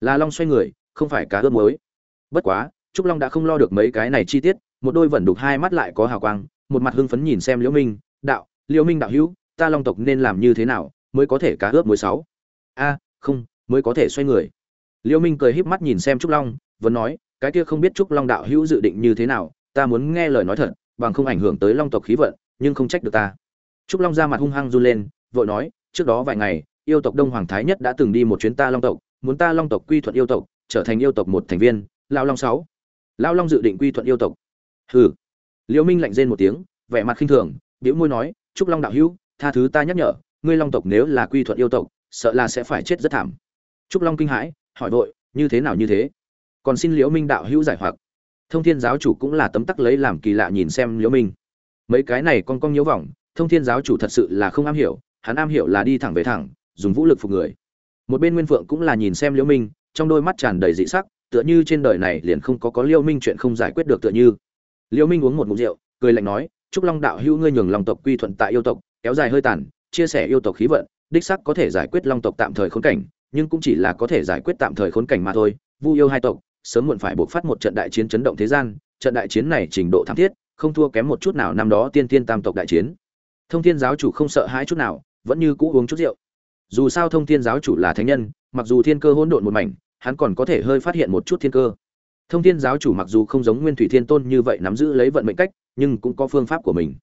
là long xoay người, không phải cá ướp muối. Bất quá, trúc long đã không lo được mấy cái này chi tiết, một đôi vẫn đục hai mắt lại có hào quang, một mặt hưng phấn nhìn xem liễu minh, đạo, liễu minh đạo hữu, ta long tộc nên làm như thế nào mới có thể cá ướp muối sáu? A, không, mới có thể xoay người. Liễu minh cười híp mắt nhìn xem trúc long, vẫn nói, cái kia không biết trúc long đạo hữu dự định như thế nào, ta muốn nghe lời nói thật, bằng không ảnh hưởng tới long tộc khí vận, nhưng không trách được ta. Trúc long ra mặt hung hăng run lên, vội nói, trước đó vài ngày, yêu tộc đông hoàng thái nhất đã từng đi một chuyến ta long tộc muốn ta long tộc quy thuận yêu tộc, trở thành yêu tộc một thành viên lao long sáu. Lao long dự định quy thuận yêu tộc. Hừ. Liễu minh lạnh rên một tiếng, vẻ mặt khinh thường, bĩu môi nói trúc long đạo hữu, tha thứ ta nhắc nhở, ngươi long tộc nếu là quy thuận yêu tộc, sợ là sẽ phải chết rất thảm. Trúc long kinh hãi, hỏi vội, như thế nào như thế? Còn xin liễu minh đạo hữu giải hoặc. Thông thiên giáo chủ cũng là tấm tắc lấy làm kỳ lạ nhìn xem liễu minh. Mấy cái này con con nhớ vòng, thông thiên giáo chủ thật sự là không am hiểu, hắn am hiểu là đi thẳng về thẳng, dùng vũ lực phục người một bên nguyên phượng cũng là nhìn xem liễu minh, trong đôi mắt tràn đầy dị sắc, tựa như trên đời này liền không có có liễu minh chuyện không giải quyết được tựa như. Liễu minh uống một ngụm rượu, cười lạnh nói, trúc long đạo hữu ngươi nhường long tộc quy thuận tại yêu tộc, kéo dài hơi tàn, chia sẻ yêu tộc khí vận, đích sắc có thể giải quyết long tộc tạm thời khốn cảnh, nhưng cũng chỉ là có thể giải quyết tạm thời khốn cảnh mà thôi. Vu yêu hai tộc, sớm muộn phải buộc phát một trận đại chiến chấn động thế gian, trận đại chiến này trình độ thảm thiết, không thua kém một chút nào năm đó tiên thiên tam tộc đại chiến. Thông thiên giáo chủ không sợ hãi chút nào, vẫn như cũ uống chút rượu dù sao thông thiên giáo chủ là thánh nhân, mặc dù thiên cơ hỗn độn một mảnh, hắn còn có thể hơi phát hiện một chút thiên cơ. Thông thiên giáo chủ mặc dù không giống nguyên thủy thiên tôn như vậy nắm giữ lấy vận mệnh cách, nhưng cũng có phương pháp của mình.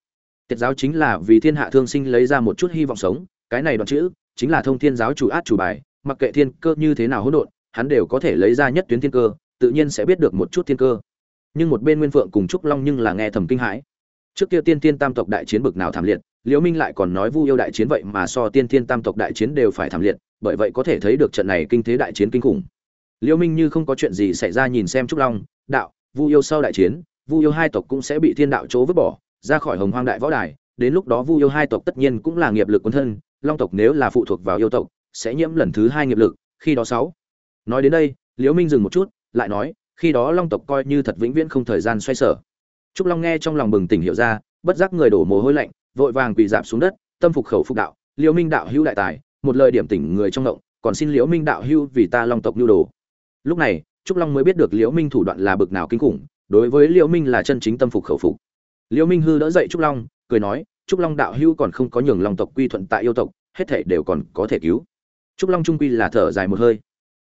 Tiết giáo chính là vì thiên hạ thương sinh lấy ra một chút hy vọng sống, cái này đoạn chữ chính là thông thiên giáo chủ át chủ bài, mặc kệ thiên cơ như thế nào hỗn độn, hắn đều có thể lấy ra nhất tuyến thiên cơ, tự nhiên sẽ biết được một chút thiên cơ. Nhưng một bên nguyên phượng cùng trúc long nhưng là nghe thầm kinh hãi. Trước kia tiên tiên tam tộc đại chiến bực nào thảm liệt liễu minh lại còn nói vu yêu đại chiến vậy mà so tiên Thiên tam tộc đại chiến đều phải thảm liệt, bởi vậy có thể thấy được trận này kinh thế đại chiến kinh khủng. Liễu minh như không có chuyện gì xảy ra nhìn xem trúc long, đạo, vu yêu sau đại chiến, vu yêu hai tộc cũng sẽ bị thiên đạo chỗ vứt bỏ, ra khỏi hồng hoang đại võ đài, đến lúc đó vu yêu hai tộc tất nhiên cũng là nghiệp lực quân thân, long tộc nếu là phụ thuộc vào yêu tộc, sẽ nhiễm lần thứ hai nghiệp lực, khi đó sáu. Nói đến đây, liễu minh dừng một chút, lại nói, khi đó long tộc coi như thật vĩnh viễn không thời gian xoay sở. Trúc long nghe trong lòng bừng tỉnh hiểu ra, bất giác người đổ mồ hôi lạnh vội vàng quỳ dạp xuống đất, tâm phục khẩu phục đạo, liễu minh đạo hữu đại tài, một lời điểm tỉnh người trong động, còn xin liễu minh đạo hữu vì ta long tộc nhu đồ. Lúc này, trúc long mới biết được liễu minh thủ đoạn là bực nào kinh khủng, đối với liễu minh là chân chính tâm phục khẩu phục. Liễu minh hư đỡ dậy trúc long, cười nói, trúc long đạo hữu còn không có nhường long tộc quy thuận tại yêu tộc, hết thảy đều còn có thể cứu. Trúc long trung quy là thở dài một hơi.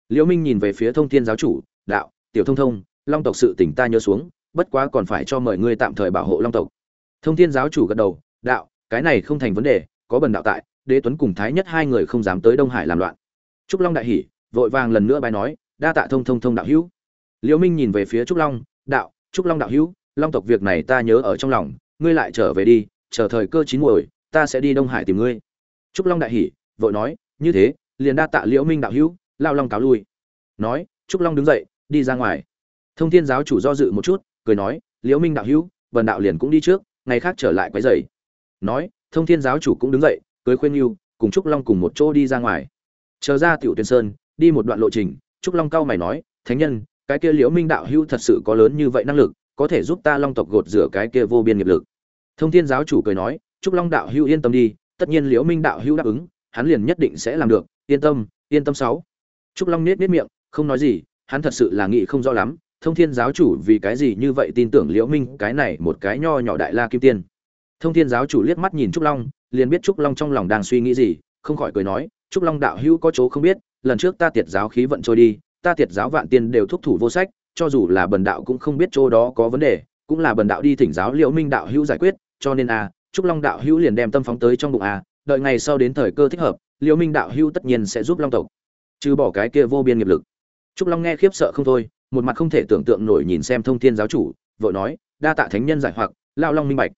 Liễu minh nhìn về phía thông thiên giáo chủ, đạo, tiểu thông thông, long tộc sự tỉnh ta nhớ xuống, bất quá còn phải cho mời ngươi tạm thời bảo hộ long tộc. Thông thiên giáo chủ gật đầu đạo, cái này không thành vấn đề, có bần đạo tại, đế tuấn cùng thái nhất hai người không dám tới đông hải làm loạn. Trúc long đại hỉ, vội vàng lần nữa bài nói, đa tạ thông thông thông đạo hữu. Liễu minh nhìn về phía trúc long, đạo, trúc long đạo hữu, long tộc việc này ta nhớ ở trong lòng, ngươi lại trở về đi, chờ thời cơ chín muồi, ta sẽ đi đông hải tìm ngươi. Trúc long đại hỉ, vội nói, như thế, liền đa tạ liễu minh đạo hữu, lao long cáo lui. Nói, trúc long đứng dậy, đi ra ngoài. Thông thiên giáo chủ do dự một chút, cười nói, liễu minh đạo hữu vần đạo liền cũng đi trước, ngày khác trở lại quấy rầy nói, thông thiên giáo chủ cũng đứng dậy, cưới khuyên yêu cùng trúc long cùng một chỗ đi ra ngoài. Chờ ra tiểu tuyên sơn, đi một đoạn lộ trình, trúc long cao mày nói, thánh nhân, cái kia liễu minh đạo hưu thật sự có lớn như vậy năng lực, có thể giúp ta long tộc gột rửa cái kia vô biên nghiệp lực. Thông thiên giáo chủ cười nói, trúc long đạo hưu yên tâm đi, tất nhiên liễu minh đạo hưu đáp ứng, hắn liền nhất định sẽ làm được, yên tâm yên tâm sáu. Trúc long nết nết miệng, không nói gì, hắn thật sự là nghĩ không rõ lắm, thông thiên giáo chủ vì cái gì như vậy tin tưởng liễu minh, cái này một cái nho nhỏ đại la kim tiên thông thiên giáo chủ liếc mắt nhìn trúc long, liền biết trúc long trong lòng đang suy nghĩ gì, không khỏi cười nói, trúc long đạo hữu có chỗ không biết, lần trước ta tiệt giáo khí vận trôi đi, ta tiệt giáo vạn tiên đều thúc thủ vô sách, cho dù là bần đạo cũng không biết chỗ đó có vấn đề, cũng là bần đạo đi thỉnh giáo liễu minh đạo hữu giải quyết, cho nên a trúc long đạo hữu liền đem tâm phóng tới trong bụng a đợi ngày sau đến thời cơ thích hợp, liễu minh đạo hữu tất nhiên sẽ giúp long tộc, trừ bỏ cái kia vô biên nghiệp lực. Trúc long nghe khiếp sợ không thôi, một mặt không thể tưởng tượng nổi nhìn xem thông thiên giáo chủ, vội nói, đa tạ thánh nhân giải hoặc, lao long minh bạch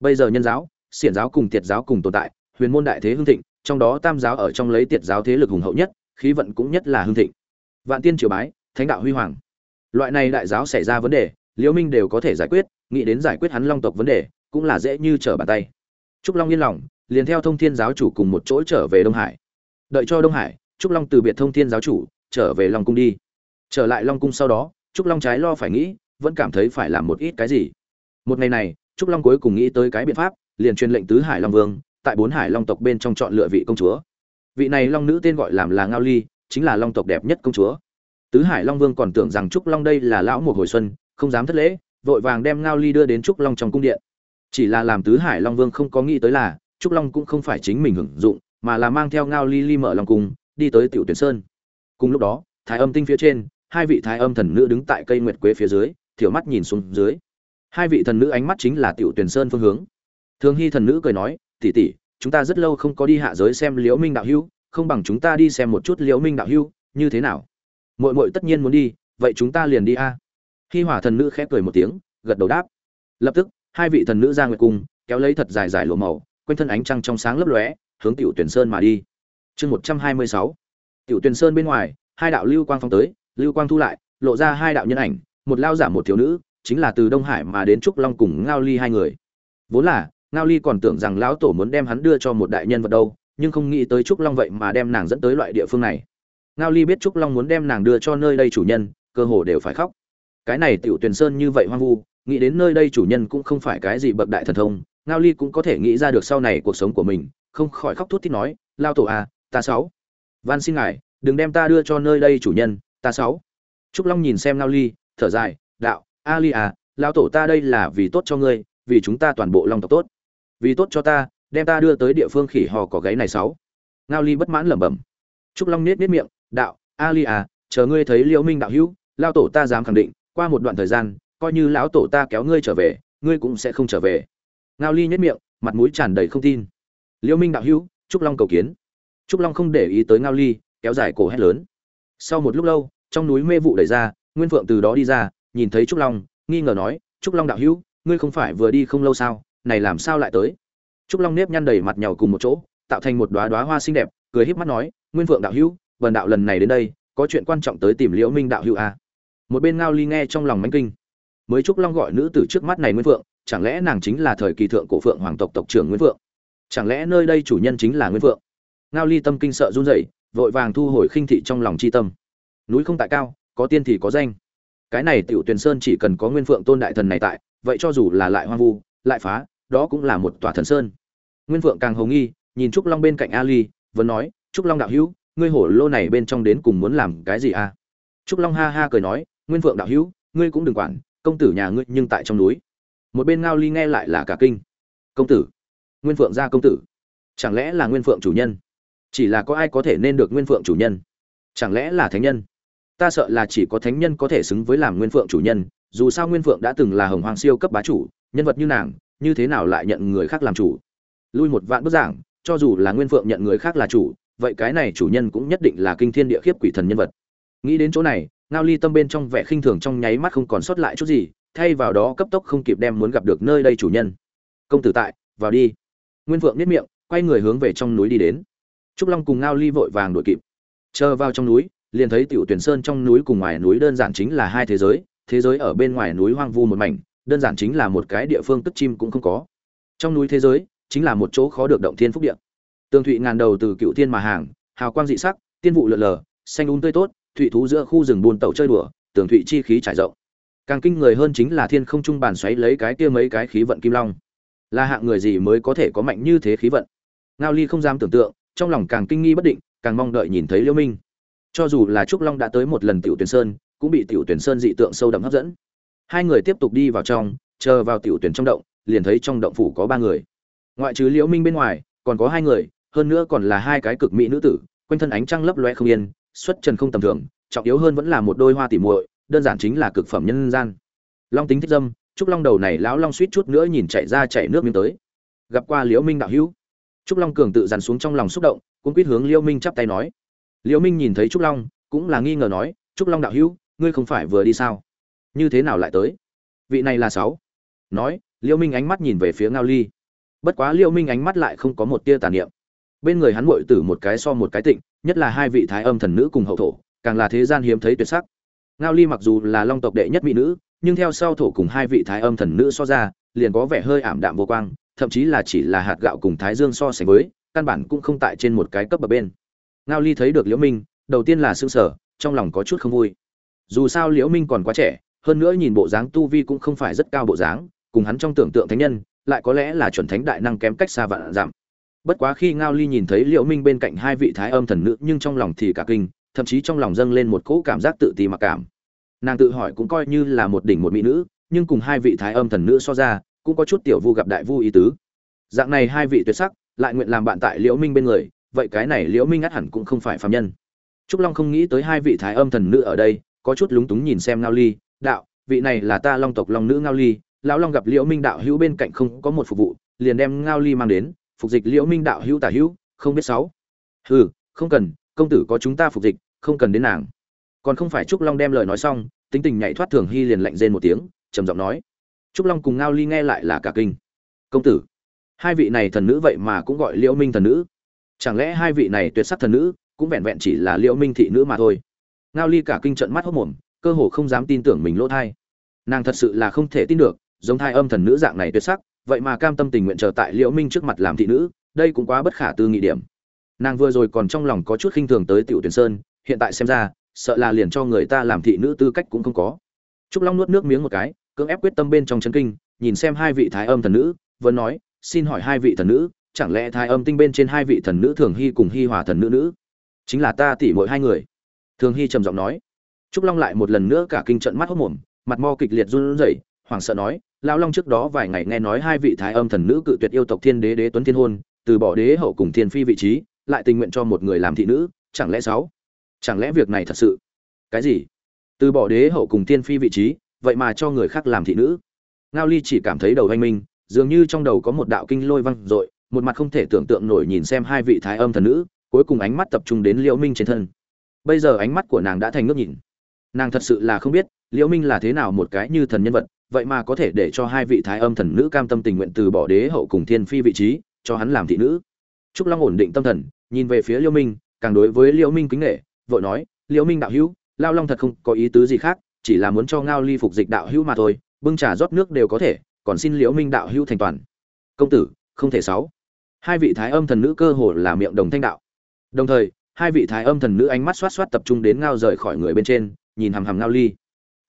bây giờ nhân giáo, xiển giáo cùng tiệt giáo cùng tồn tại, huyền môn đại thế hưng thịnh, trong đó tam giáo ở trong lấy tiệt giáo thế lực hùng hậu nhất, khí vận cũng nhất là hưng thịnh. Vạn tiên triều bái, thánh đạo huy hoàng. Loại này đại giáo xảy ra vấn đề, liễu minh đều có thể giải quyết, nghĩ đến giải quyết hắn long tộc vấn đề, cũng là dễ như trở bàn tay. Trúc long yên lòng, liền theo thông thiên giáo chủ cùng một chỗ trở về đông hải. Đợi cho đông hải, trúc long từ biệt thông thiên giáo chủ, trở về long cung đi. Trở lại long cung sau đó, trúc long trái lo phải nghĩ, vẫn cảm thấy phải làm một ít cái gì. Một ngày này trúc long cuối cùng nghĩ tới cái biện pháp, liền truyền lệnh tứ hải long vương, tại bốn hải long tộc bên trong chọn lựa vị công chúa. Vị này long nữ tên gọi làm là ngao ly, chính là long tộc đẹp nhất công chúa. Tứ hải long vương còn tưởng rằng trúc long đây là lão một hồi xuân, không dám thất lễ, vội vàng đem ngao ly đưa đến trúc long trong cung điện. Chỉ là làm tứ hải long vương không có nghĩ tới là, trúc long cũng không phải chính mình hưởng dụng, mà là mang theo ngao ly ly mở lòng cung, đi tới tiểu tuyển sơn. Cùng lúc đó, thái âm tinh phía trên, hai vị thái âm thần nữ đứng tại cây nguyệt quế phía dưới, thiểu mắt nhìn xuống dưới hai vị thần nữ ánh mắt chính là tiểu tuyển sơn phương hướng. Thường hy thần nữ cười nói tỉ tỉ chúng ta rất lâu không có đi hạ giới xem liễu minh đạo hưu không bằng chúng ta đi xem một chút liễu minh đạo hưu như thế nào? Muội muội tất nhiên muốn đi, vậy chúng ta liền đi a. Hi hỏa thần nữ khẽ cười một tiếng, gật đầu đáp. Lập tức, hai vị thần nữ ra nguyệt cung kéo lấy thật dài dài lụa màu, quanh thân ánh trăng trong sáng lấp lóe, hướng tiểu tuyển sơn mà đi. Chương một trăm hai mươi sáu. Tiểu tuyển sơn bên ngoài, hai đạo lưu quang phong tới, lưu quang thu lại, lộ ra hai đạo nhân ảnh, một lao giả một thiếu nữ chính là từ đông hải mà đến trúc long cùng ngao ly hai người. Vốn là, ngao ly còn tưởng rằng lão tổ muốn đem hắn đưa cho một đại nhân vật đâu, nhưng không nghĩ tới trúc long vậy mà đem nàng dẫn tới loại địa phương này. Ngao ly biết trúc long muốn đem nàng đưa cho nơi đây chủ nhân, cơ hồ đều phải khóc. Cái này tiểu tuyền sơn như vậy hoang vu, nghĩ đến nơi đây chủ nhân cũng không phải cái gì bậc đại thần thông, ngao ly cũng có thể nghĩ ra được sau này cuộc sống của mình, không khỏi khóc thút thít nói lao tổ à ta sáu. Van xin ngài, đừng đem ta đưa cho nơi đây chủ nhân, ta sáu. Trúc long nhìn xem ngao ly, thở dài, đạo Ali à lão tổ ta đây là vì tốt cho ngươi, vì chúng ta toàn bộ long tộc tốt. Vì tốt cho ta, đem ta đưa tới địa phương khỉ hò có gáy này sáu. Ngao ly bất mãn lẩm bẩm. Trúc long nết nết miệng, đạo, Ali à chờ ngươi thấy liễu minh đạo hữu, lão tổ ta dám khẳng định, qua một đoạn thời gian, coi như lão tổ ta kéo ngươi trở về, ngươi cũng sẽ không trở về. Ngao ly nhất miệng, mặt mũi tràn đầy không tin. Liễu minh đạo hữu, trúc long cầu kiến. Trúc long không để ý tới ngao ly, kéo dài cổ hét lớn. Sau một lúc lâu, trong núi mê vụ đẩy ra, nguyên phượng từ đó đi ra nhìn thấy trúc long, nghi ngờ nói, trúc long đạo hữu, ngươi không phải vừa đi không lâu sao? Này làm sao lại tới? Trúc long nếp nhăn đầy mặt nhàu cùng một chỗ, tạo thành một đóa đóa hoa xinh đẹp, cười híp mắt nói, nguyên vượng đạo hữu, vần đạo lần này đến đây, có chuyện quan trọng tới tìm liễu minh đạo hữu à? một bên ngao ly nghe trong lòng mánh kinh. Mới trúc long gọi nữ tử trước mắt này nguyên vượng chẳng lẽ nàng chính là thời kỳ thượng cổ phượng hoàng tộc tộc trưởng nguyên vượng chẳng lẽ nơi đây chủ nhân chính là nguyên vượng ngao ly tâm kinh sợ run rẩy, vội vàng thu hồi khinh thị trong lòng chi tâm. Núi không tại cao, có tiên thì có danh cái này tiểu tuyền sơn chỉ cần có nguyên phượng tôn đại thần này tại, vậy cho dù là lại hoang vu, lại phá, đó cũng là một tòa thần sơn. Nguyên phượng càng hồng nghi, nhìn trúc long bên cạnh ali, vẫn nói, trúc long đạo hữu, ngươi hổ lô này bên trong đến cùng muốn làm cái gì à? Trúc long ha ha cười nói, nguyên phượng đạo hữu, ngươi cũng đừng quản, công tử nhà ngươi nhưng tại trong núi. Một bên ngao ly nghe lại là cả kinh. Công tử, nguyên phượng gia công tử, chẳng lẽ là nguyên phượng chủ nhân? Chỉ là có ai có thể nên được nguyên phượng chủ nhân? Chẳng lẽ là thánh nhân? Ta sợ là chỉ có thánh nhân có thể xứng với làm nguyên phượng chủ nhân, dù sao nguyên phượng đã từng là hồng hoàng siêu cấp bá chủ, nhân vật như nàng, như thế nào lại nhận người khác làm chủ? Lui một vạn bức giảng, cho dù là nguyên phượng nhận người khác là chủ, vậy cái này chủ nhân cũng nhất định là kinh thiên địa khiếp quỷ thần nhân vật. Nghĩ đến chỗ này, ngao ly tâm bên trong vẻ khinh thường trong nháy mắt không còn sót lại chút gì, thay vào đó cấp tốc không kịp đem muốn gặp được nơi đây chủ nhân. Công tử tại, vào đi. Nguyên phượng nếp miệng, quay người hướng về trong núi đi đến. Trúc long cùng ngao ly vội vàng đuổi kịp. Chờ vào trong núi liền thấy tiểu tuyển sơn trong núi cùng ngoài núi đơn giản chính là hai thế giới thế giới ở bên ngoài núi hoang vu một mảnh, đơn giản chính là một cái địa phương tức chim cũng không có. Trong núi thế giới, chính là một chỗ khó được động thiên phúc địa. Tường thụy ngàn đầu từ cựu thiên mà hàng, hào quang dị sắc, tiên vụ lượn lờ, xanh un tươi tốt, thụy thú giữa khu rừng buôn tẩu chơi đùa, tường thụy chi khí trải rộng. Càng kinh người hơn chính là thiên không trung bàn xoáy lấy cái kia mấy cái khí vận kim long. Là hạng người gì mới có thể có mạnh như thế khí vận? Ngao ly không dám tưởng tượng, trong lòng càng kinh nghi bất định, càng mong đợi nhìn thấy liêu minh cho dù là trúc long đã tới một lần tiểu tuyển sơn, cũng bị tiểu tuyển sơn dị tượng sâu đậm hấp dẫn. Hai người tiếp tục đi vào trong, chờ vào tiểu tuyển trong động, liền thấy trong động phủ có ba người. Ngoại trừ liễu minh bên ngoài, còn có hai người, hơn nữa còn là hai cái cực mỹ nữ tử, quanh thân ánh trăng lấp loe không yên, xuất trần không tầm thường, trọng yếu hơn vẫn là một đôi hoa tỉ muội, đơn giản chính là cực phẩm nhân gian. Long tính thích dâm, trúc long đầu này lão long suýt chút nữa nhìn chạy ra chạy nước miếng tới. Gặp qua liễu minh đạo hữu, trúc long cường tự dàn xuống trong lòng xúc động cũng quyết hướng liễu minh chắp tay nói liễu minh nhìn thấy trúc long, cũng là nghi ngờ nói, trúc long đạo hữu, ngươi không phải vừa đi sao? Như thế nào lại tới? Vị này là sáu. Nói, liễu minh ánh mắt nhìn về phía ngao ly. Bất quá liễu minh ánh mắt lại không có một tia tàn niệm. Bên người hắn muội tử một cái so một cái tịnh, nhất là hai vị thái âm thần nữ cùng hậu thổ, càng là thế gian hiếm thấy tuyệt sắc. Ngao ly mặc dù là long tộc đệ nhất mỹ nữ, nhưng theo sau thổ cùng hai vị thái âm thần nữ so ra, liền có vẻ hơi ảm đạm vô quang, thậm chí là chỉ là hạt gạo cùng thái dương so sánh với, căn bản cũng không tại trên một cái cấp bậc bên ngao ly thấy được liễu minh, đầu tiên là sương sở trong lòng có chút không vui. Dù sao liễu minh còn quá trẻ, hơn nữa nhìn bộ dáng tu vi cũng không phải rất cao bộ dáng, cùng hắn trong tưởng tượng thánh nhân, lại có lẽ là chuẩn thánh đại năng kém cách xa vạn giảm. Bất quá khi ngao ly nhìn thấy liễu minh bên cạnh hai vị thái âm thần nữ, nhưng trong lòng thì cả kinh, thậm chí trong lòng dâng lên một cỗ cảm giác tự ti mặc cảm. Nàng tự hỏi cũng coi như là một đỉnh một mỹ nữ, nhưng cùng hai vị thái âm thần nữ so ra, cũng có chút tiểu vu gặp đại vu ý tứ. Dạng này hai vị tuyệt sắc, lại nguyện làm bạn tại liễu minh bên người vậy cái này liễu minh ngắt hẳn cũng không phải phàm nhân. Trúc long không nghĩ tới hai vị thái âm thần nữ ở đây, có chút lúng túng nhìn xem ngao ly, đạo, vị này là ta long tộc long nữ ngao ly, lão long gặp liễu minh đạo hữu bên cạnh không có một phục vụ, liền đem ngao ly mang đến, phục dịch liễu minh đạo hữu tả hữu, không biết sáu. Hừ, không cần, công tử có chúng ta phục dịch, không cần đến nàng. Còn không phải trúc long đem lời nói xong, tính tình nhảy thoát thường hy liền lạnh rên một tiếng, trầm giọng nói. Trúc long cùng ngao ly nghe lại là cả kinh. Công tử, hai vị này thần nữ vậy mà cũng gọi liễu minh thần nữ chẳng lẽ hai vị này tuyệt sắc thần nữ cũng vẹn vẹn chỉ là liễu minh thị nữ mà thôi? Ngao ly cả kinh trận mắt hốc mồm, cơ hồ không dám tin tưởng mình lỗ thai. Nàng thật sự là không thể tin được, giống thai âm thần nữ dạng này tuyệt sắc, vậy mà cam tâm tình nguyện chờ tại liễu minh trước mặt làm thị nữ, đây cũng quá bất khả tư nghị điểm. Nàng vừa rồi còn trong lòng có chút khinh thường tới tiểu tuyển sơn, hiện tại xem ra, sợ là liền cho người ta làm thị nữ tư cách cũng không có. Trúc long nuốt nước miếng một cái, cưỡng ép quyết tâm bên trong chân kinh, nhìn xem hai vị thái âm thần nữ vẫn nói, xin hỏi hai vị thần nữ chẳng lẽ thái âm tinh bên trên hai vị thần nữ thường hy cùng hy hòa thần nữ nữ? Chính là ta tỷ mỗi hai người. Thường hy trầm giọng nói. Trúc long lại một lần nữa cả kinh trận mắt hốc mồm, mặt mo kịch liệt run rẩy, hoảng sợ nói, lão long trước đó vài ngày nghe nói hai vị thái âm thần nữ cự tuyệt yêu tộc thiên đế đế tuấn thiên hôn, từ bỏ đế hậu cùng thiên phi vị trí, lại tình nguyện cho một người làm thị nữ, chẳng lẽ sáu? Chẳng lẽ việc này thật sự? Cái gì? Từ bỏ đế hậu cùng thiên phi vị trí, vậy mà cho người khác làm thị nữ? Ngao ly chỉ cảm thấy đầu anh minh dường như trong đầu có một đạo kinh lôi văng dội một mặt không thể tưởng tượng nổi nhìn xem hai vị thái âm thần nữ, cuối cùng ánh mắt tập trung đến liễu minh trên thân. Bây giờ ánh mắt của nàng đã thành ngước nhìn. Nàng thật sự là không biết, liễu minh là thế nào một cái như thần nhân vật, vậy mà có thể để cho hai vị thái âm thần nữ cam tâm tình nguyện từ bỏ đế hậu cùng thiên phi vị trí, cho hắn làm thị nữ. Trúc long ổn định tâm thần, nhìn về phía liễu minh, càng đối với liễu minh kính nghệ vội nói, liễu minh đạo hữu, lao long thật không có ý tứ gì khác, chỉ là muốn cho ngao ly phục dịch đạo hữu mà thôi, bưng trà rót nước đều có thể, còn xin liễu minh đạo hữu thành toàn. Công tử, không thể sáu hai vị thái âm thần nữ cơ hồ là miệng đồng thanh đạo. Đồng thời, hai vị thái âm thần nữ ánh mắt xoát xoát tập trung đến ngao rời khỏi người bên trên, nhìn hằm hằm ngao ly.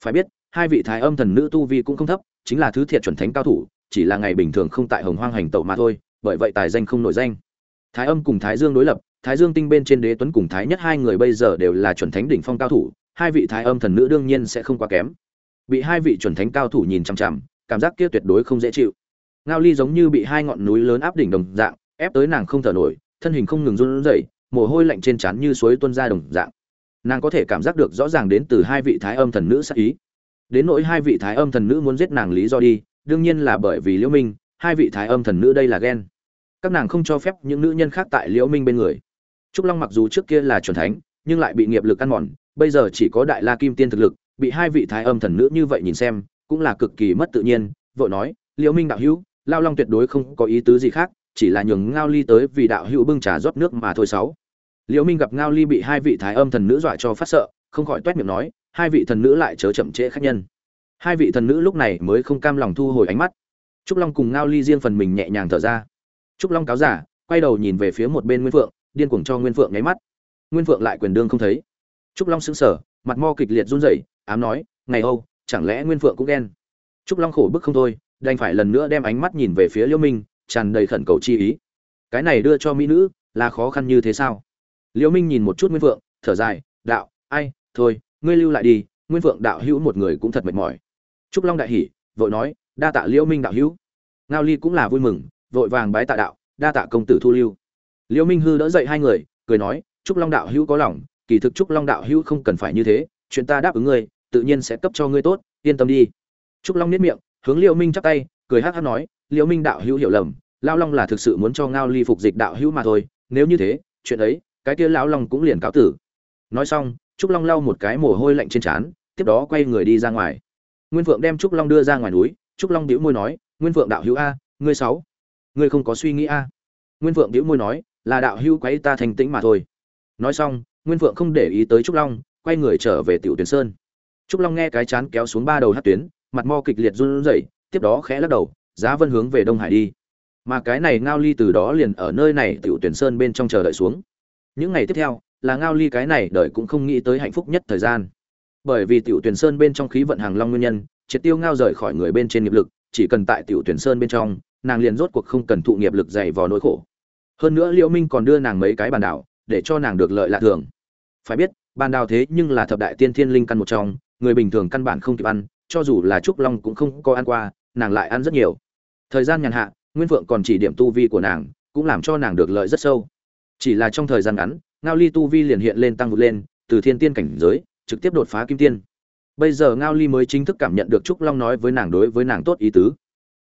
Phải biết, hai vị thái âm thần nữ tu vi cũng không thấp, chính là thứ thiệt chuẩn thánh cao thủ, chỉ là ngày bình thường không tại hồng hoang hành tẩu mà thôi, bởi vậy tài danh không nổi danh. Thái âm cùng thái dương đối lập, thái dương tinh bên trên đế tuấn cùng thái nhất hai người bây giờ đều là chuẩn thánh đỉnh phong cao thủ, hai vị thái âm thần nữ đương nhiên sẽ không quá kém. Bị hai vị chuẩn thánh cao thủ nhìn chằm chằm, cảm giác kia tuyệt đối không dễ chịu. Ngao ly giống như bị hai ngọn núi lớn áp đỉnh đồng dạng ép tới nàng không thở nổi, thân hình không ngừng run rẩy, mồ hôi lạnh trên trán như suối tuôn ra đồng dạng. Nàng có thể cảm giác được rõ ràng đến từ hai vị thái âm thần nữ sắc ý. Đến nỗi hai vị thái âm thần nữ muốn giết nàng lý do đi, đương nhiên là bởi vì liễu minh, hai vị thái âm thần nữ đây là ghen. Các nàng không cho phép những nữ nhân khác tại liễu minh bên người. Trúc long mặc dù trước kia là chuẩn thánh, nhưng lại bị nghiệp lực ăn mòn, bây giờ chỉ có đại la kim tiên thực lực, bị hai vị thái âm thần nữ như vậy nhìn xem, cũng là cực kỳ mất tự nhiên, vội nói, liễu minh đạo hữu, lao long tuyệt đối không có ý tứ gì khác chỉ là nhường ngao ly tới vì đạo hữu bưng trà rót nước mà thôi sáu. Liễu minh gặp ngao ly bị hai vị thái âm thần nữ dọa cho phát sợ, không khỏi toét miệng nói, hai vị thần nữ lại chớ chậm trễ khách nhân. Hai vị thần nữ lúc này mới không cam lòng thu hồi ánh mắt. Trúc long cùng ngao ly riêng phần mình nhẹ nhàng thở ra. Trúc long cáo giả, quay đầu nhìn về phía một bên nguyên phượng, điên cuồng cho nguyên phượng nháy mắt. Nguyên phượng lại quyền đương không thấy. Trúc long sững sờ, mặt mo kịch liệt run rẩy, ám nói, ngày âu, chẳng lẽ nguyên phượng cũng ghen? Trúc long khổ bức không thôi, đành phải lần nữa đem ánh mắt nhìn về phía liễu minh tràn đầy khẩn cầu chi ý. Cái này đưa cho mỹ nữ là khó khăn như thế sao? Liễu minh nhìn một chút nguyên Vượng, thở dài đạo ai thôi ngươi lưu lại đi nguyên Vượng đạo hữu một người cũng thật mệt mỏi. Trúc long đại hỉ vội nói đa tạ liễu minh đạo hữu. Ngao ly cũng là vui mừng vội vàng bái tạ đạo đa tạ công tử thu lưu. Liễu minh hư đỡ dậy hai người cười nói trúc long đạo hữu có lòng kỳ thực trúc long đạo hữu không cần phải như thế chuyện ta đáp ứng ngươi tự nhiên sẽ cấp cho ngươi tốt yên tâm đi. Trúc long niết miệng hướng liễu minh chắp tay cười hắc hắc nói liễu minh đạo hữu hiểu lầm Lão long là thực sự muốn cho ngao ly phục dịch đạo hữu mà thôi, nếu như thế, chuyện ấy, cái kia lão long cũng liền cáo tử. Nói xong, trúc long lau một cái mồ hôi lạnh trên trán, tiếp đó quay người đi ra ngoài. Nguyên phượng đem trúc long đưa ra ngoài núi, trúc long đĩu môi nói, nguyên phượng đạo hữu a, ngươi sáu ngươi không có suy nghĩ a. Nguyên phượng đĩu môi nói, là đạo hữu quấy ta thành tĩnh mà thôi. Nói xong, nguyên phượng không để ý tới trúc long, quay người trở về tiểu tuyển sơn. Trúc long nghe cái chán kéo xuống ba đầu hát tuyến, mặt mo kịch liệt run rẩy, tiếp đó khẽ lắc đầu giá vân hướng về đông hải đi. Mà cái này ngao ly từ đó liền ở nơi này tiểu tuyển sơn bên trong chờ đợi xuống. Những ngày tiếp theo, là ngao ly cái này đợi cũng không nghĩ tới hạnh phúc nhất thời gian. Bởi vì tiểu tuyển sơn bên trong khí vận hàng long nguyên nhân, triệt tiêu ngao rời khỏi người bên trên nghiệp lực, chỉ cần tại tiểu tuyển sơn bên trong, nàng liền rốt cuộc không cần thụ nghiệp lực dày vò nỗi khổ. Hơn nữa liễu minh còn đưa nàng mấy cái bàn đảo, để cho nàng được lợi lạ thường. Phải biết, bàn đào thế nhưng là thập đại tiên thiên linh căn một trong, người bình thường căn bản không kịp ăn, cho dù là trúc long cũng không có ăn qua, nàng lại ăn rất nhiều thời gian nhàn hạ, nguyên phượng còn chỉ điểm tu vi của nàng, cũng làm cho nàng được lợi rất sâu. Chỉ là trong thời gian ngắn, ngao ly tu vi liền hiện lên tăng vượt lên, từ thiên tiên cảnh giới, trực tiếp đột phá kim tiên. Bây giờ ngao ly mới chính thức cảm nhận được trúc long nói với nàng đối với nàng tốt ý tứ.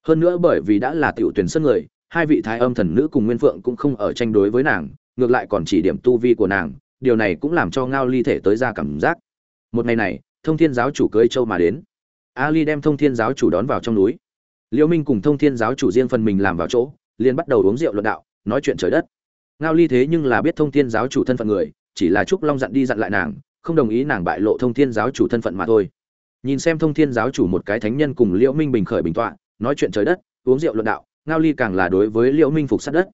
Hơn nữa bởi vì đã là tiểu tuyển sân người, hai vị thái âm thần nữ cùng nguyên phượng cũng không ở tranh đối với nàng, ngược lại còn chỉ điểm tu vi của nàng, điều này cũng làm cho ngao ly thể tới ra cảm giác. Một ngày này, thông thiên giáo chủ cưới châu mà đến. Ali đem thông thiên giáo chủ đón vào trong núi liễu minh cùng thông thiên giáo chủ riêng phần mình làm vào chỗ, liền bắt đầu uống rượu luận đạo, nói chuyện trời đất. Ngao ly thế nhưng là biết thông thiên giáo chủ thân phận người, chỉ là trúc long dặn đi dặn lại nàng, không đồng ý nàng bại lộ thông thiên giáo chủ thân phận mà thôi. Nhìn xem thông thiên giáo chủ một cái thánh nhân cùng liễu minh bình khởi bình tọa, nói chuyện trời đất, uống rượu luận đạo, ngao ly càng là đối với liễu minh phục sát đất.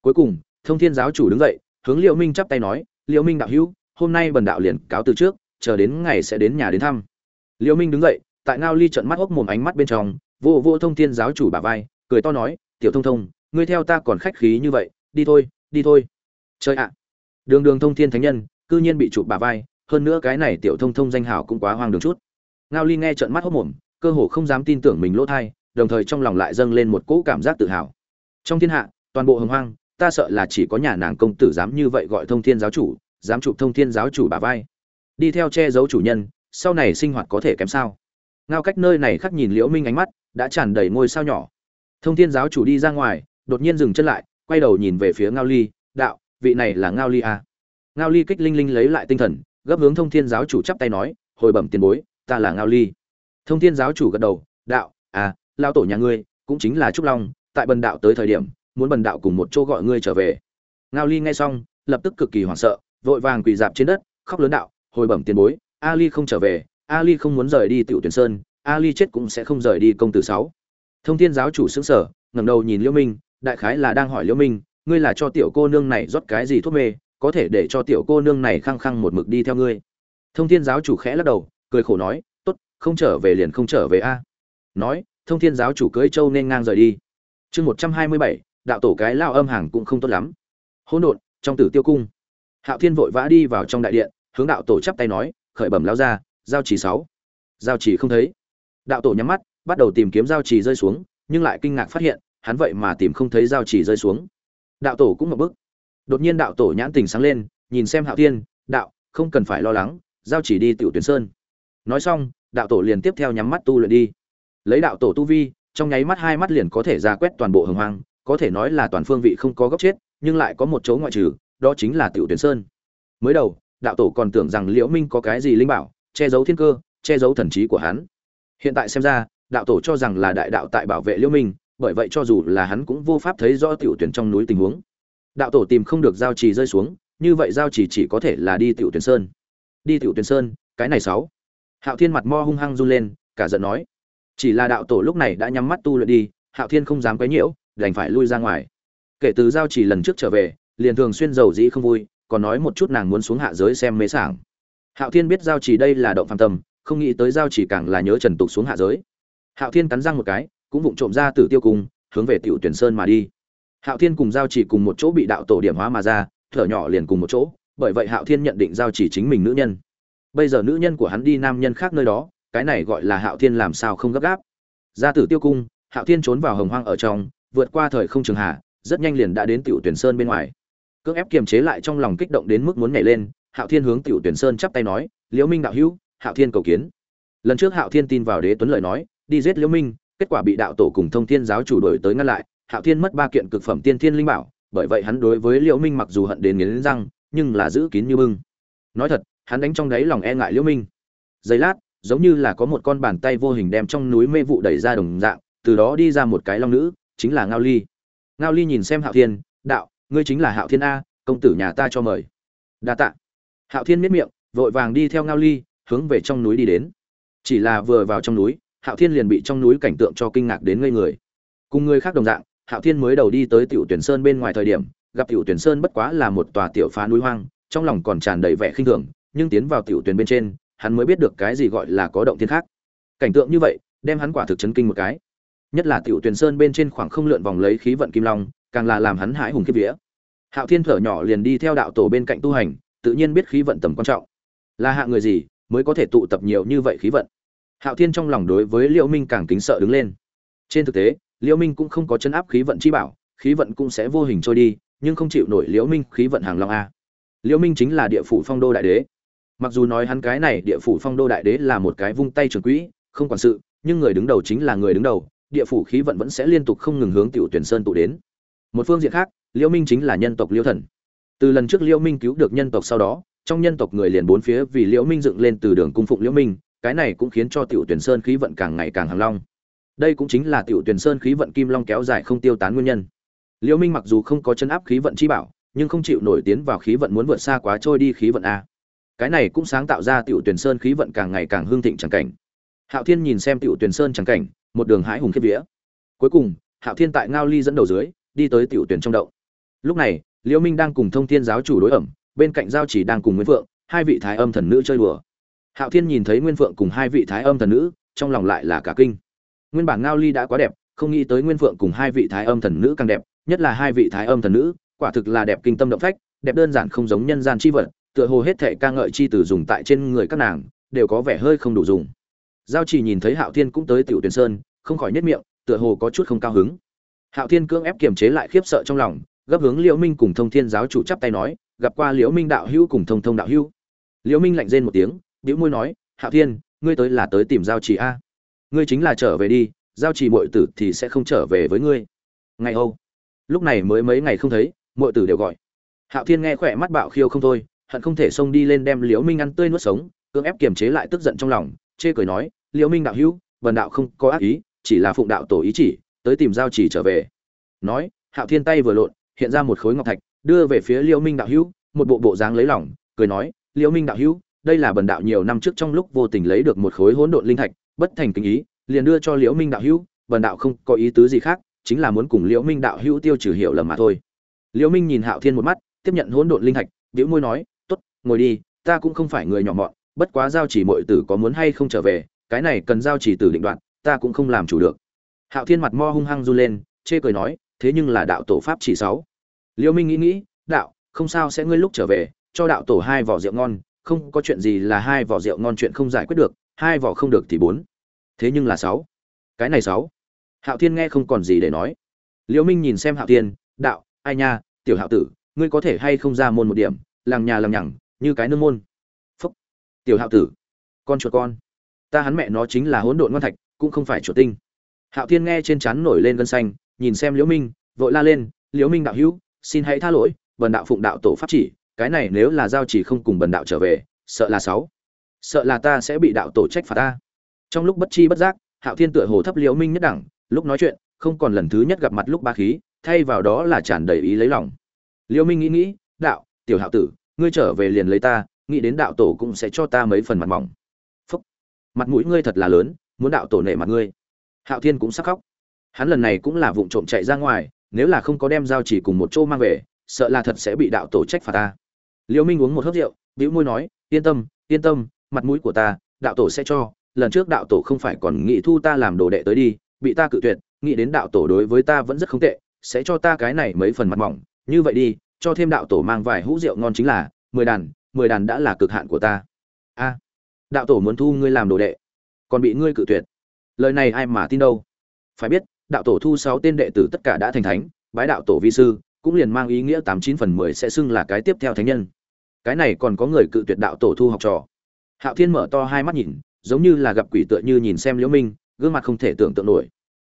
Cuối cùng, thông thiên giáo chủ đứng dậy, hướng liễu minh chắp tay nói, liễu minh đạo hữu, hôm nay bần đạo liền cáo từ trước, chờ đến ngày sẽ đến nhà đến thăm. Liễu minh đứng dậy, tại ngao ly trợn mắt ốc mồm ánh mắt bên trong vô vô thông thiên giáo chủ bà vai, cười to nói, tiểu thông thông, ngươi theo ta còn khách khí như vậy, đi thôi đi thôi. Chơi ạ. Đường đường thông thiên thánh nhân, cư nhiên bị chụp bà vai, hơn nữa cái này tiểu thông thông danh hào cũng quá hoang đường chút. Ngao ly nghe trận mắt hốc mồm, cơ hồ không dám tin tưởng mình lỗ thai, đồng thời trong lòng lại dâng lên một cỗ cảm giác tự hào. Trong thiên hạ, toàn bộ hồng hoang, ta sợ là chỉ có nhà nàng công tử dám như vậy gọi thông thiên giáo chủ, dám chụp thông thiên giáo chủ bà vai. Đi theo che giấu chủ nhân, sau này sinh hoạt có thể kém sao? Ngao cách nơi này khắc nhìn liễu minh ánh mắt đã tràn đầy ngôi sao nhỏ. Thông thiên giáo chủ đi ra ngoài, đột nhiên dừng chân lại, quay đầu nhìn về phía ngao ly, đạo, vị này là ngao ly à. ngao ly kích linh linh lấy lại tinh thần, gấp hướng thông thiên giáo chủ chắp tay nói, hồi bẩm tiền bối, ta là ngao ly. Thông thiên giáo chủ gật đầu, đạo à lao tổ nhà ngươi, cũng chính là trúc long, tại bần đạo tới thời điểm, muốn bần đạo cùng một chỗ gọi ngươi trở về. Ngao ly nghe xong, lập tức cực kỳ hoảng sợ, vội vàng quỳ dạp trên đất, khóc lớn đạo, hồi bẩm tiền bối ali không trở về ali không muốn rời đi tiểu tuyển sơn ali chết cũng sẽ không rời đi công tử sáu. Thông thiên giáo chủ xứng sở ngẩng đầu nhìn liễu minh, đại khái là đang hỏi liễu minh, ngươi là cho tiểu cô nương này rót cái gì thuốc mê, có thể để cho tiểu cô nương này khăng khăng một mực đi theo ngươi. Thông thiên giáo chủ khẽ lắc đầu, cười khổ nói, tốt, không trở về liền không trở về a. Nói, thông thiên giáo chủ cưỡi châu nên ngang rời đi. Chương một trăm hai mươi bảy, đạo tổ cái lao âm hàng cũng không tốt lắm. Hỗn độn, trong tử tiêu cung. Hạo thiên vội vã đi vào trong đại điện, hướng đạo tổ chắp tay nói, khởi bẩm lao ra giao chỉ sáu. Giao chỉ không thấy đạo tổ nhắm mắt, bắt đầu tìm kiếm giao chỉ rơi xuống, nhưng lại kinh ngạc phát hiện, hắn vậy mà tìm không thấy giao chỉ rơi xuống. Đạo tổ cũng một bức. Đột nhiên đạo tổ nhãn tình sáng lên, nhìn xem hạo thiên, đạo, không cần phải lo lắng, giao chỉ đi tiểu tuyển sơn. Nói xong, đạo tổ liền tiếp theo nhắm mắt tu luyện đi. Lấy đạo tổ tu vi, trong nháy mắt hai mắt liền có thể ra quét toàn bộ hồng hoang, có thể nói là toàn phương vị không có góc chết, nhưng lại có một chỗ ngoại trừ, đó chính là tiểu tuyển sơn. Mới đầu, đạo tổ còn tưởng rằng liễu minh có cái gì linh bảo, che giấu thiên cơ, che giấu thần trí của hắn hiện tại xem ra, đạo tổ cho rằng là đại đạo tại bảo vệ liễu minh, bởi vậy cho dù là hắn cũng vô pháp thấy rõ tiểu tuyển trong núi tình huống. Đạo tổ tìm không được giao trì rơi xuống, như vậy giao trì chỉ có thể là đi tiểu tuyển sơn. Đi tiểu tuyển sơn, cái này sáu. Hạo thiên mặt mo hung hăng run lên, cả giận nói. Chỉ là đạo tổ lúc này đã nhắm mắt tu luyện đi, hạo thiên không dám quấy nhiễu, đành phải lui ra ngoài. Kể từ giao trì lần trước trở về, liền thường xuyên giàu dĩ không vui, còn nói một chút nàng muốn xuống hạ giới xem mế sảng. Hạo thiên biết giao trì đây là động phạm tâm không nghĩ tới giao chỉ càng là nhớ trần tục xuống hạ giới. Hạo thiên cắn răng một cái, cũng vụng trộm ra tử tiêu cung hướng về tiểu tuyển sơn mà đi. Hạo thiên cùng giao chỉ cùng một chỗ bị đạo tổ điểm hóa mà ra, thở nhỏ liền cùng một chỗ, bởi vậy hạo thiên nhận định giao chỉ chính mình nữ nhân. Bây giờ nữ nhân của hắn đi nam nhân khác nơi đó, cái này gọi là hạo thiên làm sao không gấp gáp? Ra tử tiêu cung, hạo thiên trốn vào hồng hoang ở trong, vượt qua thời không trường hạ, rất nhanh liền đã đến tiểu tuyển sơn bên ngoài. Cưỡng ép kiềm chế lại trong lòng kích động đến mức muốn nhảy lên, hạo thiên hướng tiểu tuyển sơn chắp tay nói, liễu minh đạo hữu hạo thiên cầu kiến. Lần trước hạo thiên tin vào đế tuấn lời nói, đi giết liễu minh, kết quả bị đạo tổ cùng thông thiên giáo chủ đổi tới ngăn lại. Hạo thiên mất ba kiện cực phẩm tiên thiên linh bảo, bởi vậy hắn đối với liễu minh mặc dù hận đến nghiến răng, nhưng là giữ kín như bưng. Nói thật, hắn đánh trong đáy lòng e ngại liễu minh. Giây lát, giống như là có một con bàn tay vô hình đem trong núi mê vụ đẩy ra đồng dạng, từ đó đi ra một cái long nữ, chính là ngao ly. Ngao ly nhìn xem hạo thiên, đạo, ngươi chính là hạo thiên a, công tử nhà ta cho mời. Đa tạ. Hạo thiên miết miệng, vội vàng đi theo ngao ly hướng về trong núi đi đến. Chỉ là vừa vào trong núi, hạo thiên liền bị trong núi cảnh tượng cho kinh ngạc đến ngây người. Cùng người khác đồng dạng, hạo thiên mới đầu đi tới tiểu tuyển sơn bên ngoài thời điểm, gặp tiểu tuyển sơn bất quá là một tòa tiểu phá núi hoang, trong lòng còn tràn đầy vẻ khinh thường, nhưng tiến vào tiểu tuyển bên trên, hắn mới biết được cái gì gọi là có động thiên khác. Cảnh tượng như vậy, đem hắn quả thực chấn kinh một cái. Nhất là tiểu tuyển sơn bên trên khoảng không lượn vòng lấy khí vận kim long, càng là làm hắn hãi hùng kiếp vía. Hạo thiên thở nhỏ liền đi theo đạo tổ bên cạnh tu hành, tự nhiên biết khí vận tầm quan trọng. Là hạ người gì mới có thể tụ tập nhiều như vậy khí vận. Hạo thiên trong lòng đối với liễu minh càng kính sợ đứng lên. Trên thực tế, liễu minh cũng không có chấn áp khí vận chi bảo, khí vận cũng sẽ vô hình trôi đi, nhưng không chịu nổi liễu minh khí vận hàng long a. Liễu minh chính là địa phủ phong đô đại đế. Mặc dù nói hắn cái này địa phủ phong đô đại đế là một cái vung tay trường quỹ, không quản sự, nhưng người đứng đầu chính là người đứng đầu, địa phủ khí vận vẫn sẽ liên tục không ngừng hướng tiểu tuyển sơn tụ đến. Một phương diện khác, liễu minh chính là nhân tộc liễu thần. Từ lần trước liễu minh cứu được nhân tộc sau đó trong nhân tộc người liền bốn phía vì liễu minh dựng lên từ đường cung phụng liễu minh, cái này cũng khiến cho tiểu tuyển sơn khí vận càng ngày càng hàng long. Đây cũng chính là tiểu tuyển sơn khí vận kim long kéo dài không tiêu tán nguyên nhân. Liễu minh mặc dù không có chân áp khí vận chi bảo, nhưng không chịu nổi tiến vào khí vận muốn vượt xa quá trôi đi khí vận a. Cái này cũng sáng tạo ra tiểu tuyển sơn khí vận càng ngày càng hương thịnh chẳng cảnh. Hạo thiên nhìn xem tiểu tuyển sơn chẳng cảnh, một đường hãi hùng khiếp vía. Cuối cùng, hạo thiên tại ngao ly dẫn đầu dưới, đi tới tiểu tuyển trong động. Lúc này, liễu minh đang cùng thông thiên giáo chủ đối ẩm bên cạnh giao chỉ đang cùng nguyên phượng, hai vị thái âm thần nữ chơi đùa. Hạo thiên nhìn thấy nguyên phượng cùng hai vị thái âm thần nữ, trong lòng lại là cả kinh. Nguyên bản ngao ly đã quá đẹp, không nghĩ tới nguyên phượng cùng hai vị thái âm thần nữ càng đẹp, nhất là hai vị thái âm thần nữ, quả thực là đẹp kinh tâm động phách, đẹp đơn giản không giống nhân gian chi vật, tựa hồ hết thệ ca ngợi chi từ dùng tại trên người các nàng, đều có vẻ hơi không đủ dùng. Giao chỉ nhìn thấy hạo thiên cũng tới tiểu tuyển sơn, không khỏi nhất miệng, tựa hồ có chút không cao hứng. Hạo thiên cưỡng ép kiềm chế lại khiếp sợ trong lòng, gấp hướng liễu minh cùng thông thiên giáo chủ chắp tay nói gặp qua liễu minh đạo hữu cùng thông thông đạo hữu. Liễu minh lạnh rên một tiếng, bĩu môi nói hạo thiên, ngươi tới là tới tìm giao trì a. Ngươi chính là trở về đi, giao trì muội tử thì sẽ không trở về với ngươi. Ngày âu. Lúc này mới mấy ngày không thấy, muội tử đều gọi. Hạo thiên nghe khỏe mắt bạo khiêu không thôi, hận không thể xông đi lên đem liễu minh ăn tươi nuốt sống, cưỡng ép kiềm chế lại tức giận trong lòng, chê cười nói, liễu minh đạo hữu vần đạo không có ác ý, chỉ là phụng đạo tổ ý chỉ, tới tìm giao trì trở về. Nói hạo thiên tay vừa lộn, hiện ra một khối ngọc thạch đưa về phía liễu minh đạo hữu, một bộ bộ dáng lấy lòng, cười nói, liễu minh đạo hữu, đây là bần đạo nhiều năm trước trong lúc vô tình lấy được một khối hỗn độn linh thạch, bất thành kính ý, liền đưa cho liễu minh đạo hữu, bần đạo không có ý tứ gì khác, chính là muốn cùng liễu minh đạo hữu tiêu trừ hiểu lầm mà thôi. Liễu minh nhìn hạo thiên một mắt, tiếp nhận hỗn độn linh thạch, bĩu môi nói, tốt, ngồi đi, ta cũng không phải người nhỏ mọn, bất quá giao chỉ muội tử có muốn hay không trở về, cái này cần giao chỉ tử định đoạn ta cũng không làm chủ được. Hạo thiên mặt mo hung hăng run lên, chê cười nói, thế nhưng là đạo tổ pháp chỉ sáu liễu minh nghĩ nghĩ, đạo, không sao, sẽ ngươi lúc trở về, cho đạo tổ hai vỏ rượu ngon, không có chuyện gì là hai vỏ rượu ngon chuyện không giải quyết được, hai vỏ không được thì bốn. Thế nhưng là sáu. Cái này sáu. Hạo thiên nghe không còn gì để nói. Liễu minh nhìn xem hạo thiên, đạo, ai nha, tiểu hạo tử, ngươi có thể hay không ra môn một điểm làng nhà làng nhằng, như cái nương môn. Phúc. Tiểu hạo tử, con chuột con, ta hắn mẹ nó chính là hỗn độn ngon thạch, cũng không phải chuột tinh. Hạo thiên nghe trên chắn nổi lên gân xanh, nhìn xem liễu minh, vội la lên, liễu minh đạo hữu xin hãy tha lỗi, bần đạo phụng đạo tổ pháp chỉ, cái này nếu là giao chỉ không cùng bần đạo trở về, sợ là sáu. Sợ là ta sẽ bị đạo tổ trách phạt ta. Trong lúc bất chi bất giác, hạo thiên tựa hồ thấp liễu minh nhất đẳng, lúc nói chuyện, không còn lần thứ nhất gặp mặt lúc ba khí, thay vào đó là tràn đầy ý lấy lòng. Liễu minh nghĩ nghĩ, đạo, tiểu hạo tử, ngươi trở về liền lấy ta, nghĩ đến đạo tổ cũng sẽ cho ta mấy phần mặt mỏng. Phúc. Mặt mũi ngươi thật là lớn, muốn đạo tổ nể mặt ngươi. Hạo thiên cũng sắc khóc. Hắn lần này cũng là vụng trộm chạy ra ngoài nếu là không có đem giao chỉ cùng một chỗ mang về, sợ là thật sẽ bị đạo tổ trách phạt ta. Liễu minh uống một hớp rượu, bĩu môi nói, yên tâm yên tâm, mặt mũi của ta, đạo tổ sẽ cho, lần trước đạo tổ không phải còn nghĩ thu ta làm đồ đệ tới đi, bị ta cự tuyệt, nghĩ đến đạo tổ đối với ta vẫn rất không tệ, sẽ cho ta cái này mấy phần mặt mỏng, như vậy đi, cho thêm đạo tổ mang vài hũ rượu ngon chính là, mười đàn mười đàn đã là cực hạn của ta. A, đạo tổ muốn thu ngươi làm đồ đệ, còn bị ngươi cự tuyệt. Lời này ai mà tin đâu? Phải biết đạo tổ thu sáu tên đệ tử tất cả đã thành thánh, bái đạo tổ vi sư, cũng liền mang ý nghĩa tám chín phần mười sẽ xưng là cái tiếp theo thánh nhân. Cái này còn có người cự tuyệt đạo tổ thu học trò. Hạo thiên mở to hai mắt nhìn, giống như là gặp quỷ tựa như nhìn xem liễu minh, gương mặt không thể tưởng tượng nổi.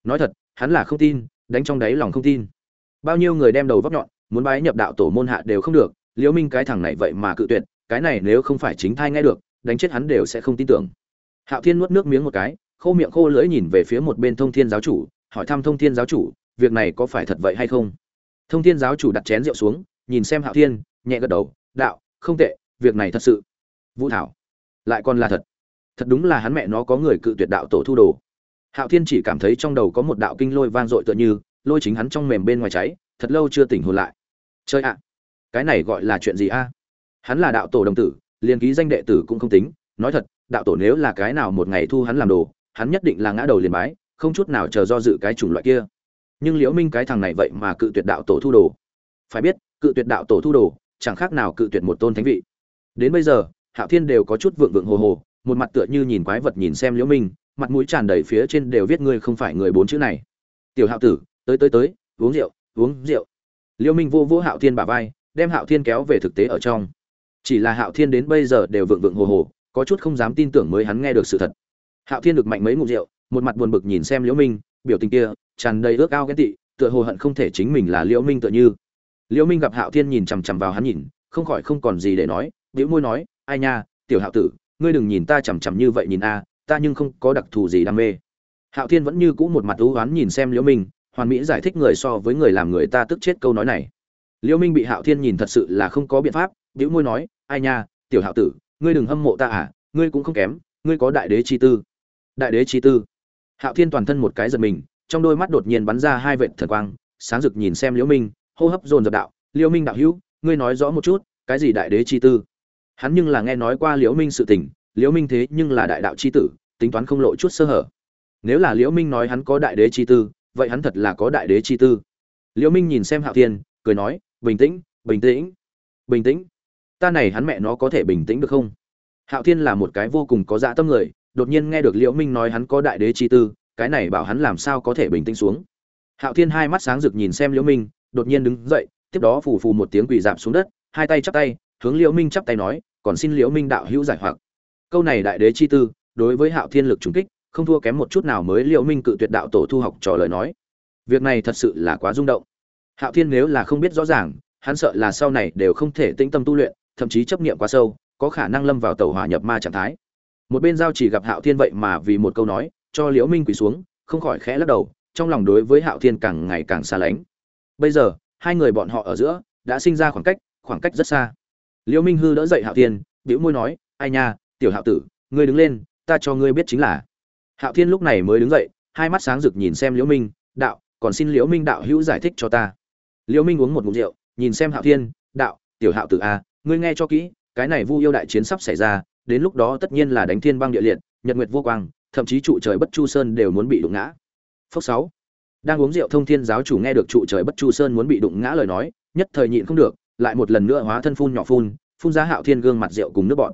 Nói thật, hắn là không tin, đánh trong đáy lòng không tin. Bao nhiêu người đem đầu vóc nhọn, muốn bái nhập đạo tổ môn hạ đều không được, liễu minh cái thằng này vậy mà cự tuyệt, cái này nếu không phải chính thai nghe được, đánh chết hắn đều sẽ không tin tưởng. Hạo thiên nuốt nước miếng một cái, khô miệng khô lưỡi nhìn về phía một bên thông thiên giáo chủ hỏi thăm thông thiên giáo chủ, việc này có phải thật vậy hay không? Thông thiên giáo chủ đặt chén rượu xuống, nhìn xem hạo thiên, nhẹ gật đầu, đạo, không tệ, việc này thật sự. Vũ thảo, lại còn là thật. Thật đúng là hắn mẹ nó có người cự tuyệt đạo tổ thu đồ. Hạo thiên chỉ cảm thấy trong đầu có một đạo kinh lôi vang dội tựa như, lôi chính hắn trong mềm bên ngoài cháy, thật lâu chưa tỉnh hồn lại. Chơi ạ, cái này gọi là chuyện gì a? Hắn là đạo tổ đồng tử, liền ký danh đệ tử cũng không tính. Nói thật, đạo tổ nếu là cái nào một ngày thu hắn làm đồ, hắn nhất định là ngã đầu liền bái không chút nào chờ do dự cái chủng loại kia. Nhưng liễu minh cái thằng này vậy mà cự tuyệt đạo tổ thu đồ. Phải biết, cự tuyệt đạo tổ thu đồ, chẳng khác nào cự tuyệt một tôn thánh vị. Đến bây giờ, hạo thiên đều có chút vượng vượng hồ hồ, một mặt tựa như nhìn quái vật nhìn xem liễu minh, mặt mũi tràn đầy phía trên đều viết ngươi không phải người bốn chữ này. Tiểu hạo tử, tới tới tới, uống rượu uống rượu. Liễu minh vô vô hạo thiên bả vai, đem hạo thiên kéo về thực tế ở trong. Chỉ là hạo thiên đến bây giờ đều vượng vượng hồ hồ, có chút không dám tin tưởng mới hắn nghe được sự thật. Hạo thiên được mạnh mấy ngụm rượu một mặt buồn bực nhìn xem liễu minh, biểu tình kia tràn đầy ước ao ghen tị, tựa hồ hận không thể chính mình là liễu minh tựa như. Liễu minh gặp hạo thiên nhìn chằm chằm vào hắn nhìn, không khỏi không còn gì để nói liễu môi nói, ai nha, tiểu hạo tử, ngươi đừng nhìn ta chằm chằm như vậy nhìn a, ta nhưng không có đặc thù gì đam mê. Hạo thiên vẫn như cũ một mặt ưu oán nhìn xem liễu minh, hoàn mỹ giải thích người so với người làm người ta tức chết câu nói này. Liễu minh bị hạo thiên nhìn thật sự là không có biện pháp liễu môi nói, ai nha, tiểu hạo tử, ngươi đừng hâm mộ ta à ngươi cũng không kém, ngươi có đại đế chi tư. Đại đế chi tư? Hạo thiên toàn thân một cái giật mình, trong đôi mắt đột nhiên bắn ra hai vệt thần quang, sáng rực nhìn xem liễu minh, hô hấp dồn dập đạo, liễu minh đạo hữu, ngươi nói rõ một chút, cái gì đại đế chi tư? Hắn nhưng là nghe nói qua liễu minh sự tình, liễu minh thế nhưng là đại đạo chi tử, tính toán không lộ chút sơ hở. Nếu là liễu minh nói hắn có đại đế chi tư, vậy hắn thật là có đại đế chi tư. Liễu minh nhìn xem hạo thiên, cười nói, bình tĩnh bình tĩnh bình tĩnh. Ta này hắn mẹ nó có thể bình tĩnh được không? Hạo thiên là một cái vô cùng có dạ tâm người đột nhiên nghe được liễu minh nói hắn có đại đế chi tư, cái này bảo hắn làm sao có thể bình tĩnh xuống. Hạo thiên hai mắt sáng rực nhìn xem liễu minh, đột nhiên đứng dậy, tiếp đó phù phù một tiếng quỳ dạp xuống đất, hai tay chắp tay, hướng liễu minh chắp tay nói, còn xin liễu minh đạo hữu giải hoặc. Câu này đại đế chi tư, đối với hạo thiên lực trùng kích, không thua kém một chút nào mới liễu minh cự tuyệt đạo tổ thu học trò lời nói. Việc này thật sự là quá rung động. Hạo thiên nếu là không biết rõ ràng, hắn sợ là sau này đều không thể tĩnh tâm tu luyện, thậm chí chấp niệm quá sâu, có khả năng lâm vào tàu hỏa nhập ma trạng thái một bên giao chỉ gặp hạo thiên vậy mà vì một câu nói cho liễu minh quỳ xuống không khỏi khẽ lắc đầu trong lòng đối với hạo thiên càng ngày càng xa lánh. Bây giờ hai người bọn họ ở giữa đã sinh ra khoảng cách khoảng cách rất xa. Liễu minh hư đỡ dậy hạo thiên bĩu môi nói ai nha tiểu hạo tử ngươi đứng lên ta cho ngươi biết chính là. Hạo thiên lúc này mới đứng dậy hai mắt sáng rực nhìn xem liễu minh đạo còn xin liễu minh đạo hữu giải thích cho ta. Liễu minh uống một ngụm rượu nhìn xem hạo thiên đạo tiểu hạo tử a à, ngươi nghe cho kỹ cái này vu yêu đại chiến sắp xảy ra đến lúc đó tất nhiên là đánh thiên băng địa liệt, nhật nguyệt vô quang, thậm chí trụ trời bất chu sơn đều muốn bị đụng ngã. Phốc sáu. Đang uống rượu thông thiên giáo chủ nghe được trụ trời bất chu sơn muốn bị đụng ngã lời nói, nhất thời nhịn không được, lại một lần nữa hóa thân phun nhỏ phun phun ra hạo thiên gương mặt rượu cùng nước bọt.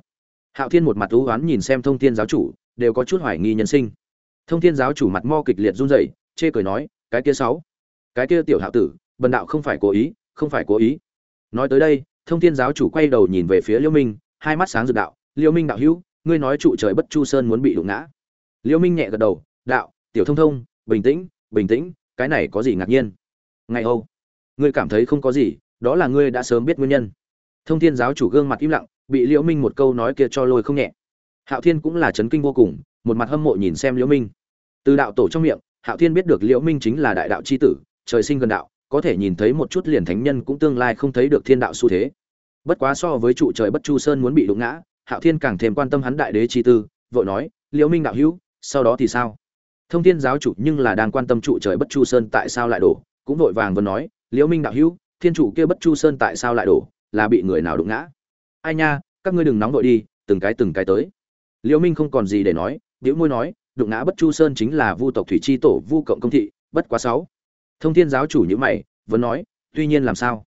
Hạo thiên một mặt thú uất nhìn xem thông thiên giáo chủ, đều có chút hoài nghi nhân sinh. Thông thiên giáo chủ mặt mo kịch liệt run rẩy, chê cười nói, cái kia sáu, cái kia tiểu hạo tử, bần đạo không phải cố ý, không phải cố ý. Nói tới đây, thông thiên giáo chủ quay đầu nhìn về phía liễu minh, hai mắt sáng rực đạo liêu minh đạo hữu, ngươi nói trụ trời bất chu sơn muốn bị đụng ngã. Liêu minh nhẹ gật đầu, đạo, tiểu thông thông, bình tĩnh bình tĩnh, cái này có gì ngạc nhiên? Ngày âu, ngươi cảm thấy không có gì, đó là ngươi đã sớm biết nguyên nhân. Thông thiên giáo chủ gương mặt im lặng, bị liễu minh một câu nói kia cho lôi không nhẹ. Hạo thiên cũng là chấn kinh vô cùng, một mặt hâm mộ nhìn xem liễu minh. Từ đạo tổ trong miệng, hạo thiên biết được liễu minh chính là đại đạo chi tử, trời sinh gần đạo, có thể nhìn thấy một chút liền thánh nhân cũng tương lai không thấy được thiên đạo xu thế. Bất quá so với trụ trời bất chu sơn muốn bị đụng ngã hạo thiên càng thêm quan tâm hắn đại đế chi tư, vội nói, liễu minh đạo hữu, sau đó thì sao? Thông thiên giáo chủ nhưng là đang quan tâm trụ trời bất chu sơn tại sao lại đổ, cũng vội vàng vẫn nói, liễu minh đạo hữu, thiên chủ kia bất chu sơn tại sao lại đổ, là bị người nào đụng ngã? Ai nha, các ngươi đừng nóng vội đi, từng cái từng cái tới. Liễu minh không còn gì để nói liễu môi nói, đụng ngã bất chu sơn chính là vu tộc thủy chi tổ, vu cộng công thị, bất quá sáu. Thông thiên giáo chủ như mày vẫn nói, tuy nhiên làm sao?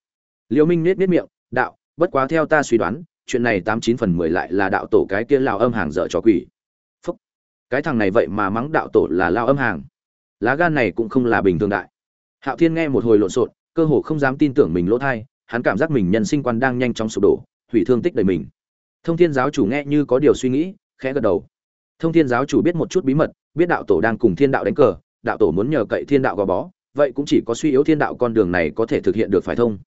Liễu minh nết nết miệng, đạo, bất quá theo ta suy đoán chuyện này tám chín phần mười lại là đạo tổ cái kia lao âm hàng dở trò quỷ. Phúc. Cái thằng này vậy mà mắng đạo tổ là lao âm hàng. Lá gan này cũng không là bình thường đại. Hạo thiên nghe một hồi lộn xộn, cơ hồ không dám tin tưởng mình lỗ thai, hắn cảm giác mình nhân sinh quan đang nhanh chóng sụp đổ, hủy thương tích đầy mình. Thông thiên giáo chủ nghe như có điều suy nghĩ, khẽ gật đầu. Thông thiên giáo chủ biết một chút bí mật, biết đạo tổ đang cùng thiên đạo đánh cờ, đạo tổ muốn nhờ cậy thiên đạo gò bó, vậy cũng chỉ có suy yếu thiên đạo con đường này có thể thực hiện được phải thông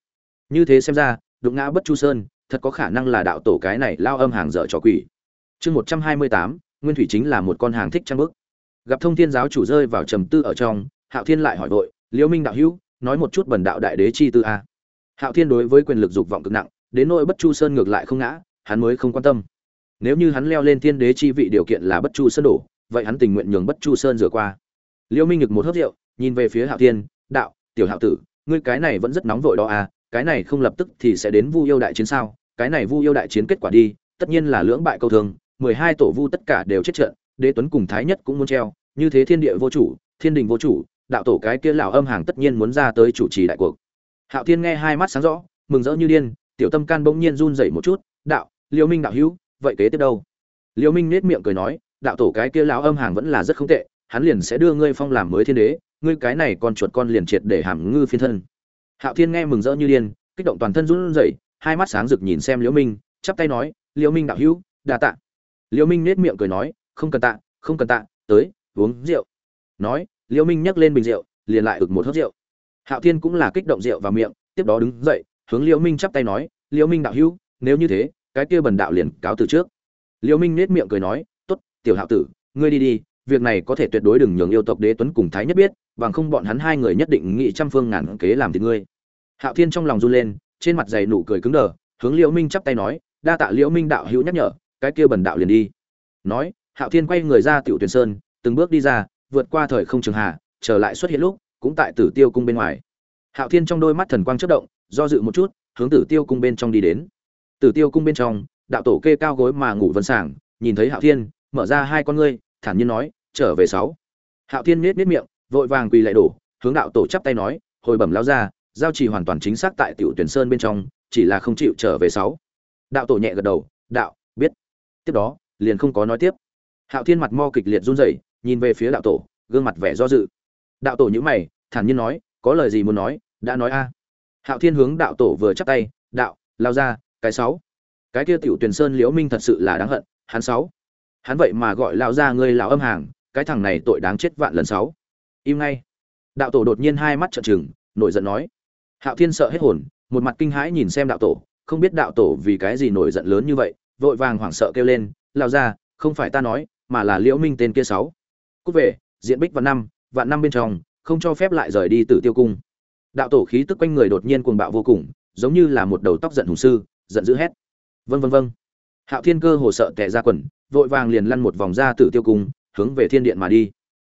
như thế xem ra, đụng ngã bất chu sơn thật có khả năng là đạo tổ cái này lao âm hàng dở trò quỷ. Chương một trăm hai mươi tám, nguyên thủy chính là một con hàng thích trang bức. Gặp thông thiên giáo chủ rơi vào trầm tư ở trong, hạo thiên lại hỏi vội, liễu minh đạo hữu, nói một chút bần đạo đại đế chi tư a? Hạo thiên đối với quyền lực dục vọng cực nặng, đến nỗi bất chu sơn ngược lại không ngã, hắn mới không quan tâm. Nếu như hắn leo lên thiên đế chi vị điều kiện là bất chu sơn đổ, vậy hắn tình nguyện nhường bất chu sơn rửa qua. Liễu minh ngực một hớp rượu, nhìn về phía hạo thiên, đạo, tiểu hạo tử, ngươi cái này vẫn rất nóng vội đó à cái này không lập tức thì sẽ đến vu yêu đại chiến sao? Cái này vu yêu đại chiến kết quả đi, tất nhiên là lưỡng bại câu thương mười hai tổ vu tất cả đều chết trận, đế tuấn cùng thái nhất cũng muốn treo. Như thế thiên địa vô chủ, thiên đình vô chủ, đạo tổ cái kia lão âm hàng tất nhiên muốn ra tới chủ trì đại cuộc. Hạo thiên nghe hai mắt sáng rõ, mừng rỡ như điên, tiểu tâm can bỗng nhiên run rẩy một chút, đạo, liêu minh đạo hữu, vậy kế tiếp đâu? Liễu minh nhếch miệng cười nói, đạo tổ cái kia lão âm hàng vẫn là rất không tệ, hắn liền sẽ đưa ngươi phong làm mới thiên đế, ngươi cái này con chuột con liền triệt để hàm ngư phiên thân hạo thiên nghe mừng rỡ như điên, kích động toàn thân run rẩy, hai mắt sáng rực nhìn xem liễu minh, chắp tay nói, liễu minh đạo hữu, đa tạ. Liễu minh nết miệng cười nói, không cần tạ, không cần tạ, tới, uống rượu. Nói, liễu minh nhấc lên bình rượu, liền lại ực một hớp rượu. Hạo thiên cũng là kích động rượu vào miệng, tiếp đó đứng dậy, hướng liễu minh chắp tay nói, liễu minh đạo hữu, nếu như thế, cái kia bần đạo liền cáo từ trước. Liễu minh nết miệng cười nói, tốt, tiểu hạo tử, ngươi đi đi, việc này có thể tuyệt đối đừng nhường yêu tộc đế tuấn cùng thái nhất biết bằng không bọn hắn hai người nhất định nghị trăm phương ngàn kế làm thịt ngươi. Hạo thiên trong lòng run lên, trên mặt dày nụ cười cứng đờ, hướng liễu minh chắp tay nói, đa tạ liễu minh đạo hữu nhắc nhở, cái kia bần đạo liền đi. Nói, hạo thiên quay người ra tiểu tuyển sơn, từng bước đi ra, vượt qua thời không trường hạ trở lại xuất hiện lúc, cũng tại tử tiêu cung bên ngoài. Hạo thiên trong đôi mắt thần quang chớp động, do dự một chút, hướng tử tiêu cung bên trong đi đến. Tử tiêu cung bên trong, đạo tổ kê cao gối mà ngủ vân sảng, nhìn thấy hạo thiên, mở ra hai con ngươi, thản nhiên nói, trở về sáu. Hạo thiên nết nết miệng vội vàng quỳ lại đổ, hướng đạo tổ chắp tay nói, hồi bẩm lao ra giao trì hoàn toàn chính xác tại tiểu tuyển sơn bên trong, chỉ là không chịu trở về sáu. Đạo tổ nhẹ gật đầu, đạo, biết. Tiếp đó, liền không có nói tiếp. Hạo thiên mặt mo kịch liệt run rẩy, nhìn về phía đạo tổ, gương mặt vẻ do dự. Đạo tổ nhữ mày, thản nhiên nói, có lời gì muốn nói, đã nói a. Hạo thiên hướng đạo tổ vừa chắp tay, đạo lao ra cái sáu. Cái kia tiểu tuyển sơn liễu minh thật sự là đáng hận, hắn sáu. Hắn vậy mà gọi lao ra ngươi lão âm hàng, cái thằng này tội đáng chết vạn lần sáu im ngay. Đạo tổ đột nhiên hai mắt trợn trừng, nổi giận nói. Hạo thiên sợ hết hồn, một mặt kinh hãi nhìn xem đạo tổ, không biết đạo tổ vì cái gì nổi giận lớn như vậy, vội vàng hoảng sợ kêu lên lao ra không phải ta nói, mà là liễu minh tên kia sáu. Cút về, diện bích vạn năm vạn năm bên trong, không cho phép lại rời đi từ tiêu cung. Đạo tổ khí tức quanh người đột nhiên cuồng bạo vô cùng, giống như là một đầu tóc giận hùng sư, giận dữ hét. Vân vân vân hạo thiên cơ hồ sợ tệ ra quần, vội vàng liền lăn một vòng ra tử tiêu cung, hướng về thiên điện mà đi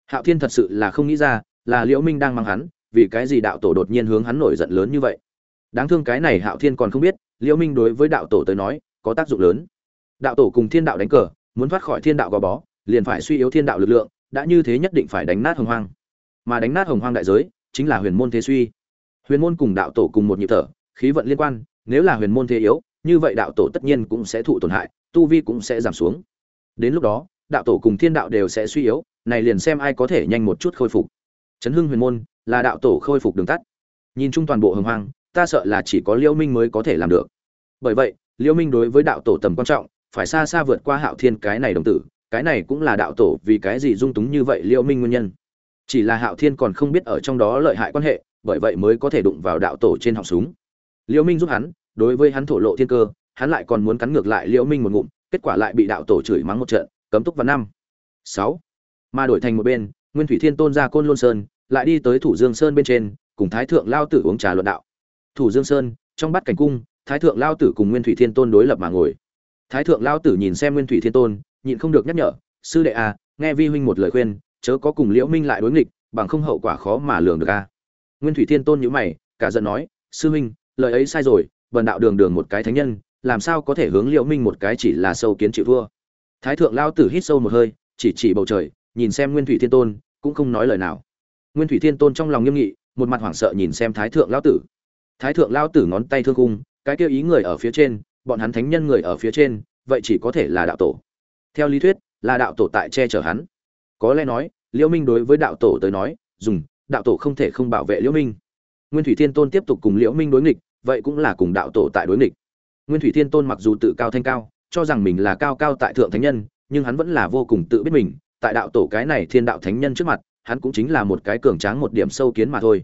hạo thiên thật sự là không nghĩ ra, là liễu minh đang mang hắn, vì cái gì đạo tổ đột nhiên hướng hắn nổi giận lớn như vậy. Đáng thương cái này hạo thiên còn không biết, liễu minh đối với đạo tổ tới nói, có tác dụng lớn. Đạo tổ cùng thiên đạo đánh cờ, muốn thoát khỏi thiên đạo gò bó, liền phải suy yếu thiên đạo lực lượng, đã như thế nhất định phải đánh nát hồng hoang. Mà đánh nát hồng hoang đại giới, chính là huyền môn thế suy. Huyền môn cùng đạo tổ cùng một nhịp thở, khí vận liên quan, nếu là huyền môn thế yếu, như vậy đạo tổ tất nhiên cũng sẽ thụ tổn hại, tu vi cũng sẽ giảm xuống. Đến lúc đó, đạo tổ cùng thiên đạo đều sẽ suy yếu này liền xem ai có thể nhanh một chút khôi phục. Chấn hưng huyền môn là đạo tổ khôi phục đường tắt. Nhìn chung toàn bộ hồng hoang, ta sợ là chỉ có liêu minh mới có thể làm được. Bởi vậy, liêu minh đối với đạo tổ tầm quan trọng, phải xa xa vượt qua hạo thiên cái này đồng tử, cái này cũng là đạo tổ vì cái gì dung túng như vậy liêu minh nguyên nhân. Chỉ là hạo thiên còn không biết ở trong đó lợi hại quan hệ, bởi vậy mới có thể đụng vào đạo tổ trên họng súng. Liêu minh giúp hắn, đối với hắn thổ lộ thiên cơ, hắn lại còn muốn cắn ngược lại liêu minh một ngụm, kết quả lại bị đạo tổ chửi mắng một trận, cấm túc vào năm. Sáu mà đổi thành một bên, nguyên thủy thiên tôn ra côn lôn sơn, lại đi tới thủ dương sơn bên trên, cùng thái thượng lao tử uống trà luận đạo. Thủ dương sơn, trong bát cảnh cung, thái thượng lao tử cùng nguyên thủy thiên tôn đối lập mà ngồi. Thái thượng lao tử nhìn xem nguyên thủy thiên tôn, nhịn không được nhắc nhở, sư đệ à nghe vi huynh một lời khuyên, chớ có cùng liễu minh lại đối nghịch, bằng không hậu quả khó mà lường được a à. nguyên thủy thiên tôn nhíu mày, cả giận nói, sư huynh, lời ấy sai rồi, bần đạo đường đường một cái thánh nhân, làm sao có thể hướng liễu minh một cái chỉ là sâu kiến chịu thua thái thượng lao tử hít sâu một hơi, chỉ chỉ bầu trời nhìn xem nguyên thủy thiên tôn, cũng không nói lời nào. Nguyên thủy thiên tôn trong lòng nghiêm nghị, một mặt hoảng sợ nhìn xem thái thượng lao tử. Thái thượng lao tử ngón tay thương cung cái kêu ý người ở phía trên, bọn hắn thánh nhân người ở phía trên, vậy chỉ có thể là đạo tổ. Theo lý thuyết, là đạo tổ tại che chở hắn. Có lẽ nói, liễu minh đối với đạo tổ tới nói, dùng, đạo tổ không thể không bảo vệ liễu minh. Nguyên thủy thiên tôn tiếp tục cùng liễu minh đối nghịch, vậy cũng là cùng đạo tổ tại đối nghịch. Nguyên thủy thiên tôn mặc dù tự cao thanh cao, cho rằng mình là cao cao tại thượng thánh nhân, nhưng hắn vẫn là vô cùng tự biết mình tại đạo tổ cái này thiên đạo thánh nhân trước mặt, hắn cũng chính là một cái cường tráng một điểm sâu kiến mà thôi.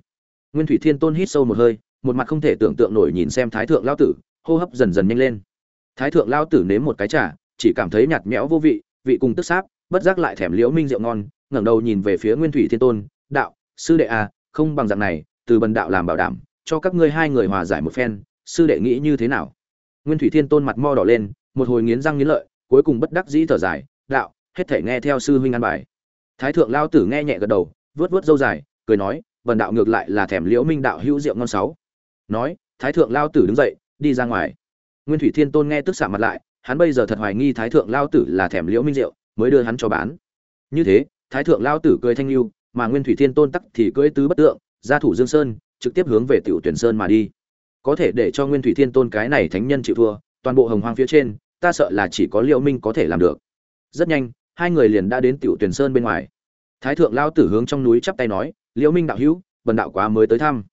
Nguyên thủy thiên tôn hít sâu một hơi, một mặt không thể tưởng tượng nổi nhìn xem thái thượng lao tử, hô hấp dần dần nhanh lên. Thái thượng lao tử nếm một cái trà, chỉ cảm thấy nhạt nhẽo vô vị vị cùng tức sáp, bất giác lại thèm liễu minh rượu ngon, ngẩng đầu nhìn về phía nguyên thủy thiên tôn, đạo, sư đệ à không bằng dạng này, từ bần đạo làm bảo đảm, cho các ngươi hai người hòa giải một phen, sư đệ nghĩ như thế nào? Nguyên thủy thiên tôn mặt mo đỏ lên, một hồi nghiến răng nghiến lợi, cuối cùng bất đắc dĩ thở dài, đạo hết thể nghe theo sư huynh an bài. Thái thượng lao tử nghe nhẹ gật đầu vớt vớt dâu dài, cười nói, vần đạo ngược lại là thèm liễu minh đạo hữu rượu ngon sáu. Nói, thái thượng lao tử đứng dậy, đi ra ngoài. Nguyên thủy thiên tôn nghe tức xạ mặt lại, hắn bây giờ thật hoài nghi thái thượng lao tử là thèm liễu minh rượu, mới đưa hắn cho bán. Như thế, thái thượng lao tử cười thanh lưu, mà nguyên thủy thiên tôn tắc thì cưỡi tứ bất tượng, ra thủ dương sơn, trực tiếp hướng về tiểu tuyển sơn mà đi. Có thể để cho nguyên thủy thiên tôn cái này thánh nhân chịu thua, toàn bộ hồng hoang phía trên, ta sợ là chỉ có liễu minh có thể làm được. Rất nhanh hai người liền đã đến tiểu tuyển sơn bên ngoài. Thái thượng lao tử hướng trong núi chắp tay nói, liễu minh đạo hữu, bần đạo quá mới tới thăm.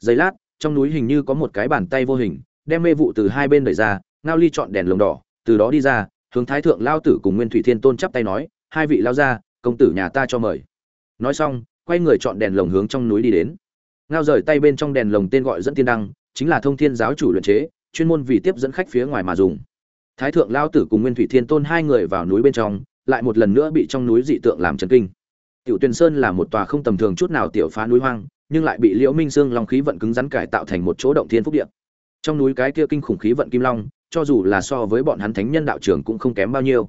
Giây lát, trong núi hình như có một cái bàn tay vô hình, đem mê vụ từ hai bên đẩy ra, ngao ly chọn đèn lồng đỏ, từ đó đi ra, hướng thái thượng lao tử cùng nguyên thủy thiên tôn chắp tay nói, hai vị lao ra công tử nhà ta cho mời. Nói xong, quay người chọn đèn lồng hướng trong núi đi đến. Ngao rời tay bên trong đèn lồng tên gọi dẫn tiên đăng, chính là thông thiên giáo chủ luyện chế, chuyên môn vì tiếp dẫn khách phía ngoài mà dùng. Thái thượng lao tử cùng nguyên thủy thiên tôn hai người vào núi bên trong lại một lần nữa bị trong núi dị tượng làm chấn kinh. Tiểu tuyền sơn là một tòa không tầm thường chút nào tiểu phá núi hoang nhưng lại bị liễu minh Dương long khí vận cứng rắn cải tạo thành một chỗ động thiên phúc địa. Trong núi cái kia kinh khủng khí vận kim long cho dù là so với bọn hắn thánh nhân đạo trưởng cũng không kém bao nhiêu.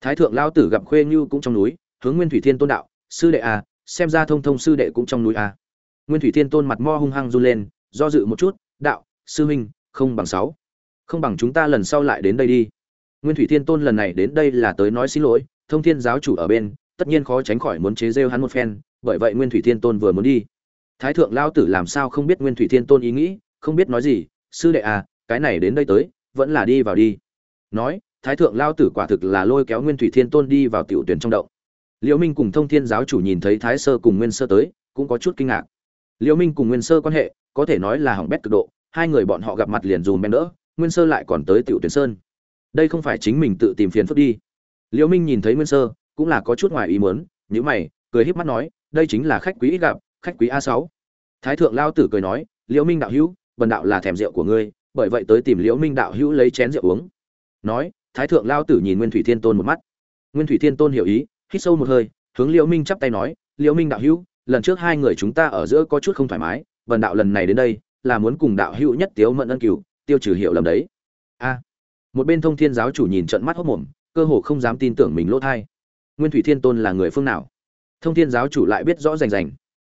Thái thượng Lão tử gặp khuê như cũng trong núi hướng nguyên thủy thiên tôn đạo sư đệ à, xem ra thông thông sư đệ cũng trong núi à. nguyên thủy thiên tôn mặt mo hung hăng run lên do dự một chút đạo sư huynh không bằng sáu. Không bằng chúng ta lần sau lại đến đây đi. Nguyên thủy thiên tôn lần này đến đây là tới nói xin lỗi thông thiên giáo chủ ở bên, tất nhiên khó tránh khỏi muốn chế rêu hắn một phen, bởi vậy nguyên thủy thiên tôn vừa muốn đi. Thái thượng lao tử làm sao không biết nguyên thủy thiên tôn ý nghĩ, không biết nói gì, sư đệ à cái này đến đây tới, vẫn là đi vào đi. Nói, thái thượng lao tử quả thực là lôi kéo nguyên thủy thiên tôn đi vào tiểu tuyển trong động. Liễu minh cùng thông thiên giáo chủ nhìn thấy thái sơ cùng nguyên sơ tới, cũng có chút kinh ngạc. Liễu minh cùng nguyên sơ quan hệ, có thể nói là hỏng bét cực độ, hai người bọn họ gặp mặt liền dùm bên đỡ, nguyên sơ lại còn tới tiểu tuyển sơn. Đây không phải chính mình tự tìm phiền phức đi liễu minh nhìn thấy nguyên sơ, cũng là có chút ngoài ý muốn, nhíu mày, cười híp mắt nói, đây chính là khách quý ít gặp, khách quý a sáu. Thái thượng lao tử cười nói, liễu minh đạo hữu, bần đạo là thèm rượu của ngươi, bởi vậy tới tìm liễu minh đạo hữu lấy chén rượu uống. Nói, thái thượng lao tử nhìn nguyên thủy thiên tôn một mắt. Nguyên thủy thiên tôn hiểu ý, hít sâu một hơi, hướng liễu minh chắp tay nói, liễu minh đạo hữu, lần trước hai người chúng ta ở giữa có chút không thoải mái, bần đạo lần này đến đây, là muốn cùng đạo hữu nhất tiếu mận ân cửu, tiêu trừ hiểu lầm đấy. A. Một bên thông thiên giáo chủ nhìn trận mắt hốc mồm cơ hồ không dám tin tưởng mình lỗ thai. Nguyên thủy thiên tôn là người phương nào? Thông thiên giáo chủ lại biết rõ rành rành.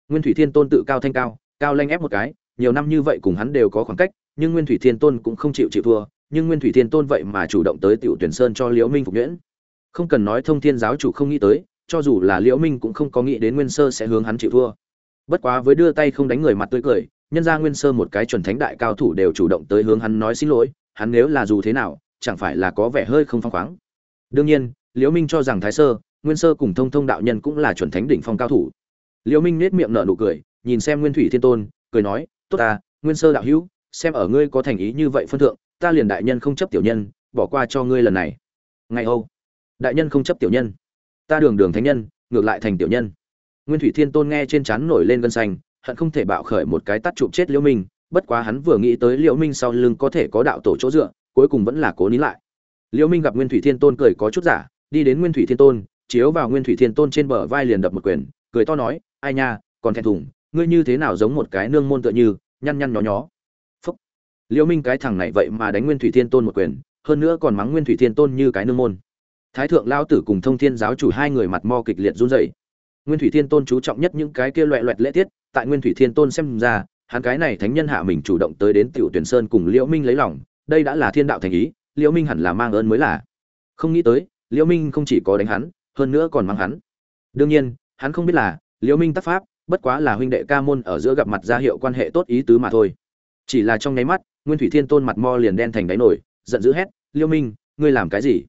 Nguyên thủy thiên tôn tự cao thanh cao cao lanh ép một cái, nhiều năm như vậy cùng hắn đều có khoảng cách, nhưng nguyên thủy thiên tôn cũng không chịu chịu thua, nhưng nguyên thủy thiên tôn vậy mà chủ động tới tiểu tuyển sơn cho liễu minh phục nhuyễn. Không cần nói thông thiên giáo chủ không nghĩ tới, cho dù là liễu minh cũng không có nghĩ đến nguyên sơ sẽ hướng hắn chịu thua. Bất quá với đưa tay không đánh người mặt tươi cười, nhân ra nguyên sơ một cái chuẩn thánh đại cao thủ đều chủ động tới hướng hắn nói xin lỗi, hắn nếu là dù thế nào, chẳng phải là có vẻ hơi không phong khoáng đương nhiên, liễu minh cho rằng thái sơ, nguyên sơ cùng thông thông đạo nhân cũng là chuẩn thánh đỉnh phong cao thủ. Liễu minh nét miệng nở nụ cười, nhìn xem nguyên thủy thiên tôn, cười nói, tốt ta, nguyên sơ đạo hữu, xem ở ngươi có thành ý như vậy phân thượng, ta liền đại nhân không chấp tiểu nhân, bỏ qua cho ngươi lần này. Ngày âu đại nhân không chấp tiểu nhân. Ta đường đường thánh nhân, ngược lại thành tiểu nhân. Nguyên thủy thiên tôn nghe trên chán nổi lên gân xanh, hận không thể bạo khởi một cái tắt chụp chết liễu minh, bất quá hắn vừa nghĩ tới liễu minh sau lưng có thể có đạo tổ chỗ dựa, cuối cùng vẫn là cố nín lại liễu minh gặp nguyên thủy thiên tôn cười có chút giả, đi đến nguyên thủy thiên tôn, chiếu vào nguyên thủy thiên tôn trên bờ vai liền đập một quyền, cười to nói, ai nha, còn thẹn thùng, ngươi như thế nào giống một cái nương môn tựa như, nhăn nhăn nhó nhó. Phúc. Liễu minh cái thằng này vậy mà đánh nguyên thủy thiên tôn một quyền, hơn nữa còn mắng nguyên thủy thiên tôn như cái nương môn. Thái thượng lao tử cùng thông thiên giáo chủ hai người mặt mo kịch liệt run rẩy. Nguyên thủy thiên tôn chú trọng nhất những cái kia loẹ loẹt lễ tiết, tại nguyên thủy thiên tôn xem ra, hắn cái này thánh nhân hạ mình chủ động tới đến tiểu tuyển sơn cùng liễu minh lấy lòng, đây đã là thiên đạo thành ý liễu minh hẳn là mang ơn mới là. Không nghĩ tới, liễu minh không chỉ có đánh hắn, hơn nữa còn mang hắn. Đương nhiên, hắn không biết là liễu minh tác pháp, bất quá là huynh đệ ca môn ở giữa gặp mặt ra hiệu quan hệ tốt ý tứ mà thôi. Chỉ là trong nháy mắt, nguyên thủy thiên tôn mặt mo liền đen thành đáy nổi, giận dữ hét, liễu minh, ngươi làm cái gì?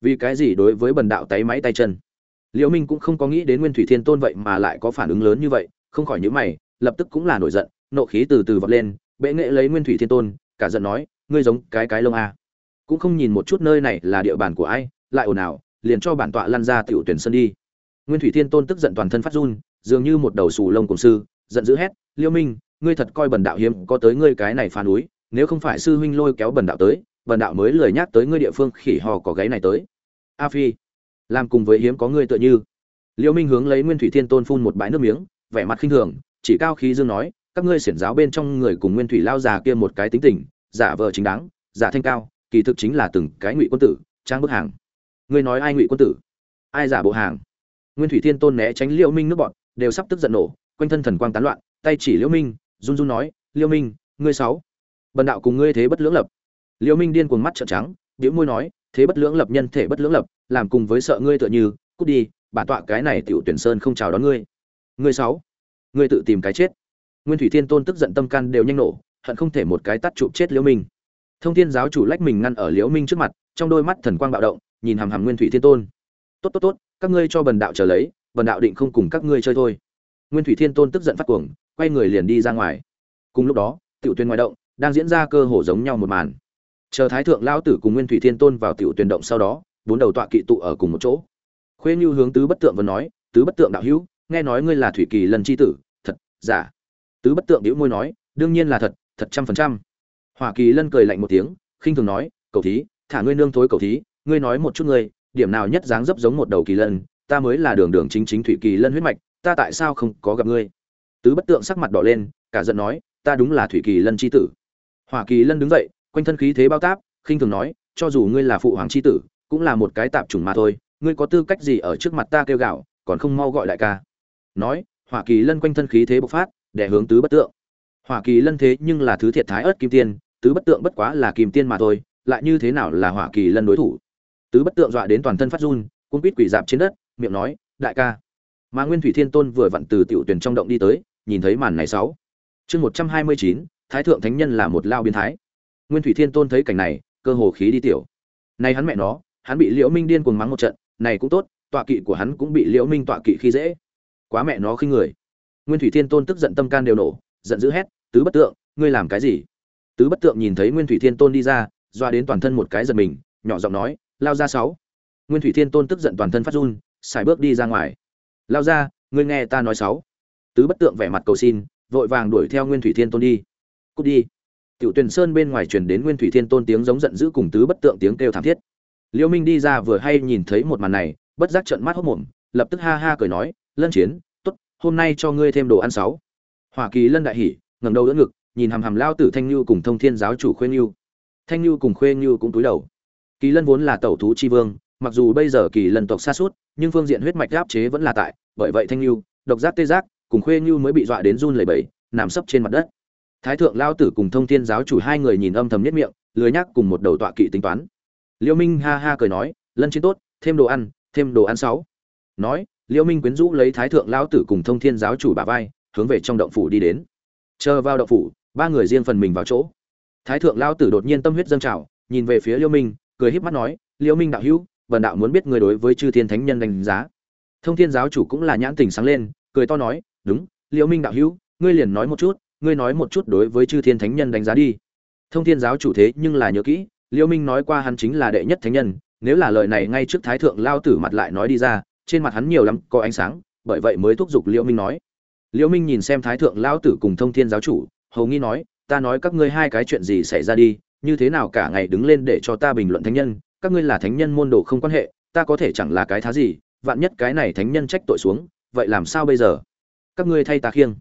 Vì cái gì đối với bần đạo tay máy tay chân? Liễu minh cũng không có nghĩ đến nguyên thủy thiên tôn vậy mà lại có phản ứng lớn như vậy, không khỏi những mày, lập tức cũng là nổi giận, nộ khí từ từ vọt lên, bệ nghệ lấy nguyên thủy thiên tôn, cả giận nói, ngươi giống cái cái lông a cũng không nhìn một chút nơi này là địa bàn của ai, lại ồn ào, liền cho bản tọa lăn ra tiểu tuyển sân đi. Nguyên thủy thiên tôn tức giận toàn thân phát run, dường như một đầu sù lông cùng sư, giận dữ hét, liêu minh, ngươi thật coi bần đạo hiếm, có tới ngươi cái này phá núi, nếu không phải sư huynh lôi kéo bần đạo tới, bần đạo mới lười nhắc tới ngươi địa phương khỉ hò có gáy này tới. A phi, làm cùng với hiếm có ngươi tựa như. Liêu minh hướng lấy nguyên thủy thiên tôn phun một bãi nước miếng, vẻ mặt khinh thường, chỉ cao khí dương nói, các ngươi xiển giáo bên trong người cùng nguyên thủy lao già kia một cái tính tình, giả vờ chính đáng, giả thanh cao kỳ thực chính là từng cái ngụy quân tử, trang bức hàng. Ngươi nói ai ngụy quân tử? Ai giả bộ hàng? Nguyên thủy thiên tôn né tránh liễu minh nước bọn, đều sắp tức giận nổ, quanh thân thần quang tán loạn, tay chỉ liễu minh, run run nói, liễu minh, ngươi sáu, bần đạo cùng ngươi thế bất lưỡng lập. Liễu minh điên cuồng mắt trợn trắng, bĩu môi nói, thế bất lưỡng lập nhân thể bất lưỡng lập, làm cùng với sợ ngươi tựa như, cút đi, bản tọa cái này tiểu tuyển sơn không chào đón ngươi. Ngươi sáu, ngươi tự tìm cái chết. Nguyên thủy thiên tôn tức giận tâm can đều nhanh nổ, hận không thể một cái tắt chụp chết liễu minh thông thiên giáo chủ lách mình ngăn ở liễu minh trước mặt, trong đôi mắt thần quang bạo động, nhìn hàm hàm nguyên thủy thiên tôn. Tốt tốt tốt, các ngươi cho bần đạo trở lấy, bần đạo định không cùng các ngươi chơi thôi. Nguyên thủy thiên tôn tức giận phát cuồng, quay người liền đi ra ngoài. Cùng lúc đó, tiểu tuyên ngoài động, đang diễn ra cơ hồ giống nhau một màn. Chờ thái thượng lao tử cùng nguyên thủy thiên tôn vào tiểu tuyên động sau đó, bốn đầu tọa kỵ tụ ở cùng một chỗ. Khuê như hướng tứ bất tượng vẫn nói, tứ bất tượng đạo hữu, nghe nói ngươi là thủy kỳ lần chi tử, thật giả? Tứ bất tượng đĩu môi nói, đương nhiên là thật thật trăm phần trăm hỏa kỳ lân cười lạnh một tiếng, khinh thường nói cầu thí, thả ngươi nương thối cầu thí, ngươi nói một chút ngươi, điểm nào nhất dáng dấp giống một đầu kỳ lân, ta mới là đường đường chính chính thủy kỳ lân huyết mạch, ta tại sao không có gặp ngươi? Tứ bất tượng sắc mặt đỏ lên, cả giận nói, ta đúng là thủy kỳ lân chi tử. Hỏa kỳ lân đứng dậy, quanh thân khí thế bao táp, khinh thường nói, cho dù ngươi là phụ hoàng chi tử, cũng là một cái tạp chủng mà thôi, ngươi có tư cách gì ở trước mặt ta kêu gạo, còn không mau gọi lại ca. Nói, hỏa kỳ lân quanh thân khí thế bộc phát để hướng tứ bất tượng. Hỏa kỳ lân thế nhưng là thứ thiệt thái ớt kim tiên tứ bất tượng bất quá là kìm tiên mà thôi, lại như thế nào là hỏa kỳ lân đối thủ? Tứ bất tượng dọa đến toàn thân phát run cung quýt quỷ dạp trên đất, miệng nói, đại ca. Mà nguyên thủy thiên tôn vừa vặn từ tiểu tuyển trong động đi tới, nhìn thấy màn này sáu. Chương một trăm hai mươi chín, thái thượng thánh nhân là một lao biến thái. Nguyên thủy thiên tôn thấy cảnh này, cơ hồ khí đi tiểu. Nay hắn mẹ nó, hắn bị liễu minh điên cuồng mắng một trận, này cũng tốt, tọa kỵ của hắn cũng bị liễu minh tọa kỵ khi dễ. Quá mẹ nó khi người. Nguyên thủy thiên tôn tức giận tâm can đều nổ, giận dữ hét, tứ bất tượng, ngươi làm cái gì? Tứ bất tượng nhìn thấy nguyên thủy thiên tôn đi ra, doa đến toàn thân một cái giật mình, nhỏ giọng nói, lao ra sáu. Nguyên thủy thiên tôn tức giận toàn thân phát run xài bước đi ra ngoài. Lao ra, ngươi nghe ta nói sáu. Tứ bất tượng vẻ mặt cầu xin, vội vàng đuổi theo nguyên thủy thiên tôn đi. Cút đi. Tiểu tuyền sơn bên ngoài truyền đến nguyên thủy thiên tôn tiếng giống giận dữ cùng tứ bất tượng tiếng kêu thảm thiết. Liêu minh đi ra vừa hay nhìn thấy một màn này, bất giác trợn mắt hốc mồm, lập tức ha ha cười nói, lân chiến, tốt, hôm nay cho ngươi thêm đồ ăn sáu. Hoa kỳ lân đại hỉ, ngẩng đầu đỡ ngực nhìn hàm hàm lao tử thanh lưu cùng thông thiên giáo chủ khuê lưu thanh lưu cùng khuê lưu cũng túi đầu. Kỳ lân vốn là tẩu thú chi vương, mặc dù bây giờ kỳ lân tộc xa suốt, nhưng phương diện huyết mạch áp chế vẫn là tại, bởi vậy thanh lưu độc giác tê giác, cùng khuê lưu mới bị dọa đến run lẩy bẩy, nằm sấp trên mặt đất. Thái thượng lao tử cùng thông thiên giáo chủ hai người nhìn âm thầm nhất miệng, lười nhắc cùng một đầu tọa kỵ tính toán. Liêu minh ha ha cười nói, lân chiến tốt, thêm đồ ăn, thêm đồ ăn sáu. Nói, liêu minh quyến rũ lấy thái thượng lao tử cùng thông thiên giáo chủ bà vai, hướng về trong động phủ đi đến. Chờ vào động phủ ba người riêng phần mình vào chỗ. Thái thượng lao tử đột nhiên tâm huyết dâng trào, nhìn về phía liêu minh, cười híp mắt nói, liêu minh đạo hữu vần đạo muốn biết người đối với chư thiên thánh nhân đánh giá. Thông thiên giáo chủ cũng là nhãn tình sáng lên, cười to nói, đúng, liêu minh đạo hữu, ngươi liền nói một chút, ngươi nói một chút đối với chư thiên thánh nhân đánh giá đi. Thông thiên giáo chủ thế nhưng là nhớ kỹ, liêu minh nói qua hắn chính là đệ nhất thánh nhân, nếu là lời này ngay trước thái thượng lao tử mặt lại nói đi ra, trên mặt hắn nhiều lắm có ánh sáng, bởi vậy mới thúc giục liêu minh nói. Liêu minh nhìn xem thái thượng lao tử cùng thông thiên giáo chủ hầu nghi nói, ta nói các ngươi hai cái chuyện gì xảy ra đi, như thế nào cả ngày đứng lên để cho ta bình luận thánh nhân, các ngươi là thánh nhân môn đồ không quan hệ, ta có thể chẳng là cái thá gì, vạn nhất cái này thánh nhân trách tội xuống, vậy làm sao bây giờ? Các ngươi thay ta khiêng.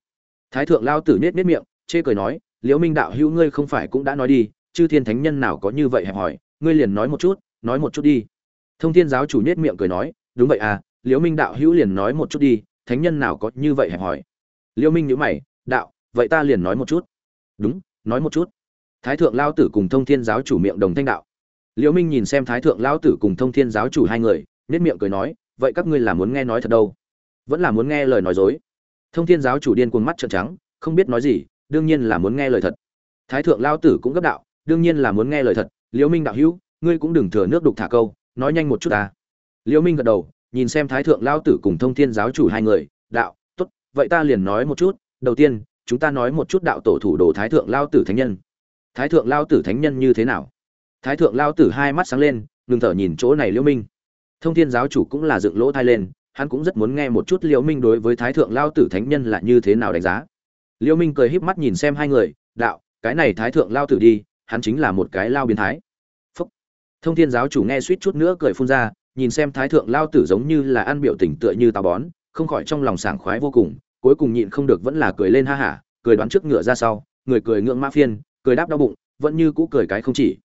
Thái thượng lao tử nết nết miệng, chê cười nói, liễu minh đạo hữu ngươi không phải cũng đã nói đi, chư thiên thánh nhân nào có như vậy hẹp hỏi ngươi liền nói một chút, nói một chút đi. Thông thiên giáo chủ nết miệng cười nói, đúng vậy à liễu minh đạo hữu liền nói một chút đi, thánh nhân nào có như vậy hẹp hỏi liễu minh nhíu mày, đạo vậy ta liền nói một chút. Đúng, nói một chút. Thái thượng lao tử cùng thông thiên giáo chủ miệng đồng thanh đạo. Liễu minh nhìn xem thái thượng lao tử cùng thông thiên giáo chủ hai người nết miệng cười nói, vậy các ngươi là muốn nghe nói thật đâu? Vẫn là muốn nghe lời nói dối. Thông thiên giáo chủ điên cuồng mắt trợn trắng, không biết nói gì, đương nhiên là muốn nghe lời thật. Thái thượng lao tử cũng gấp đạo, đương nhiên là muốn nghe lời thật. Liễu minh đạo hữu, ngươi cũng đừng thừa nước đục thả câu, nói nhanh một chút ta. Liễu minh gật đầu, nhìn xem thái thượng lao tử cùng thông thiên giáo chủ hai người, đạo, tốt, vậy ta liền nói một chút. Đầu tiên chúng ta nói một chút đạo tổ thủ đồ thái thượng lao tử thánh nhân. Thái thượng lao tử thánh nhân như thế nào? Thái thượng lao tử hai mắt sáng lên, ngừng thở nhìn chỗ này liễu minh. Thông thiên giáo chủ cũng là dựng lỗ thai lên, hắn cũng rất muốn nghe một chút liễu minh đối với thái thượng lao tử thánh nhân là như thế nào đánh giá. Liễu minh cười híp mắt nhìn xem hai người, đạo, cái này thái thượng lao tử đi, hắn chính là một cái lao biến thái. Phúc. thông thiên giáo chủ nghe suýt chút nữa cười phun ra, nhìn xem thái thượng lao tử giống như là ăn biểu tình tựa như táo bón, không khỏi trong lòng sảng khoái vô cùng cuối cùng nhịn không được vẫn là cười lên ha hả, cười đoán trước ngựa ra sau, người cười ngượng mã phiên, cười đáp đau bụng, vẫn như cũ cười cái không chỉ.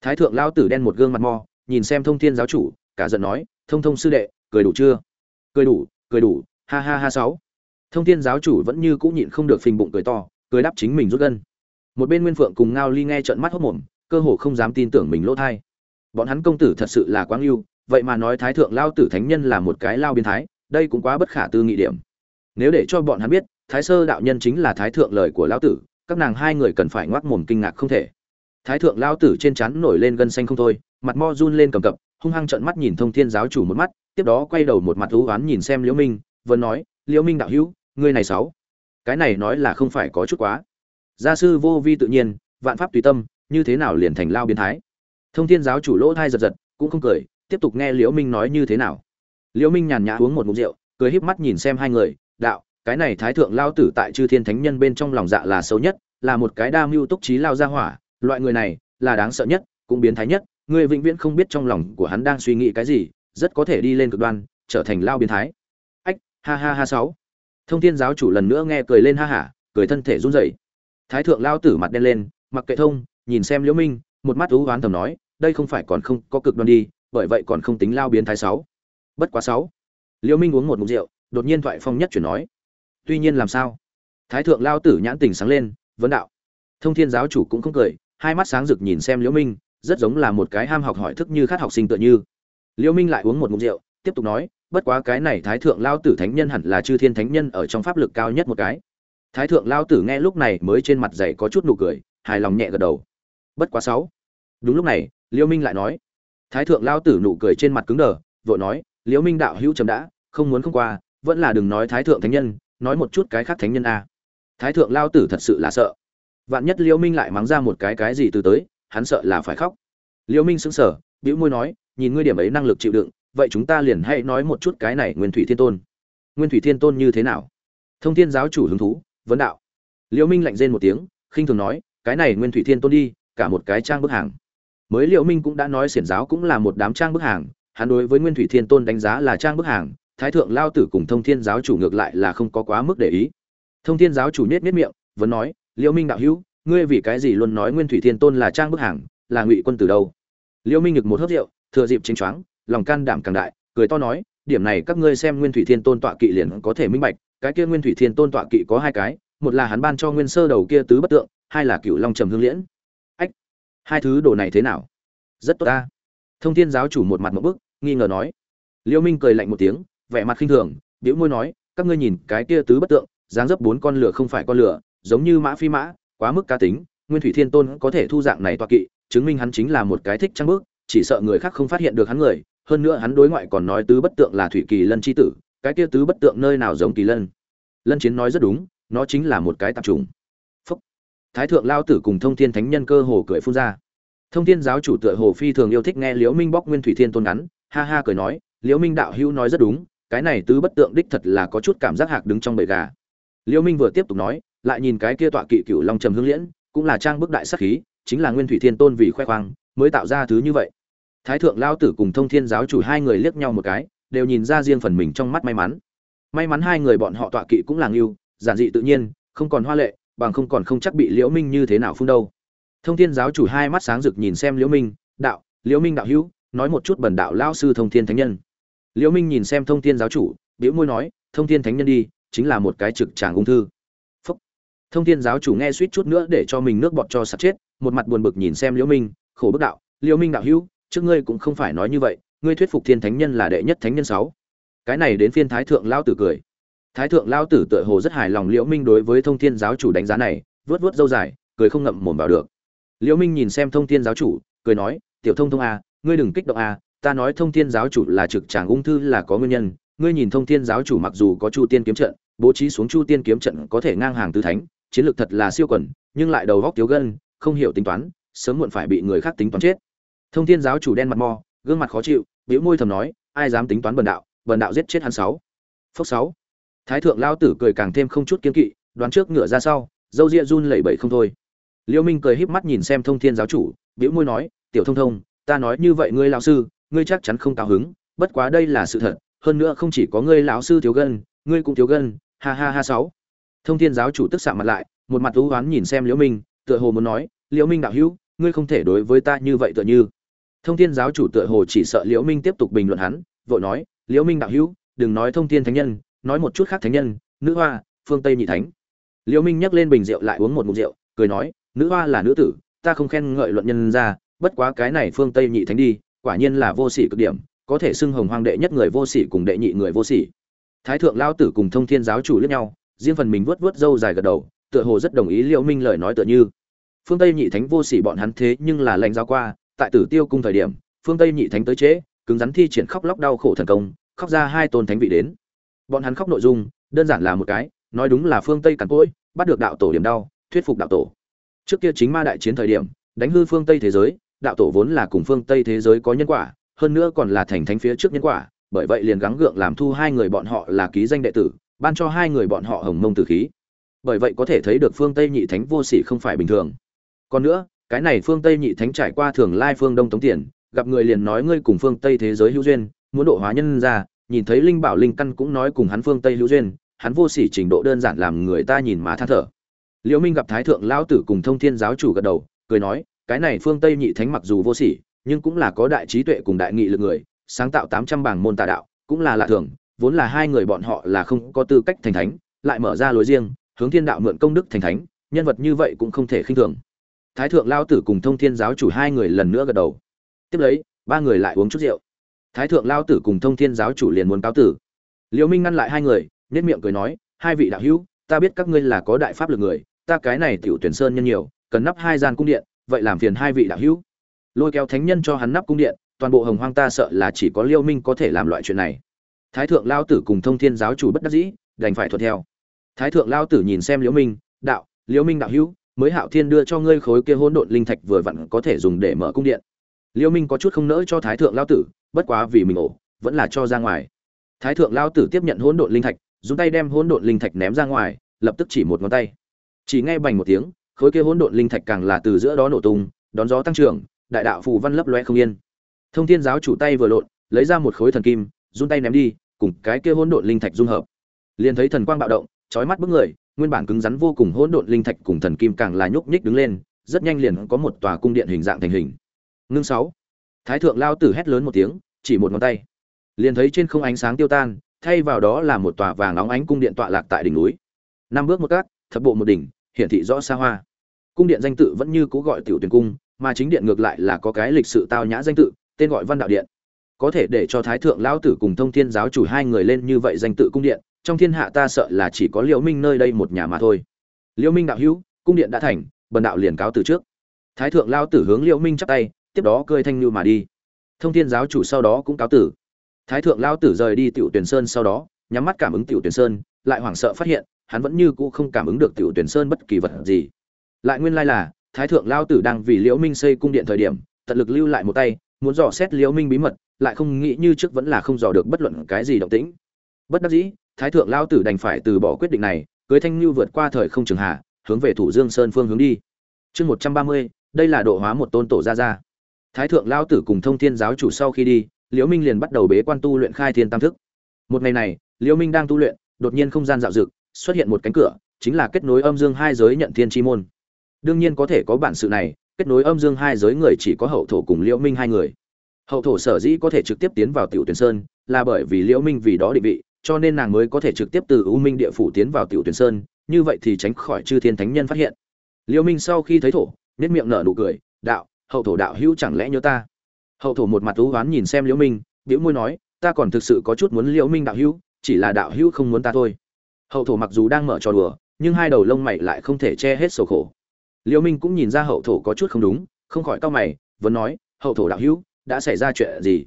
Thái thượng lao tử đen một gương mặt mo, nhìn xem thông thiên giáo chủ, cả giận nói, thông thông sư đệ, cười đủ chưa? Cười đủ cười đủ, ha ha ha sáu. Thông thiên giáo chủ vẫn như cũ nhịn không được phình bụng cười to, cười đáp chính mình rút gân. Một bên nguyên phượng cùng ngao ly nghe trợn mắt hốt mồm, cơ hồ không dám tin tưởng mình lỗ thai. Bọn hắn công tử thật sự là quáng lưu, vậy mà nói thái thượng lao tử thánh nhân là một cái lao biến thái, đây cũng quá bất khả tư nghị điểm nếu để cho bọn hắn biết, thái sơ đạo nhân chính là thái thượng lời của lao tử, các nàng hai người cần phải ngoác mồm kinh ngạc không thể. Thái thượng lao tử trên chắn nổi lên gân xanh không thôi, mặt mo run lên cầm cập, hung hăng trợn mắt nhìn thông thiên giáo chủ một mắt, tiếp đó quay đầu một mặt thú oán nhìn xem liễu minh, vẫn nói, liễu minh đạo hữu, ngươi này sáu cái này nói là không phải có chút quá. Gia sư vô vi tự nhiên, vạn pháp tùy tâm, như thế nào liền thành lao biến thái? Thông thiên giáo chủ lỗ thai giật giật, cũng không cười, tiếp tục nghe liễu minh nói như thế nào. Liễu minh nhàn nhã uống một ngụm rượu, cười híp mắt nhìn xem hai người đạo, cái này thái thượng lao tử tại chư thiên thánh nhân bên trong lòng dạ là xấu nhất, là một cái đa mưu túc trí lao ra hỏa, loại người này, là đáng sợ nhất, cũng biến thái nhất, người vĩnh viễn không biết trong lòng của hắn đang suy nghĩ cái gì, rất có thể đi lên cực đoan, trở thành lao biến thái. Ách, ha ha ha sáu. Thông thiên giáo chủ lần nữa nghe cười lên ha hả, cười thân thể run rẩy. Thái thượng lao tử mặt đen lên, mặc kệ thông, nhìn xem liễu minh, một mắt ú oán thầm nói, đây không phải còn không có cực đoan đi, bởi vậy còn không tính lao biến thái sáu. Bất quá sáu. Liễu minh uống một ngụm rượu đột nhiên thoại phong nhất chuyển nói. Tuy nhiên làm sao? Thái thượng lao tử nhãn tình sáng lên, vấn đạo. Thông thiên giáo chủ cũng không cười, hai mắt sáng rực nhìn xem liễu minh, rất giống là một cái ham học hỏi thức như khát học sinh tựa như. Liễu minh lại uống một ngụm rượu, tiếp tục nói, bất quá cái này thái thượng lao tử thánh nhân hẳn là chư thiên thánh nhân ở trong pháp lực cao nhất một cái. Thái thượng lao tử nghe lúc này mới trên mặt dày có chút nụ cười, hài lòng nhẹ gật đầu. Bất quá sáu. Đúng lúc này, liễu minh lại nói. Thái thượng lao tử nụ cười trên mặt cứng đờ, vội nói, liễu minh đạo hữu trầm đã, không muốn không qua vẫn là đừng nói thái thượng thánh nhân, nói một chút cái khác thánh nhân a. Thái thượng lao tử thật sự là sợ. Vạn nhất liễu minh lại mắng ra một cái cái gì từ tới, hắn sợ là phải khóc. Liễu minh sững sờ, bĩu môi nói, nhìn ngươi điểm ấy năng lực chịu đựng, vậy chúng ta liền hãy nói một chút cái này nguyên thủy thiên tôn. Nguyên thủy thiên tôn như thế nào? Thông thiên giáo chủ hứng thú, vấn đạo. Liễu minh lạnh rên một tiếng, khinh thường nói, cái này nguyên thủy thiên tôn đi, cả một cái trang bức hàng. Mới liễu minh cũng đã nói xiển giáo cũng là một đám trang bức hàng, hắn đối với nguyên thủy thiên tôn đánh giá là trang bức hàng thái thượng lao tử cùng thông thiên giáo chủ ngược lại là không có quá mức để ý. Thông thiên giáo chủ nết nết miệng, vẫn nói liễu minh đạo hữu, ngươi vì cái gì luôn nói nguyên thủy thiên tôn là trang bức hàng, là ngụy quân từ đâu? Liễu minh ngực một hớp rượu, thừa dịp chính choáng, lòng can đảm càng đại, cười to nói, điểm này các ngươi xem nguyên thủy thiên tôn tọa kỵ liền có thể minh bạch, cái kia nguyên thủy thiên tôn tọa kỵ có hai cái, một là hắn ban cho nguyên sơ đầu kia tứ bất tượng, hai là cựu long trầm hương liễn. Ách, hai thứ đồ này thế nào? Rất tốt ta. Thông thiên giáo chủ một mặt một bức, nghi ngờ nói. Liễu minh cười lạnh một tiếng vẻ mặt khinh thường, bĩu môi nói, các ngươi nhìn cái kia tứ bất tượng, dáng dấp bốn con lửa không phải con lửa, giống như mã phi mã, quá mức cá tính, nguyên thủy thiên tôn có thể thu dạng này toa kỵ, chứng minh hắn chính là một cái thích trăng bước, chỉ sợ người khác không phát hiện được hắn người, hơn nữa hắn đối ngoại còn nói tứ bất tượng là thủy kỳ lân chi tử, cái kia tứ bất tượng nơi nào giống kỳ lân? Lân chiến nói rất đúng, nó chính là một cái tạp trùng Phúc. thái thượng lao tử cùng thông thiên thánh nhân cơ hồ cười phun ra. Thông thiên giáo chủ tựa hồ phi thường yêu thích nghe liễu minh bóc nguyên thủy thiên tôn ngắn, ha ha cười nói, liễu minh đạo hữu nói rất đúng cái này tứ bất tượng đích thật là có chút cảm giác hạc đứng trong bầy gà. Liễu minh vừa tiếp tục nói, lại nhìn cái kia tọa kỵ cửu long trầm hương liễn, cũng là trang bức đại sắc khí, chính là nguyên thủy thiên tôn vì khoe khoang, mới tạo ra thứ như vậy. Thái thượng lao tử cùng thông thiên giáo chủ hai người liếc nhau một cái, đều nhìn ra riêng phần mình trong mắt may mắn. May mắn hai người bọn họ tọa kỵ cũng là ngưu, giản dị tự nhiên, không còn hoa lệ, bằng không còn không chắc bị liễu minh như thế nào phun đâu. Thông thiên giáo chủ hai mắt sáng rực nhìn xem liễu minh, đạo, liễu minh đạo hữu, nói một chút bần đạo lao sư thông thiên thánh nhân liễu minh nhìn xem thông thiên giáo chủ biểu môi nói thông thiên thánh nhân đi chính là một cái trực tràng ung thư. Phúc. thông thiên giáo chủ nghe suýt chút nữa để cho mình nước bọt cho sạch chết một mặt buồn bực nhìn xem liễu minh khổ bức đạo liễu minh đạo hữu trước ngươi cũng không phải nói như vậy ngươi thuyết phục thiên thánh nhân là đệ nhất thánh nhân sáu. Cái này đến phiên thái thượng lao tử cười. Thái thượng lao tử tựa hồ rất hài lòng liễu minh đối với thông thiên giáo chủ đánh giá này vớt vớt dâu dài cười không ngậm mồm vào được. Liễu minh nhìn xem thông thiên giáo chủ cười nói tiểu thông thông a à, ngươi đừng kích động a à, ta nói thông thiên giáo chủ là trực tràng ung thư là có nguyên nhân, ngươi nhìn thông thiên giáo chủ mặc dù có chu tiên kiếm trận, bố trí xuống chu tiên kiếm trận có thể ngang hàng tứ thánh, chiến lược thật là siêu quần nhưng lại đầu góc thiếu gân, không hiểu tính toán, sớm muộn phải bị người khác tính toán chết. Thông thiên giáo chủ đen mặt mò, gương mặt khó chịu, bĩu môi thầm nói, ai dám tính toán bần đạo bần đạo giết chết hắn sáu. Phốc sáu. Thái thượng lao tử cười càng thêm không chút kiên kỵ, đoán trước ngựa ra sau, dâu ria run lẩy bẩy không thôi. Liêu minh cười híp mắt nhìn xem thông thiên giáo chủ, bĩu môi nói, tiểu thông thông, ta nói như vậy ngươi lão sư ngươi chắc chắn không cao hứng, bất quá đây là sự thật, hơn nữa không chỉ có ngươi lão sư thiếu gân, ngươi cũng thiếu gân, ha ha ha sáu. Thông thiên giáo chủ tức sạm mặt lại, một mặt u oán nhìn xem liễu minh, tựa hồ muốn nói, liễu minh đạo hữu, ngươi không thể đối với ta như vậy tựa như. Thông thiên giáo chủ tựa hồ chỉ sợ liễu minh tiếp tục bình luận hắn, vội nói, liễu minh đạo hữu, đừng nói thông thiên thánh nhân, nói một chút khác thánh nhân, nữ hoa, phương tây nhị thánh. Liễu minh nhấc lên bình rượu lại uống một ngụm rượu, cười nói, nữ hoa là nữ tử, ta không khen ngợi luận nhân ra, bất quá cái này phương tây nhị thánh đi quả nhiên là vô sỉ cực điểm, có thể xưng hồng hoang đệ nhất người vô sỉ cùng đệ nhị người vô sỉ. Thái thượng lao tử cùng thông thiên giáo chủ liếc nhau, riêng phần mình vớt vớt râu dài gật đầu, tựa hồ rất đồng ý liễu minh lời nói tựa như. Phương tây nhị thánh vô sỉ bọn hắn thế nhưng là lãnh giáo qua, tại tử tiêu cung thời điểm, phương tây nhị thánh tới chế, cứng rắn thi triển khóc lóc đau khổ thần công, khóc ra hai tôn thánh vị đến. Bọn hắn khóc nội dung, đơn giản là một cái, nói đúng là phương tây càn cỗi, bắt được đạo tổ điểm đau, thuyết phục đạo tổ. Trước kia chính ma đại chiến thời điểm, đánh hư phương tây thế giới đạo tổ vốn là cùng phương tây thế giới có nhân quả, hơn nữa còn là thành thánh phía trước nhân quả, bởi vậy liền gắng gượng làm thu hai người bọn họ là ký danh đệ tử, ban cho hai người bọn họ hồng mông tử khí. Bởi vậy có thể thấy được phương tây nhị thánh vô sỉ không phải bình thường. Còn nữa, cái này phương tây nhị thánh trải qua thường lai phương đông tống tiền, gặp người liền nói ngươi cùng phương tây thế giới hữu duyên, muốn độ hóa nhân ra, nhìn thấy linh bảo linh căn cũng nói cùng hắn phương tây hữu duyên, hắn vô sỉ trình độ đơn giản làm người ta nhìn mà than thở. Liễu minh gặp thái thượng lão tử cùng thông thiên giáo chủ gật đầu, cười nói cái này phương tây nhị thánh mặc dù vô sỉ, nhưng cũng là có đại trí tuệ cùng đại nghị lực người, sáng tạo tám trăm bảng môn tà đạo, cũng là lạ thường, vốn là hai người bọn họ là không có tư cách thành thánh, lại mở ra lối riêng, hướng thiên đạo mượn công đức thành thánh, nhân vật như vậy cũng không thể khinh thường. Thái thượng lao tử cùng thông thiên giáo chủ hai người lần nữa gật đầu. Tiếp lấy, ba người lại uống chút rượu. Thái thượng lao tử cùng thông thiên giáo chủ liền muốn cáo tử. Liễu minh ngăn lại hai người nét miệng cười nói, hai vị đạo hữu, ta biết các ngươi là có đại pháp lực người, ta cái này tiểu tuyển sơn nhân nhiều, cần nắp hai gian cung điện vậy làm phiền hai vị đạo hữu. Lôi kéo thánh nhân cho hắn nắp cung điện, toàn bộ hồng hoang ta sợ là chỉ có liêu minh có thể làm loại chuyện này. Thái thượng lao tử cùng thông thiên giáo chủ bất đắc dĩ, đành phải thuận theo. Thái thượng lao tử nhìn xem liễu minh, đạo liễu minh đạo hữu, mới hạo thiên đưa cho ngươi khối kia hỗn độn linh thạch vừa vặn có thể dùng để mở cung điện. Liễu minh có chút không nỡ cho thái thượng lao tử, bất quá vì mình ổ, vẫn là cho ra ngoài. Thái thượng lao tử tiếp nhận hỗn độn linh thạch, dùng tay đem hỗn độn linh thạch ném ra ngoài, lập tức chỉ một ngón tay. Chỉ nghe bành một tiếng khối kia hỗn độn linh thạch càng là từ giữa đó nổ tung, đón gió tăng trưởng, đại đạo phù văn lấp loé không yên. Thông thiên giáo chủ tay vừa lộn, lấy ra một khối thần kim, run tay ném đi, cùng cái kia hỗn độn linh thạch dung hợp. Liền thấy thần quang bạo động, chói mắt bức người, nguyên bản cứng rắn vô cùng hỗn độn linh thạch cùng thần kim càng là nhúc nhích đứng lên, rất nhanh liền có một tòa cung điện hình dạng thành hình. Ngưng sáu. Thái thượng lao tử hét lớn một tiếng, chỉ một ngón tay. Liền thấy trên không ánh sáng tiêu tan, thay vào đó là một tòa vàng óng ánh cung điện tọa lạc tại đỉnh núi. Năm bước một cát, thập bộ một đỉnh hiển thị rõ xa hoa. Cung điện danh tự vẫn như cũ gọi tiểu tuyển cung, mà chính điện ngược lại là có cái lịch sự tao nhã danh tự, tên gọi văn đạo điện. Có thể để cho thái thượng lão tử cùng thông thiên giáo chủ hai người lên như vậy danh tự cung điện, trong thiên hạ ta sợ là chỉ có liễu minh nơi đây một nhà mà thôi. Liễu minh đạo hữu, cung điện đã thành, bần đạo liền cáo từ trước. Thái thượng lão tử hướng liễu minh chắp tay, tiếp đó cười thanh như mà đi. Thông thiên giáo chủ sau đó cũng cáo tử thái thượng lão tử rời đi tiểu tuyển sơn sau đó, nhắm mắt cảm ứng tiểu tuyển sơn, lại hoảng sợ phát hiện hắn vẫn như cũ không cảm ứng được tiểu tuyển sơn bất kỳ vật gì. Lại nguyên lai là, thái thượng lao tử đang vì liễu minh xây cung điện thời điểm, tận lực lưu lại một tay, muốn dò xét liễu minh bí mật, lại không nghĩ như trước vẫn là không dò được bất luận cái gì động tĩnh. Bất đắc dĩ, thái thượng lao tử đành phải từ bỏ quyết định này, cưới thanh lưu vượt qua thời không trường hạ, hướng về thủ dương sơn phương hướng đi. Chương một trăm ba mươi, đây là độ hóa một tôn tổ gia gia. Thái thượng lao tử cùng thông thiên giáo chủ sau khi đi, liễu minh liền bắt đầu bế quan tu luyện khai thiên tam thức. Một ngày này, liễu minh đang tu luyện, đột nhiên không gian dạo dực xuất hiện một cánh cửa, chính là kết nối âm dương hai giới nhận thiên chi môn. Đương nhiên có thể có bản sự này, kết nối âm dương hai giới người chỉ có hậu thổ cùng liễu minh hai người. Hậu thổ sở dĩ có thể trực tiếp tiến vào tiểu tuyển sơn, là bởi vì liễu minh vì đó định vị, cho nên nàng mới có thể trực tiếp từ u minh địa phủ tiến vào tiểu tuyển sơn, như vậy thì tránh khỏi chư thiên thánh nhân phát hiện. Liễu minh sau khi thấy thổ nét miệng nở nụ cười, đạo, hậu thổ đạo hữu chẳng lẽ nhớ ta? Hậu thổ một mặt u hoán nhìn xem liễu minh liễu môi nói, ta còn thực sự có chút muốn liễu minh đạo hữu, chỉ là đạo hữu không muốn ta thôi hậu thổ mặc dù đang mở trò đùa, nhưng hai đầu lông mày lại không thể che hết sầu khổ. Liễu minh cũng nhìn ra hậu thổ có chút không đúng, không khỏi cau mày, vẫn nói, hậu thổ đạo hữu, đã xảy ra chuyện gì?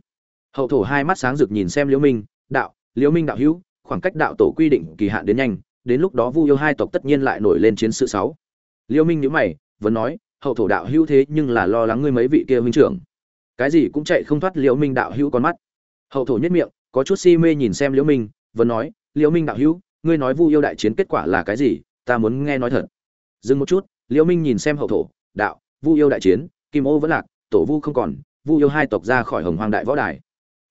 Hậu thổ hai mắt sáng rực nhìn xem liễu minh, đạo liễu minh đạo hữu, khoảng cách đạo tổ quy định kỳ hạn đến nhanh, đến lúc đó vu yêu hai tộc tất nhiên lại nổi lên chiến sự sáu. Liễu minh nhíu mày, vẫn nói, hậu thổ đạo hữu thế nhưng là lo lắng ngươi mấy vị kia huynh trưởng. Cái gì cũng chạy không thoát liễu minh đạo hữu con mắt. Hậu thổ nhất miệng, có chút si mê nhìn xem liễu minh, vẫn nói liễu minh đạo hữu ngươi nói vu yêu đại chiến kết quả là cái gì, ta muốn nghe nói thật. Dừng một chút, liễu minh nhìn xem hậu thổ, đạo, vu yêu đại chiến, kim ô vẫn lạc, tổ vu không còn, vu yêu hai tộc ra khỏi hồng hoàng đại võ đài.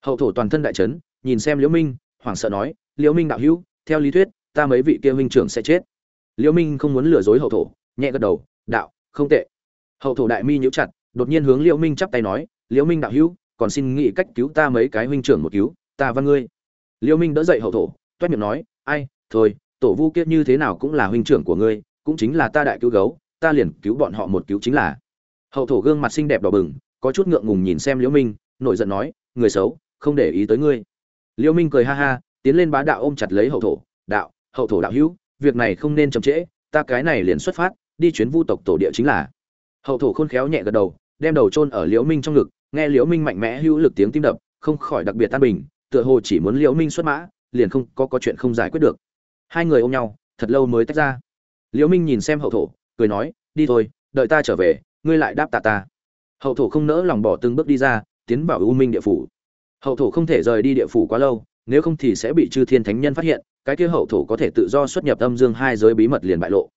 Hậu thổ toàn thân đại chấn, nhìn xem liễu minh, hoảng sợ nói, liễu minh đạo hữu, theo lý thuyết, ta mấy vị kia huynh trưởng sẽ chết. Liễu minh không muốn lừa dối hậu thổ, nhẹ gật đầu, đạo, không tệ. Hậu thổ đại mi nhíu chặt, đột nhiên hướng liễu minh chắp tay nói, liễu minh đạo hữu, còn xin nghĩ cách cứu ta mấy cái huynh trưởng một cứu, ta văn ngươi. Liễu minh đỡ dậy hậu thổ, toét miệng nói, ai thôi, tổ vu Kiết như thế nào cũng là huynh trưởng của ngươi, cũng chính là ta đại cứu gấu, ta liền cứu bọn họ một cứu chính là. Hậu thổ gương mặt xinh đẹp đỏ bừng, có chút ngượng ngùng nhìn xem liễu minh, nổi giận nói, người xấu, không để ý tới ngươi. Liễu minh cười ha ha, tiến lên bá đạo ôm chặt lấy hậu thổ, đạo, hậu thổ đạo hữu, việc này không nên chậm trễ, ta cái này liền xuất phát, đi chuyến vu tộc tổ địa chính là. Hậu thổ khôn khéo nhẹ gật đầu, đem đầu chôn ở liễu minh trong ngực, nghe liễu minh mạnh mẽ hữu lực tiếng tim đập, không khỏi đặc biệt tan bình, tựa hồ chỉ muốn liễu minh xuất mã, liền không có có chuyện không giải quyết được hai người ôm nhau, thật lâu mới tách ra. Liễu minh nhìn xem hậu thổ, cười nói, đi thôi, đợi ta trở về, ngươi lại đáp tạ ta. Hậu thổ không nỡ lòng bỏ từng bước đi ra, tiến vào u minh địa phủ. Hậu thổ không thể rời đi địa phủ quá lâu, nếu không thì sẽ bị chư thiên thánh nhân phát hiện, cái kia hậu thổ có thể tự do xuất nhập âm dương hai giới bí mật liền bại lộ.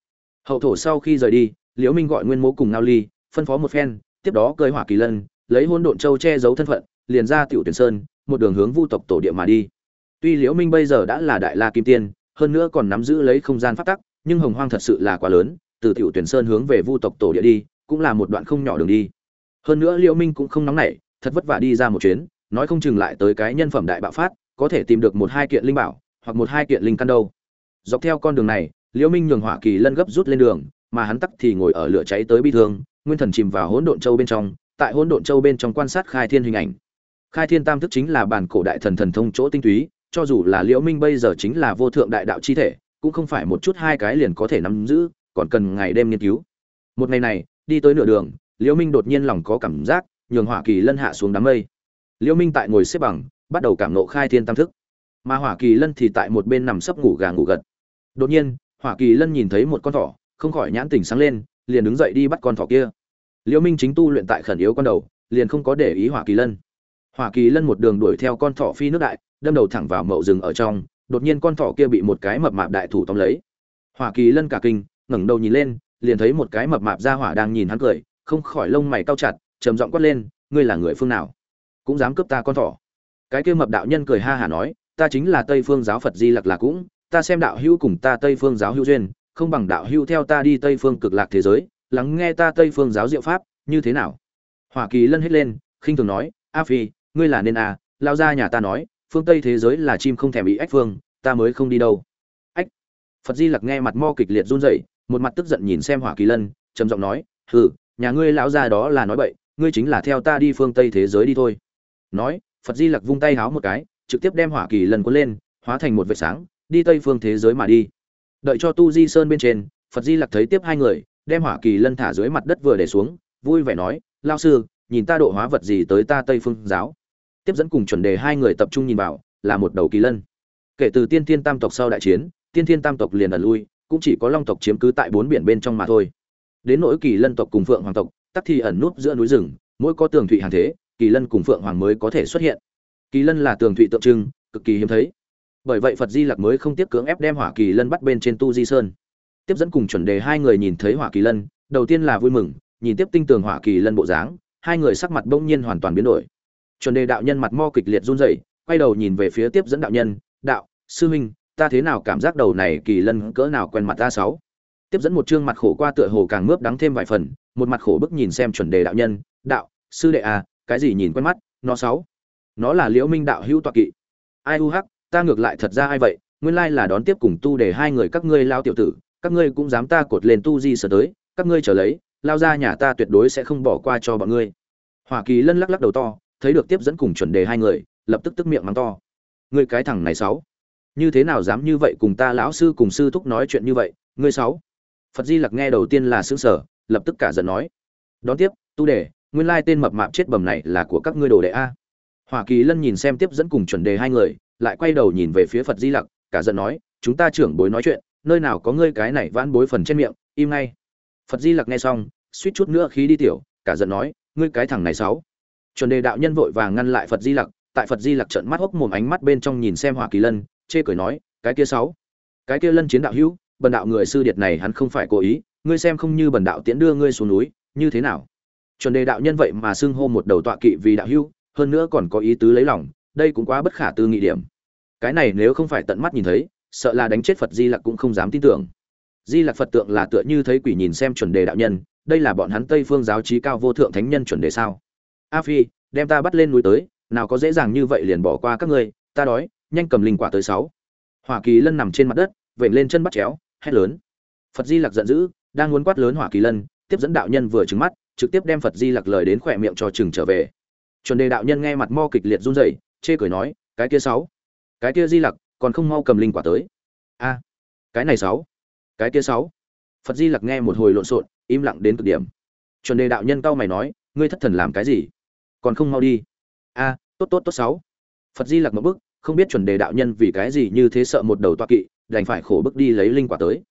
Hậu thổ sau khi rời đi, liễu minh gọi nguyên mố cùng ngao ly, phân phó một phen, tiếp đó cơi hỏa kỳ lân, lấy hôn độn châu che giấu thân phận, liền ra tiểu tuyển sơn, một đường hướng vu tộc tổ địa mà đi. Tuy liễu minh bây giờ đã là đại la kim tiên hơn nữa còn nắm giữ lấy không gian phát tắc, nhưng hồng hoang thật sự là quá lớn, từ tiểu tuyển sơn hướng về vu tộc tổ địa đi, cũng là một đoạn không nhỏ đường đi. Hơn nữa liễu minh cũng không nóng nảy, thật vất vả đi ra một chuyến, nói không chừng lại tới cái nhân phẩm đại bạo phát, có thể tìm được một hai kiện linh bảo, hoặc một hai kiện linh căn đâu. Dọc theo con đường này, liễu minh nhường hỏa kỳ lân gấp rút lên đường, mà hắn tắc thì ngồi ở lửa cháy tới bi thương, nguyên thần chìm vào hỗn độn châu bên trong, tại hỗn độn châu bên trong quan sát khai thiên hình ảnh. Khai thiên tam thức chính là bản cổ đại thần thần thông chỗ tinh túy cho dù là liễu minh bây giờ chính là vô thượng đại đạo chi thể, cũng không phải một chút hai cái liền có thể nắm giữ, còn cần ngày đêm nghiên cứu. Một ngày này, đi tới nửa đường, liễu minh đột nhiên lòng có cảm giác, nhường hỏa kỳ lân hạ xuống đám mây. Liễu minh tại ngồi xếp bằng, bắt đầu cảm nộ khai thiên tam thức. Mà hỏa kỳ lân thì tại một bên nằm sấp ngủ gà ngủ gật. Đột nhiên, hỏa kỳ lân nhìn thấy một con thỏ, không khỏi nhãn tỉnh sáng lên, liền đứng dậy đi bắt con thỏ kia. Liễu minh chính tu luyện tại khẩn yếu con đầu, liền không có để ý hỏa kỳ lân. Hỏa kỳ lân một đường đuổi theo con thỏ phi nước đại đâm đầu thẳng vào mậu rừng ở trong, đột nhiên con thỏ kia bị một cái mập mạp đại thủ tóm lấy. Hỏa kỳ lân cả kinh, ngẩng đầu nhìn lên, liền thấy một cái mập mạp ra hỏa đang nhìn hắn cười, không khỏi lông mày cao chặt, trầm giọng quát lên, ngươi là người phương nào? Cũng dám cướp ta con thỏ? Cái kia mập đạo nhân cười ha hả nói, ta chính là tây phương giáo phật di lặc là cũng, ta xem đạo hữu cùng ta tây phương giáo hữu duyên, không bằng đạo hữu theo ta đi tây phương cực lạc thế giới, lắng nghe ta tây phương giáo diệu pháp, như thế nào? Hoa kỳ lân hết lên, khinh thường nói, a phi, ngươi là nên à? lao ra nhà ta nói phương tây thế giới là chim không thèm bị ách phương, ta mới không đi đâu. Ách! Phật di lặc nghe mặt mo kịch liệt run rẩy, một mặt tức giận nhìn xem hỏa kỳ lân, trầm giọng nói, hừ, nhà ngươi lão gia đó là nói bậy, ngươi chính là theo ta đi phương tây thế giới đi thôi. Nói, phật di lặc vung tay háo một cái, trực tiếp đem hỏa kỳ lân cuốn lên, hóa thành một vệt sáng, đi tây phương thế giới mà đi. Đợi cho tu di sơn bên trên, phật di lặc thấy tiếp hai người, đem hỏa kỳ lân thả dưới mặt đất vừa để xuống, vui vẻ nói lao sư, nhìn ta độ hóa vật gì tới ta tây phương giáo? Tiếp dẫn cùng chuẩn đề hai người tập trung nhìn vào, là một đầu kỳ lân. Kể từ tiên thiên tam tộc sau đại chiến, tiên thiên tam tộc liền ẩn lui, cũng chỉ có long tộc chiếm cứ tại bốn biển bên trong mà thôi. Đến nỗi kỳ lân tộc cùng phượng hoàng tộc, tắc thì ẩn núp giữa núi rừng, mỗi có tường thụy hàng thế, kỳ lân cùng phượng hoàng mới có thể xuất hiện. Kỳ lân là tường thụy tượng trưng, cực kỳ hiếm thấy. Bởi vậy phật di lặc mới không tiếp cưỡng ép đem hỏa kỳ lân bắt bên trên tu di sơn. Tiếp dẫn cùng chuẩn đề hai người nhìn thấy hỏa kỳ lân, đầu tiên là vui mừng, nhìn tiếp tinh tường hỏa kỳ lân bộ dáng, hai người sắc mặt bỗng nhiên hoàn toàn biến đổi chuẩn đề đạo nhân mặt mo kịch liệt run rẩy, quay đầu nhìn về phía tiếp dẫn đạo nhân, đạo, sư huynh, ta thế nào cảm giác đầu này kỳ lân cỡ nào quen mặt ta sáu? Tiếp dẫn một chương mặt khổ qua tựa hồ càng mướp đắng thêm vài phần, một mặt khổ bức nhìn xem chuẩn đề đạo nhân, đạo, sư đệ à cái gì nhìn quen mắt, nó sáu? Nó là liễu minh đạo hữu tọa kỵ. Ai u hắc, ta ngược lại thật ra ai vậy? Nguyên lai là đón tiếp cùng tu để hai người các ngươi lao tiểu tử, các ngươi cũng dám ta cột lên tu di sở tới, các ngươi trở lấy, lao ra nhà ta tuyệt đối sẽ không bỏ qua cho bọn ngươi. Hoa kỳ lân lắc lắc đầu to thấy được tiếp dẫn cùng chuẩn đề hai người, lập tức tức miệng mắng to. Ngươi cái thằng này sáu. Như thế nào dám như vậy cùng ta lão sư cùng sư thúc nói chuyện như vậy, ngươi sáu. Phật di lặc nghe đầu tiên là xương sở lập tức cả giận nói. Đón tiếp, tu đề, nguyên lai tên mập mạp chết bầm này là của các ngươi đồ đệ a. Hoa kỳ lân nhìn xem tiếp dẫn cùng chuẩn đề hai người, lại quay đầu nhìn về phía phật di lặc, cả giận nói, chúng ta trưởng bối nói chuyện, nơi nào có ngươi cái này vãn bối phần trên miệng, im ngay. Phật di lặc nghe xong, suýt chút nữa khí đi tiểu, cả giận nói, ngươi cái thằng này sáu chuẩn đề đạo nhân vội vàng ngăn lại phật di lặc, tại phật di lặc trợn mắt hốc mồm ánh mắt bên trong nhìn xem hoa kỳ lân, chê cười nói, cái kia sáu, cái kia lân chiến đạo hữu, bần đạo người sư điệt này hắn không phải cố ý, ngươi xem không như bần đạo tiễn đưa ngươi xuống núi, như thế nào? Chuẩn đề đạo nhân vậy mà xưng hô một đầu tọa kỵ vì đạo hữu, hơn nữa còn có ý tứ lấy lòng, đây cũng quá bất khả tư nghị điểm. Cái này nếu không phải tận mắt nhìn thấy, sợ là đánh chết phật di lặc cũng không dám tin tưởng. Di lặc phật tượng là tựa như thấy quỷ nhìn xem chuẩn đề đạo nhân, đây là bọn hắn tây phương giáo trí cao vô thượng thánh nhân chuẩn đề sao? A phi, đem ta bắt lên núi tới, nào có dễ dàng như vậy liền bỏ qua các ngươi, ta đói, nhanh cầm linh quả tới sáu. Hỏa kỳ lân nằm trên mặt đất, vểnh lên chân bắt chéo, hét lớn. Phật di lặc giận dữ, đang muốn quát lớn hỏa kỳ lân, tiếp dẫn đạo nhân vừa trừng mắt, trực tiếp đem phật di lặc lời đến khỏe miệng cho chừng trở về. Chuẩn đề đạo nhân nghe mặt mo kịch liệt run rẩy, chê cười nói, cái kia sáu, cái kia di lặc, còn không mau cầm linh quả tới. A, cái này sáu, cái kia sáu. Phật di lặc nghe một hồi lộn xộn, im lặng đến cực điểm. Chuẩn đề đạo nhân cau mày nói, ngươi thất thần làm cái gì? Còn không mau đi. A, tốt tốt tốt, sáu. Phật di lặc một bức, không biết chuẩn đề đạo nhân vì cái gì như thế sợ một đầu toa kỵ, đành phải khổ bức đi lấy linh quả tới.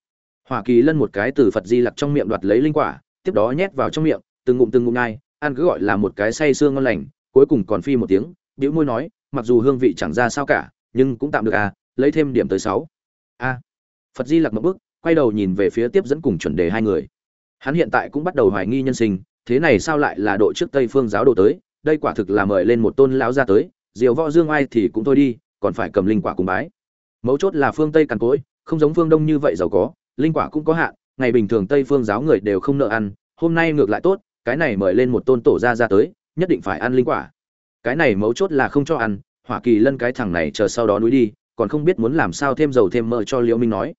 Hoa kỳ lân một cái từ phật di lặc trong miệng đoạt lấy linh quả, tiếp đó nhét vào trong miệng, từng ngụm từng ngụm ngai ăn cứ gọi là một cái say xương ngon lành, cuối cùng còn phi một tiếng, bĩu môi nói, mặc dù hương vị chẳng ra sao cả, nhưng cũng tạm được à lấy thêm điểm tới sáu. A. Phật di lặc một bước quay đầu nhìn về phía tiếp dẫn cùng chuẩn đề hai người. Hắn hiện tại cũng bắt đầu hoài nghi nhân sinh, thế này sao lại là độ trước tây phương giáo đồ tới đây quả thực là mời lên một tôn lão ra tới, diều võ dương ai thì cũng thôi đi, còn phải cầm linh quả cùng bái. Mấu chốt là phương tây càn cối không giống phương đông như vậy giàu có, linh quả cũng có hạn, ngày bình thường tây phương giáo người đều không nợ ăn, hôm nay ngược lại tốt, cái này mời lên một tôn tổ gia ra tới, nhất định phải ăn linh quả. Cái này mấu chốt là không cho ăn, hỏa kỳ lân cái thằng này chờ sau đó núi đi, còn không biết muốn làm sao thêm dầu thêm mỡ cho liễu minh nói.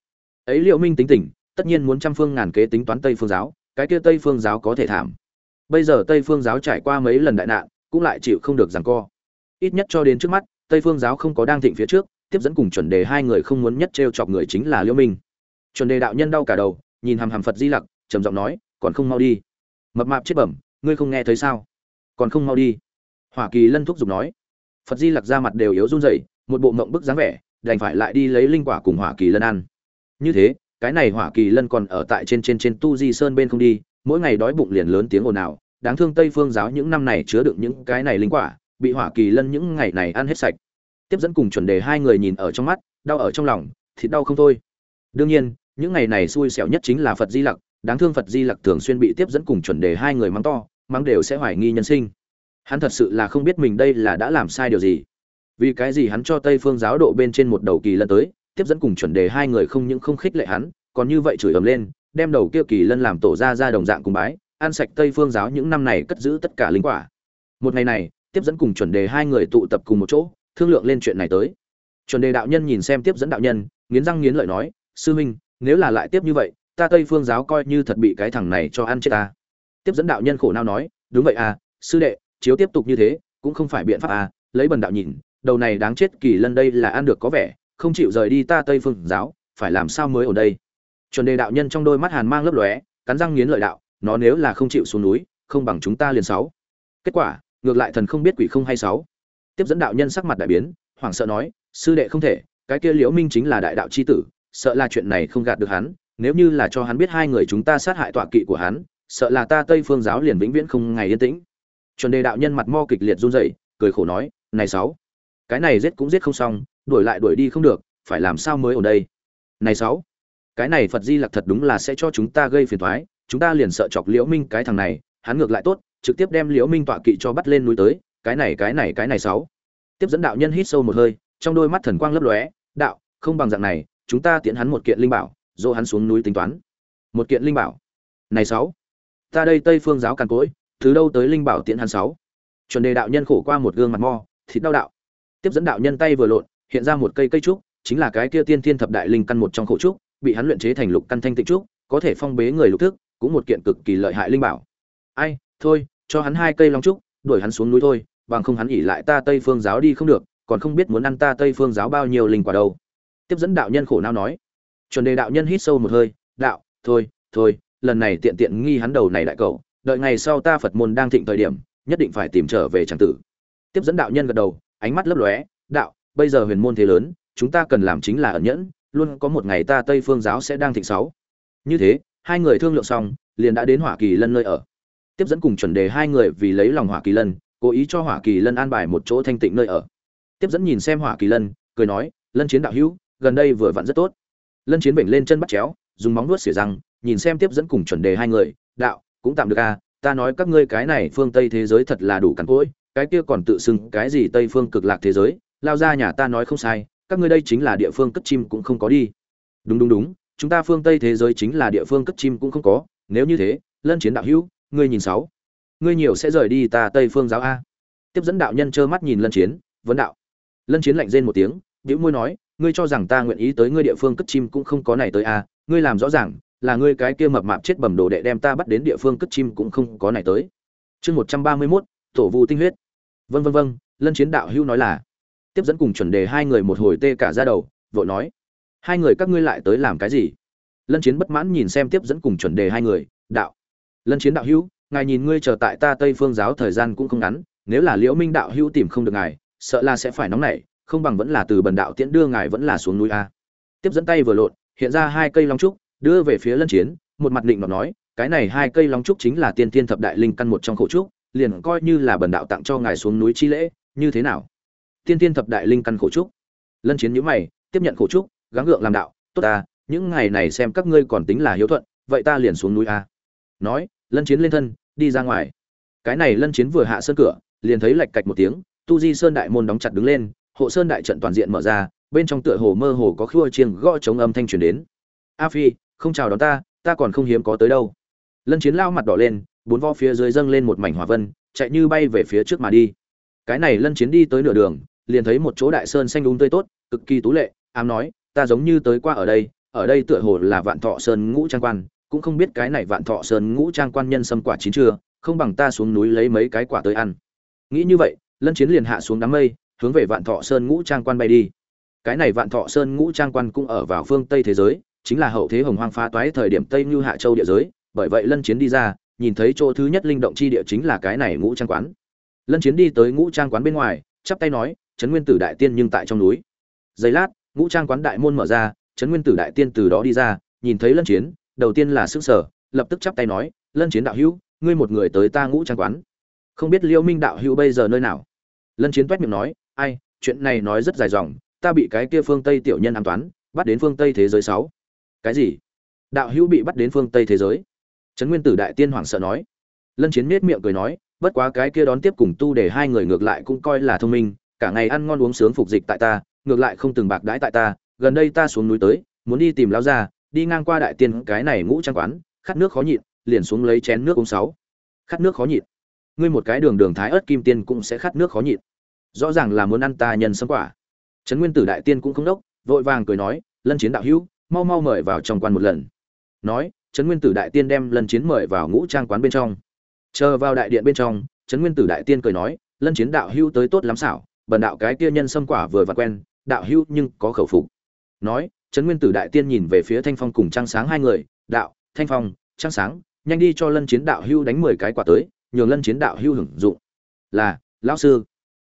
Ấy liễu minh tính tình tất nhiên muốn trăm phương ngàn kế tính toán tây phương giáo, cái kia tây phương giáo có thể thảm bây giờ tây phương giáo trải qua mấy lần đại nạn, cũng lại chịu không được giằng co. Ít nhất cho đến trước mắt, tây phương giáo không có đang thịnh phía trước, tiếp dẫn cùng chuẩn đề hai người không muốn nhất trêu chọc người chính là liễu minh. Chuẩn đề đạo nhân đau cả đầu, nhìn hàm hàm phật di lặc, trầm giọng nói, còn không mau đi. Mập mạp chết bẩm, ngươi không nghe thấy sao? Còn không mau đi. Hỏa kỳ lân thúc giục nói. Phật di lặc ra mặt đều yếu run rẩy, một bộ mộng bức dáng vẻ, đành phải lại đi lấy linh quả cùng hỏa kỳ lân ăn. Như thế, cái này hỏa kỳ lân còn ở tại trên trên trên tu di sơn bên không đi mỗi ngày đói bụng liền lớn tiếng ồn ào, đáng thương tây phương giáo những năm này chứa đựng những cái này linh quả, bị hỏa kỳ lân những ngày này ăn hết sạch. Tiếp dẫn cùng chuẩn đề hai người nhìn ở trong mắt, đau ở trong lòng thịt đau không thôi. Đương nhiên, những ngày này xui xẻo nhất chính là phật di lặc, đáng thương phật di lặc thường xuyên bị tiếp dẫn cùng chuẩn đề hai người mắng to, mắng đều sẽ hoài nghi nhân sinh. Hắn thật sự là không biết mình đây là đã làm sai điều gì. Vì cái gì hắn cho tây phương giáo độ bên trên một đầu kỳ lân tới, tiếp dẫn cùng chuẩn đề hai người không những không khích lệ hắn, còn như vậy chửi ầm lên đem đầu kia kỳ lân làm tổ ra ra đồng dạng cùng bái, ăn sạch tây phương giáo những năm này cất giữ tất cả linh quả. Một ngày này, tiếp dẫn cùng chuẩn đề hai người tụ tập cùng một chỗ, thương lượng lên chuyện này tới. Chuẩn đề đạo nhân nhìn xem tiếp dẫn đạo nhân, nghiến răng nghiến lợi nói, sư huynh nếu là lại tiếp như vậy, ta tây phương giáo coi như thật bị cái thằng này cho ăn chết ta. Tiếp dẫn đạo nhân khổ nao nói, đúng vậy à sư đệ, chiếu tiếp tục như thế, cũng không phải biện pháp à. Lấy bần đạo nhìn, đầu này đáng chết kỳ lân đây là ăn được có vẻ, không chịu rời đi ta tây phương giáo, phải làm sao mới ở đây? Chuẩn đề đạo nhân trong đôi mắt hàn mang lấp lóe, cắn răng nghiến lợi đạo, nó nếu là không chịu xuống núi, không bằng chúng ta liền sáu. Kết quả, ngược lại thần không biết quỷ không hay sáu. Tiếp dẫn đạo nhân sắc mặt đại biến, hoảng sợ nói, sư đệ không thể, cái kia liễu minh chính là đại đạo chi tử, sợ là chuyện này không gạt được hắn, nếu như là cho hắn biết hai người chúng ta sát hại tọa kỵ của hắn, sợ là ta tây phương giáo liền vĩnh viễn không ngày yên tĩnh. Chuẩn đề đạo nhân mặt mo kịch liệt run rẩy, cười khổ nói, này sáu, cái này giết cũng giết không xong, đuổi lại đuổi đi không được, phải làm sao mới ở đây? Này sáu cái này phật di lặc thật đúng là sẽ cho chúng ta gây phiền toái chúng ta liền sợ chọc liễu minh cái thằng này hắn ngược lại tốt trực tiếp đem liễu minh tọa kỵ cho bắt lên núi tới cái này cái này cái này sáu. Tiếp dẫn đạo nhân hít sâu một hơi trong đôi mắt thần quang lấp lóe đạo không bằng dạng này chúng ta tiễn hắn một kiện linh bảo dỗ hắn xuống núi tính toán. Một kiện linh bảo? Này sáu ta đây tây phương giáo càn cỗi, thứ đâu tới linh bảo tiễn hắn sáu? Chuẩn đề đạo nhân khổ qua một gương mặt mo thịt đau đạo. Tiếp dẫn đạo nhân tay vừa lộn hiện ra một cây cây trúc chính là cái kia tiên thiên thập đại linh căn một trong khổ trúc bị hắn luyện chế thành lục căn thanh tịnh trúc, có thể phong bế người lục thức, cũng một kiện cực kỳ lợi hại linh bảo. Ai, thôi, cho hắn hai cây long trúc, đuổi hắn xuống núi thôi, bằng không hắn ỉ lại ta tây phương giáo đi không được, còn không biết muốn ăn ta tây phương giáo bao nhiêu linh quả đâu. Tiếp dẫn đạo nhân khổ não nói. Chuẩn đề đạo nhân hít sâu một hơi, đạo, thôi thôi, lần này tiện tiện nghi hắn đầu này đại cậu đợi ngày sau ta phật môn đang thịnh thời điểm, nhất định phải tìm trở về chẳng tử. Tiếp dẫn đạo nhân gật đầu, ánh mắt lấp lóe, đạo, bây giờ huyền môn thế lớn, chúng ta cần làm chính là ẩn nhẫn luôn có một ngày ta tây phương giáo sẽ đang thịnh sáu. Như thế hai người thương lượng xong liền đã đến hỏa kỳ lân nơi ở. Tiếp dẫn cùng chuẩn đề hai người vì lấy lòng hỏa kỳ lân cố ý cho hỏa kỳ lân an bài một chỗ thanh tịnh nơi ở. Tiếp dẫn nhìn xem hỏa kỳ lân cười nói lân chiến đạo hữu gần đây vừa vặn rất tốt. Lân chiến bệnh lên chân bắt chéo dùng móng nuốt xỉa răng nhìn xem tiếp dẫn cùng chuẩn đề hai người đạo cũng tạm được a à, ta nói các ngươi cái này phương tây thế giới thật là đủ cắn cỗi cái kia còn tự xưng cái gì tây phương cực lạc thế giới lao ra nhà ta nói không sai các ngươi đây chính là địa phương cất chim cũng không có đi. Đúng đúng đúng chúng ta phương tây thế giới chính là địa phương cất chim cũng không có nếu như thế lân chiến đạo hữu ngươi nhìn sáu. Ngươi nhiều sẽ rời đi ta tây phương giáo a. Tiếp dẫn đạo nhân trơ mắt nhìn lân chiến vấn đạo. Lân chiến lạnh rên một tiếng bĩu môi nói ngươi cho rằng ta nguyện ý tới ngươi địa phương cất chim cũng không có này tới a ngươi làm rõ ràng là ngươi cái kia mập mạp chết bẩm đồ đệ đem ta bắt đến địa phương cất chim cũng không có này tới. Chương một trăm ba mươi 131, tổ vu tinh huyết. Vân vân vân lân chiến đạo hữu nói là tiếp dẫn cùng chuẩn đề hai người một hồi tê cả ra đầu, vội nói, hai người các ngươi lại tới làm cái gì? Lân chiến bất mãn nhìn xem tiếp dẫn cùng chuẩn đề hai người, đạo, lân chiến đạo hữu, ngài nhìn ngươi chờ tại ta tây phương giáo thời gian cũng không ngắn, nếu là liễu minh đạo hữu tìm không được ngài, sợ là sẽ phải nóng nảy, không bằng vẫn là từ bần đạo tiễn đưa ngài vẫn là xuống núi a. Tiếp dẫn tay vừa lộn, hiện ra hai cây long trúc, đưa về phía lân chiến, một mặt định mà nói, cái này hai cây long trúc chính là tiên tiên thập đại linh căn một trong khổ trúc, liền coi như là bần đạo tặng cho ngài xuống núi chi lễ, như thế nào? Tiên tiên thập đại linh căn khổ trúc. Lân chiến nhữ mày, tiếp nhận khổ trúc, gắng gượng làm đạo, tốt ta, những ngày này xem các ngươi còn tính là hiếu thuận, vậy ta liền xuống núi a. Nói, lân chiến lên thân, đi ra ngoài. Cái này lân chiến vừa hạ sơn cửa, liền thấy lạch cạch một tiếng, tu di sơn đại môn đóng chặt đứng lên, hộ sơn đại trận toàn diện mở ra, bên trong tựa hồ mơ hồ có khua chiêng gõ chống âm thanh truyền đến. A phi, không chào đón ta ta còn không hiếm có tới đâu. Lân chiến lao mặt đỏ lên, bốn vo phía dưới dâng lên một mảnh hỏa vân, chạy như bay về phía trước mà đi cái này lân chiến đi tới nửa đường, liền thấy một chỗ đại sơn xanh đúng tươi tốt, cực kỳ tú lệ, ám nói, ta giống như tới qua ở đây ở đây tựa hồ là vạn thọ sơn ngũ trang quan, cũng không biết cái này vạn thọ sơn ngũ trang quan nhân xâm quả chín chưa, không bằng ta xuống núi lấy mấy cái quả tới ăn. Nghĩ như vậy, lân chiến liền hạ xuống đám mây, hướng về vạn thọ sơn ngũ trang quan bay đi. Cái này vạn thọ sơn ngũ trang quan cũng ở vào phương tây thế giới, chính là hậu thế hồng hoang phá toái thời điểm tây như hạ châu địa giới, bởi vậy lân chiến đi ra, nhìn thấy chỗ thứ nhất linh động chi địa chính là cái này ngũ trang quán lân chiến đi tới ngũ trang quán bên ngoài, chắp tay nói, trấn nguyên tử đại tiên nhưng tại trong núi. Giây lát, ngũ trang quán đại môn mở ra, trấn nguyên tử đại tiên từ đó đi ra, nhìn thấy lân chiến, đầu tiên là sức sở lập tức chắp tay nói, lân chiến đạo hữu, ngươi một người tới ta ngũ trang quán. Không biết liêu minh đạo hữu bây giờ nơi nào? Lân chiến toét miệng nói, ai, chuyện này nói rất dài dòng, ta bị cái kia phương tây tiểu nhân an toán, bắt đến phương tây thế giới sáu. Cái gì? Đạo hữu bị bắt đến phương tây thế giới? Trấn nguyên tử đại tiên hoảng sợ nói. Lân chiến miết miệng cười nói bất quá cái kia đón tiếp cùng tu để hai người ngược lại cũng coi là thông minh, cả ngày ăn ngon uống sướng phục dịch tại ta, ngược lại không từng bạc đãi tại ta, gần đây ta xuống núi tới, muốn đi tìm lao ra đi ngang qua đại tiên cái này ngũ trang quán, khát nước khó nhịn, liền xuống lấy chén nước uống sáu. Khát nước khó nhịn. Ngươi một cái đường đường thái ớt kim tiên cũng sẽ khát nước khó nhịn. Rõ ràng là muốn ăn ta nhân sâm quả. Trấn nguyên tử đại tiên cũng không đốc, vội vàng cười nói, lân chiến đạo hữu, mau mau mời vào trong quan một lần. Nói, trấn nguyên tử đại tiên đem lân chiến mời vào ngũ trang quán bên trong chờ vào đại điện bên trong, trấn nguyên tử đại tiên cười nói, lân chiến đạo hưu tới tốt lắm xảo, bần đạo cái kia nhân sâm quả vừa và quen, đạo hưu nhưng có khẩu phục. Nói, trấn nguyên tử đại tiên nhìn về phía thanh phong cùng trăng sáng hai người, đạo, thanh phong, trăng sáng, nhanh đi cho lân chiến đạo hưu đánh mười cái quả tới nhường lân chiến đạo hưu hưởng dụng. Là, lão sư.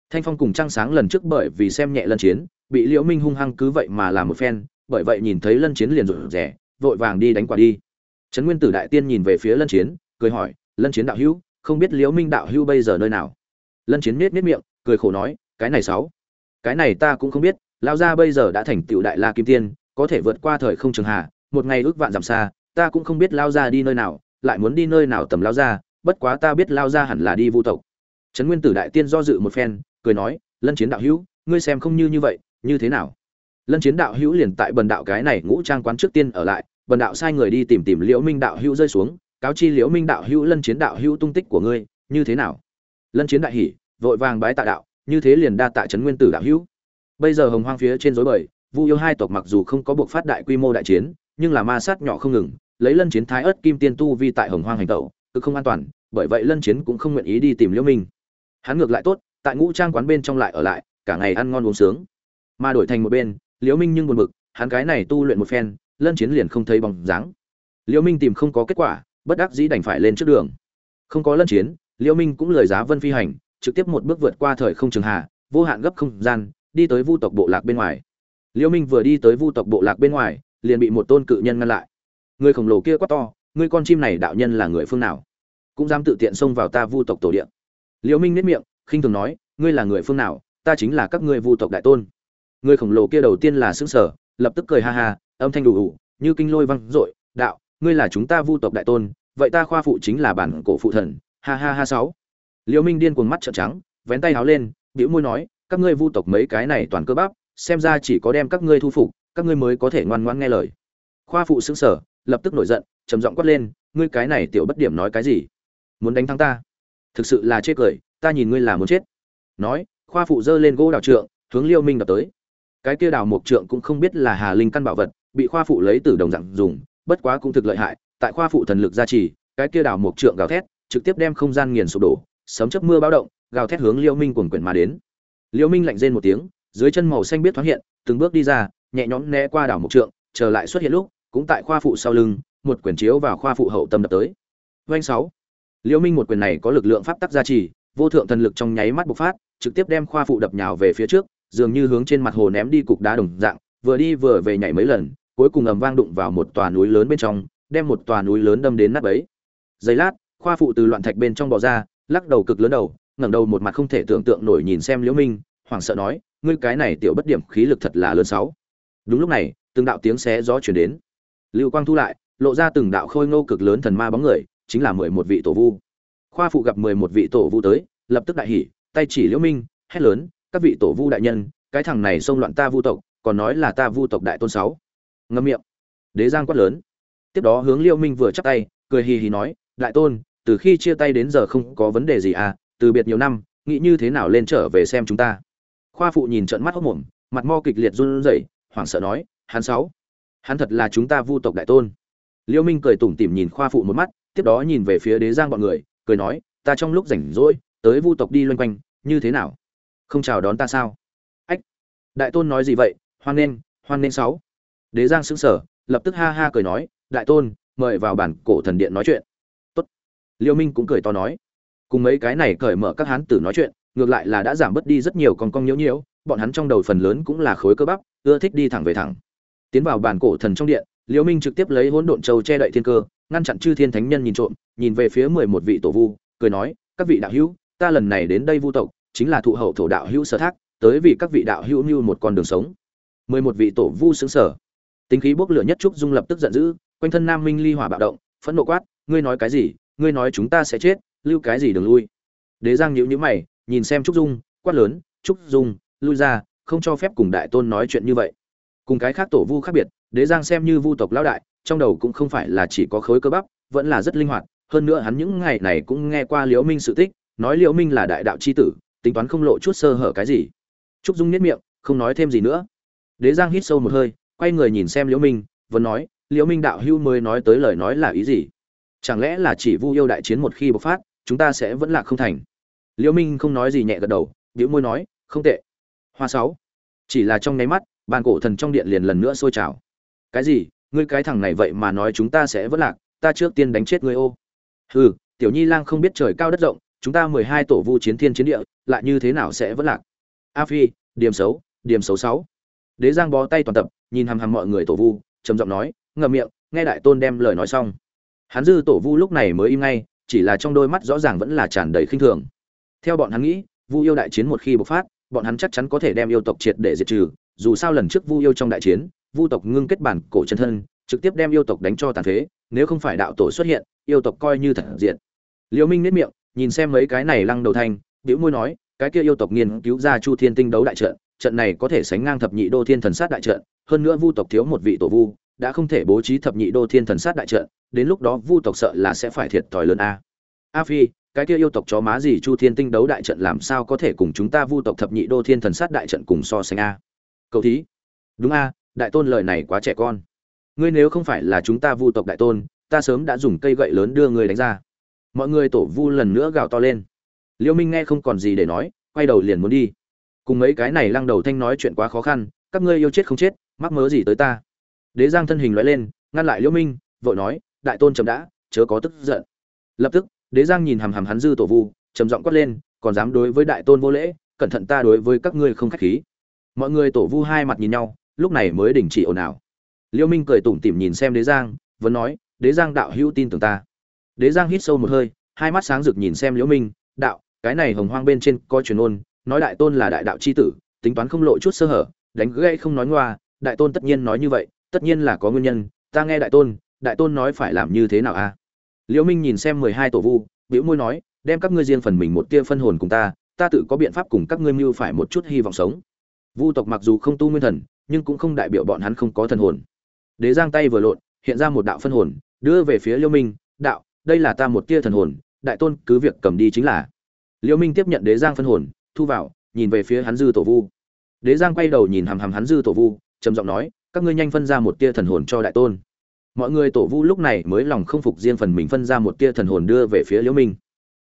Thanh phong cùng trăng sáng lần trước bởi vì xem nhẹ lân chiến, bị liễu minh hung hăng cứ vậy mà làm một phen, bởi vậy nhìn thấy lân chiến liền rụt rẻ vội vàng đi đánh quả đi. Trấn nguyên tử đại tiên nhìn về phía lân chiến, cười hỏi lân chiến đạo hữu, không biết liễu minh đạo hữu bây giờ nơi nào? Lân chiến nết nết miệng, cười khổ nói, cái này sáu. Cái này ta cũng không biết, lão gia bây giờ đã thành tựu đại la kim tiên, có thể vượt qua thời không trường hà một ngày ước vạn dặm xa, ta cũng không biết lao gia đi nơi nào, lại muốn đi nơi nào tầm lao gia, bất quá ta biết lao gia hẳn là đi vu tộc. Trấn nguyên tử đại tiên do dự một phen, cười nói, lân chiến đạo hữu, ngươi xem không như như vậy, như thế nào? Lân chiến đạo hữu liền tại bần đạo cái này ngũ trang quán trước tiên ở lại, bần đạo sai người đi tìm tìm liễu minh đạo hữu rơi xuống cáo chi liễu minh đạo hữu lân chiến đạo hữu tung tích của ngươi, như thế nào? Lân chiến đại hỉ, vội vàng bái tạ đạo, như thế liền đa tạ trấn nguyên tử đạo hữu. Bây giờ hồng hoang phía trên rối bời, vu yêu hai tộc mặc dù không có buộc phát đại quy mô đại chiến, nhưng là ma sát nhỏ không ngừng, lấy lân chiến thái ớt kim tiên tu vi tại hồng hoang hành tẩu, cực không an toàn, bởi vậy lân chiến cũng không nguyện ý đi tìm liễu minh. Hắn ngược lại tốt, tại ngũ trang quán bên trong lại ở lại, cả ngày ăn ngon uống sướng. Mà đổi thành một bên, liễu minh nhưng buồn bực, hắn cái này tu luyện một phen, lân chiến liền không thấy bóng dáng. Liễu minh tìm không có kết quả bất đắc dĩ đành phải lên trước đường. Không có lân chiến, liễu minh cũng lời giá vân phi hành, trực tiếp một bước vượt qua thời không trường hà, vô hạn gấp không gian, đi tới vu tộc bộ lạc bên ngoài. Liễu minh vừa đi tới vu tộc bộ lạc bên ngoài, liền bị một tôn cự nhân ngăn lại. Người khổng lồ kia quá to người con chim này đạo nhân là người phương nào? Cũng dám tự tiện xông vào ta vu tộc tổ địa. Liễu minh nét miệng, khinh thường nói, ngươi là người phương nào? Ta chính là các ngươi vu tộc đại tôn. Người khổng lồ kia đầu tiên là sững sờ, lập tức cười ha ha, âm thanh đủ đủ như kinh lôi vang dội, đạo ngươi là chúng ta vu tộc đại tôn, vậy ta khoa phụ chính là bản cổ phụ thần, ha ha ha sáu. Liễu minh điên cuồng mắt trợn trắng, vén tay áo lên, bĩu môi nói, các ngươi vu tộc mấy cái này toàn cơ bắp, xem ra chỉ có đem các ngươi thu phục, các ngươi mới có thể ngoan ngoãn nghe lời. Khoa phụ sững sờ, lập tức nổi giận, trầm giọng quát lên, ngươi cái này tiểu bất điểm nói cái gì? Muốn đánh thắng ta? Thực sự là chết cười, ta nhìn ngươi là muốn chết. Nói, khoa phụ giơ lên gỗ đào trượng, hướng liêu minh đập tới. Cái kia đào mộc trượng cũng không biết là hà linh căn bảo vật, bị khoa phụ lấy từ đồng dạng dùng bất quá cũng thực lợi hại, tại khoa phụ thần lực gia trì, cái kia đảo mộc trượng gào thét trực tiếp đem không gian nghiền sụp đổ, sấm chớp mưa báo động, gào thét hướng liêu minh cuồng quyển mà đến. Liêu minh lạnh rên một tiếng, dưới chân màu xanh biết thoáng hiện, từng bước đi ra, nhẹ nhõm né qua đảo mộc trượng trở lại xuất hiện lúc, cũng tại khoa phụ sau lưng, một quyển chiếu vào khoa phụ hậu tâm đập tới. Doanh sáu. Liêu minh một quyền này có lực lượng pháp tắc gia trì, vô thượng thần lực trong nháy mắt bộc phát, trực tiếp đem khoa phụ đập nhào về phía trước, dường như hướng trên mặt hồ ném đi cục đá đồng dạng, vừa đi vừa về nhảy mấy lần cuối cùng ầm vang đụng vào một tòa núi lớn bên trong, đem một tòa núi lớn đâm đến nát bấy. Giây lát, khoa phụ từ loạn thạch bên trong bò ra, lắc đầu cực lớn đầu, ngẩng đầu một mặt không thể tưởng tượng nổi nhìn xem liễu minh, hoảng sợ nói, ngươi cái này tiểu bất điểm khí lực thật là lớn sáu. Đúng lúc này, từng đạo tiếng xé gió truyền đến. Lưu quang thu lại, lộ ra từng đạo khôi ngô cực lớn thần ma bóng người, chính là mười một vị tổ vu. Khoa phụ gặp mười một vị tổ vu tới, lập tức đại hỉ, tay chỉ liễu minh, hét lớn, các vị tổ vu đại nhân, cái thằng này xông loạn ta vu tộc, còn nói là ta vu tộc đại tôn sáu ngâm miệng. Đế giang quát lớn. Tiếp đó hướng Liêu minh vừa chắp tay, cười hì hì nói, đại tôn, từ khi chia tay đến giờ không có vấn đề gì à từ biệt nhiều năm, nghĩ như thế nào lên trở về xem chúng ta? Khoa phụ nhìn trận mắt hốc mồm mặt mo kịch liệt run rẩy, hoảng sợ nói, hắn sáu, hắn thật là chúng ta vu tộc đại tôn. Liêu minh cười tủm tỉm nhìn khoa phụ một mắt, tiếp đó nhìn về phía đế giang bọn người, cười nói, ta trong lúc rảnh rỗi, tới vu tộc đi loanh quanh, như thế nào? Không chào đón ta sao? Ách, đại tôn nói gì vậy? Hoan nghênh hoan nghênh sáu đế giang sững sờ, lập tức ha ha cười nói, đại tôn, mời vào bản cổ thần điện nói chuyện. Tốt. Liêu minh cũng cười to nói, cùng mấy cái này cởi mở các hán tử nói chuyện, ngược lại là đã giảm bớt đi rất nhiều con cong nhiễu nhiễu, bọn hắn trong đầu phần lớn cũng là khối cơ bắp, ưa thích đi thẳng về thẳng. Tiến vào bản cổ thần trong điện, Liêu minh trực tiếp lấy hỗn độn châu che đậy thiên cơ, ngăn chặn chư thiên thánh nhân nhìn trộm, nhìn về phía mười một vị tổ vu, cười nói, các vị đạo hữu, ta lần này đến đây vu tộc, chính là thụ hậu thổ đạo hữu sở thác, tới vì các vị đạo hữu như một con đường sống. mười một vị tổ vu sững sở tính khí bốc lửa nhất trúc dung lập tức giận dữ, quanh thân nam minh ly hỏa bạo động, phẫn nộ quát, ngươi nói cái gì? Ngươi nói chúng ta sẽ chết, lưu cái gì đừng lui? Đế giang nhíu nhíu mày, nhìn xem trúc dung, quát lớn, trúc dung, lui ra, không cho phép cùng đại tôn nói chuyện như vậy. Cùng cái khác tổ vu khác biệt, đế giang xem như vu tộc lão đại, trong đầu cũng không phải là chỉ có khối cơ bắp, vẫn là rất linh hoạt, hơn nữa hắn những ngày này cũng nghe qua liễu minh sự tích, nói liễu minh là đại đạo chi tử, tính toán không lộ chút sơ hở cái gì. Trúc dung nhếch miệng, không nói thêm gì nữa. Đế giang hít sâu một hơi quay người nhìn xem liễu minh, vẫn nói, liễu minh đạo hưu mới nói tới lời nói là ý gì? Chẳng lẽ là chỉ vu yêu đại chiến một khi bộc phát, chúng ta sẽ vẫn là không thành? Liễu minh không nói gì nhẹ gật đầu liễu môi nói, không tệ. Hoa sáu, chỉ là trong nháy mắt, bàn cổ thần trong điện liền lần nữa sôi trào. Cái gì? Ngươi cái thằng này vậy mà nói chúng ta sẽ vẫn lạc, ta trước tiên đánh chết ngươi ô. Hừ, tiểu nhi lang không biết trời cao đất rộng, chúng ta mười hai tổ vu chiến thiên chiến địa, lại như thế nào sẽ vẫn lạc? A phi, điểm xấu điểm xấu sáu đế giang bó tay toàn tập, nhìn hằm hằm mọi người tổ vu, trầm giọng nói, ngậm miệng, nghe đại tôn đem lời nói xong. Hắn dư tổ vu lúc này mới im ngay, chỉ là trong đôi mắt rõ ràng vẫn là tràn đầy khinh thường. Theo bọn hắn nghĩ, vu yêu đại chiến một khi bộc phát, bọn hắn chắc chắn có thể đem yêu tộc triệt để diệt trừ, dù sao lần trước vu yêu trong đại chiến, vu tộc ngưng kết bản cổ chân thân, trực tiếp đem yêu tộc đánh cho tàn phế, nếu không phải đạo tổ xuất hiện, yêu tộc coi như thật diện liễu minh nết miệng, nhìn xem mấy cái này lăng đầu thanh biểu môi nói cái kia yêu tộc nghiên cứu ra chu thiên tinh đấu đại trận trận này có thể sánh ngang thập nhị đô thiên thần sát đại trận, hơn nữa vu tộc thiếu một vị tổ vu, đã không thể bố trí thập nhị đô thiên thần sát đại trận, đến lúc đó vu tộc sợ là sẽ phải thiệt thòi lớn a. A phi, cái kia yêu tộc chó má gì chu thiên tinh đấu đại trận làm sao có thể cùng chúng ta vu tộc thập nhị đô thiên thần sát đại trận cùng so sánh a? Cậu thí. Đúng a, đại tôn lời này quá trẻ con. Ngươi nếu không phải là chúng ta vu tộc đại tôn, ta sớm đã dùng cây gậy lớn đưa ngươi đánh ra. Mọi người tổ vu lần nữa gào to lên liêu minh nghe không còn gì để nói, quay đầu liền muốn đi. Cùng mấy cái này lăng đầu thanh nói chuyện quá khó khăn, các ngươi yêu chết không chết, mắc mớ gì tới ta? Đế giang thân hình loại lên, ngăn lại liêu minh, vội nói, đại tôn chậm đã, chớ có tức giận. Lập tức, đế giang nhìn hằm hằm hắn dư tổ vu, trầm giọng quát lên, còn dám đối với đại tôn vô lễ, cẩn thận ta đối với các ngươi không khách khí. Mọi người tổ vu hai mặt nhìn nhau, lúc này mới đình chỉ ồn ào. Liêu minh cười tủm tỉm nhìn xem đế giang, vẫn nói, đế giang đạo hữu tin tưởng ta. Đế giang hít sâu một hơi, hai mắt sáng rực nhìn xem liễu minh, đạo cái này hồng hoang bên trên có truyền ôn, nói đại tôn là đại đạo chi tử, tính toán không lộ chút sơ hở, đánh gãy không nói ngoa, đại tôn tất nhiên nói như vậy, tất nhiên là có nguyên nhân, ta nghe đại tôn đại tôn nói phải làm như thế nào a liễu minh nhìn xem mười hai tổ vu, bĩu môi nói, đem các ngươi riêng phần mình một tia phân hồn cùng ta ta tự có biện pháp cùng các ngươi mưu phải một chút hy vọng sống. Vu tộc mặc dù không tu nguyên thần, nhưng cũng không đại biểu bọn hắn không có thần hồn. Đế giang tay vừa lộn, hiện ra một đạo phân hồn, đưa về phía liễu minh, đạo, đây là ta một tia thần hồn, đại tôn cứ việc cầm đi chính là liễu minh tiếp nhận đế giang phân hồn, thu vào, nhìn về phía hắn dư tổ vu. Đế giang quay đầu nhìn hằm hằm hắn dư tổ vu, trầm giọng nói, các ngươi nhanh phân ra một tia thần hồn cho đại tôn. Mọi người tổ vu lúc này mới lòng không phục riêng phần mình phân ra một tia thần hồn đưa về phía liễu minh.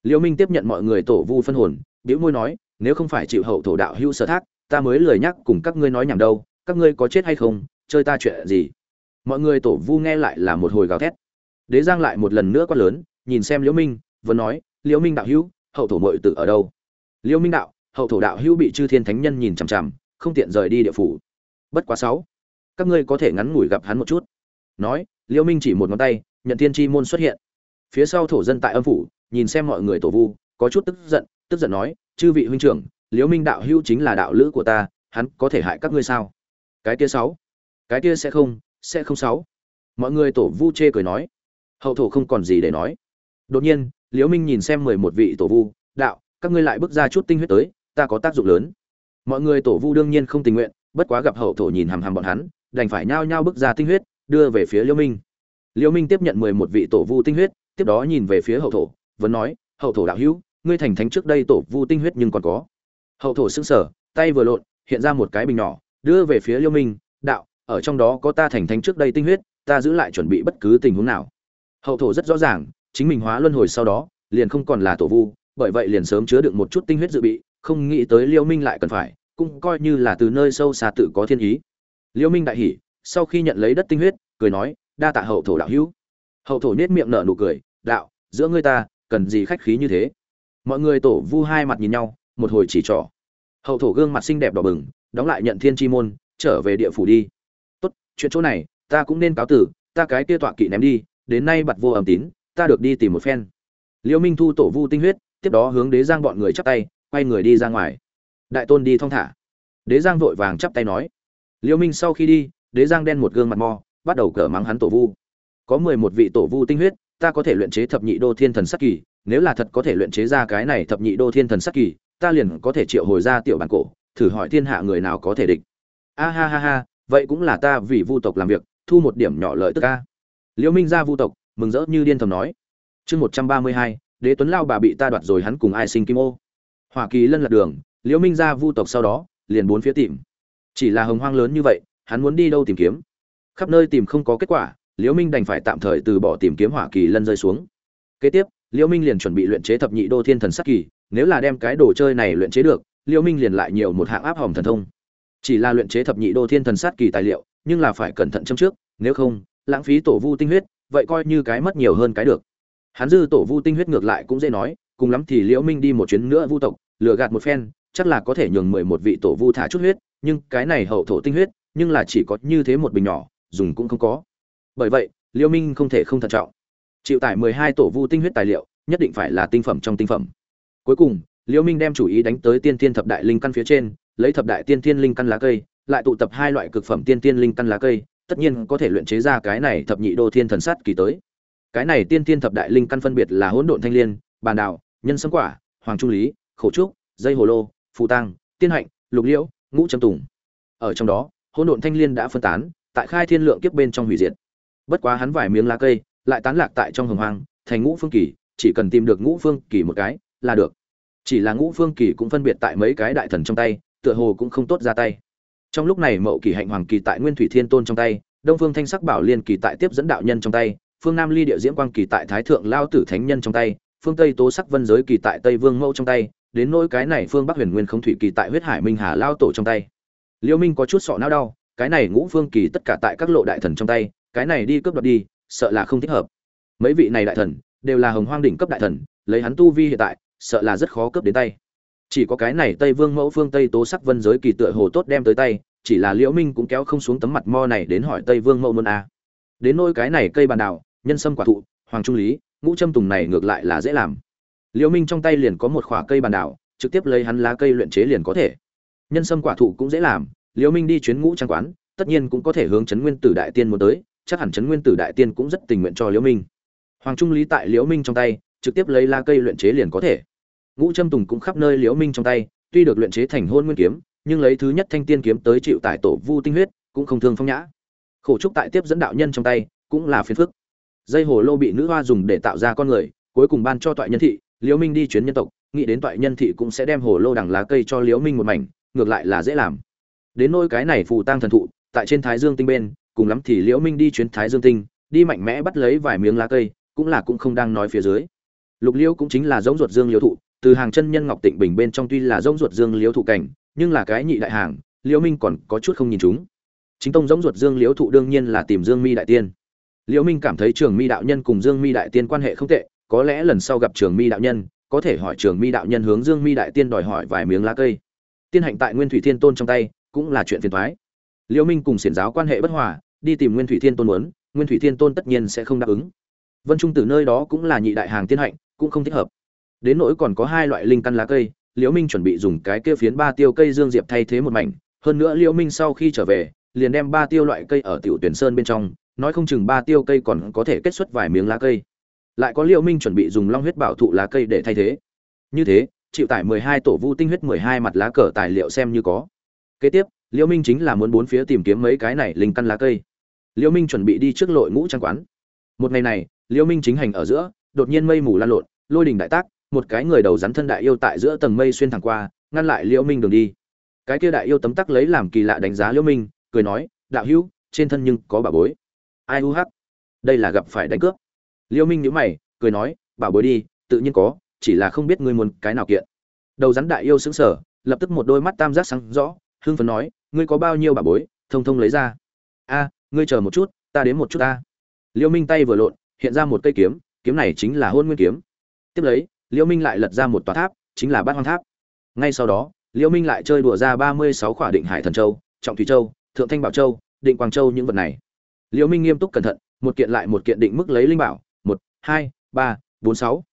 Liễu minh tiếp nhận mọi người tổ vu phân hồn biểu môi nói, nếu không phải chịu hậu thổ đạo hưu sở thác, ta mới lười nhắc cùng các ngươi nói nhảm đâu, các ngươi có chết hay không, chơi ta chuyện gì? Mọi người tổ vu nghe lại là một hồi gào thét. Đế giang lại một lần nữa quát lớn, nhìn xem liễu minh, vẫn nói, liễu minh đạo hữu hậu thổ mội tử ở đâu? Liêu minh đạo, hậu thổ đạo hữu bị chư thiên thánh nhân nhìn chằm chằm, không tiện rời đi địa phủ. Bất quá sáu, các ngươi có thể ngắn ngủi gặp hắn một chút. Nói, liêu minh chỉ một ngón tay, nhận thiên chi môn xuất hiện. Phía sau thổ dân tại âm phủ, nhìn xem mọi người tổ vu, có chút tức giận tức giận nói, chư vị huynh trưởng, liêu minh đạo hữu chính là đạo lữ của ta, hắn có thể hại các ngươi sao? Cái kia sáu, cái kia sẽ không sẽ không sáu. Mọi người tổ vu chê cười nói, hậu thổ không còn gì để nói. Đột nhiên liễu minh nhìn xem mười một vị tổ vu, đạo, các ngươi lại bước ra chút tinh huyết tới, ta có tác dụng lớn. Mọi người tổ vu đương nhiên không tình nguyện, bất quá gặp hậu thổ nhìn hằm hằm bọn hắn, đành phải nhao nhao bước ra tinh huyết, đưa về phía liễu minh. Liễu minh tiếp nhận mười một vị tổ vu tinh huyết, tiếp đó nhìn về phía hậu thổ, vẫn nói, hậu thổ đạo hữu, ngươi thành thánh trước đây tổ vu tinh huyết nhưng còn có. Hậu thổ sững sờ, tay vừa lộn, hiện ra một cái bình nhỏ, đưa về phía liễu minh, đạo, ở trong đó có ta thành thánh trước đây tinh huyết, ta giữ lại chuẩn bị bất cứ tình huống nào. Hậu thổ rất rõ ràng chính mình hóa luân hồi sau đó, liền không còn là tổ vu, bởi vậy liền sớm chứa được một chút tinh huyết dự bị, không nghĩ tới liêu minh lại cần phải, cũng coi như là từ nơi sâu xa tự có thiên ý. Liêu minh đại hỉ, sau khi nhận lấy đất tinh huyết, cười nói, đa tạ hậu thổ đạo hữu. Hậu thổ nết miệng nở nụ cười, đạo, giữa ngươi ta, cần gì khách khí như thế? Mọi người tổ vu hai mặt nhìn nhau, một hồi chỉ trỏ. Hậu thổ gương mặt xinh đẹp đỏ bừng, đóng lại nhận thiên chi môn, trở về địa phủ đi. Tốt, chuyện chỗ này, ta cũng nên cáo tử, ta cái kia tọa kỵ ném đi, đến nay bặt vô âm tín ta được đi tìm một phen. Liễu minh thu tổ vu tinh huyết, tiếp đó hướng đế giang bọn người chắp tay, quay người đi ra ngoài. Đại tôn đi thong thả. Đế giang vội vàng chắp tay nói. Liễu minh sau khi đi, đế giang đen một gương mặt mò, bắt đầu cờ mắng hắn tổ vu. Có mười một vị tổ vu tinh huyết, ta có thể luyện chế thập nhị đô thiên thần sắc kỳ, nếu là thật có thể luyện chế ra cái này thập nhị đô thiên thần sắc kỳ, ta liền có thể triệu hồi ra tiểu bản cổ, thử hỏi thiên hạ người nào có thể địch. A ha ha ha, vậy cũng là ta vì vu tộc làm việc, thu một điểm nhỏ lợi tức ca liễu minh ra vu tộc mừng rỡ như điên thầm nói. Chương một trăm ba mươi hai, đế tuấn lao bà bị ta đoạt rồi hắn cùng ai sinh kim ô. Hoa kỳ lân lật đường, liễu minh ra vu tộc sau đó, liền bốn phía tìm. Chỉ là hồng hoang lớn như vậy, hắn muốn đi đâu tìm kiếm? Khắp nơi tìm không có kết quả, liễu minh đành phải tạm thời từ bỏ tìm kiếm hoa kỳ lân rơi xuống. Kế tiếp, liễu minh liền chuẩn bị luyện chế thập nhị đô thiên thần sắc kỳ, nếu là đem cái đồ chơi này luyện chế được, liễu minh liền lại nhiều một hạng áp hỏng thần thông. Chỉ là luyện chế thập nhị đô thiên thần sát kỳ tài liệu, nhưng là phải cẩn thận châm trước, nếu không, lãng phí tổ vu tinh huyết vậy coi như cái mất nhiều hơn cái được. Hắn dư tổ vu tinh huyết ngược lại cũng dễ nói, cùng lắm thì liễu minh đi một chuyến nữa vu tộc, lừa gạt một phen, chắc là có thể nhường mười một vị tổ vu thả chút huyết, nhưng cái này hậu thổ tinh huyết, nhưng là chỉ có như thế một bình nhỏ, dùng cũng không có. Bởi vậy, liễu minh không thể không thận trọng. Chịu tải mười hai tổ vu tinh huyết tài liệu, nhất định phải là tinh phẩm trong tinh phẩm. Cuối cùng, liễu minh đem chủ ý đánh tới tiên tiên thập đại linh căn phía trên, lấy thập đại tiên tiên linh căn lá cây, lại tụ tập hai loại cực phẩm tiên tiên linh căn lá cây tất nhiên có thể luyện chế ra cái này thập nhị đô thiên thần sát kỳ tới. Cái này tiên thiên thập đại linh căn phân biệt là hỗn độn thanh liên, bàn đạo, nhân sâm quả, hoàng trung lý, khổ trúc, dây hồ lô, phù tăng, tiên hạnh, lục liễu, ngũ trâm tùng. Ở trong đó, hỗn độn thanh liên đã phân tán, tại khai thiên lượng kiếp bên trong hủy diệt. Bất quá hắn vài miếng lá cây, lại tán lạc tại trong hồng hoang, thành ngũ phương kỳ, chỉ cần tìm được ngũ phương kỳ một cái là được. Chỉ là ngũ phương kỳ cũng phân biệt tại mấy cái đại thần trong tay, tựa hồ cũng không tốt ra tay trong lúc này mậu kỳ hạnh hoàng kỳ tại nguyên thủy thiên tôn trong tay, đông phương thanh sắc bảo liên kỳ tại tiếp dẫn đạo nhân trong tay, phương nam ly địa diễm quang kỳ tại thái thượng lao tử thánh nhân trong tay, phương tây tố sắc vân giới kỳ tại tây vương mẫu trong tay, đến nỗi cái này phương bắc huyền nguyên không thủy kỳ tại huyết hải minh hà lao tổ trong tay. Liêu minh có chút sọ não đau, cái này ngũ phương kỳ tất cả tại các lộ đại thần trong tay, cái này đi cướp đoạt đi, sợ là không thích hợp. Mấy vị này đại thần, đều là hồng hoang đỉnh cấp đại thần, lấy hắn tu vi hiện tại, sợ là rất khó cướp đến tay chỉ có cái này tây vương mẫu phương tây tố sắc vân giới kỳ tựa hồ tốt đem tới tay, chỉ là liễu minh cũng kéo không xuống tấm mặt mo này đến hỏi tây vương mẫu muốn a à. đến nỗi cái này cây bàn đào, nhân sâm quả thụ, hoàng trung lý, ngũ châm tùng này ngược lại là dễ làm. Liễu minh trong tay liền có một khỏa cây bàn đào, trực tiếp lấy hắn lá cây luyện chế liền có thể. Nhân sâm quả thụ cũng dễ làm, liễu minh đi chuyến ngũ trang quán, tất nhiên cũng có thể hướng chấn nguyên tử đại tiên muốn tới, chắc hẳn chấn nguyên tử đại tiên cũng rất tình nguyện cho liễu minh. Hoàng trung lý tại liễu minh trong tay, trực tiếp lấy lá cây luyện chế liền có thể ngũ trâm tùng cũng khắp nơi liễu minh trong tay, tuy được luyện chế thành hôn nguyên kiếm, nhưng lấy thứ nhất thanh tiên kiếm tới chịu tại tổ vu tinh huyết, cũng không thương phong nhã. Khổ trúc tại tiếp dẫn đạo nhân trong tay, cũng là phiền phức. Dây hồ lô bị nữ hoa dùng để tạo ra con người, cuối cùng ban cho toại nhân thị, liễu minh đi chuyến nhân tộc, nghĩ đến toại nhân thị cũng sẽ đem hồ lô đằng lá cây cho liễu minh một mảnh, ngược lại là dễ làm. Đến nôi cái này phù tăng thần thụ, tại trên thái dương tinh bên, cùng lắm thì liễu minh đi chuyến thái dương tinh, đi mạnh mẽ bắt lấy vài miếng lá cây, cũng là cũng không đang nói phía dưới. Lục liễu cũng chính là giống ruột dương liễu thụ từ hàng chân nhân ngọc tịnh bình bên trong tuy là rông ruột dương liễu thụ cảnh, nhưng là cái nhị đại hàng, liễu minh còn có chút không nhìn chúng. Chính tông rỗng ruột dương liễu thụ đương nhiên là tìm dương mi đại tiên. Liễu minh cảm thấy trường mi đạo nhân cùng dương mi đại tiên quan hệ không tệ, có lẽ lần sau gặp trường mi đạo nhân, có thể hỏi trường mi đạo nhân hướng dương mi đại tiên đòi hỏi vài miếng lá cây. Tiên hạnh tại nguyên thủy thiên tôn trong tay, cũng là chuyện phiền toái. Liễu minh cùng xiển giáo quan hệ bất hòa, đi tìm nguyên thủy thiên tôn muốn, nguyên thủy thiên tôn tất nhiên sẽ không đáp ứng. Vân trung từ nơi đó cũng là nhị đại hàng tiên hạnh, cũng không thích hợp đến nỗi còn có hai loại linh căn lá cây, liễu minh chuẩn bị dùng cái kia phiến ba tiêu cây dương diệp thay thế một mảnh, hơn nữa liễu minh sau khi trở về, liền đem ba tiêu loại cây ở tiểu tuyển sơn bên trong, nói không chừng ba tiêu cây còn có thể kết xuất vài miếng lá cây. Lại có liễu minh chuẩn bị dùng long huyết bảo thụ lá cây để thay thế. Như thế, chịu tải 12 tổ vu tinh huyết 12 mặt lá cờ tài liệu xem như có. Kế tiếp, liễu minh chính là muốn bốn phía tìm kiếm mấy cái này linh căn lá cây. Liễu minh chuẩn bị đi trước lội ngũ trang quán. Một ngày này, liễu minh chính hành ở giữa, đột nhiên mây mù lan lộn, lôi đình đại tác một cái người đầu rắn thân đại yêu tại giữa tầng mây xuyên thẳng qua, ngăn lại liễu minh đường đi. Cái kia đại yêu tấm tắc lấy làm kỳ lạ đánh giá liễu minh, cười nói, đạo hữu, trên thân nhưng có bà bối. Ai u hắc? Đây là gặp phải đánh cướp. Liễu minh nhíu mày, cười nói bảo bối đi, tự nhiên có, chỉ là không biết ngươi muốn cái nào kiện. Đầu rắn đại yêu sững sờ, lập tức một đôi mắt tam giác sáng rõ, hưng phấn nói, ngươi có bao nhiêu bà bối, thông thông lấy ra. A, ngươi chờ một chút, ta đến một chút ta. Liễu minh tay vừa lộn, hiện ra một cây kiếm kiếm này chính là hôn nguyên kiếm. Tiếp lấy liễu minh lại lật ra một tòa tháp, chính là bát hoang tháp. Ngay sau đó, liễu minh lại chơi đùa ra ba mươi sáu khỏa định hải thần châu, trọng thủy châu, thượng thanh bảo châu, định quang châu những vật này. Liễu minh nghiêm túc cẩn thận, một kiện lại một kiện định mức lấy linh bảo, một, hai, ba, bốn, sáu.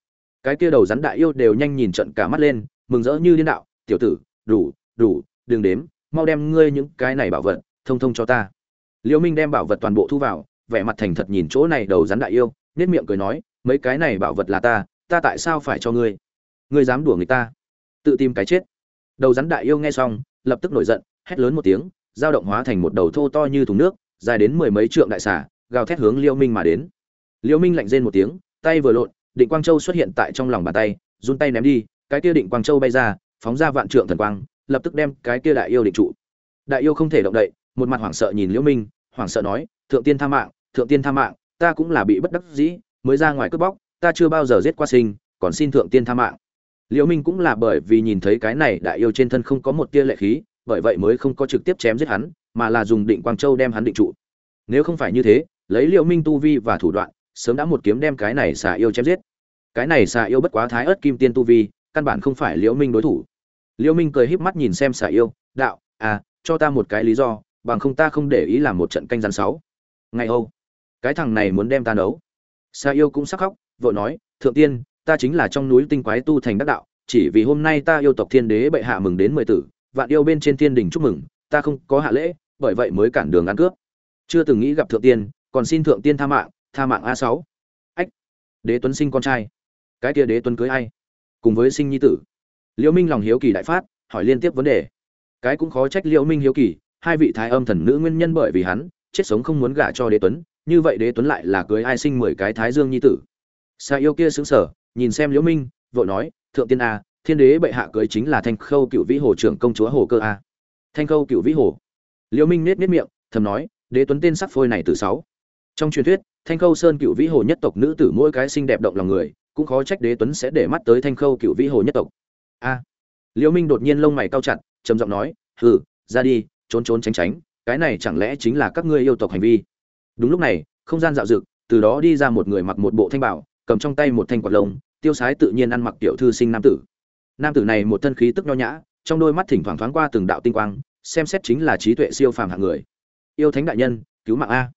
Cái kia đầu rắn đại yêu đều nhanh nhìn trận cả mắt lên, mừng rỡ như điên đạo, tiểu tử, đủ đủ, đừng đếm, mau đem ngươi những cái này bảo vật thông thông cho ta. Liễu minh đem bảo vật toàn bộ thu vào, vẻ mặt thành thật nhìn chỗ này đầu rắn đại yêu nét miệng cười nói, mấy cái này bảo vật là ta ta tại sao phải cho ngươi? Ngươi dám đùa người ta? Tự tìm cái chết. Đầu rắn đại yêu nghe xong, lập tức nổi giận, hét lớn một tiếng, dao động hóa thành một đầu thô to như thùng nước, dài đến mười mấy trượng đại xả gào thét hướng liêu minh mà đến. Liêu minh lạnh rên một tiếng, tay vừa lộn, định quang châu xuất hiện tại trong lòng bàn tay, run tay ném đi, cái kia định quang châu bay ra, phóng ra vạn trượng thần quang, lập tức đem cái kia đại yêu định trụ. Đại yêu không thể động đậy, một mặt hoảng sợ nhìn liễu minh, hoảng sợ nói, thượng tiên tha mạng, thượng tiên tha mạng, ta cũng là bị bất đắc dĩ, mới ra ngoài cướp bóc ta chưa bao giờ giết qua sinh, còn xin thượng tiên tha mạng. Liễu minh cũng là bởi vì nhìn thấy cái này đại yêu trên thân không có một tia lệ khí, bởi vậy mới không có trực tiếp chém giết hắn, mà là dùng định quang châu đem hắn định trụ. Nếu không phải như thế, lấy liễu minh tu vi và thủ đoạn, sớm đã một kiếm đem cái này xà yêu chém giết. Cái này xà yêu bất quá thái ớt kim tiên tu vi, căn bản không phải liễu minh đối thủ. Liễu minh cười híp mắt nhìn xem xà yêu, đạo à cho ta một cái lý do, bằng không ta không để ý làm một trận canh rắn sáu. Ngày âu cái thằng này muốn đem ta nấu. Xà yêu cũng sắc khóc vội nói, thượng tiên, ta chính là trong núi tinh quái tu thành đắc đạo, chỉ vì hôm nay ta yêu tộc thiên đế bệ hạ mừng đến mười tử, vạn yêu bên trên thiên đình chúc mừng, ta không có hạ lễ, bởi vậy mới cản đường ăn cướp. Chưa từng nghĩ gặp thượng tiên, còn xin thượng tiên tha mạng tha mạng a sáu. Ách, đế tuấn sinh con trai. Cái kia đế tuấn cưới ai? Cùng với sinh nhi tử. Liễu minh lòng hiếu kỳ đại phát, hỏi liên tiếp vấn đề. Cái cũng khó trách liễu minh hiếu kỳ, hai vị thái âm thần nữ nguyên nhân bởi vì hắn, chết sống không muốn gả cho đế tuấn, như vậy đế tuấn lại là cưới ai sinh mười cái thái dương nhi tử? Xa yêu kia sững sờ, nhìn xem liễu minh vội nói thượng tiên a thiên đế bệ hạ cưới chính là thanh khâu cựu vĩ hồ trưởng công chúa hồ cơ a. Thanh khâu cựu vĩ hồ. Liễu minh nết nết miệng thầm nói đế tuấn tên sắc phôi này từ sáu. Trong truyền thuyết thanh khâu sơn cựu vĩ hồ nhất tộc nữ tử mỗi cái xinh đẹp động lòng người cũng khó trách đế tuấn sẽ để mắt tới thanh khâu cựu vĩ hồ nhất tộc. A. Liễu minh đột nhiên lông mày cau chặt trầm giọng nói hừ ra đi trốn trốn tránh tránh cái này chẳng lẽ chính là các ngươi yêu tộc hành vi? Đúng lúc này không gian dạo dực từ đó đi ra một người mặc một bộ thanh bảo cầm trong tay một thanh quạt lông, tiêu sái tự nhiên ăn mặc tiểu thư sinh nam tử. Nam tử này một thân khí tức nho nhã, trong đôi mắt thỉnh thoảng thoáng qua từng đạo tinh quang, xem xét chính là trí tuệ siêu phàm hạng người. Yêu thánh đại nhân, cứu mạng a.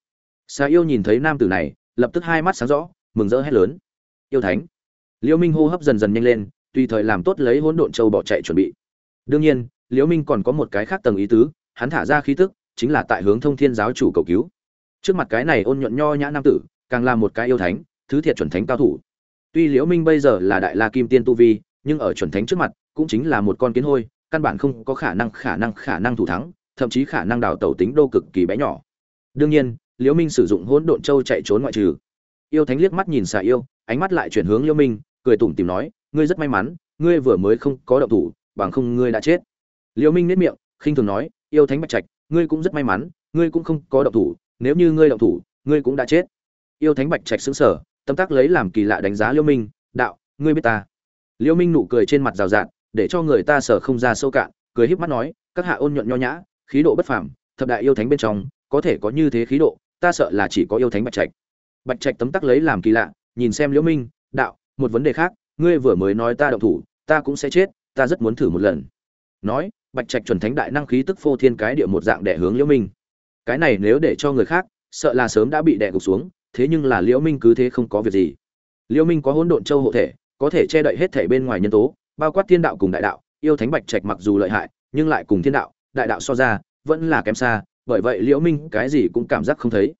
Xà yêu nhìn thấy nam tử này, lập tức hai mắt sáng rõ, mừng rỡ hét lớn. Yêu thánh. Liễu minh hô hấp dần dần nhanh lên, tùy thời làm tốt lấy hỗn độn châu bỏ chạy chuẩn bị. Đương nhiên, liễu minh còn có một cái khác tầng ý tứ, hắn thả ra khí tức, chính là tại hướng thông thiên giáo chủ cầu cứu. Trước mặt cái này ôn nhuận nho nhã nam tử, càng là một cái yêu thánh thứ thiệt chuẩn thánh cao thủ. Tuy liễu minh bây giờ là đại la kim tiên tu vi, nhưng ở chuẩn thánh trước mặt, cũng chính là một con kiến hôi, căn bản không có khả năng khả năng khả năng thủ thắng, thậm chí khả năng đào tẩu tính đô cực kỳ bé nhỏ. Đương nhiên, liễu minh sử dụng hỗn độn châu chạy trốn ngoại trừ. Yêu thánh liếc mắt nhìn xà yêu, ánh mắt lại chuyển hướng liễu minh, cười tủm tỉm nói, ngươi rất may mắn, ngươi vừa mới không có động thủ, bằng không ngươi đã chết. Liễu minh nét miệng, khinh thường nói, yêu thánh bạch trạch, ngươi cũng rất may mắn, ngươi cũng không có động thủ, nếu như ngươi động thủ, ngươi cũng đã chết. Yêu thánh bạch trạch sững sờ tâm tác lấy làm kỳ lạ đánh giá liêu minh, đạo, ngươi biết ta? Liêu minh nụ cười trên mặt rào rạt, để cho người ta sở không ra sâu cạn, cười híp mắt nói, các hạ ôn nhuận nho nhã, khí độ bất phàm, thập đại yêu thánh bên trong, có thể có như thế khí độ, ta sợ là chỉ có yêu thánh bạch trạch. Bạch trạch tấm tắc lấy làm kỳ lạ, nhìn xem liễu minh, đạo, một vấn đề khác, ngươi vừa mới nói ta động thủ, ta cũng sẽ chết, ta rất muốn thử một lần. Nói, bạch trạch chuẩn thánh đại năng khí tức phô thiên cái địa một dạng đẻ hướng liễu minh. Cái này nếu để cho người khác, sợ là sớm đã bị đè gục xuống thế nhưng là liễu minh cứ thế không có việc gì. Liễu minh có hỗn độn châu hộ thể, có thể che đậy hết thể bên ngoài nhân tố, bao quát thiên đạo cùng đại đạo, yêu thánh bạch trạch mặc dù lợi hại, nhưng lại cùng thiên đạo, đại đạo so ra, vẫn là kém xa, bởi vậy liễu minh cái gì cũng cảm giác không thấy.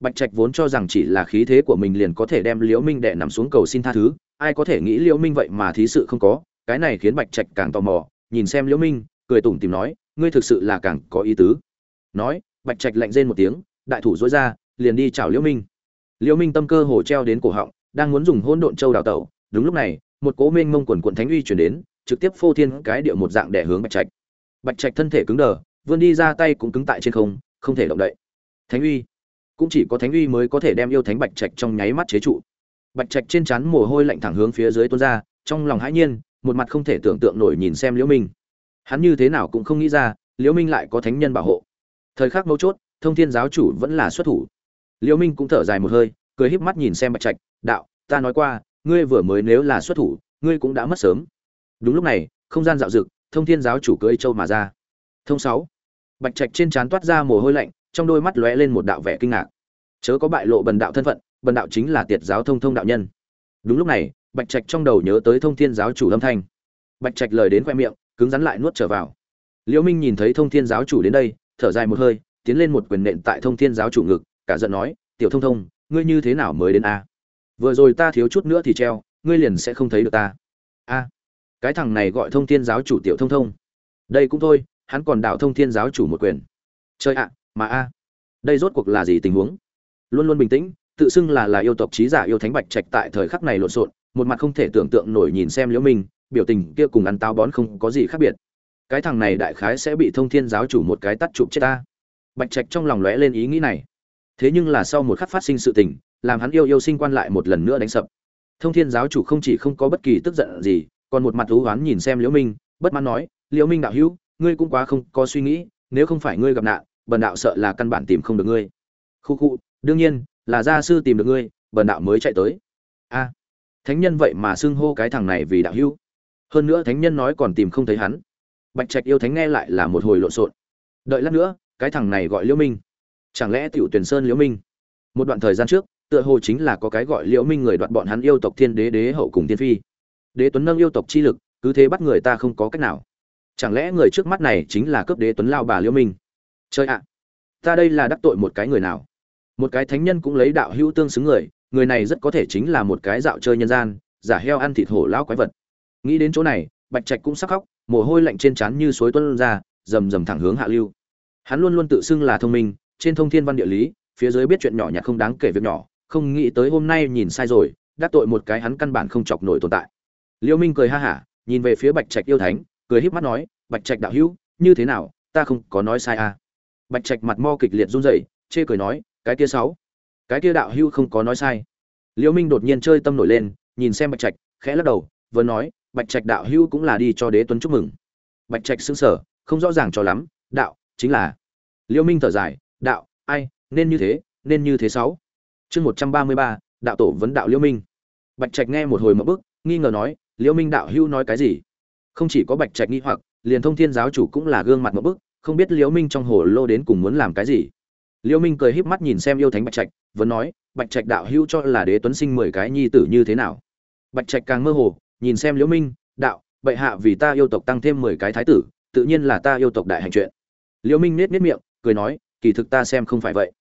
Bạch trạch vốn cho rằng chỉ là khí thế của mình liền có thể đem liễu minh đè nằm xuống cầu xin tha thứ, ai có thể nghĩ liễu minh vậy mà thí sự không có, cái này khiến bạch trạch càng tò mò, nhìn xem liễu minh, cười tủm tỉm nói, ngươi thực sự là càng có ý tứ. Nói, bạch trạch lạnh rên một tiếng, đại thủ dối ra, liền đi chào liễu minh liễu minh tâm cơ hồ treo đến cổ họng, đang muốn dùng hỗn độn châu đào tẩu. Đúng lúc này, một cố mênh mông quần quần thánh uy truyền đến, trực tiếp phô thiên cái điệu một dạng đè hướng bạch trạch. Bạch trạch thân thể cứng đờ, vươn đi ra tay cũng cứng tại trên không không thể động đậy. Thánh uy. Cũng chỉ có thánh uy mới có thể đem yêu thánh bạch trạch trong nháy mắt chế trụ. Bạch trạch trên trán mồ hôi lạnh thẳng hướng phía dưới tuôn ra, trong lòng hãi nhiên, một mặt không thể tưởng tượng nổi nhìn xem liễu minh. Hắn như thế nào cũng không nghĩ ra, liễu minh lại có thánh nhân bảo hộ. Thời khắc mấu chốt, thông thiên giáo chủ vẫn là xuất thủ liễu minh cũng thở dài một hơi, cười híp mắt nhìn xem bạch trạch, đạo, ta nói qua, ngươi vừa mới nếu là xuất thủ, ngươi cũng đã mất sớm. Đúng lúc này, không gian dạo dực thông thiên giáo chủ cưỡi châu mà ra. Thông sáu. Bạch trạch trên trán toát ra mồ hôi lạnh, trong đôi mắt lóe lên một đạo vẻ kinh ngạc. Chớ có bại lộ bần đạo thân phận, bần đạo chính là tiệt giáo thông thông đạo nhân. Đúng lúc này, bạch trạch trong đầu nhớ tới thông thiên giáo chủ âm thanh. Bạch trạch lời đến khoe miệng, cứng rắn lại nuốt trở vào. Liễu minh nhìn thấy thông thiên giáo chủ đến đây, thở dài một hơi, tiến lên một quyền nện tại thông thiên giáo chủ ngực cả giận nói, tiểu thông thông, ngươi như thế nào mới đến a? Vừa rồi ta thiếu chút nữa thì treo, ngươi liền sẽ không thấy được ta. A, cái thằng này gọi thông thiên giáo chủ tiểu thông thông. Đây cũng thôi, hắn còn đạo thông thiên giáo chủ một quyền. Chơi ạ, mà a, đây rốt cuộc là gì tình huống? Luôn luôn bình tĩnh, tự xưng là là yêu tộc trí giả yêu thánh bạch trạch tại thời khắc này lộn xộn, một mặt không thể tưởng tượng nổi nhìn xem liễu minh, biểu tình kia cùng ăn táo bón không có gì khác biệt. Cái thằng này đại khái sẽ bị thông thiên giáo chủ một cái tắt chụp chết ta. Bạch trạch trong lòng lóe lên ý nghĩ này thế nhưng là sau một khắc phát sinh sự tình, làm hắn yêu yêu sinh quan lại một lần nữa đánh sập. Thông thiên giáo chủ không chỉ không có bất kỳ tức giận gì, còn một mặt thú oán nhìn xem liễu minh, bất mãn nói, liễu minh đạo hữu, ngươi cũng quá không có suy nghĩ, nếu không phải ngươi gặp nạn, bần đạo sợ là căn bản tìm không được ngươi. Khu khu, đương nhiên, là gia sư tìm được ngươi, bần đạo mới chạy tới. A, thánh nhân vậy mà xưng hô cái thằng này vì đạo hữu. Hơn nữa thánh nhân nói còn tìm không thấy hắn. Bạch trạch yêu thánh nghe lại là một hồi lộn xộn. Đợi lát nữa, cái thằng này gọi liễu minh chẳng lẽ tiểu tuyển sơn liễu minh? Một đoạn thời gian trước, tựa hồ chính là có cái gọi liễu minh người đoạt bọn hắn yêu tộc thiên đế đế hậu cùng tiên phi. Đế tuấn nâng yêu tộc chi lực, cứ thế bắt người ta không có cách nào. Chẳng lẽ người trước mắt này chính là cướp đế tuấn lao bà liễu minh? Chơi ạ! Ta đây là đắc tội một cái người nào? Một cái thánh nhân cũng lấy đạo hữu tương xứng người người này rất có thể chính là một cái dạo chơi nhân gian, giả heo ăn thịt hổ lão quái vật. Nghĩ đến chỗ này, bạch trạch cũng sắc khóc, mồ hôi lạnh trên trán như suối tuôn ra, rầm rầm thẳng hướng hạ lưu. Hắn luôn luôn tự xưng là thông minh trên thông thiên văn địa lý, phía dưới biết chuyện nhỏ nhặt không đáng kể việc nhỏ, không nghĩ tới hôm nay nhìn sai rồi, đắc tội một cái hắn căn bản không chọc nổi tồn tại. Liêu minh cười ha hả, nhìn về phía bạch trạch yêu thánh, cười híp mắt nói, bạch trạch đạo hữu, như thế nào, ta không có nói sai à? Bạch trạch mặt mo kịch liệt run rẩy, chê cười nói, cái kia sáu, cái kia đạo hữu không có nói sai. Liêu minh đột nhiên chơi tâm nổi lên, nhìn xem bạch trạch, khẽ lắc đầu, vừa nói, bạch trạch đạo hữu cũng là đi cho đế tuấn chúc mừng. Bạch trạch xứng sở không rõ ràng cho lắm, đạo, chính là. Liêu minh thở dài đạo, ai, nên như thế, nên như thế sáu. Chương một trăm ba mươi ba, đạo tổ vấn đạo liễu minh. Bạch trạch nghe một hồi một bức nghi ngờ nói liễu minh đạo hữu nói cái gì? Không chỉ có bạch trạch nghi hoặc, liền thông thiên giáo chủ cũng là gương mặt một bức không biết liễu minh trong hồ lô đến cùng muốn làm cái gì. Liễu minh cười híp mắt nhìn xem yêu thánh bạch trạch, vẫn nói, bạch trạch đạo hữu cho là đế tuấn sinh mười cái nhi tử như thế nào? Bạch trạch càng mơ hồ, nhìn xem liễu minh, đạo, bệ hạ vì ta yêu tộc tăng thêm mười cái thái tử, tự nhiên là ta yêu tộc đại hành chuyện. Liễu minh nết nết miệng, cười nói kỳ thực ta xem không phải vậy.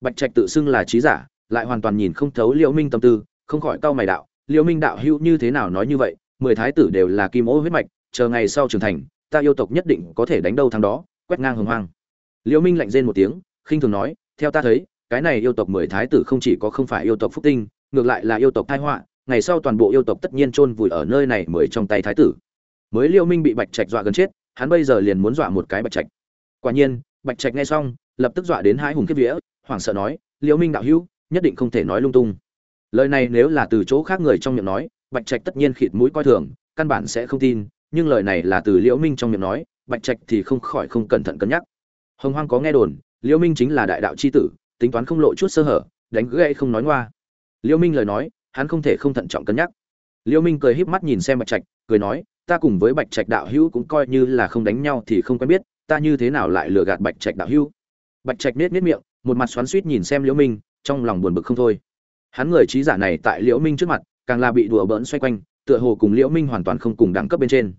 Bạch trạch tự xưng là trí giả, lại hoàn toàn nhìn không thấu liễu minh tâm tư, không khỏi cau mày đạo, liễu minh đạo hữu như thế nào nói như vậy? Mười thái tử đều là kim ô huyết mạch, chờ ngày sau trưởng thành, ta yêu tộc nhất định có thể đánh đâu thắng đó. Quét ngang hồng hoang. Liễu minh lạnh rên một tiếng, khinh thường nói, theo ta thấy, cái này yêu tộc mười thái tử không chỉ có không phải yêu tộc phúc tinh, ngược lại là yêu tộc tai họa, ngày sau toàn bộ yêu tộc tất nhiên chôn vùi ở nơi này mới trong tay thái tử. Mới Liễu minh bị bạch trạch dọa gần chết, hắn bây giờ liền muốn dọa một cái bạch trạch. Quả nhiên, bạch trạch nghe xong lập tức dọa đến hai hùng kiếp vía, hoảng sợ nói, liễu minh đạo hữu, nhất định không thể nói lung tung. Lời này nếu là từ chỗ khác người trong miệng nói, bạch trạch tất nhiên khịt mũi coi thường, căn bản sẽ không tin, nhưng lời này là từ liễu minh trong miệng nói, bạch trạch thì không khỏi không cẩn thận cân nhắc. Hồng hoang có nghe đồn, liễu minh chính là đại đạo chi tử, tính toán không lộ chút sơ hở, đánh gãy không nói ngoa. Liễu minh lời nói, hắn không thể không thận trọng cân nhắc. Liễu minh cười híp mắt nhìn xem bạch trạch, cười nói, ta cùng với bạch trạch đạo hữu cũng coi như là không đánh nhau thì không quen biết, ta như thế nào lại lừa gạt bạch trạch đạo hữu? Bạch trạch nết nết miệng, một mặt xoắn xuýt nhìn xem liễu minh, trong lòng buồn bực không thôi. Hắn người trí giả này tại liễu minh trước mặt, càng là bị đùa bỡn xoay quanh, tựa hồ cùng liễu minh hoàn toàn không cùng đẳng cấp bên trên.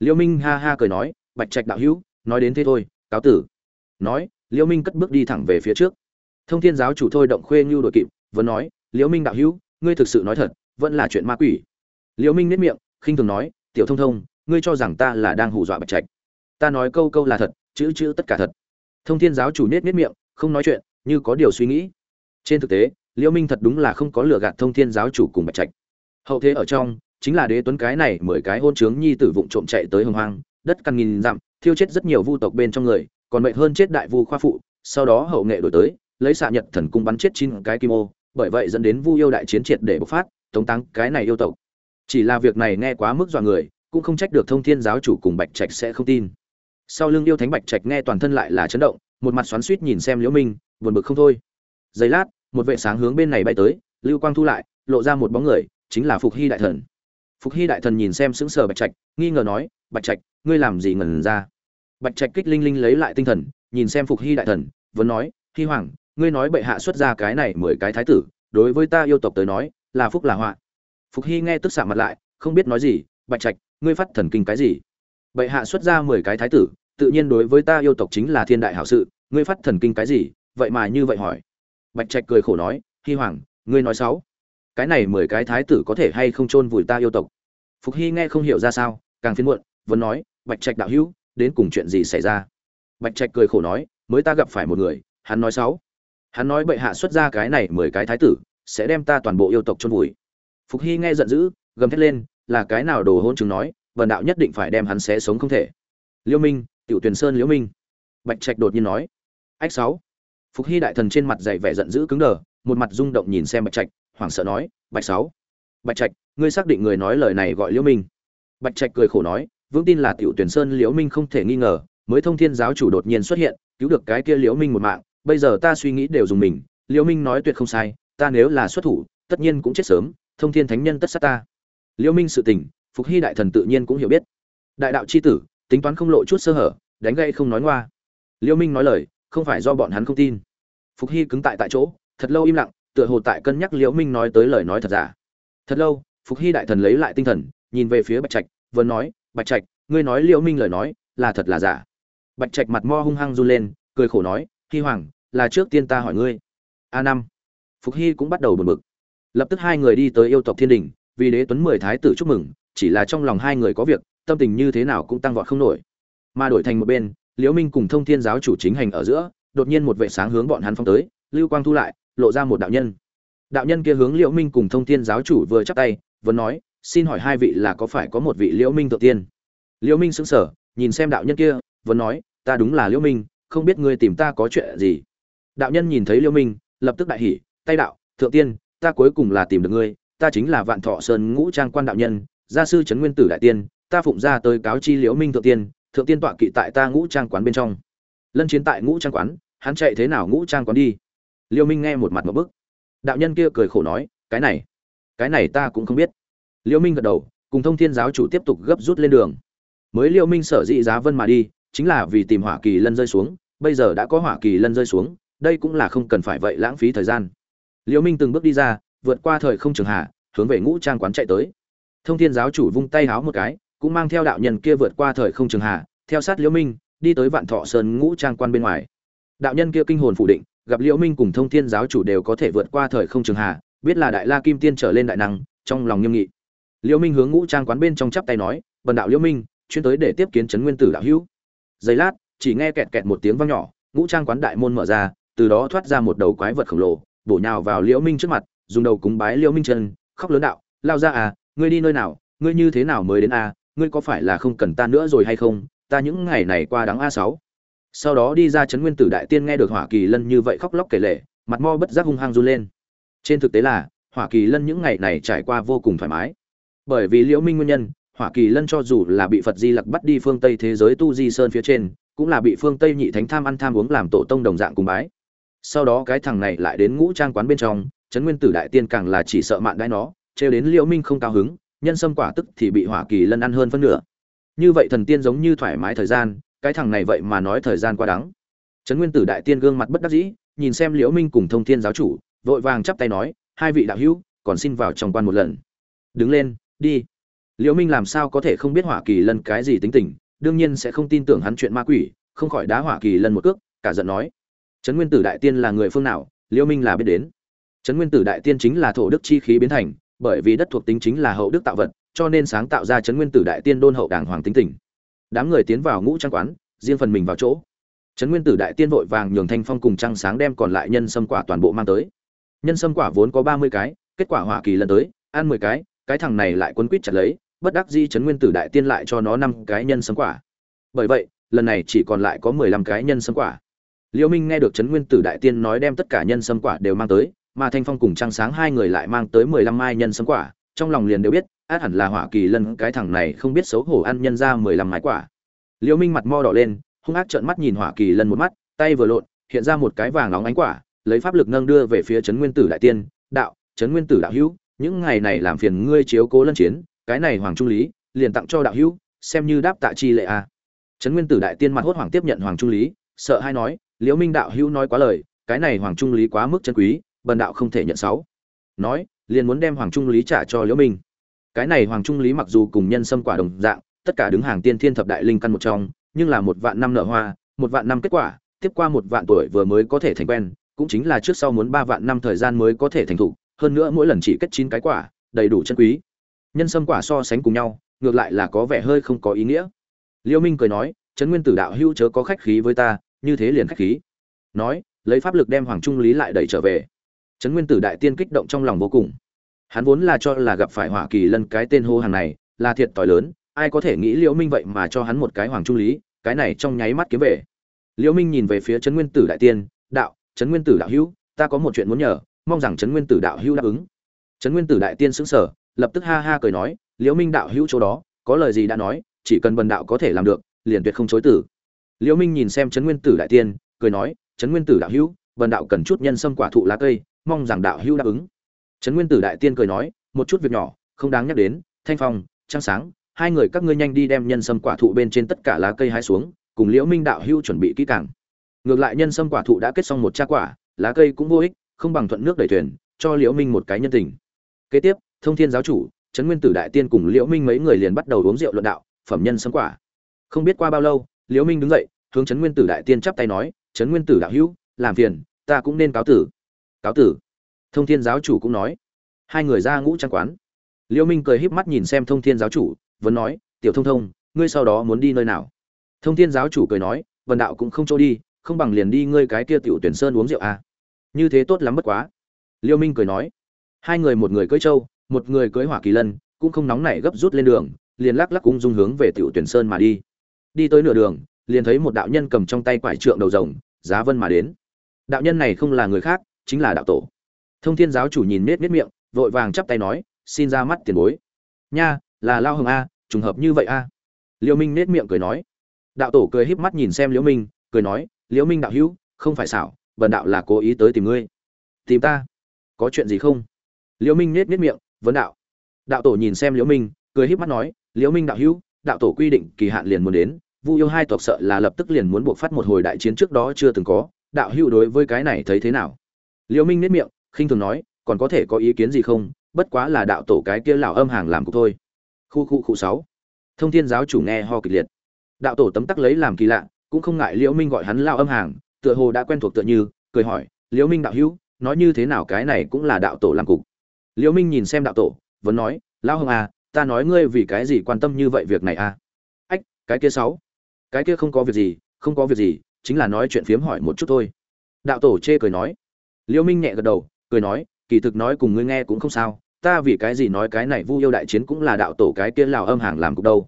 Liễu minh ha ha cười nói, bạch trạch đạo hữu, nói đến thế thôi, cáo tử. Nói, liễu minh cất bước đi thẳng về phía trước. Thông thiên giáo chủ thôi động khuê như đội kịp, vẫn nói, liễu minh đạo hữu, ngươi thực sự nói thật, vẫn là chuyện ma quỷ. Liễu minh nết miệng, khinh thường nói, tiểu thông thông, ngươi cho rằng ta là đang hù dọa bạch trạch. Ta nói câu câu là thật, chữ chữ tất cả thật thông thiên giáo chủ nết nết miệng, không nói chuyện, như có điều suy nghĩ. Trên thực tế liễu minh thật đúng là không có lừa gạt thông thiên giáo chủ cùng bạch trạch. Hậu thế ở trong, chính là đế tuấn cái này mười cái hôn trướng nhi tử vụng trộm chạy tới hồng hoang, đất căn nghìn dặm, thiêu chết rất nhiều vu tộc bên trong người, còn mệnh hơn chết đại vu khoa phụ, sau đó hậu nghệ đổi tới, lấy xạ nhật thần cung bắn chết chín cái kim ô, bởi vậy dẫn đến vu yêu đại chiến triệt để bộc phát, tống tăng cái này yêu tộc. Chỉ là việc này nghe quá mức dọa người, cũng không trách được thông thiên giáo chủ cùng bạch trạch sẽ không tin sau lưng yêu thánh bạch trạch nghe toàn thân lại là chấn động, một mặt xoắn suýt nhìn xem liễu minh, buồn bực không thôi. Giây lát, một vệ sáng hướng bên này bay tới, lưu quang thu lại, lộ ra một bóng người, chính là phục hy đại thần. Phục hy đại thần nhìn xem sững sờ bạch trạch, nghi ngờ nói, bạch trạch, ngươi làm gì ngẩn ra? Bạch trạch kích linh linh lấy lại tinh thần, nhìn xem phục hy đại thần, vẫn nói, hy hoàng, ngươi nói bệ hạ xuất ra cái này mười cái thái tử, đối với ta yêu tộc tới nói, là phúc là họa. Phục hy nghe tức xạ mặt lại, không biết nói gì, bạch trạch, ngươi phát thần kinh cái gì? Bệ hạ xuất ra mười cái thái tử tự nhiên đối với ta yêu tộc chính là thiên đại hảo sự, ngươi phát thần kinh cái gì, vậy mà như vậy hỏi. Bạch trạch cười khổ nói hy hoàng, ngươi nói sáu. Cái này mười cái thái tử có thể hay không chôn vùi ta yêu tộc? Phục hy nghe không hiểu ra sao, càng phiền muộn, vẫn nói, bạch trạch đạo hữu, đến cùng chuyện gì xảy ra? Bạch trạch cười khổ nói, mới ta gặp phải một người, hắn nói sáu. Hắn nói bệ hạ xuất ra cái này mười cái thái tử, sẽ đem ta toàn bộ yêu tộc chôn vùi. Phục hy nghe giận dữ, gầm thét lên, là cái nào đồ hôn chứng nói vần đạo nhất định phải đem hắn xé sống không thể. Liêu minh tiểu tuyền sơn liễu minh. Bạch trạch đột nhiên nói. Ách sáu. Phục hy đại thần trên mặt dày vẻ giận dữ cứng đờ, một mặt rung động nhìn xem bạch trạch, hoảng sợ nói, bạch sáu, bạch trạch, ngươi xác định người nói lời này gọi liễu minh? Bạch trạch cười khổ nói, vững tin là tiểu tuyển sơn liễu minh không thể nghi ngờ, mới thông thiên giáo chủ đột nhiên xuất hiện, cứu được cái kia liễu minh một mạng, bây giờ ta suy nghĩ đều dùng mình, liễu minh nói tuyệt không sai, ta nếu là xuất thủ, tất nhiên cũng chết sớm, thông thiên thánh nhân tất sát ta. Liễu minh sự tình, phục hy đại thần tự nhiên cũng hiểu biết. Đại đạo chi tử tính toán không lộ chút sơ hở, đánh gây không nói ngoa. Liễu minh nói lời, không phải do bọn hắn không tin. Phục hy cứng tại tại chỗ, thật lâu im lặng, tựa hồ tại cân nhắc liễu minh nói tới lời nói thật giả. Thật lâu, phục hy đại thần lấy lại tinh thần, nhìn về phía bạch trạch vẫn nói, bạch trạch, ngươi nói liễu minh lời nói, là thật là giả? Bạch trạch mặt mo hung hăng run lên, cười khổ nói hy hoàng, là trước tiên ta hỏi ngươi. A năm. Phục hy cũng bắt đầu buồn bực. Lập tức hai người đi tới yêu tộc thiên đình, vì đế tuấn mười thái tử chúc mừng, chỉ là trong lòng hai người có việc tâm tình như thế nào cũng tăng vọt không nổi. Mà đổi thành một bên, liễu minh cùng thông thiên giáo chủ chính hành ở giữa, đột nhiên một vệ sáng hướng bọn hắn phong tới, lưu quang thu lại, lộ ra một đạo nhân. Đạo nhân kia hướng liễu minh cùng thông thiên giáo chủ vừa chắp tay, vừa nói, xin hỏi hai vị là có phải có một vị liễu minh tự tiên? Liễu minh sững sờ, nhìn xem đạo nhân kia, vừa nói, ta đúng là liễu minh, không biết ngươi tìm ta có chuyện gì? Đạo nhân nhìn thấy liễu minh, lập tức đại hỉ, tay đạo, thượng tiên, ta cuối cùng là tìm được ngươi, ta chính là vạn thọ sơn ngũ trang quan đạo nhân, gia sư trấn nguyên tử đại tiên ta phụng ra tới cáo chi liễu minh thượng tiên thượng tiên tọa kỵ tại ta ngũ trang quán bên trong. Lân chiến tại ngũ trang quán, hắn chạy thế nào ngũ trang quán đi? Liễu minh nghe một mặt một bức. Đạo nhân kia cười khổ nói, cái này cái này ta cũng không biết. Liễu minh gật đầu, cùng thông thiên giáo chủ tiếp tục gấp rút lên đường. Mới liễu minh sở dĩ giá vân mà đi, chính là vì tìm hỏa kỳ lân rơi xuống, bây giờ đã có hỏa kỳ lân rơi xuống, đây cũng là không cần phải vậy lãng phí thời gian. Liễu minh từng bước đi ra, vượt qua thời không trường hạ, hướng về ngũ trang quán chạy tới. Thông thiên giáo chủ vung tay háo một cái cũng mang theo đạo nhân kia vượt qua thời không trường hạ theo sát liễu minh, đi tới vạn thọ sơn ngũ trang quan bên ngoài đạo nhân kia kinh hồn phủ định, gặp liễu minh cùng thông thiên giáo chủ đều có thể vượt qua thời không trường hạ biết là đại la kim tiên trở lên đại năng, trong lòng nghiêm nghị liễu minh hướng ngũ trang quán bên trong chắp tay nói, bần đạo liễu minh, chuyên tới để tiếp kiến chấn nguyên tử đạo hữu giây lát, chỉ nghe kẹt kẹt một tiếng vang nhỏ, ngũ trang quán đại môn mở ra, từ đó thoát ra một đầu quái vật khổng lồ, bổ nhào vào liễu minh trước mặt, dùng đầu cúng bái liễu minh chân, khóc lớn đạo, lao ra à ngươi đi nơi nào, ngươi như thế nào mới đến à? Ngươi có phải là không cần ta nữa rồi hay không? Ta những ngày này qua đáng a sáu. Sau đó đi ra chấn nguyên tử đại tiên nghe được hỏa kỳ lân như vậy khóc lóc kể lể, mặt mo bất giác hung hăng run lên. Trên thực tế là, hỏa kỳ lân những ngày này trải qua vô cùng thoải mái. Bởi vì liễu minh nguyên nhân, hỏa kỳ lân cho dù là bị phật di lặc bắt đi phương tây thế giới tu di sơn phía trên, cũng là bị phương tây nhị thánh tham ăn tham uống làm tổ tông đồng dạng cùng bái. Sau đó cái thằng này lại đến ngũ trang quán bên trong trấn nguyên tử đại tiên càng là chỉ sợ mạn đãi nó, trêu đến liễu minh không cao hứng nhân sâm quả tức thì bị hỏa kỳ lân ăn hơn phân nửa. Như vậy thần tiên giống như thoải mái thời gian, cái thằng này vậy mà nói thời gian quá đắng. Trấn nguyên tử đại tiên gương mặt bất đắc dĩ, nhìn xem liễu minh cùng thông thiên giáo chủ, vội vàng chắp tay nói, hai vị đạo hữu, còn xin vào trong quan một lần. Đứng lên, đi. Liễu minh làm sao có thể không biết hỏa kỳ lân cái gì tính tình, đương nhiên sẽ không tin tưởng hắn chuyện ma quỷ, không khỏi đá hỏa kỳ lân một cước, cả giận nói, trấn nguyên tử đại tiên là người phương nào, liễu minh là biết đến. Trấn nguyên tử đại tiên chính là thổ đức chi khí biến thành bởi vì đất thuộc tính chính là hậu đức tạo vật, cho nên sáng tạo ra chấn nguyên tử đại tiên đôn hậu đảng hoàng tính tình. Đám người tiến vào ngũ trang quán, riêng phần mình vào chỗ. Chấn nguyên tử đại tiên vội vàng nhường thanh phong cùng trăng sáng đem còn lại nhân sâm quả toàn bộ mang tới. Nhân sâm quả vốn có ba mươi cái, kết quả hỏa kỳ lần tới, ăn mười cái cái thằng này lại quấn quýt chặt lấy, bất đắc di chấn nguyên tử đại tiên lại cho nó năm cái nhân sâm quả. Bởi vậy, lần này chỉ còn lại có mười lăm cái nhân sâm quả. Liễu minh nghe được chấn nguyên tử đại tiên nói đem tất cả nhân sâm quả đều mang tới mà thanh phong cùng trăng sáng hai người lại mang tới mười lăm mai nhân sấm quả, trong lòng liền đều biết, át hẳn là hỏa kỳ lân, cái thằng này không biết xấu hổ ăn nhân ra mười lăm mái quả. Liễu minh mặt mo đỏ lên, hung ác trợn mắt nhìn hỏa kỳ lân một mắt, tay vừa lộn, hiện ra một cái vàng nóng ánh quả, lấy pháp lực nâng đưa về phía trấn nguyên tử đại tiên, đạo, trấn nguyên tử đạo hữu, những ngày này làm phiền ngươi chiếu cố lân chiến, cái này hoàng trung lý, liền tặng cho đạo hữu, xem như đáp tạ chi lệ a. Trấn nguyên tử đại tiên mặt hốt hoàng tiếp nhận hoàng trung lý, sợ hai nói, liễu minh đạo hữu nói quá lời, cái này hoàng trung lý quá mức chân quý bần đạo không thể nhận sáu. Nói, liền muốn đem hoàng trung lý trả cho liễu minh. Cái này hoàng trung lý mặc dù cùng nhân sâm quả đồng dạng, tất cả đứng hàng tiên thiên thập đại linh căn một trong, nhưng là một vạn năm nở hoa, một vạn năm kết quả, tiếp qua một vạn tuổi vừa mới có thể thành quen, cũng chính là trước sau muốn ba vạn năm thời gian mới có thể thành thục, hơn nữa mỗi lần chỉ kết chín cái quả, đầy đủ chân quý. Nhân sâm quả so sánh cùng nhau, ngược lại là có vẻ hơi không có ý nghĩa. Liễu minh cười nói, trấn nguyên tử đạo hữu chớ có khách khí với ta, như thế liền khách khí. Nói, lấy pháp lực đem hoàng trung lý lại đẩy trở về trấn nguyên tử đại tiên kích động trong lòng vô cùng. Hắn vốn là cho là gặp phải hỏa kỳ lân cái tên hô hàng này là thiệt tỏi lớn, ai có thể nghĩ liễu minh vậy mà cho hắn một cái hoàng trung lý, cái này trong nháy mắt kiếm về. Liễu minh nhìn về phía trấn nguyên tử đại tiên, đạo, trấn nguyên tử đạo hữu, ta có một chuyện muốn nhờ, mong rằng trấn nguyên tử đạo hữu đáp ứng. Trấn nguyên tử đại tiên sững sờ, lập tức ha ha cười nói, liễu minh đạo hữu chỗ đó, có lời gì đã nói, chỉ cần bần đạo có thể làm được, liền tuyệt không chối tử liễu minh nhìn xem trấn nguyên tử đại tiên, cười nói, trấn nguyên tử đạo hữu, bần đạo cần chút nhân sâm quả thụ lá cây mong rằng đạo hữu đáp ứng. Trấn nguyên tử đại tiên cười nói, một chút việc nhỏ, không đáng nhắc đến, thanh phong, trăng sáng, hai người các ngươi nhanh đi đem nhân sâm quả thụ bên trên tất cả lá cây hái xuống, cùng liễu minh đạo hữu chuẩn bị kỹ càng. Ngược lại nhân sâm quả thụ đã kết xong một cha quả, lá cây cũng vô ích, không bằng thuận nước đẩy thuyền, cho liễu minh một cái nhân tình. Kế tiếp, thông thiên giáo chủ, trấn nguyên tử đại tiên cùng liễu minh mấy người liền bắt đầu uống rượu luận đạo, phẩm nhân sâm quả. Không biết qua bao lâu, liễu minh đứng dậy, hướng trấn nguyên tử đại tiên chắp tay nói, trấn nguyên tử đạo hữu, làm phiền, ta cũng nên cáo tử cáo tử. Thông thiên giáo chủ cũng nói. Hai người ra ngũ trang quán. Liêu minh cười híp mắt nhìn xem thông thiên giáo chủ, vẫn nói, tiểu thông thông, ngươi sau đó muốn đi nơi nào? Thông thiên giáo chủ cười nói vần đạo cũng không cho đi, không bằng liền đi ngươi cái kia tiểu tuyển sơn uống rượu à. như thế tốt lắm bất quá. Liêu minh cười nói, hai người một người cưỡi trâu, một người cưỡi hỏa kỳ lân, cũng không nóng nảy gấp rút lên đường, liền lắc lắc cung dung hướng về tiểu tuyển sơn mà đi. Đi tới nửa đường, liền thấy một đạo nhân cầm trong tay quải trượng đầu rồng, giá vân mà đến. Đạo nhân này không là người khác chính là đạo tổ. Thông thiên giáo chủ nhìn nết nết miệng, vội vàng chắp tay nói, xin ra mắt tiền bối. Nha, là lao hồng a, trùng hợp như vậy a. Liễu minh nết miệng cười nói. Đạo tổ cười híp mắt nhìn xem liễu minh, cười nói, liễu minh đạo hữu, không phải xảo, bần đạo là cố ý tới tìm ngươi. Tìm ta? Có chuyện gì không? Liễu minh nết nết miệng, vấn đạo. Đạo tổ nhìn xem liễu minh, cười híp mắt nói, liễu minh đạo hữu, đạo tổ quy định kỳ hạn liền muốn đến, vu yêu hai tộc sợ là lập tức liền muốn buộc phát một hồi đại chiến trước đó chưa từng có, đạo hữu đối với cái này thấy thế nào? Liễu minh nết miệng, khinh thường nói, còn có thể có ý kiến gì không? Bất quá là đạo tổ cái kia lão âm hàng làm cục thôi. Khu khu khu sáu. Thông thiên giáo chủ nghe ho kịch liệt. Đạo tổ tấm tắc lấy làm kỳ lạ, cũng không ngại liễu minh gọi hắn lão âm hàng, tựa hồ đã quen thuộc tựa như, cười hỏi, liễu minh đạo hữu, nói như thế nào cái này cũng là đạo tổ làm cục? Liễu minh nhìn xem đạo tổ, vẫn nói, lão hồng à ta nói ngươi vì cái gì quan tâm như vậy việc này à? Ách, cái kia sáu. Cái kia không có việc gì, không có việc gì, chính là nói chuyện phiếm hỏi một chút thôi. Đạo tổ chê cười nói Liêu minh nhẹ gật đầu, cười nói, kỳ thực nói cùng ngươi nghe cũng không sao, ta vì cái gì nói cái này vu yêu đại chiến cũng là đạo tổ cái kia lào âm hàng làm cục đâu.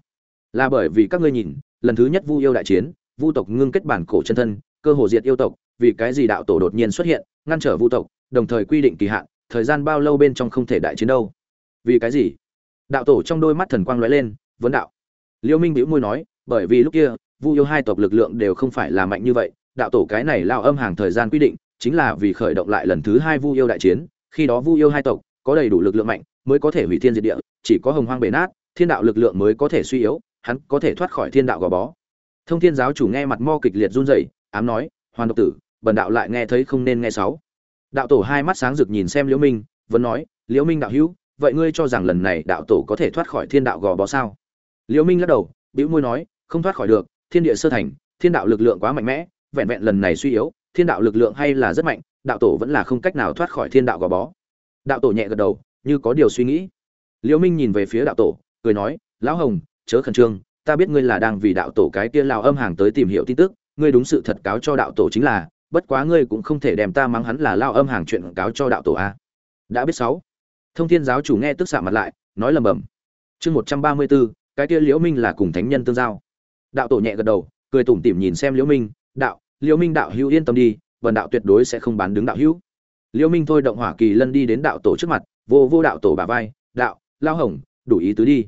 Là bởi vì các ngươi nhìn, lần thứ nhất vu yêu đại chiến, vu tộc ngưng kết bản cổ chân thân, cơ hồ diệt yêu tộc, vì cái gì đạo tổ đột nhiên xuất hiện, ngăn trở vu tộc, đồng thời quy định kỳ hạn, thời gian bao lâu bên trong không thể đại chiến đâu. Vì cái gì? Đạo tổ trong đôi mắt thần quang lóe lên, vấn đạo. Liêu minh bĩu môi nói, bởi vì lúc kia, vu yêu hai tộc lực lượng đều không phải là mạnh như vậy, đạo tổ cái này lao âm hàng thời gian quy định chính là vì khởi động lại lần thứ hai vu yêu đại chiến, khi đó vu yêu hai tộc có đầy đủ lực lượng mạnh mới có thể hủy thiên diệt địa, chỉ có hồng hoang bể nát, thiên đạo lực lượng mới có thể suy yếu, hắn có thể thoát khỏi thiên đạo gò bó. Thông thiên giáo chủ nghe mặt mo kịch liệt run rẩy, ám nói hoàn độc tử, bần đạo lại nghe thấy không nên nghe sáu. Đạo tổ hai mắt sáng rực nhìn xem liễu minh, vẫn nói, liễu minh đạo hữu, vậy ngươi cho rằng lần này đạo tổ có thể thoát khỏi thiên đạo gò bó sao? Liễu minh lắc đầu, bĩu môi nói, không thoát khỏi được, thiên địa sơ thành, thiên đạo lực lượng quá mạnh mẽ, vẹn vẹn lần này suy yếu thiên đạo lực lượng hay là rất mạnh đạo tổ vẫn là không cách nào thoát khỏi thiên đạo gò bó. Đạo tổ nhẹ gật đầu như có điều suy nghĩ. Liễu minh nhìn về phía đạo tổ cười nói lão hồng chớ khẩn trương ta biết ngươi là đang vì đạo tổ cái kia lao âm hàng tới tìm hiểu tin tức ngươi đúng sự thật cáo cho đạo tổ chính là bất quá ngươi cũng không thể đem ta mắng hắn là lao âm hàng chuyện cáo cho đạo tổ a. Đã biết sáu. Thông thiên giáo chủ nghe tức xạ mặt lại nói lầm bầm. Chương một trăm ba mươi 134, cái kia liễu minh là cùng thánh nhân tương giao. Đạo tổ nhẹ gật đầu cười tủm tỉm nhìn xem liễu minh đạo liễu minh đạo hữu yên tâm đi, vần đạo tuyệt đối sẽ không bán đứng đạo hữu. Liễu minh thôi động hỏa kỳ lân đi đến đạo tổ trước mặt, vô vô đạo tổ bà vai, đạo, lao hồng, đủ ý tứ đi.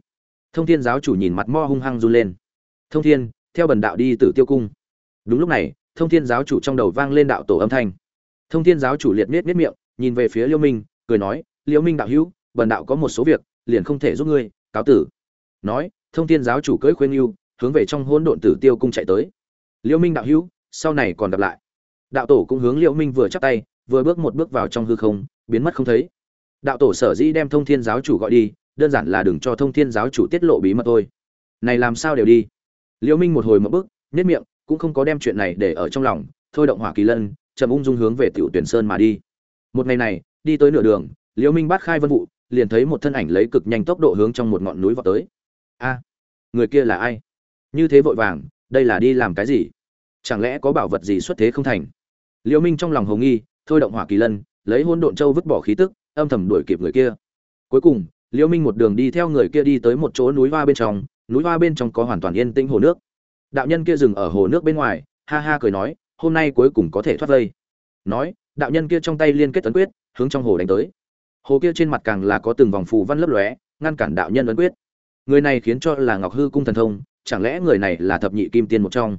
Thông thiên giáo chủ nhìn mặt mo hung hăng run lên. Thông thiên, theo bần đạo đi tử tiêu cung. Đúng lúc này, thông thiên giáo chủ trong đầu vang lên đạo tổ âm thanh. Thông thiên giáo chủ liệt miết miết miệng, nhìn về phía Liêu minh, cười nói, Liêu minh đạo hữu, bần đạo có một số việc, liền không thể giúp ngươi, cáo tử. Nói, thông thiên giáo chủ cưỡi khuyên yêu, hướng về trong hỗn độn tử tiêu cung chạy tới. Liêu minh đạo hữu sau này còn gặp lại. Đạo tổ cũng hướng liễu minh vừa chắp tay, vừa bước một bước vào trong hư không, biến mất không thấy. Đạo tổ sở dĩ đem thông thiên giáo chủ gọi đi, đơn giản là đừng cho thông thiên giáo chủ tiết lộ bí mật thôi. Này làm sao đều đi. Liễu minh một hồi một bước nét miệng, cũng không có đem chuyện này để ở trong lòng, thôi động hỏa kỳ lân, chậm ung dung hướng về tiểu tuyển sơn mà đi. Một ngày này, đi tới nửa đường, liễu minh bắt khai vân vụ, liền thấy một thân ảnh lấy cực nhanh tốc độ hướng trong một ngọn núi vọt tới. A, người kia là ai? Như thế vội vàng, đây là đi làm cái gì? Chẳng lẽ có bảo vật gì xuất thế không thành? Liễu minh trong lòng hồng nghi, thôi động hỏa kỳ lân, lấy hôn độn châu vứt bỏ khí tức, âm thầm đuổi kịp người kia. Cuối cùng, liễu minh một đường đi theo người kia đi tới một chỗ núi hoa bên trong, núi hoa bên trong có hoàn toàn yên tĩnh hồ nước. Đạo nhân kia dừng ở hồ nước bên ngoài, ha ha cười nói, hôm nay cuối cùng có thể thoát vây. Nói, đạo nhân kia trong tay liên kết tấn quyết, hướng trong hồ đánh tới. Hồ kia trên mặt càng là có từng vòng phù văn lấp lóe, ngăn cản đạo nhân ấn quyết. Người này khiến cho là ngọc hư cung thần thông, chẳng lẽ người này là thập nhị kim tiên một trong?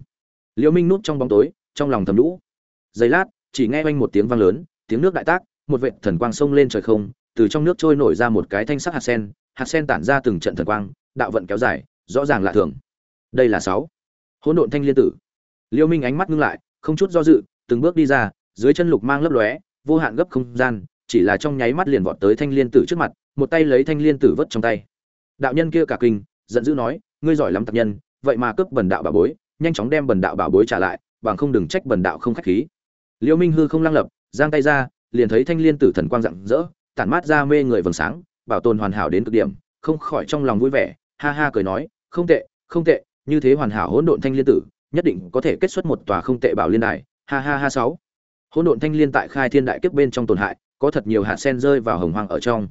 Liễu minh núp trong bóng tối, trong lòng thầm lũ giây lát, chỉ nghe oanh một tiếng vang lớn, tiếng nước đại tác, một vệt thần quang sông lên trời không, từ trong nước trôi nổi ra một cái thanh sắc hạt sen hạt sen tản ra từng trận thần quang, đạo vận kéo dài, rõ ràng lạ thường. Đây là sáu. Hỗn độn thanh liên tử. Liêu minh ánh mắt ngưng lại, không chút do dự, từng bước đi ra, dưới chân lục mang lấp lóe, vô hạn gấp không gian, chỉ là trong nháy mắt liền vọt tới thanh liên tử trước mặt, một tay lấy thanh liên tử vớt trong tay. Đạo nhân kia cả kinh, giận dữ nói, ngươi giỏi lắm tập nhân, vậy mà cướp bẩn đạo bà bối nhanh chóng đem bần đạo bảo bối trả lại, bằng không đừng trách bần đạo không khách khí. Liêu minh hư không lăng lập, giang tay ra, liền thấy thanh liên tử thần quang rạng rỡ, tản mát ra mê người vầng sáng, bảo tồn hoàn hảo đến cực điểm, không khỏi trong lòng vui vẻ, ha ha cười nói, không tệ không tệ, như thế hoàn hảo hỗn độn thanh liên tử, nhất định có thể kết xuất một tòa không tệ bảo liên đài. Ha ha ha sáu. Hỗn độn thanh liên tại khai thiên đại kiếp bên trong tổn hại, có thật nhiều hạt sen rơi vào hồng hoang ở trong.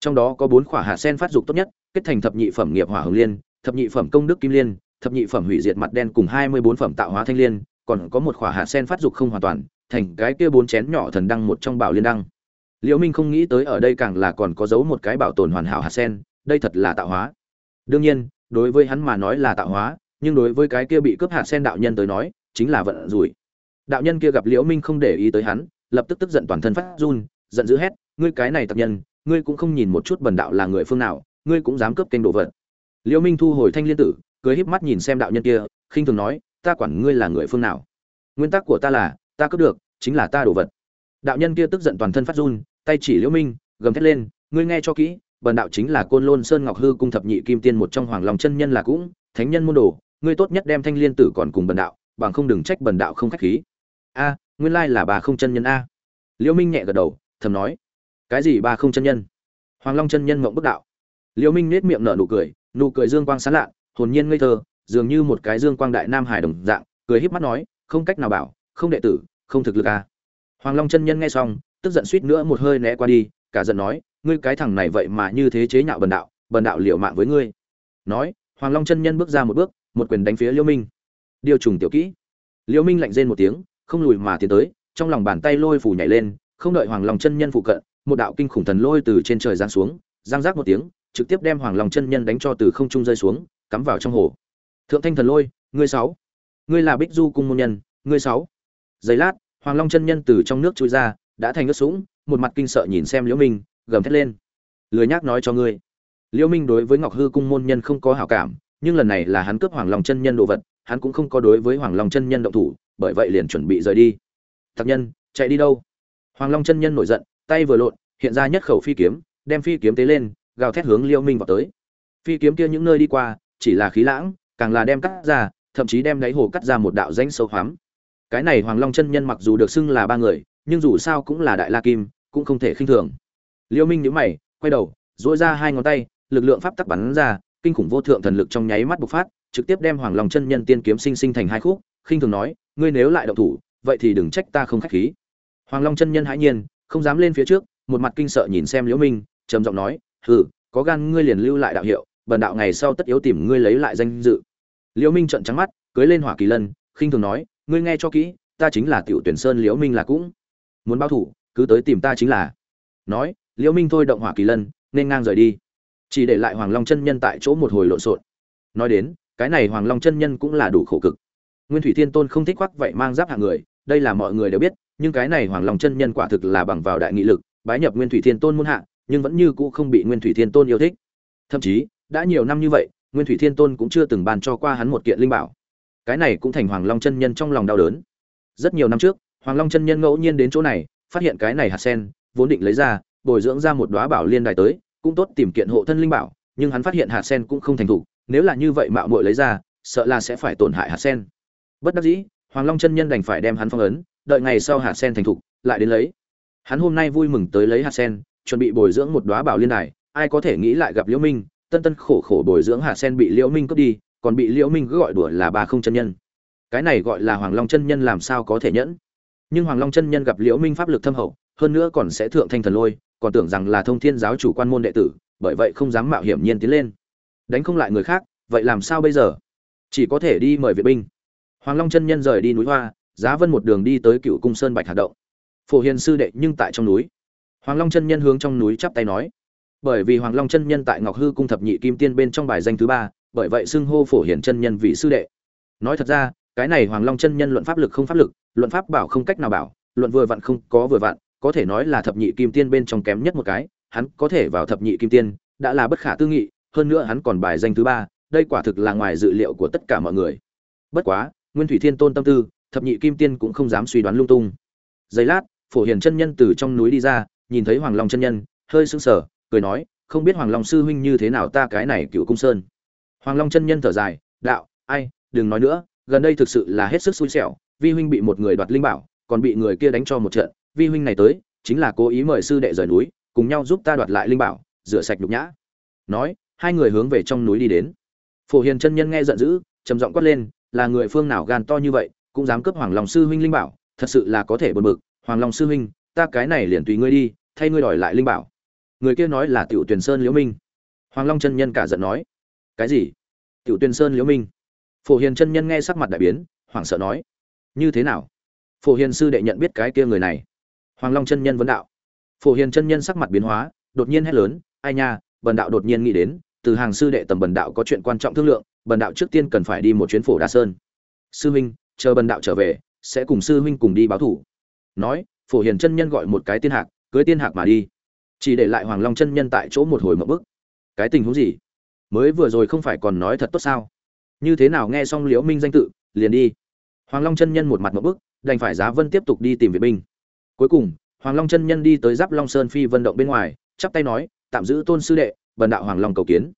Trong đó có bốn khỏa hạt sen phát dục tốt nhất, kết thành thập nhị phẩm nghiệp hỏa hồng liên, thập nhị phẩm công đức kim liên thập nhị phẩm hủy diệt mặt đen cùng hai mươi bốn phẩm tạo hóa thanh liên, còn có một khỏa hạt sen phát dục không hoàn toàn, thành cái kia bốn chén nhỏ thần đăng một trong bảo liên đăng. Liễu minh không nghĩ tới ở đây càng là còn có giấu một cái bảo tồn hoàn hảo hạt sen, đây thật là tạo hóa. Đương nhiên, đối với hắn mà nói là tạo hóa, nhưng đối với cái kia bị cướp hạt sen đạo nhân tới nói, chính là vận rủi. Đạo nhân kia gặp liễu minh không để ý tới hắn, lập tức tức giận toàn thân phát run, giận dữ hét, ngươi cái này tập nhân, ngươi cũng không nhìn một chút bần đạo là người phương nào, ngươi cũng dám cướp kênh đồ vật. Liễu minh thu hồi thanh liên tử cười híp mắt nhìn xem đạo nhân kia, khinh thường nói, ta quản ngươi là người phương nào. Nguyên tắc của ta là, ta cướp được, chính là ta đồ vật. Đạo nhân kia tức giận toàn thân phát run, tay chỉ liễu minh, gầm thét lên, ngươi nghe cho kỹ, bần đạo chính là côn lôn sơn ngọc hư cung thập nhị kim tiên một trong hoàng long chân nhân là cũng, thánh nhân môn đồ, ngươi tốt nhất đem thanh liên tử còn cùng bần đạo, bằng không đừng trách bần đạo không khách khí. A, nguyên lai là bà không chân nhân a. Liễu minh nhẹ gật đầu, thầm nói, cái gì bà không chân nhân? Hoàng long chân nhân ngậm bức đạo. Liễu minh nét miệng nở nụ cười nụ cười dương quang sáng lạ hồn nhiên ngây thơ, dường như một cái dương quang đại nam hải đồng dạng, cười híp mắt nói, không cách nào bảo, không đệ tử, không thực lực a hoàng long chân nhân nghe xong, tức giận suýt nữa một hơi né qua đi, cả giận nói, ngươi cái thằng này vậy mà như thế chế nhạo bần đạo bần đạo liều mạng với ngươi. Nói, hoàng long chân nhân bước ra một bước, một quyền đánh phía liêu minh. Điều trùng tiểu kỹ. Liêu minh lạnh rên một tiếng, không lùi mà tiến tới, trong lòng bàn tay lôi phủ nhảy lên, không đợi hoàng long chân nhân phụ cận, một đạo kinh khủng thần lôi từ trên trời giáng xuống, giang rác một tiếng, trực tiếp đem hoàng long chân nhân đánh cho từ không trung rơi xuống cắm vào trong hồ. Thượng thanh thần lôi, ngươi sáu. Ngươi là bích du cung môn nhân, ngươi sáu. Giây lát, hoàng long chân nhân từ trong nước trôi ra, đã thành ướt sũng, một mặt kinh sợ nhìn xem liễu minh, gầm thét lên. Lười nhác nói cho ngươi. Liễu minh đối với ngọc hư cung môn nhân không có hảo cảm, nhưng lần này là hắn cướp hoàng long chân nhân đồ vật, hắn cũng không có đối với hoàng long chân nhân động thủ, bởi vậy liền chuẩn bị rời đi. Thạc nhân, chạy đi đâu? Hoàng long chân nhân nổi giận, tay vừa lộn, hiện ra nhất khẩu phi kiếm, đem phi kiếm tế lên, gào thét hướng liễu minh vào tới. Phi kiếm kia những nơi đi qua chỉ là khí lãng, càng là đem cắt ra, thậm chí đem đáy hồ cắt ra một đạo rãnh sâu hoắm. Cái này hoàng long chân nhân mặc dù được xưng là ba người, nhưng dù sao cũng là đại la kim, cũng không thể khinh thường. Liễu minh nhíu mày, quay đầu, duỗi ra hai ngón tay, lực lượng pháp tắc bắn ra, kinh khủng vô thượng thần lực trong nháy mắt bộc phát, trực tiếp đem hoàng long chân nhân tiên kiếm sinh sinh thành hai khúc, khinh thường nói, ngươi nếu lại động thủ, vậy thì đừng trách ta không khách khí. Hoàng long chân nhân hãi nhiên, không dám lên phía trước, một mặt kinh sợ nhìn xem liễu minh, trầm giọng nói, hừ, có gan ngươi liền lưu lại đạo hiệu bần đạo ngày sau tất yếu tìm ngươi lấy lại danh dự. Liễu minh trợn trắng mắt, cưới lên hỏa kỳ lân, khinh thường nói, ngươi nghe cho kỹ, ta chính là tiểu tuyển sơn liễu minh là cũng. Muốn báo thủ, cứ tới tìm ta chính là. Nói, liễu minh thôi động hỏa kỳ lân, nên ngang rời đi. Chỉ để lại hoàng long chân nhân tại chỗ một hồi lộn xộn. Nói đến, cái này hoàng long chân nhân cũng là đủ khổ cực. Nguyên thủy thiên tôn không thích khoác vậy mang giáp hạng người, đây là mọi người đều biết, nhưng cái này hoàng long chân nhân quả thực là bằng vào đại nghị lực, bái nhập nguyên thủy thiên tôn muôn hạ, nhưng vẫn như cũ không bị nguyên thủy thiên tôn yêu thích. Thậm chí đã nhiều năm như vậy, nguyên thủy thiên tôn cũng chưa từng bàn cho qua hắn một kiện linh bảo. Cái này cũng thành hoàng long chân nhân trong lòng đau đớn. Rất nhiều năm trước, hoàng long chân nhân ngẫu nhiên đến chỗ này, phát hiện cái này hạt sen, vốn định lấy ra, bồi dưỡng ra một đóa bảo liên đài tới, cũng tốt tìm kiện hộ thân linh bảo, nhưng hắn phát hiện hạt sen cũng không thành thủ nếu là như vậy mạo muội lấy ra, sợ là sẽ phải tổn hại hạt sen. Bất đắc dĩ, hoàng long chân nhân đành phải đem hắn phong ấn, đợi ngày sau hạt sen thành thục, lại đến lấy. Hắn hôm nay vui mừng tới lấy hạt sen, chuẩn bị bồi dưỡng một đóa bảo liên đài, ai có thể nghĩ lại gặp liễu minh tân tân khổ khổ bồi dưỡng hạ sen bị liễu minh cướp đi, còn bị liễu minh cứ gọi đùa là ba không chân nhân. Cái này gọi là hoàng long chân nhân làm sao có thể nhẫn? Nhưng hoàng long chân nhân gặp liễu minh pháp lực thâm hậu, hơn nữa còn sẽ thượng thanh thần lôi, còn tưởng rằng là thông thiên giáo chủ quan môn đệ tử, bởi vậy không dám mạo hiểm nhiên tiến lên. Đánh không lại người khác, vậy làm sao bây giờ? Chỉ có thể đi mời viện binh. Hoàng long chân nhân rời đi núi hoa, giá vân một đường đi tới cựu cung sơn bạch hạt động. Phổ hiền sư đệ nhưng tại trong núi. Hoàng long chân nhân hướng trong núi chắp tay nói bởi vì hoàng long chân nhân tại ngọc hư cung thập nhị kim tiên bên trong bài danh thứ ba, bởi vậy xưng hô phổ hiển chân nhân vị sư đệ. Nói thật ra, cái này hoàng long chân nhân luận pháp lực không pháp lực, luận pháp bảo không cách nào bảo, luận vừa vặn không có vừa vặn, có thể nói là thập nhị kim tiên bên trong kém nhất một cái, hắn có thể vào thập nhị kim tiên, đã là bất khả tư nghị, hơn nữa hắn còn bài danh thứ ba, đây quả thực là ngoài dự liệu của tất cả mọi người. Bất quá, nguyên thủy thiên tôn tâm tư, thập nhị kim tiên cũng không dám suy đoán lung tung. Giây lát, phổ hiền chân nhân từ trong núi đi ra, nhìn thấy hoàng long chân nhân, hơi sững sờ cười nói, không biết hoàng long sư huynh như thế nào ta cái này cựu cung sơn. Hoàng long chân nhân thở dài, đạo, ai, đừng nói nữa, gần đây thực sự là hết sức xui xẻo, vi huynh bị một người đoạt linh bảo, còn bị người kia đánh cho một trận, vi huynh này tới, chính là cố ý mời sư đệ rời núi, cùng nhau giúp ta đoạt lại linh bảo, rửa sạch nhục nhã. Nói, hai người hướng về trong núi đi đến. Phổ hiền chân nhân nghe giận dữ, trầm giọng quát lên, là người phương nào gan to như vậy, cũng dám cướp hoàng long sư huynh linh bảo, thật sự là có thể buồn bực. Hoàng long sư huynh, ta cái này liền tùy ngươi đi, thay ngươi đòi lại linh bảo người kia nói là tiểu tuyền sơn liễu minh. Hoàng long chân nhân cả giận nói, cái gì? Tiểu tuyền sơn liễu minh? Phổ hiền chân nhân nghe sắc mặt đại biến, hoảng sợ nói, như thế nào? Phổ hiền sư đệ nhận biết cái kia người này. Hoàng long chân nhân vấn đạo. Phổ hiền chân nhân sắc mặt biến hóa, đột nhiên hét lớn, ai nha, bần đạo đột nhiên nghĩ đến, từ hàng sư đệ tầm bần đạo có chuyện quan trọng thương lượng, bần đạo trước tiên cần phải đi một chuyến phổ đa sơn. Sư huynh, chờ bần đạo trở về, sẽ cùng sư huynh cùng đi báo thủ. Nói, phổ hiền chân nhân gọi một cái tiên hạc, cưới tiên hạc mà đi chỉ để lại hoàng long chân nhân tại chỗ một hồi mậu bức. Cái tình huống gì? Mới vừa rồi không phải còn nói thật tốt sao? Như thế nào nghe xong liễu minh danh tự, liền đi. Hoàng long chân nhân một mặt mậu bức, đành phải giá vân tiếp tục đi tìm vệ binh. Cuối cùng, hoàng long chân nhân đi tới giáp long sơn phi vân động bên ngoài, chắp tay nói, tạm giữ tôn sư đệ, bần đạo hoàng long cầu kiến.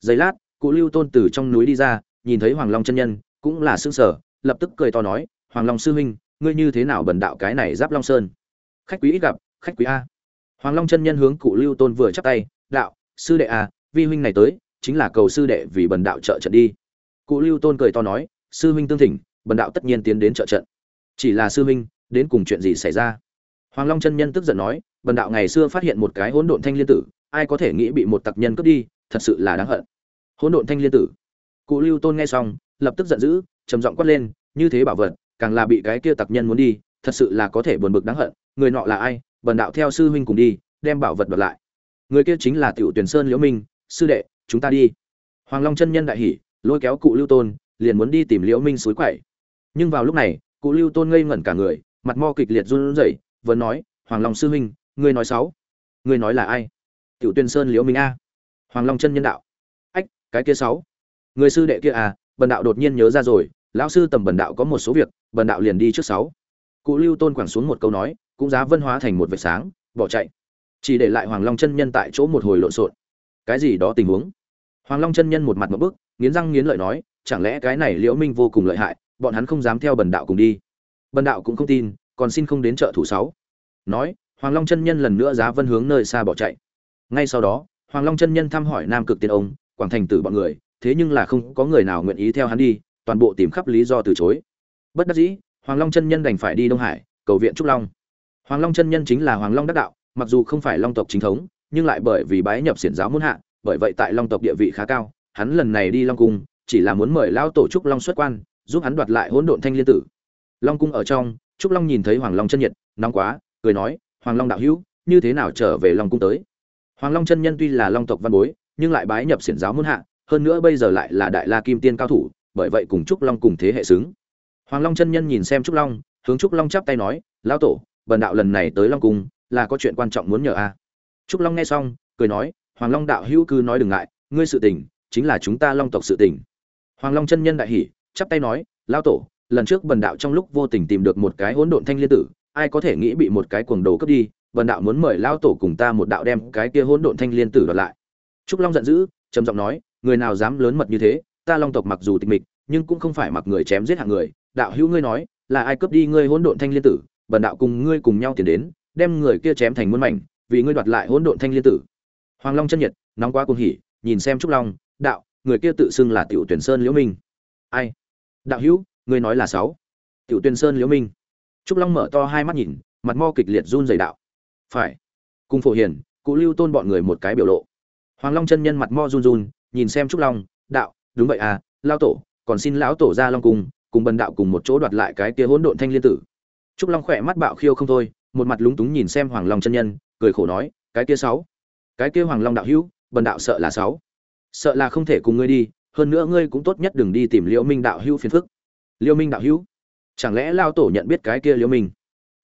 Giây lát, cụ lưu tôn từ trong núi đi ra, nhìn thấy hoàng long chân nhân, cũng là xương sở lập tức cười to nói, hoàng long sư huynh, ngươi như thế nào bần đạo cái này giáp long sơn? Khách quý ít gặp, khách quý a hoàng long chân nhân hướng cụ lưu tôn vừa chắp tay đạo sư đệ à, vi huynh này tới chính là cầu sư đệ vì bần đạo trợ trận đi. Cụ lưu tôn cười to nói sư huynh tương thỉnh bần đạo tất nhiên tiến đến trợ trận. Chỉ là sư huynh đến cùng chuyện gì xảy ra? Hoàng long chân nhân tức giận nói bần đạo ngày xưa phát hiện một cái hỗn độn thanh liên tử ai có thể nghĩ bị một tặc nhân cướp đi thật sự là đáng hận. Hỗn độn thanh liên tử. Cụ lưu tôn nghe xong lập tức giận dữ trầm giọng quát lên như thế bảo vật càng là bị cái kia tặc nhân muốn đi thật sự là có thể buồn bực đáng hận người nọ là ai bần đạo theo sư huynh cùng đi, đem bảo vật đoạt lại. Người kia chính là tiểu tuyển sơn liễu minh, sư đệ, chúng ta đi. Hoàng long chân nhân đại hỉ, lôi kéo cụ lưu tôn, liền muốn đi tìm liễu minh suối quậy nhưng vào lúc này, cụ lưu tôn ngây ngẩn cả người, mặt mo kịch liệt run rẩy, vẫn nói, hoàng long sư huynh, ngươi nói sáu ngươi nói là ai? Tiểu tuyển sơn liễu minh a. Hoàng long chân nhân đạo. Ách, cái kia sáu người sư đệ kia à bần đạo đột nhiên nhớ ra rồi, lão sư tầm bần đạo có một số việc, bần đạo liền đi trước sáu cụ lưu tôn quẳng xuống một câu nói cũng giá vân hóa thành một vệt sáng, bỏ chạy. Chỉ để lại hoàng long chân nhân tại chỗ một hồi lộn xộn. Cái gì đó tình huống? Hoàng long chân nhân một mặt một bức, nghiến răng nghiến lợi nói, chẳng lẽ cái này liễu minh vô cùng lợi hại, bọn hắn không dám theo bần đạo cùng đi. Bần đạo cũng không tin, còn xin không đến chợ thủ sáu. Nói, hoàng long chân nhân lần nữa giá vân hướng nơi xa bỏ chạy. Ngay sau đó, hoàng long chân nhân thăm hỏi nam cực tiên ông, quảng thành tử bọn người, thế nhưng là không có người nào nguyện ý theo hắn đi, toàn bộ tìm khắp lý do từ chối. Bất đắc dĩ, hoàng long chân nhân đành phải đi đông hải, cầu viện trúc long hoàng long chân nhân chính là hoàng long đắc đạo, mặc dù không phải long tộc chính thống, nhưng lại bởi vì bái nhập xiển giáo muôn hạ, bởi vậy tại long tộc địa vị khá cao, hắn lần này đi long cung, chỉ là muốn mời Lão tổ trúc long xuất quan, giúp hắn đoạt lại hỗn độn thanh liên tử. Long cung ở trong, trúc long nhìn thấy hoàng long chân nhiệt, nóng quá, cười nói, hoàng long đạo hữu, như thế nào trở về long cung tới? Hoàng long chân nhân tuy là long tộc văn bối, nhưng lại bái nhập xiển giáo muôn hạ, hơn nữa bây giờ lại là đại la kim tiên cao thủ, bởi vậy cùng trúc long cùng thế hệ xứng. Hoàng long chân nhân nhìn xem trúc long, hướng trúc long chắp tay nói, lão tổ bần đạo lần này tới long cung, là có chuyện quan trọng muốn nhờ a. Trúc long nghe xong, cười nói, hoàng long đạo hữu cứ nói đừng ngại, ngươi sự tình chính là chúng ta long tộc sự tình. Hoàng long chân nhân đại hỉ, chắp tay nói, lão tổ, lần trước bần đạo trong lúc vô tình tìm được một cái hỗn độn thanh liên tử, ai có thể nghĩ bị một cái cuồng đồ cướp đi, bần đạo muốn mời lão tổ cùng ta một đạo đem cái kia hỗn độn thanh liên tử đoạt lại. Trúc long giận dữ, trầm giọng nói, người nào dám lớn mật như thế, ta long tộc mặc dù tịch mịch, nhưng cũng không phải mặc người chém giết hạng người. Đạo hữu ngươi nói, là ai cướp đi ngươi hỗn độn thanh liên tử bần đạo cùng ngươi cùng nhau tiến đến, đem người kia chém thành muôn mảnh, vì ngươi đoạt lại hỗn độn thanh liên tử. Hoàng long chân nhiệt, nóng quá cuồng hỉ, nhìn xem trúc long, đạo, người kia tự xưng là tiểu tuyển sơn liễu minh. Ai? Đạo hữu, ngươi nói là sáu. Tiểu tuyển sơn liễu minh. Trúc long mở to hai mắt nhìn, mặt mo kịch liệt run rẩy đạo. Phải. Cùng phổ hiền, cụ lưu tôn bọn người một cái biểu lộ. Hoàng long chân nhân mặt mo run run, nhìn xem trúc long, đạo, đúng vậy à lao tổ, còn xin lão tổ ra long cung, cùng bần đạo cùng một chỗ đoạt lại cái kia hỗn độn thanh liên tử trúc long khỏe mắt bạo khiêu không thôi, một mặt lúng túng nhìn xem hoàng long chân nhân, cười khổ nói, cái kia sáu, cái kia hoàng long đạo hữu, bần đạo sợ là sáu. Sợ là không thể cùng ngươi đi, hơn nữa ngươi cũng tốt nhất đừng đi tìm liễu minh đạo hữu phiền phức. Liễu minh đạo hữu? Chẳng lẽ lao tổ nhận biết cái kia liễu minh?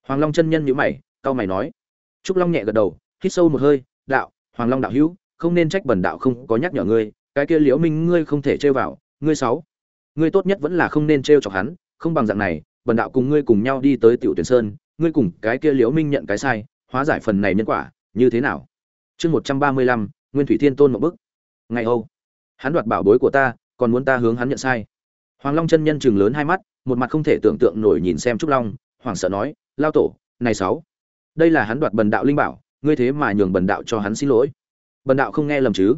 Hoàng long chân nhân nhíu mày, cau mày nói. Trúc long nhẹ gật đầu, hít sâu một hơi, đạo, hoàng long đạo hữu, không nên trách bần đạo không có nhắc nhở ngươi, cái kia liễu minh ngươi không thể trêu vào, ngươi sáu. Ngươi tốt nhất vẫn là không nên trêu chọc hắn, không bằng dạng này bần đạo cùng ngươi cùng nhau đi tới tiểu tuyển sơn, ngươi cùng cái kia liễu minh nhận cái sai, hóa giải phần này nhân quả, như thế nào? Chương một trăm ba mươi lăm, nguyên thủy thiên tôn một bức ngày âu hắn đoạt bảo bối của ta, còn muốn ta hướng hắn nhận sai. Hoàng long chân nhân chừng lớn hai mắt, một mặt không thể tưởng tượng nổi nhìn xem trúc long hoàng sợ nói, lao tổ, này sáu, đây là hắn đoạt bần đạo linh bảo, ngươi thế mà nhường bần đạo cho hắn xin lỗi. Bần đạo không nghe lầm chứ?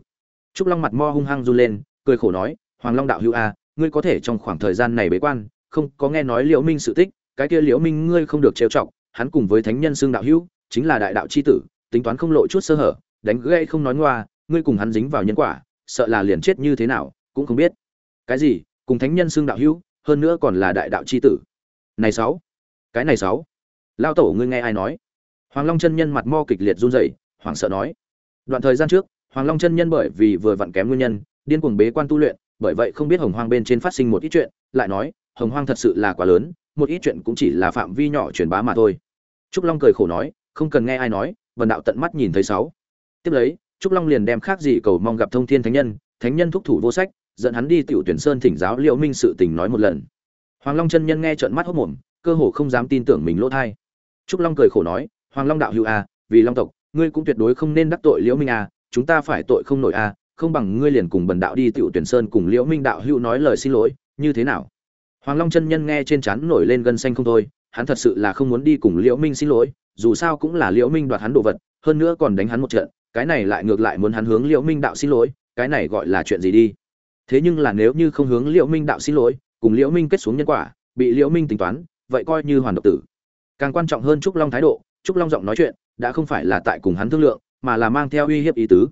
Trúc long mặt mo hung hăng run lên, cười khổ nói, hoàng long đạo hữu a, ngươi có thể trong khoảng thời gian này bế quan không có nghe nói liễu minh sự tích, cái kia liễu minh ngươi không được trêu chọc, hắn cùng với thánh nhân xương đạo hữu, chính là đại đạo chi tử, tính toán không lộ chút sơ hở, đánh gây không nói ngoa, ngươi cùng hắn dính vào nhân quả, sợ là liền chết như thế nào, cũng không biết. Cái gì? Cùng thánh nhân xương đạo hữu, hơn nữa còn là đại đạo chi tử. Này sáu. Cái này sáu. Lao tổ ngươi nghe ai nói? Hoàng long chân nhân mặt mo kịch liệt run rẩy, hoảng sợ nói. Đoạn thời gian trước, hoàng long chân nhân bởi vì vừa vặn kém nguyên nhân, điên cuồng bế quan tu luyện, bởi vậy không biết hồng hoang bên trên phát sinh một ít chuyện, lại nói hồng hoang thật sự là quá lớn một ít chuyện cũng chỉ là phạm vi nhỏ truyền bá mà thôi. Trúc long cười khổ nói không cần nghe ai nói vần đạo tận mắt nhìn thấy sáu. Tiếp lấy trúc long liền đem khác gì cầu mong gặp thông thiên thánh nhân thánh nhân thúc thủ vô sách dẫn hắn đi tiểu tuyển sơn thỉnh giáo liễu minh sự tình nói một lần. Hoàng long chân nhân nghe trợn mắt hốt mồm cơ hồ không dám tin tưởng mình lỗ thai. Trúc long cười khổ nói hoàng long đạo hữu a à, vì long tộc ngươi cũng tuyệt đối không nên đắc tội liễu minh a à, chúng ta phải tội không nổi a à, không bằng ngươi liền cùng bần đạo đi tiểu tuyển sơn cùng liễu minh đạo hữu nói lời xin lỗi như thế nào? Hoàng long chân nhân nghe trên trán nổi lên gân xanh không thôi, hắn thật sự là không muốn đi cùng liễu minh xin lỗi, dù sao cũng là liễu minh đoạt hắn đồ vật, hơn nữa còn đánh hắn một trận, cái này lại ngược lại muốn hắn hướng liễu minh đạo xin lỗi, cái này gọi là chuyện gì đi? Thế nhưng là nếu như không hướng liễu minh đạo xin lỗi, cùng liễu minh kết xuống nhân quả, bị liễu minh tính toán, vậy coi như hoàn độc tử. Càng quan trọng hơn trúc long thái độ, trúc long giọng nói chuyện, đã không phải là tại cùng hắn thương lượng, mà là mang theo uy hiếp ý tứ.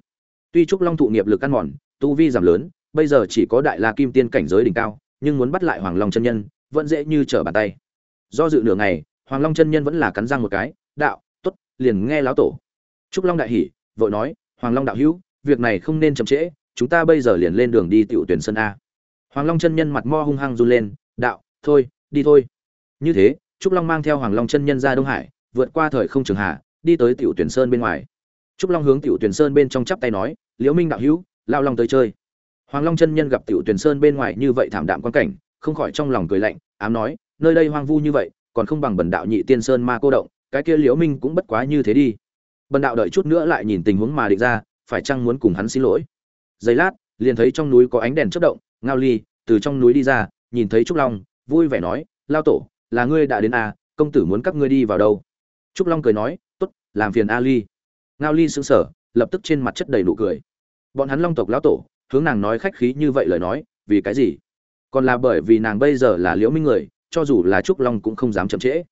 Tuy trúc long thụ nghiệp lực ăn mòn, tu vi giảm lớn, bây giờ chỉ có đại la kim tiên cảnh giới đỉnh cao nhưng muốn bắt lại hoàng long chân nhân vẫn dễ như trở bàn tay. Do dự nửa ngày hoàng long chân nhân vẫn là cắn răng một cái đạo tốt, liền nghe lão tổ. Trúc long đại hỉ vội nói hoàng long đạo hữu việc này không nên chậm trễ chúng ta bây giờ liền lên đường đi tiểu tuyển sơn a. Hoàng long chân nhân mặt mo hung hăng run lên đạo thôi đi thôi. Như thế trúc long mang theo hoàng long chân nhân ra đông hải vượt qua thời không trường hạ đi tới tiểu tuyển sơn bên ngoài. Trúc long hướng tiểu tuyển sơn bên trong chắp tay nói liễu minh đạo hữu lao long tới chơi hoàng long chân nhân gặp tiểu Tuyền sơn bên ngoài như vậy thảm đạm quan cảnh không khỏi trong lòng cười lạnh ám nói nơi đây hoang vu như vậy còn không bằng bần đạo nhị tiên sơn ma cô động cái kia liễu minh cũng bất quá như thế đi. Bần đạo đợi chút nữa lại nhìn tình huống mà định ra phải chăng muốn cùng hắn xin lỗi? Giây lát liền thấy trong núi có ánh đèn chớp động ngao ly từ trong núi đi ra nhìn thấy trúc long vui vẻ nói lao tổ là ngươi đã đến à, công tử muốn các ngươi đi vào đâu? Trúc long cười nói tốt làm phiền a ly. Ngao ly sững sờ lập tức trên mặt chất đầy nụ cười. Bọn hắn long tộc lão tổ hướng nàng nói khách khí như vậy lời nói, vì cái gì? Còn là bởi vì nàng bây giờ là liễu minh người, cho dù là trúc long cũng không dám chậm trễ.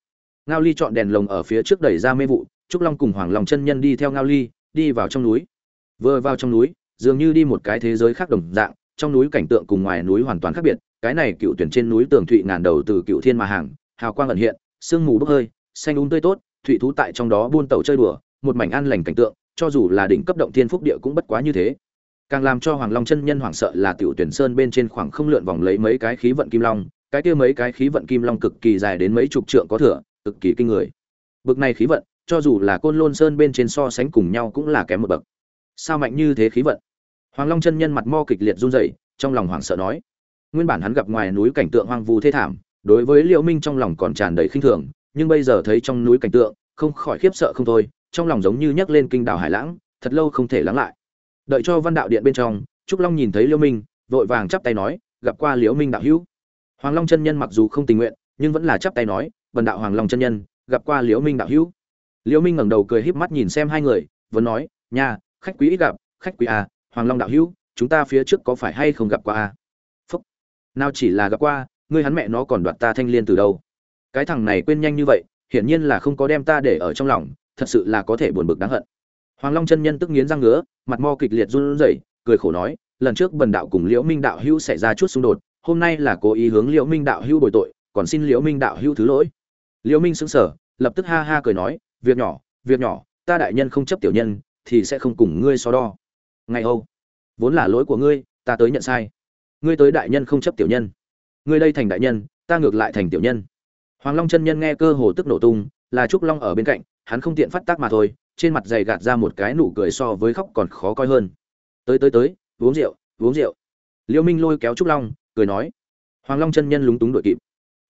Ngao ly chọn đèn lồng ở phía trước đẩy ra mê vụ, trúc long cùng hoàng long chân nhân đi theo ngao ly, đi vào trong núi. Vừa vào trong núi, dường như đi một cái thế giới khác đồng dạng, trong núi cảnh tượng cùng ngoài núi hoàn toàn khác biệt, cái này cựu tuyển trên núi tường thụy ngàn đầu từ cựu thiên mà hàng, hào quang ẩn hiện, sương mù bốc hơi, xanh úng tươi tốt, thụy thú tại trong đó buôn tàu chơi đùa, một mảnh an lành cảnh tượng, cho dù là đỉnh cấp động thiên phúc địa cũng bất quá như thế càng làm cho hoàng long chân nhân hoảng sợ là tiểu tuyển sơn bên trên khoảng không lượn vòng lấy mấy cái khí vận kim long, cái kia mấy cái khí vận kim long cực kỳ dài đến mấy chục trượng có thừa, cực kỳ kinh người. Bực này khí vận, cho dù là côn lôn sơn bên trên so sánh cùng nhau cũng là kém một bậc. Sao mạnh như thế khí vận? Hoàng long chân nhân mặt mo kịch liệt run rẩy, trong lòng hoảng sợ nói. Nguyên bản hắn gặp ngoài núi cảnh tượng hoang vu thê thảm, đối với liễu minh trong lòng còn tràn đầy khinh thường, nhưng bây giờ thấy trong núi cảnh tượng, không khỏi khiếp sợ không thôi, trong lòng giống như nhấc lên kinh đảo hải lãng, thật lâu không thể lắng lại đợi cho văn đạo điện bên trong, trúc long nhìn thấy liễu minh, vội vàng chắp tay nói, gặp qua liễu minh đạo hữu. Hoàng long chân nhân mặc dù không tình nguyện, nhưng vẫn là chắp tay nói vần đạo hoàng long chân nhân, gặp qua liễu minh đạo hữu. Liễu minh ngẩng đầu cười híp mắt nhìn xem hai người, vẫn nói, nha, khách quý ít gặp, khách quý à hoàng long đạo hữu, chúng ta phía trước có phải hay không gặp qua à? Phúc. Nào chỉ là gặp qua, ngươi hắn mẹ nó còn đoạt ta thanh liên từ đâu? Cái thằng này quên nhanh như vậy, hiển nhiên là không có đem ta để ở trong lòng, thật sự là có thể buồn bực đáng hận hoàng long chân nhân tức nghiến răng ngứa, mặt mo kịch liệt run rẩy, cười khổ nói, lần trước bần đạo cùng liễu minh đạo hữu xảy ra chút xung đột, hôm nay là cố ý hướng liễu minh đạo hữu bồi tội, còn xin liễu minh đạo hữu thứ lỗi. Liễu minh sững sờ, lập tức ha ha cười nói, việc nhỏ việc nhỏ, ta đại nhân không chấp tiểu nhân, thì sẽ không cùng ngươi so đo. Ngày âu vốn là lỗi của ngươi, ta tới nhận sai. Ngươi tới đại nhân không chấp tiểu nhân. Ngươi đây thành đại nhân, ta ngược lại thành tiểu nhân. Hoàng long chân nhân nghe cơ hồ tức nổ tung, là trúc long ở bên cạnh, hắn không tiện phát tác mà thôi trên mặt dày gạt ra một cái nụ cười so với khóc còn khó coi hơn. Tới tới tới, uống rượu uống rượu. Liêu minh lôi kéo trúc long, cười nói. Hoàng long chân nhân lúng túng đội kịp.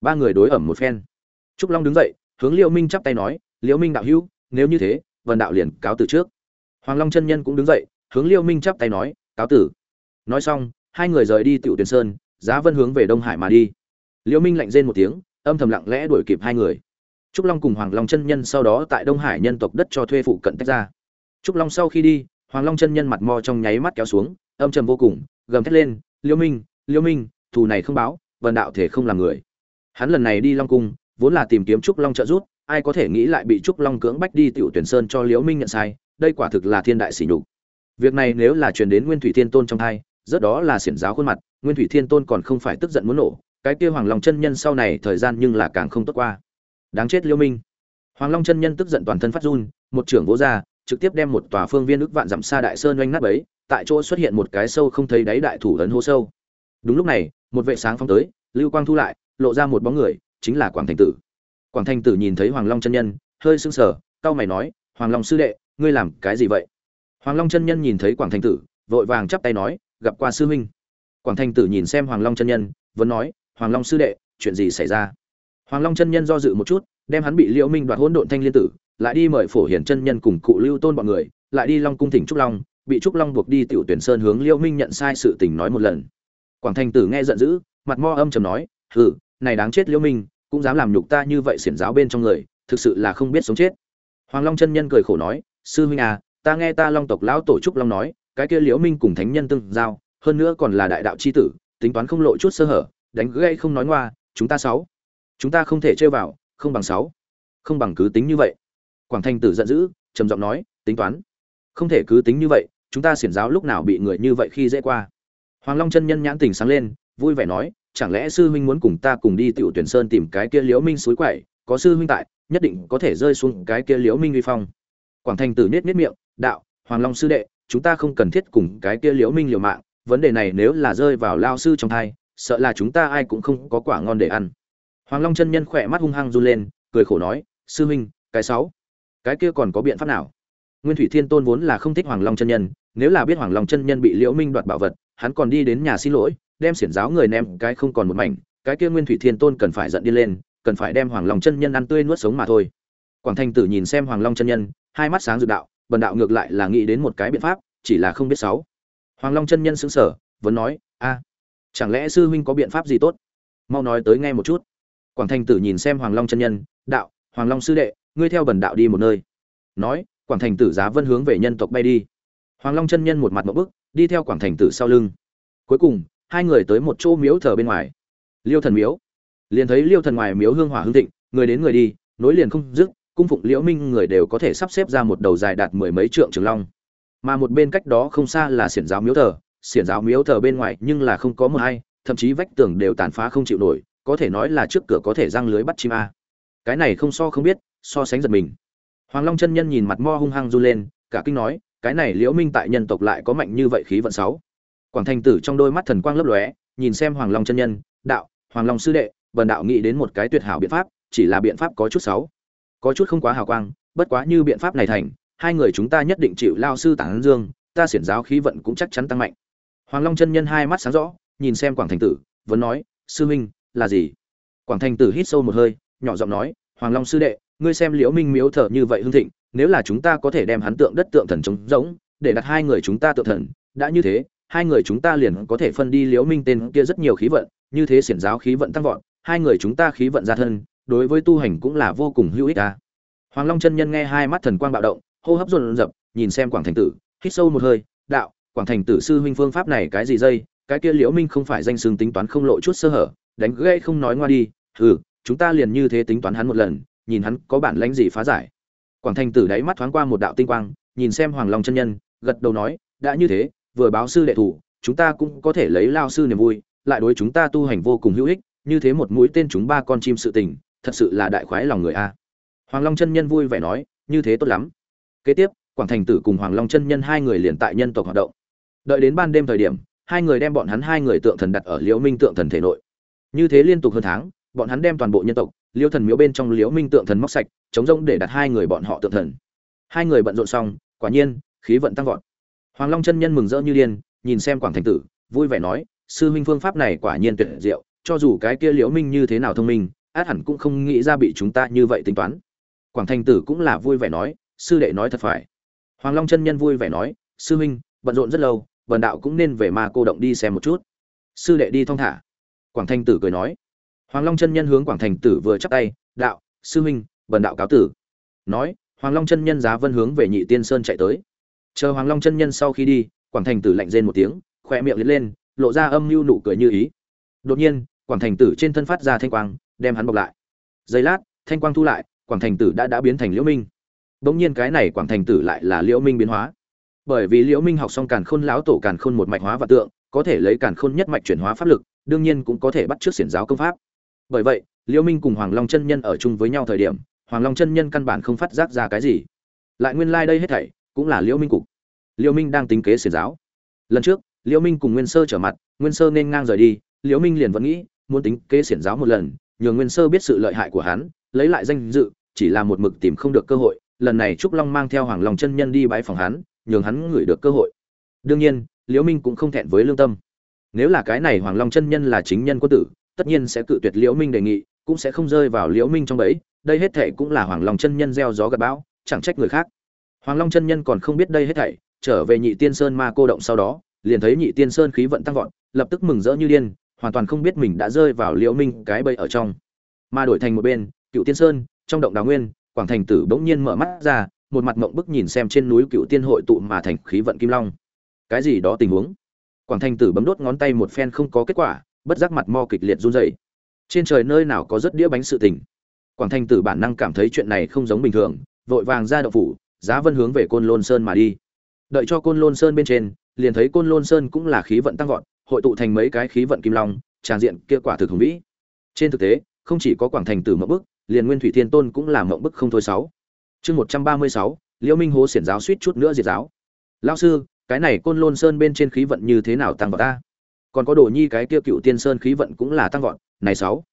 Ba người đối ẩm một phen. Trúc long đứng dậy, hướng liêu minh chắp tay nói, liêu minh đạo hữu, nếu như thế vần đạo liền cáo từ trước. Hoàng long chân nhân cũng đứng dậy, hướng liêu minh chắp tay nói, cáo tử nói xong, hai người rời đi tiểu Tuyền sơn, giá vân hướng về đông hải mà đi. Liêu minh lạnh rên một tiếng, âm thầm lặng lẽ đuổi kịp hai người trúc long cùng hoàng long chân nhân sau đó tại đông hải nhân tộc đất cho thuê phụ cận tách ra. Trúc long sau khi đi hoàng long chân nhân mặt mò trong nháy mắt kéo xuống âm trầm vô cùng gầm thét lên liêu minh liêu minh thù này không báo vần đạo thể không làm người. Hắn lần này đi long cung vốn là tìm kiếm trúc long trợ giúp ai có thể nghĩ lại bị trúc long cưỡng bách đi tiểu tuyển sơn cho liễu minh nhận sai đây quả thực là thiên đại sỉ nhục. Việc này nếu là truyền đến nguyên thủy thiên tôn trong tai, rất đó là xiển giáo khuôn mặt nguyên thủy thiên tôn còn không phải tức giận muốn nổ cái kia hoàng long chân nhân sau này thời gian nhưng là càng không tốt qua đáng chết liêu minh. Hoàng long chân nhân tức giận toàn thân phát run, một trưởng vỗ ra, trực tiếp đem một tòa phương viên ức vạn dặm xa đại sơn oanh nát ấy tại chỗ xuất hiện một cái sâu không thấy đáy đại thủ ấn hô sâu. Đúng lúc này, một vệ sáng phong tới, lưu quang thu lại, lộ ra một bóng người, chính là quảng thành tử. Quảng thành tử nhìn thấy hoàng long chân nhân, hơi sưng sờ, cau mày nói, hoàng long sư đệ, ngươi làm cái gì vậy? Hoàng long chân nhân nhìn thấy quảng thành tử, vội vàng chắp tay nói, gặp qua sư huynh. Quảng thành tử nhìn xem hoàng long chân nhân, vẫn nói, hoàng long sư đệ, chuyện gì xảy ra? Hoàng long chân nhân do dự một chút, đem hắn bị liễu minh đoạt hỗn độn thanh liên tử, lại đi mời phổ hiển chân nhân cùng cụ lưu tôn bọn người, lại đi long cung thỉnh trúc long, bị trúc long buộc đi tiểu tuyển sơn hướng liễu minh nhận sai sự tình nói một lần. Quảng thành tử nghe giận dữ, mặt mo âm trầm nói, hừ, này đáng chết liễu minh, cũng dám làm nhục ta như vậy xiển giáo bên trong người, thực sự là không biết sống chết. Hoàng long chân nhân cười khổ nói, sư huynh à ta nghe ta long tộc lão tổ trúc long nói, cái kia liễu minh cùng thánh nhân tương giao, hơn nữa còn là đại đạo chi tử, tính toán không lộ chút sơ hở, đánh gãy không nói ngoa, chúng ta sáu chúng ta không thể chơi vào, không bằng sáu. Không bằng cứ tính như vậy. Quảng thanh tử giận dữ, trầm giọng nói, tính toán. Không thể cứ tính như vậy, chúng ta xiển giáo lúc nào bị người như vậy khi dễ qua. Hoàng long chân nhân nhãn tình sáng lên, vui vẻ nói, chẳng lẽ sư huynh muốn cùng ta cùng đi tiểu tuyển sơn tìm cái kia liễu minh suối quậy có sư huynh tại, nhất định có thể rơi xuống cái kia liễu minh uy phong. Quảng thành tử nết nết miệng, đạo, hoàng long sư đệ, chúng ta không cần thiết cùng cái kia liễu minh liều mạng, vấn đề này nếu là rơi vào lao sư trong thai, sợ là chúng ta ai cũng không có quả ngon để ăn hoàng long chân nhân khỏe mắt hung hăng run lên, cười khổ nói, sư huynh, cái sáu, cái kia còn có biện pháp nào? Nguyên thủy thiên tôn vốn là không thích hoàng long chân nhân, nếu là biết hoàng long chân nhân bị liễu minh đoạt bảo vật, hắn còn đi đến nhà xin lỗi, đem xiển giáo người ném, cái không còn một mảnh, cái kia nguyên thủy thiên tôn cần phải giận đi lên, cần phải đem hoàng long chân nhân ăn tươi nuốt sống mà thôi. Quảng thành tử nhìn xem hoàng long chân nhân, hai mắt sáng rực đạo, bần đạo ngược lại là nghĩ đến một cái biện pháp, chỉ là không biết sáu. Hoàng long chân nhân sững sờ, vẫn nói, a, chẳng lẽ sư huynh có biện pháp gì tốt? Mau nói tới nghe một chút quảng thành tử nhìn xem hoàng long chân nhân, đạo, hoàng long sư đệ, ngươi theo bần đạo đi một nơi. Nói, quảng thành tử giá vân hướng về nhân tộc bay đi. Hoàng long chân nhân một mặt một bức, đi theo quảng thành tử sau lưng. Cuối cùng, hai người tới một chỗ miếu thờ bên ngoài. Liêu thần miếu. Liền thấy liêu thần ngoài miếu hương hỏa hương thịnh, người đến người đi, nối liền không dứt, cung phụng liễu minh người đều có thể sắp xếp ra một đầu dài đạt mười mấy trượng trường long. Mà một bên cách đó không xa là xiển giáo miếu thờ, xiển giáo miếu thờ bên ngoài nhưng là không có một ai, thậm chí vách tường đều tàn phá không chịu nổi có thể nói là trước cửa có thể răng lưới bắt chim a. Cái này không so không biết, so sánh giật mình. Hoàng long chân nhân nhìn mặt mo hung hăng du lên, cả kinh nói, cái này liễu minh tại nhân tộc lại có mạnh như vậy khí vận sáu. Quảng thành tử trong đôi mắt thần quang lấp lóe, nhìn xem hoàng long chân nhân, đạo, hoàng long sư đệ, bần đạo nghĩ đến một cái tuyệt hảo biện pháp, chỉ là biện pháp có chút sáu. Có chút không quá hào quang, bất quá như biện pháp này thành, hai người chúng ta nhất định chịu lao sư tản dương, ta xiển giáo khí vận cũng chắc chắn tăng mạnh. Hoàng long chân nhân hai mắt sáng rõ, nhìn xem quảng thành tử, vẫn nói, sư huynh là gì? Quảng thành tử hít sâu một hơi, nhỏ giọng nói, hoàng long sư đệ, ngươi xem liễu minh miếu thở như vậy hưng thịnh, nếu là chúng ta có thể đem hắn tượng đất tượng thần trống rỗng để đặt hai người chúng ta tượng thần, đã như thế, hai người chúng ta liền có thể phân đi liễu minh tên kia rất nhiều khí vận, như thế xiển giáo khí vận tăng vọt, hai người chúng ta khí vận gia thân, đối với tu hành cũng là vô cùng hữu ích ta. Hoàng long chân nhân nghe hai mắt thần quang bạo động, hô hấp dồn dập, nhìn xem quảng thành tử, hít sâu một hơi, đạo, quảng thành tử sư huynh phương pháp này cái gì dây cái kia liễu minh không phải danh xương tính toán không lộ chút sơ hở, đánh gãy không nói ngoa đi ừ chúng ta liền như thế tính toán hắn một lần, nhìn hắn có bản lãnh gì phá giải. Quảng thành tử đáy mắt thoáng qua một đạo tinh quang, nhìn xem hoàng long chân nhân, gật đầu nói, đã như thế, vừa báo sư đệ thủ, chúng ta cũng có thể lấy lao sư niềm vui, lại đối chúng ta tu hành vô cùng hữu ích, như thế một mũi tên chúng ba con chim sự tình, thật sự là đại khoái lòng người a. Hoàng long chân nhân vui vẻ nói, như thế tốt lắm. Kế tiếp, quảng thành tử cùng hoàng long chân nhân hai người liền tại nhân tộc hoạt động. Đợi đến ban đêm thời điểm hai người đem bọn hắn hai người tượng thần đặt ở liễu minh tượng thần thể nội. Như thế liên tục hơn tháng, bọn hắn đem toàn bộ nhân tộc, liễu thần miếu bên trong liễu minh tượng thần móc sạch, chống rông để đặt hai người bọn họ tượng thần. Hai người bận rộn xong, quả nhiên, khí vận tăng vọt. Hoàng long chân nhân mừng rỡ như điên, nhìn xem quảng thành tử, vui vẻ nói, sư huynh phương pháp này quả nhiên tuyệt diệu, cho dù cái kia liễu minh như thế nào thông minh, át hẳn cũng không nghĩ ra bị chúng ta như vậy tính toán. Quảng thành tử cũng là vui vẻ nói, sư đệ nói thật phải. Hoàng long chân nhân vui vẻ nói, sư huynh, bận rộn rất lâu vần đạo cũng nên về ma cô động đi xem một chút. Sư đệ đi thong thả. Quảng thành tử cười nói. Hoàng long chân nhân hướng quảng thành tử vừa chắp tay, đạo, sư huynh, vần đạo cáo tử. Nói, hoàng long chân nhân giá vân hướng về nhị tiên sơn chạy tới. Chờ hoàng long chân nhân sau khi đi, quảng thành tử lạnh rên một tiếng, khỏe miệng liệt lên, lộ ra âm mưu nụ cười như ý. Đột nhiên, quảng thành tử trên thân phát ra thanh quang, đem hắn bọc lại. Giây lát, thanh quang thu lại, quảng thành tử đã đã biến thành liễu minh. Bỗng nhiên cái này quảng thành tử lại là liễu minh biến hóa bởi vì liễu minh học xong càn khôn lão tổ càn khôn một mạch hóa và tượng, có thể lấy càn khôn nhất mạch chuyển hóa pháp lực, đương nhiên cũng có thể bắt trước xiển giáo công pháp. Bởi vậy, liễu minh cùng hoàng long chân nhân ở chung với nhau thời điểm, hoàng long chân nhân căn bản không phát giác ra cái gì. Lại nguyên lai like đây hết thảy cũng là liễu minh cục. Liễu minh đang tính kế xiển giáo. Lần trước, liễu minh cùng nguyên sơ trở mặt, nguyên sơ nên ngang rời đi, liễu minh liền vẫn nghĩ, muốn tính kế xiển giáo một lần, nhường nguyên sơ biết sự lợi hại của hắn, lấy lại danh dự, chỉ là một mực tìm không được cơ hội, lần này trúc long mang theo hoàng long chân nhân đi bái phòng hắn nhường hắn ngửi được cơ hội. Đương nhiên, liễu minh cũng không thẹn với lương tâm. Nếu là cái này hoàng long chân nhân là chính nhân quân tử, tất nhiên sẽ cự tuyệt liễu minh đề nghị, cũng sẽ không rơi vào liễu minh trong bẫy, đây hết thảy cũng là hoàng long chân nhân gieo gió gặt bão, chẳng trách người khác. Hoàng long chân nhân còn không biết đây hết thảy, trở về nhị tiên sơn ma cô động sau đó, liền thấy nhị tiên sơn khí vận tăng vọt, lập tức mừng rỡ như điên, hoàn toàn không biết mình đã rơi vào liễu minh cái bẫy ở trong. Mà đổi thành một bên, cựu tiên sơn, trong động đào nguyên, quảng thành tử bỗng nhiên mở mắt ra một mặt mộng bức nhìn xem trên núi cựu tiên hội tụ mà thành khí vận kim long. Cái gì đó tình huống? Quảng thành tử bấm đốt ngón tay một phen không có kết quả, bất giác mặt mo kịch liệt run rẩy. Trên trời nơi nào có rất đĩa bánh sự tình? Quảng thành tử bản năng cảm thấy chuyện này không giống bình thường, vội vàng ra đậu phủ, giá vân hướng về côn lôn sơn mà đi. Đợi cho côn lôn sơn bên trên, liền thấy côn lôn sơn cũng là khí vận tăng vọt, hội tụ thành mấy cái khí vận kim long tràng diện kia quả thực hùng vĩ. Trên thực tế, không chỉ có quảng thành tử mộng bức, liền nguyên thủy thiên tôn cũng là mộng bức không thôi sáu chương một trăm ba mươi sáu, liễu minh hố xiển giáo suýt chút nữa diệt giáo. Lão sư, cái này côn lôn sơn bên trên khí vận như thế nào tăng vọt ta? Còn có đồ nhi cái kia cựu tiên sơn khí vận cũng là tăng vọt. Này sáu,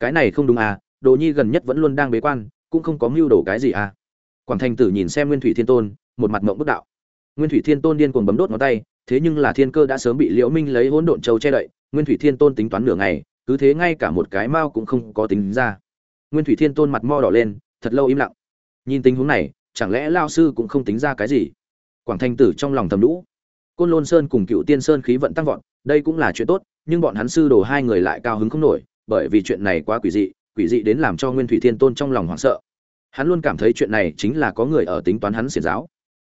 cái này không đúng à đồ nhi gần nhất vẫn luôn đang bế quan, cũng không có mưu đồ cái gì à. Quảng thành tử nhìn xem nguyên thủy thiên tôn, một mặt mộng bức đạo. Nguyên thủy thiên tôn điên cuồng bấm đốt ngón tay, thế nhưng là thiên cơ đã sớm bị liễu minh lấy hỗn độn châu che đậy, nguyên thủy thiên tôn tính toán nửa ngày, cứ thế ngay cả một cái mao cũng không có tính ra. Nguyên thủy thiên tôn mặt mo đỏ lên, thật lâu im lặng nhìn tình huống này, chẳng lẽ lao sư cũng không tính ra cái gì? Quảng thanh tử trong lòng thầm lũ. Côn lôn sơn cùng cựu tiên sơn khí vận tăng vọt, đây cũng là chuyện tốt, nhưng bọn hắn sư đồ hai người lại cao hứng không nổi, bởi vì chuyện này quá quỷ dị quỷ dị đến làm cho nguyên thủy thiên tôn trong lòng hoảng sợ. Hắn luôn cảm thấy chuyện này chính là có người ở tính toán hắn xiển giáo.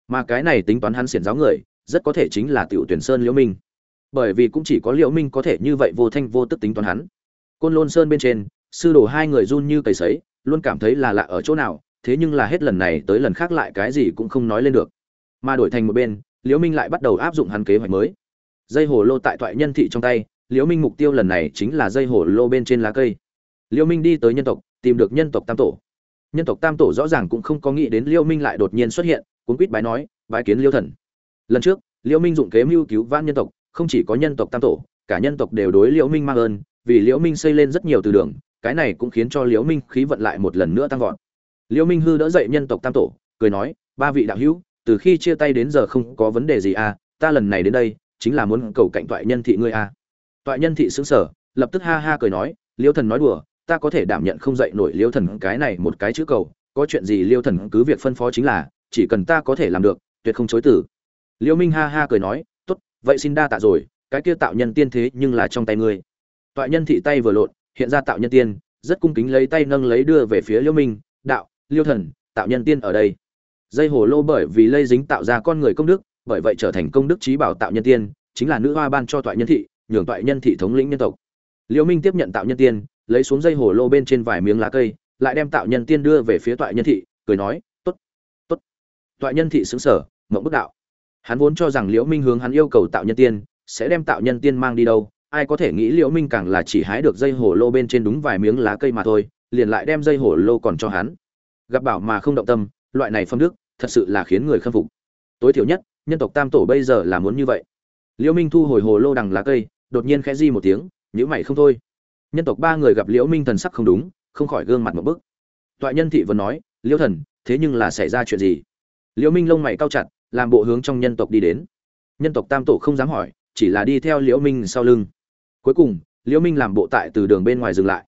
Mà cái này tính toán hắn xiển giáo người, rất có thể chính là tiểu tuyển sơn liễu minh. Bởi vì cũng chỉ có liễu minh có thể như vậy vô thanh vô tức tính toán hắn. Côn lôn sơn bên trên, sư đồ hai người run như cầy sấy, luôn cảm thấy là lạ ở chỗ nào thế nhưng là hết lần này tới lần khác lại cái gì cũng không nói lên được. Mà đổi thành một bên, liễu minh lại bắt đầu áp dụng hắn kế hoạch mới. Dây hồ lô tại thoại nhân thị trong tay, liễu minh mục tiêu lần này chính là dây hồ lô bên trên lá cây. Liễu minh đi tới nhân tộc, tìm được nhân tộc tam tổ. Nhân tộc tam tổ rõ ràng cũng không có nghĩ đến liễu minh lại đột nhiên xuất hiện, cuốn quýt bái nói, bái kiến liễu thần. Lần trước, liễu minh dụng kế mưu cứu vãn nhân tộc, không chỉ có nhân tộc tam tổ, cả nhân tộc đều đối liễu minh mang ơn, vì liễu minh xây lên rất nhiều từ đường, cái này cũng khiến cho liễu minh khí vận lại một lần nữa tăng vọt liễu minh hư đỡ dậy nhân tộc tam tổ, cười nói, ba vị đạo hữu, từ khi chia tay đến giờ không có vấn đề gì à ta lần này đến đây, chính là muốn cầu cạnh toại nhân thị ngươi à. Toại nhân thị sững sờ, lập tức ha ha cười nói, Liêu thần nói đùa, ta có thể đảm nhận không dậy nổi Liêu thần cái này một cái chữ cầu, có chuyện gì Liêu thần cứ việc phân phó chính là, chỉ cần ta có thể làm được, tuyệt không chối từ. Liêu minh ha ha cười nói, tốt, vậy xin đa tạ rồi, cái kia tạo nhân tiên thế nhưng là trong tay ngươi. Toại nhân thị tay vừa lộn, hiện ra tạo nhân tiên, rất cung kính lấy tay nâng lấy đưa về phía Liêu minh, đạo liêu thần, tạo nhân tiên ở đây. Dây hồ lô bởi vì lây dính tạo ra con người công đức, bởi vậy trở thành công đức trí bảo tạo nhân tiên, chính là nữ hoa ban cho toại nhân thị, nhường toại nhân thị thống lĩnh nhân tộc. Liễu minh tiếp nhận tạo nhân tiên, lấy xuống dây hồ lô bên trên vài miếng lá cây, lại đem tạo nhân tiên đưa về phía toại nhân thị, cười nói, tốt tốt. Toại nhân thị xứng sở mộng bức đạo. Hắn vốn cho rằng liễu minh hướng hắn yêu cầu tạo nhân tiên, sẽ đem tạo nhân tiên mang đi đâu, ai có thể nghĩ liễu minh càng là chỉ hái được dây hồ lô bên trên đúng vài miếng lá cây mà thôi, liền lại đem dây hồ lô còn cho hắn gặp bảo mà không động tâm, loại này phong đức, thật sự là khiến người khâm phục. Tối thiểu nhất, nhân tộc tam tổ bây giờ là muốn như vậy. Liễu minh thu hồi hồ lô đằng lá cây, đột nhiên khẽ di một tiếng nhữ mày không thôi. Nhân tộc ba người gặp liễu minh thần sắc không đúng, không khỏi gương mặt một bức. Toại nhân thị vẫn nói, liễu thần, thế nhưng là xảy ra chuyện gì? Liễu minh lông mày cao chặt, làm bộ hướng trong nhân tộc đi đến. Nhân tộc tam tổ không dám hỏi, chỉ là đi theo liễu minh sau lưng. Cuối cùng, liễu minh làm bộ tại từ đường bên ngoài dừng lại.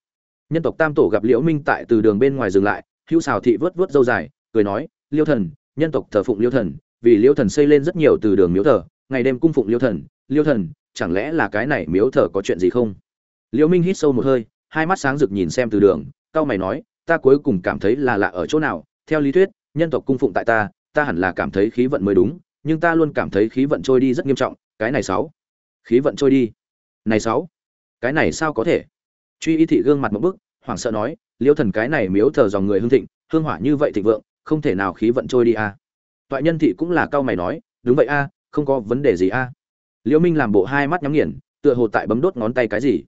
Nhân tộc tam tổ gặp liễu minh tại từ đường bên ngoài dừng lại hữu xào thị vớt vớt dâu dài, cười nói, liêu thần, nhân tộc thờ phụng liêu thần, vì liêu thần xây lên rất nhiều từ đường miếu thờ, ngày đêm cung phụng liêu thần liêu thần, chẳng lẽ là cái này miếu thờ có chuyện gì không? Liêu minh hít sâu một hơi, hai mắt sáng rực nhìn xem từ đường cao mày nói, ta cuối cùng cảm thấy là lạ ở chỗ nào, theo lý thuyết, nhân tộc cung phụng tại ta ta hẳn là cảm thấy khí vận mới đúng, nhưng ta luôn cảm thấy khí vận trôi đi rất nghiêm trọng, cái này sáu, khí vận trôi đi, này sáu, cái này sao có thể? Truy y thị gương mặt một bức hoảng sợ nói, liêu thần cái này miếu thờ dòng người hưng thịnh, hương hỏa như vậy thịnh vượng, không thể nào khí vận trôi đi a. À. toại nhân thị cũng là cao mày nói, đúng vậy a, không có vấn đề gì a. Liễu minh làm bộ hai mắt nhắm nghiền, tựa hồ tại bấm đốt ngón tay cái gì.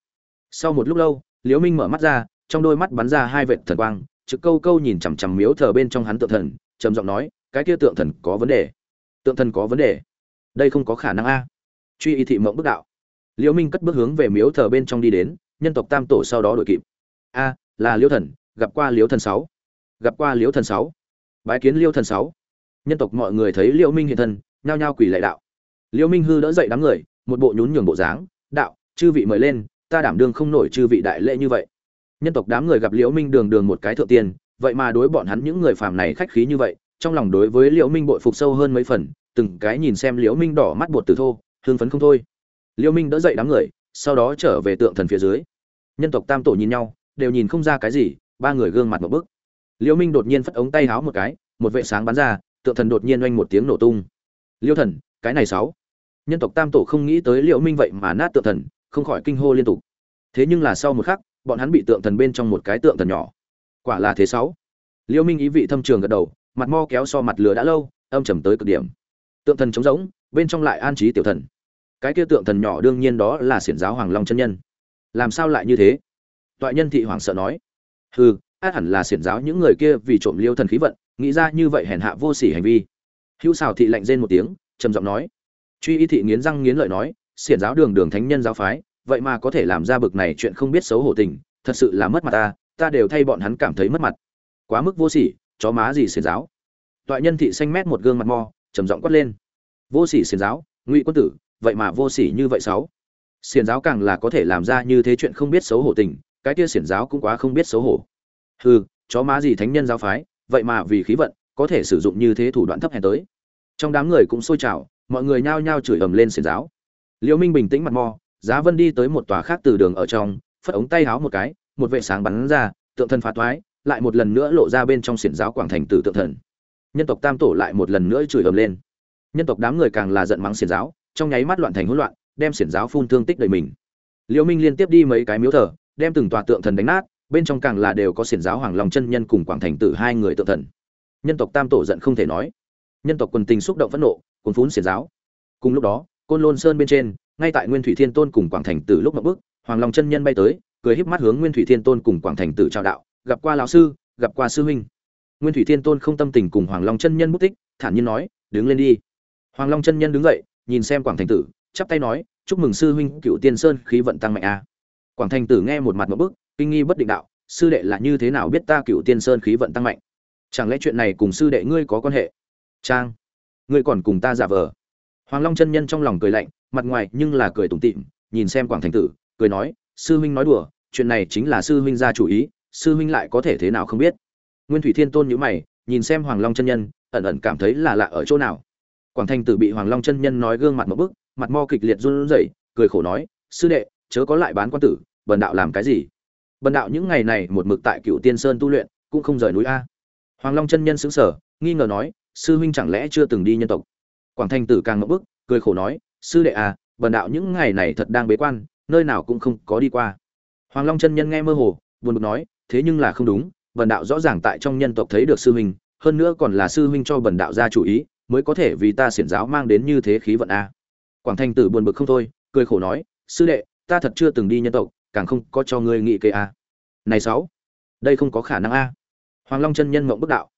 Sau một lúc lâu liễu minh mở mắt ra, trong đôi mắt bắn ra hai vệt thần quang, trực câu câu nhìn chằm chằm miếu thờ bên trong hắn tượng thần, trầm giọng nói, cái kia tượng thần có vấn đề. Tượng thần có vấn đề? Đây không có khả năng a. Truy y thị mộng bức đạo. Liễu minh cất bước hướng về miếu thờ bên trong đi đến, nhân tộc tam tổ sau đó đuổi kịp a, là liễu thần, gặp qua liễu thần sáu. Gặp qua liễu thần sáu. Bái kiến liễu thần sáu. Nhân tộc mọi người thấy liễu minh hiện thân, nhao nhao quỳ lạy đạo. Liễu minh hư đỡ dậy đám người, một bộ nhún nhường bộ dáng, đạo, chư vị mời lên, ta đảm đương không nổi chư vị đại lễ như vậy. Nhân tộc đám người gặp liễu minh đường đường một cái thượng tiên, vậy mà đối bọn hắn những người phàm này khách khí như vậy, trong lòng đối với liễu minh bội phục sâu hơn mấy phần, từng cái nhìn xem liễu minh đỏ mắt bột từ thô hương phấn không thôi. Liễu minh đỡ dậy đám người, sau đó trở về tượng thần phía dưới. Nhân tộc tam tổ nhìn nhau đều nhìn không ra cái gì, ba người gương mặt một bức. Liễu minh đột nhiên phất ống tay háo một cái, một vệ sáng bắn ra tượng thần đột nhiên oanh một tiếng nổ tung. Liêu thần, cái này sáu. Nhân tộc tam tổ không nghĩ tới liễu minh vậy mà nát tượng thần, không khỏi kinh hô liên tục. Thế nhưng là sau một khắc, bọn hắn bị tượng thần bên trong một cái tượng thần nhỏ. Quả là thế sáu. Liễu minh ý vị thâm trường gật đầu, mặt mo kéo so mặt lửa đã lâu, âm trầm tới cực điểm. Tượng thần trống rỗng, bên trong lại an trí tiểu thần. Cái kia tượng thần nhỏ đương nhiên đó là xiển giáo hoàng long chân nhân. Làm sao lại như thế? Toại nhân thị hoàng sợ nói, hừ, át hẳn là xiển giáo những người kia vì trộm liêu thần khí vận, nghĩ ra như vậy hèn hạ vô sỉ hành vi. Hữu xào thị lạnh rên một tiếng, trầm giọng nói, truy y thị nghiến răng nghiến lợi nói, xiển giáo đường đường thánh nhân giáo phái, vậy mà có thể làm ra bực này chuyện không biết xấu hổ tình, thật sự là mất mặt ta ta đều thay bọn hắn cảm thấy mất mặt. Quá mức vô sỉ, chó má gì xiển giáo? Toại nhân thị xanh mét một gương mặt mo, trầm giọng quát lên, vô sỉ xiển giáo, ngụy quân tử, vậy mà vô sỉ như vậy sáu? Xiển giáo càng là có thể làm ra như thế chuyện không biết xấu hổ tình cái kia xiển giáo cũng quá không biết xấu hổ. Hừ, chó má gì thánh nhân giáo phái, vậy mà vì khí vận, có thể sử dụng như thế thủ đoạn thấp hèn tới. Trong đám người cũng sôi trào, mọi người nhao nhao chửi ầm lên xiển giáo. Liễu minh bình tĩnh mặt mò giá vân đi tới một tòa khác từ đường ở trong, phất ống tay háo một cái, một vệ sáng bắn ra, tượng thần phá thoái lại một lần nữa lộ ra bên trong xiển giáo quảng thành tử tượng thần. Nhân tộc tam tổ lại một lần nữa chửi ầm lên. Nhân tộc đám người càng là giận mắng xiển giáo, trong nháy mắt loạn thành hỗn loạn, đem xiển giáo phun thương tích đầy mình. Liễu minh liên tiếp đi mấy cái miếu thờ đem từng tòa tượng thần đánh nát, bên trong càng là đều có xiển giáo hoàng long chân nhân cùng quảng thành tử hai người tượng thần. Nhân tộc tam tổ giận không thể nói. Nhân tộc quần tình xúc động phẫn nộ, cuốn phún xiển giáo. Cùng lúc đó, côn lôn sơn bên trên, ngay tại nguyên thủy thiên tôn cùng quảng thành tử lúc ngập bước, hoàng long chân nhân bay tới, cười híp mắt hướng nguyên thủy thiên tôn cùng quảng thành tử chào đạo, gặp qua lão sư, gặp qua sư huynh. Nguyên thủy thiên tôn không tâm tình cùng hoàng long chân nhân bút tích, thản nhiên nói, đứng lên đi. Hoàng long chân nhân đứng dậy, nhìn xem quảng thành tử, chắp tay nói, chúc mừng sư huynh cựu tiên sơn khí vận tăng mạnh a quảng thành tử nghe một mặt một bức, kinh nghi bất định đạo, sư đệ là như thế nào biết ta cựu tiên sơn khí vận tăng mạnh? Chẳng lẽ chuyện này cùng sư đệ ngươi có quan hệ? Trang ngươi còn cùng ta giả vờ. Hoàng long chân nhân trong lòng cười lạnh, mặt ngoài nhưng là cười tủm tỉm, nhìn xem quảng thành tử, cười nói, sư huynh nói đùa, chuyện này chính là sư huynh ra chủ ý, sư huynh lại có thể thế nào không biết? Nguyên thủy thiên tôn nhữ mày, nhìn xem hoàng long chân nhân, ẩn ẩn cảm thấy là lạ ở chỗ nào. Quảng thành tử bị hoàng long chân nhân nói gương mặt một bức, mặt mo kịch liệt run rẩy, cười khổ nói, sư đệ, chớ có lại bán quan tử bần đạo làm cái gì? Bần đạo những ngày này một mực tại cựu tiên sơn tu luyện, cũng không rời núi a. Hoàng long chân nhân xứng sờ, nghi ngờ nói, sư huynh chẳng lẽ chưa từng đi nhân tộc? Quảng thanh tử càng ngậm bức, cười khổ nói, sư đệ à bần đạo những ngày này thật đang bế quan, nơi nào cũng không có đi qua. Hoàng long chân nhân nghe mơ hồ, buồn bực nói, thế nhưng là không đúng, bần đạo rõ ràng tại trong nhân tộc thấy được sư huynh, hơn nữa còn là sư huynh cho bần đạo ra chủ ý, mới có thể vì ta xiển giáo mang đến như thế khí vận a. Quảng thanh tử buồn bực không thôi, cười khổ nói, sư đệ, ta thật chưa từng đi nhân tộc càng không có cho ngươi nghị kê a. Này sáu, đây không có khả năng a. Hoàng long chân nhân mộng bức đạo.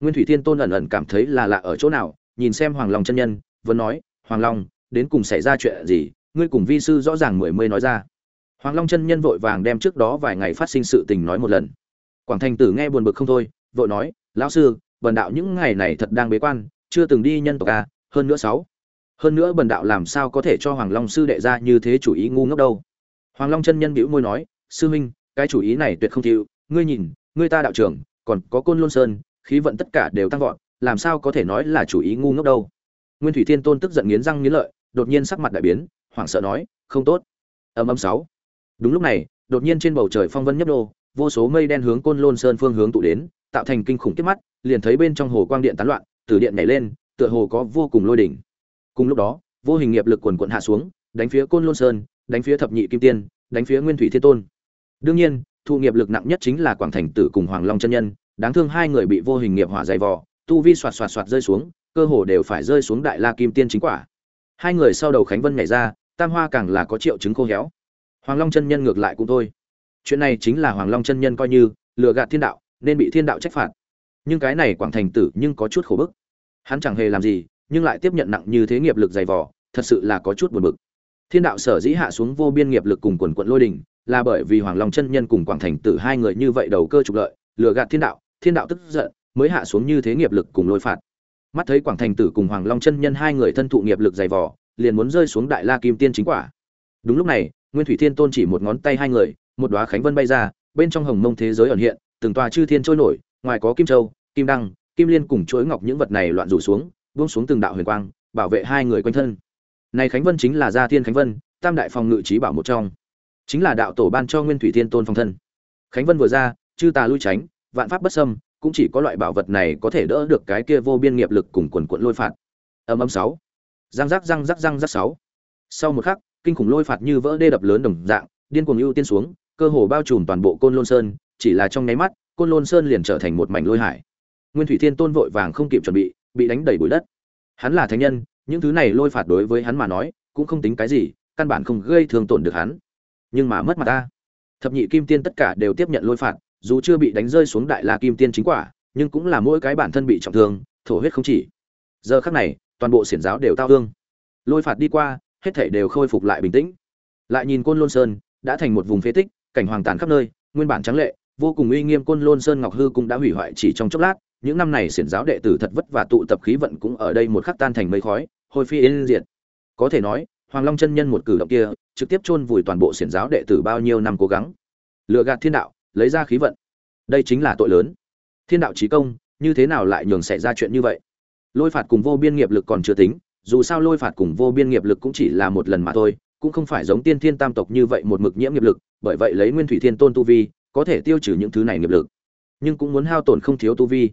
Nguyên thủy thiên tôn ẩn ẩn cảm thấy là lạ ở chỗ nào, nhìn xem hoàng long chân nhân, vẫn nói, hoàng long, đến cùng xảy ra chuyện gì? Ngươi cùng vi sư rõ ràng mười mươi nói ra. Hoàng long chân nhân vội vàng đem trước đó vài ngày phát sinh sự tình nói một lần. Quảng thành tử nghe buồn bực không thôi, vội nói, lão sư, bần đạo những ngày này thật đang bế quan, chưa từng đi nhân tộc a, hơn nữa sáu. Hơn nữa bần đạo làm sao có thể cho hoàng long sư đệ ra như thế chủ ý ngu ngốc đâu hoàng long chân nhân bĩu môi nói sư huynh cái chủ ý này tuyệt không thiếu. ngươi nhìn ngươi ta đạo trưởng còn có côn lôn sơn khí vận tất cả đều tăng vọt làm sao có thể nói là chủ ý ngu ngốc đâu? Nguyên thủy thiên tôn tức giận nghiến răng nghiến lợi đột nhiên sắc mặt đại biến hoảng sợ nói không tốt. Ầm ầm sáu. Đúng lúc này đột nhiên trên bầu trời phong vân nhấp nhô, vô số mây đen hướng côn lôn sơn phương hướng tụ đến tạo thành kinh khủng kiếp mắt liền thấy bên trong hồ quang điện tán loạn từ điện nhảy lên tựa hồ có vô cùng lôi đỉnh. Cùng lúc đó vô hình nghiệp lực quần cuộn hạ xuống đánh phía côn lôn sơn đánh phía thập nhị kim tiên, đánh phía nguyên thủy thiên tôn. Đương nhiên thụ nghiệp lực nặng nhất chính là quảng thành tử cùng hoàng long chân nhân, đáng thương hai người bị vô hình nghiệp hỏa dày vò, tu vi xòe xòe xòe rơi xuống, cơ hồ đều phải rơi xuống đại la kim tiên chính quả. Hai người sau đầu khánh vân nhảy ra, tam hoa càng là có triệu chứng khô héo. Hoàng long chân nhân ngược lại cũng thôi. Chuyện này chính là hoàng long chân nhân coi như lừa gạt thiên đạo, nên bị thiên đạo trách phạt. Nhưng cái này quảng thành tử nhưng có chút khổ bức. Hắn chẳng hề làm gì, nhưng lại tiếp nhận nặng như thế nghiệp lực dày vò, thật sự là có chút buồn bực thiên đạo sở dĩ hạ xuống vô biên nghiệp lực cùng quần quận lôi đình, là bởi vì hoàng long chân nhân cùng quảng thành tử hai người như vậy đầu cơ trục lợi, lừa gạt thiên đạo thiên đạo tức giận, mới hạ xuống như thế nghiệp lực cùng lôi phạt. Mắt thấy quảng thành tử cùng hoàng long chân nhân hai người thân thụ nghiệp lực dày vò, liền muốn rơi xuống đại la kim tiên chính quả. Đúng lúc này, nguyên thủy thiên tôn chỉ một ngón tay hai người, một đóa khánh vân bay ra, bên trong hồng mông thế giới ẩn hiện, từng tòa chư thiên trôi nổi, ngoài có kim châu, kim đăng, kim liên cùng chuỗi ngọc những vật này loạn rủ xuống, buông xuống từng đạo huyền quang, bảo vệ hai người quanh thân này khánh vân chính là gia thiên khánh vân, tam đại phòng ngự trí bảo một trong. Chính là đạo tổ ban cho nguyên thủy thiên tôn phong thân. Khánh vân vừa ra, chư tà lui tránh, vạn pháp bất xâm, cũng chỉ có loại bảo vật này có thể đỡ được cái kia vô biên nghiệp lực cùng quần quận lôi phạt. Âm âm sáu. Răng rắc răng rắc răng rắc sáu. Sau một khắc, kinh khủng lôi phạt như vỡ đê đập lớn đồng dạng, điên cuồng ưu tiên xuống, cơ hồ bao trùm toàn bộ côn lôn sơn, chỉ là trong nháy mắt, côn lôn sơn liền trở thành một mảnh lôi hải. Nguyên thủy thiên tôn vội vàng không kịp chuẩn bị bị đánh đầy bụi đất. Hắn là thánh nhân những thứ này lôi phạt đối với hắn mà nói, cũng không tính cái gì, căn bản không gây thương tổn được hắn. Nhưng mà mất mặt ta. Thập nhị kim tiên tất cả đều tiếp nhận lôi phạt, dù chưa bị đánh rơi xuống đại la kim tiên chính quả, nhưng cũng là mỗi cái bản thân bị trọng thương, thổ huyết không chỉ. Giờ khắc này, toàn bộ xiển giáo đều tao hương lôi phạt đi qua, hết thảy đều khôi phục lại bình tĩnh. Lại nhìn côn lôn sơn, đã thành một vùng phế tích, cảnh hoàng tàn khắp nơi, nguyên bản trắng lệ, vô cùng uy nghiêm côn lôn sơn ngọc hư cũng đã hủy hoại chỉ trong chốc lát. Những năm này xiển giáo đệ tử thật vất vả tụ tập khí vận cũng ở đây một khắc tan thành mây khói hồi phi yên diệt. Có thể nói, hoàng long chân nhân một cử động kia, trực tiếp chôn vùi toàn bộ xiển giáo đệ tử bao nhiêu năm cố gắng. Lựa gạt thiên đạo, lấy ra khí vận. Đây chính là tội lớn. Thiên đạo chí công, như thế nào lại nhường xảy ra chuyện như vậy? Lôi phạt cùng vô biên nghiệp lực còn chưa tính, dù sao lôi phạt cùng vô biên nghiệp lực cũng chỉ là một lần mà thôi, cũng không phải giống tiên thiên tam tộc như vậy một mực nhiễm nghiệp lực, bởi vậy lấy nguyên thủy thiên tôn tu vi, có thể tiêu trừ những thứ này nghiệp lực. Nhưng cũng muốn hao tổn không thiếu tu vi.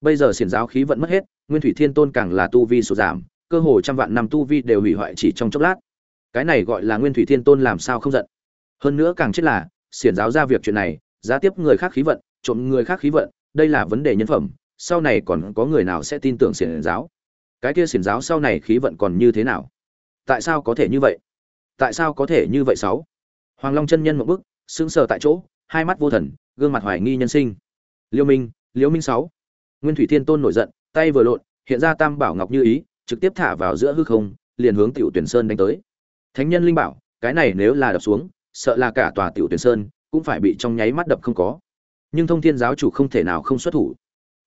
Bây giờ xiển giáo khí vận mất hết, nguyên thủy thiên tôn càng là tu vi sụt giảm cơ hồ trăm vạn năm tu vi đều hủy hoại chỉ trong chốc lát. Cái này gọi là nguyên thủy thiên tôn làm sao không giận? Hơn nữa càng chết là, xiển giáo ra việc chuyện này, giá tiếp người khác khí vận, trộm người khác khí vận, đây là vấn đề nhân phẩm, sau này còn có người nào sẽ tin tưởng xiển giáo? Cái kia xiển giáo sau này khí vận còn như thế nào? Tại sao có thể như vậy? Tại sao có thể như vậy sáu? Hoàng long chân nhân một bức sững sờ tại chỗ, hai mắt vô thần, gương mặt hoài nghi nhân sinh. Liêu minh liễu minh sáu. Nguyên thủy thiên tôn nổi giận, tay vừa lộn, hiện ra tam bảo ngọc như ý trực tiếp thả vào giữa hư không, liền hướng tiểu tuyển sơn đánh tới. Thánh nhân linh bảo, cái này nếu là đập xuống, sợ là cả tòa tiểu tuyển sơn cũng phải bị trong nháy mắt đập không có. Nhưng thông thiên giáo chủ không thể nào không xuất thủ.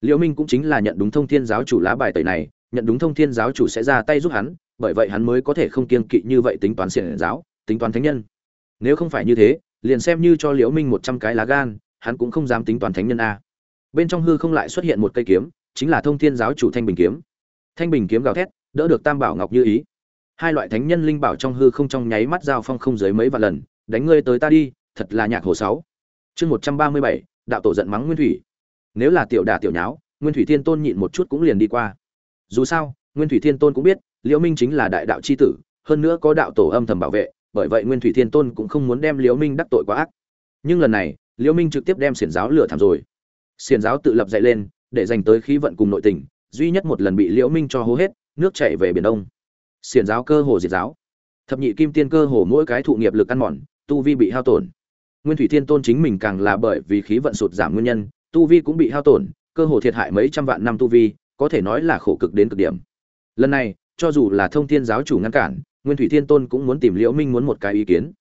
Liễu minh cũng chính là nhận đúng thông thiên giáo chủ lá bài tẩy này, nhận đúng thông thiên giáo chủ sẽ ra tay giúp hắn, bởi vậy hắn mới có thể không kiêng kỵ như vậy tính toán xiển giáo, tính toán thánh nhân. Nếu không phải như thế, liền xem như cho liễu minh một trăm cái lá gan, hắn cũng không dám tính toán thánh nhân a. Bên trong hư không lại xuất hiện một cây kiếm, chính là thông thiên giáo chủ thanh bình kiếm thanh bình kiếm gào thét, đỡ được tam bảo ngọc như ý. Hai loại thánh nhân linh bảo trong hư không trong nháy mắt giao phong không dưới mấy vạn lần, đánh ngươi tới ta đi, thật là nhạc hồ sáu. Chương một trăm ba mươi bảy, đạo tổ giận mắng nguyên thủy. Nếu là tiểu đà tiểu nháo, nguyên thủy thiên tôn nhịn một chút cũng liền đi qua. Dù sao, nguyên thủy thiên tôn cũng biết, liễu minh chính là đại đạo chi tử, hơn nữa có đạo tổ âm thầm bảo vệ, bởi vậy nguyên thủy thiên tôn cũng không muốn đem liễu minh đắc tội quá ác. Nhưng lần này, liễu minh trực tiếp đem xiển giáo lửa thảm rồi. Xiển giáo tự lập dậy lên, để dành tới khí vận cùng nội tình duy nhất một lần bị liễu minh cho hố hết, nước chảy về biển đông. Xiển giáo cơ hồ diệt giáo. Thập nhị kim tiên cơ hồ mỗi cái thụ nghiệp lực ăn mòn, tu vi bị hao tổn. Nguyên thủy thiên tôn chính mình càng là bởi vì khí vận sụt giảm nguyên nhân, tu vi cũng bị hao tổn, cơ hồ thiệt hại mấy trăm vạn năm tu vi, có thể nói là khổ cực đến cực điểm. Lần này, cho dù là thông thiên giáo chủ ngăn cản, nguyên thủy thiên tôn cũng muốn tìm liễu minh muốn một cái ý kiến.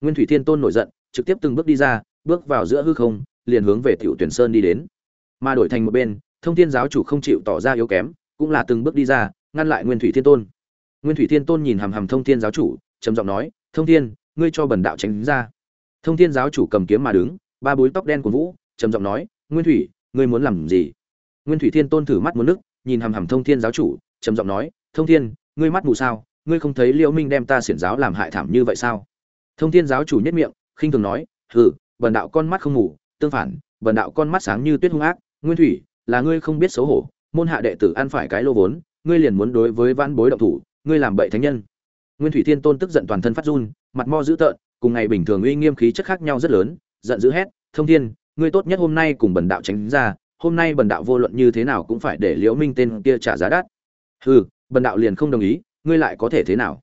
Nguyên thủy thiên tôn nổi giận, trực tiếp từng bước đi ra, bước vào giữa hư không, liền hướng về tiểu tuyển sơn đi đến. Mà đổi thành một bên thông thiên giáo chủ không chịu tỏ ra yếu kém, cũng là từng bước đi ra, ngăn lại nguyên thủy thiên tôn. Nguyên thủy thiên tôn nhìn hàm hàm thông thiên giáo chủ, trầm giọng nói, thông thiên, ngươi cho bần đạo tránh ra. Thông thiên giáo chủ cầm kiếm mà đứng, ba búi tóc đen của vũ, trầm giọng nói, nguyên thủy, ngươi muốn làm gì? Nguyên thủy thiên tôn thử mắt muốn nước, nhìn hàm hàm thông thiên giáo chủ, trầm giọng nói, thông thiên, ngươi mắt mù sao? Ngươi không thấy liễu minh đem ta xiển giáo làm hại thảm như vậy sao? Thông thiên giáo chủ nhất miệng, khinh thường nói, hừ, bần đạo con mắt không ngủ tương phản, bần đạo con mắt sáng như tuyết hung ác, nguyên thủy là ngươi không biết xấu hổ, môn hạ đệ tử ăn phải cái lô vốn, ngươi liền muốn đối với vãn bối động thủ, ngươi làm bậy thánh nhân. Nguyên thủy thiên tôn tức giận toàn thân phát run, mặt mo dữ tợn, cùng ngày bình thường uy nghiêm khí chất khác nhau rất lớn, giận dữ hét, thông thiên, ngươi tốt nhất hôm nay cùng bần đạo tránh ra, hôm nay bần đạo vô luận như thế nào cũng phải để liễu minh tên kia trả giá đắt. Hừ, bần đạo liền không đồng ý, ngươi lại có thể thế nào?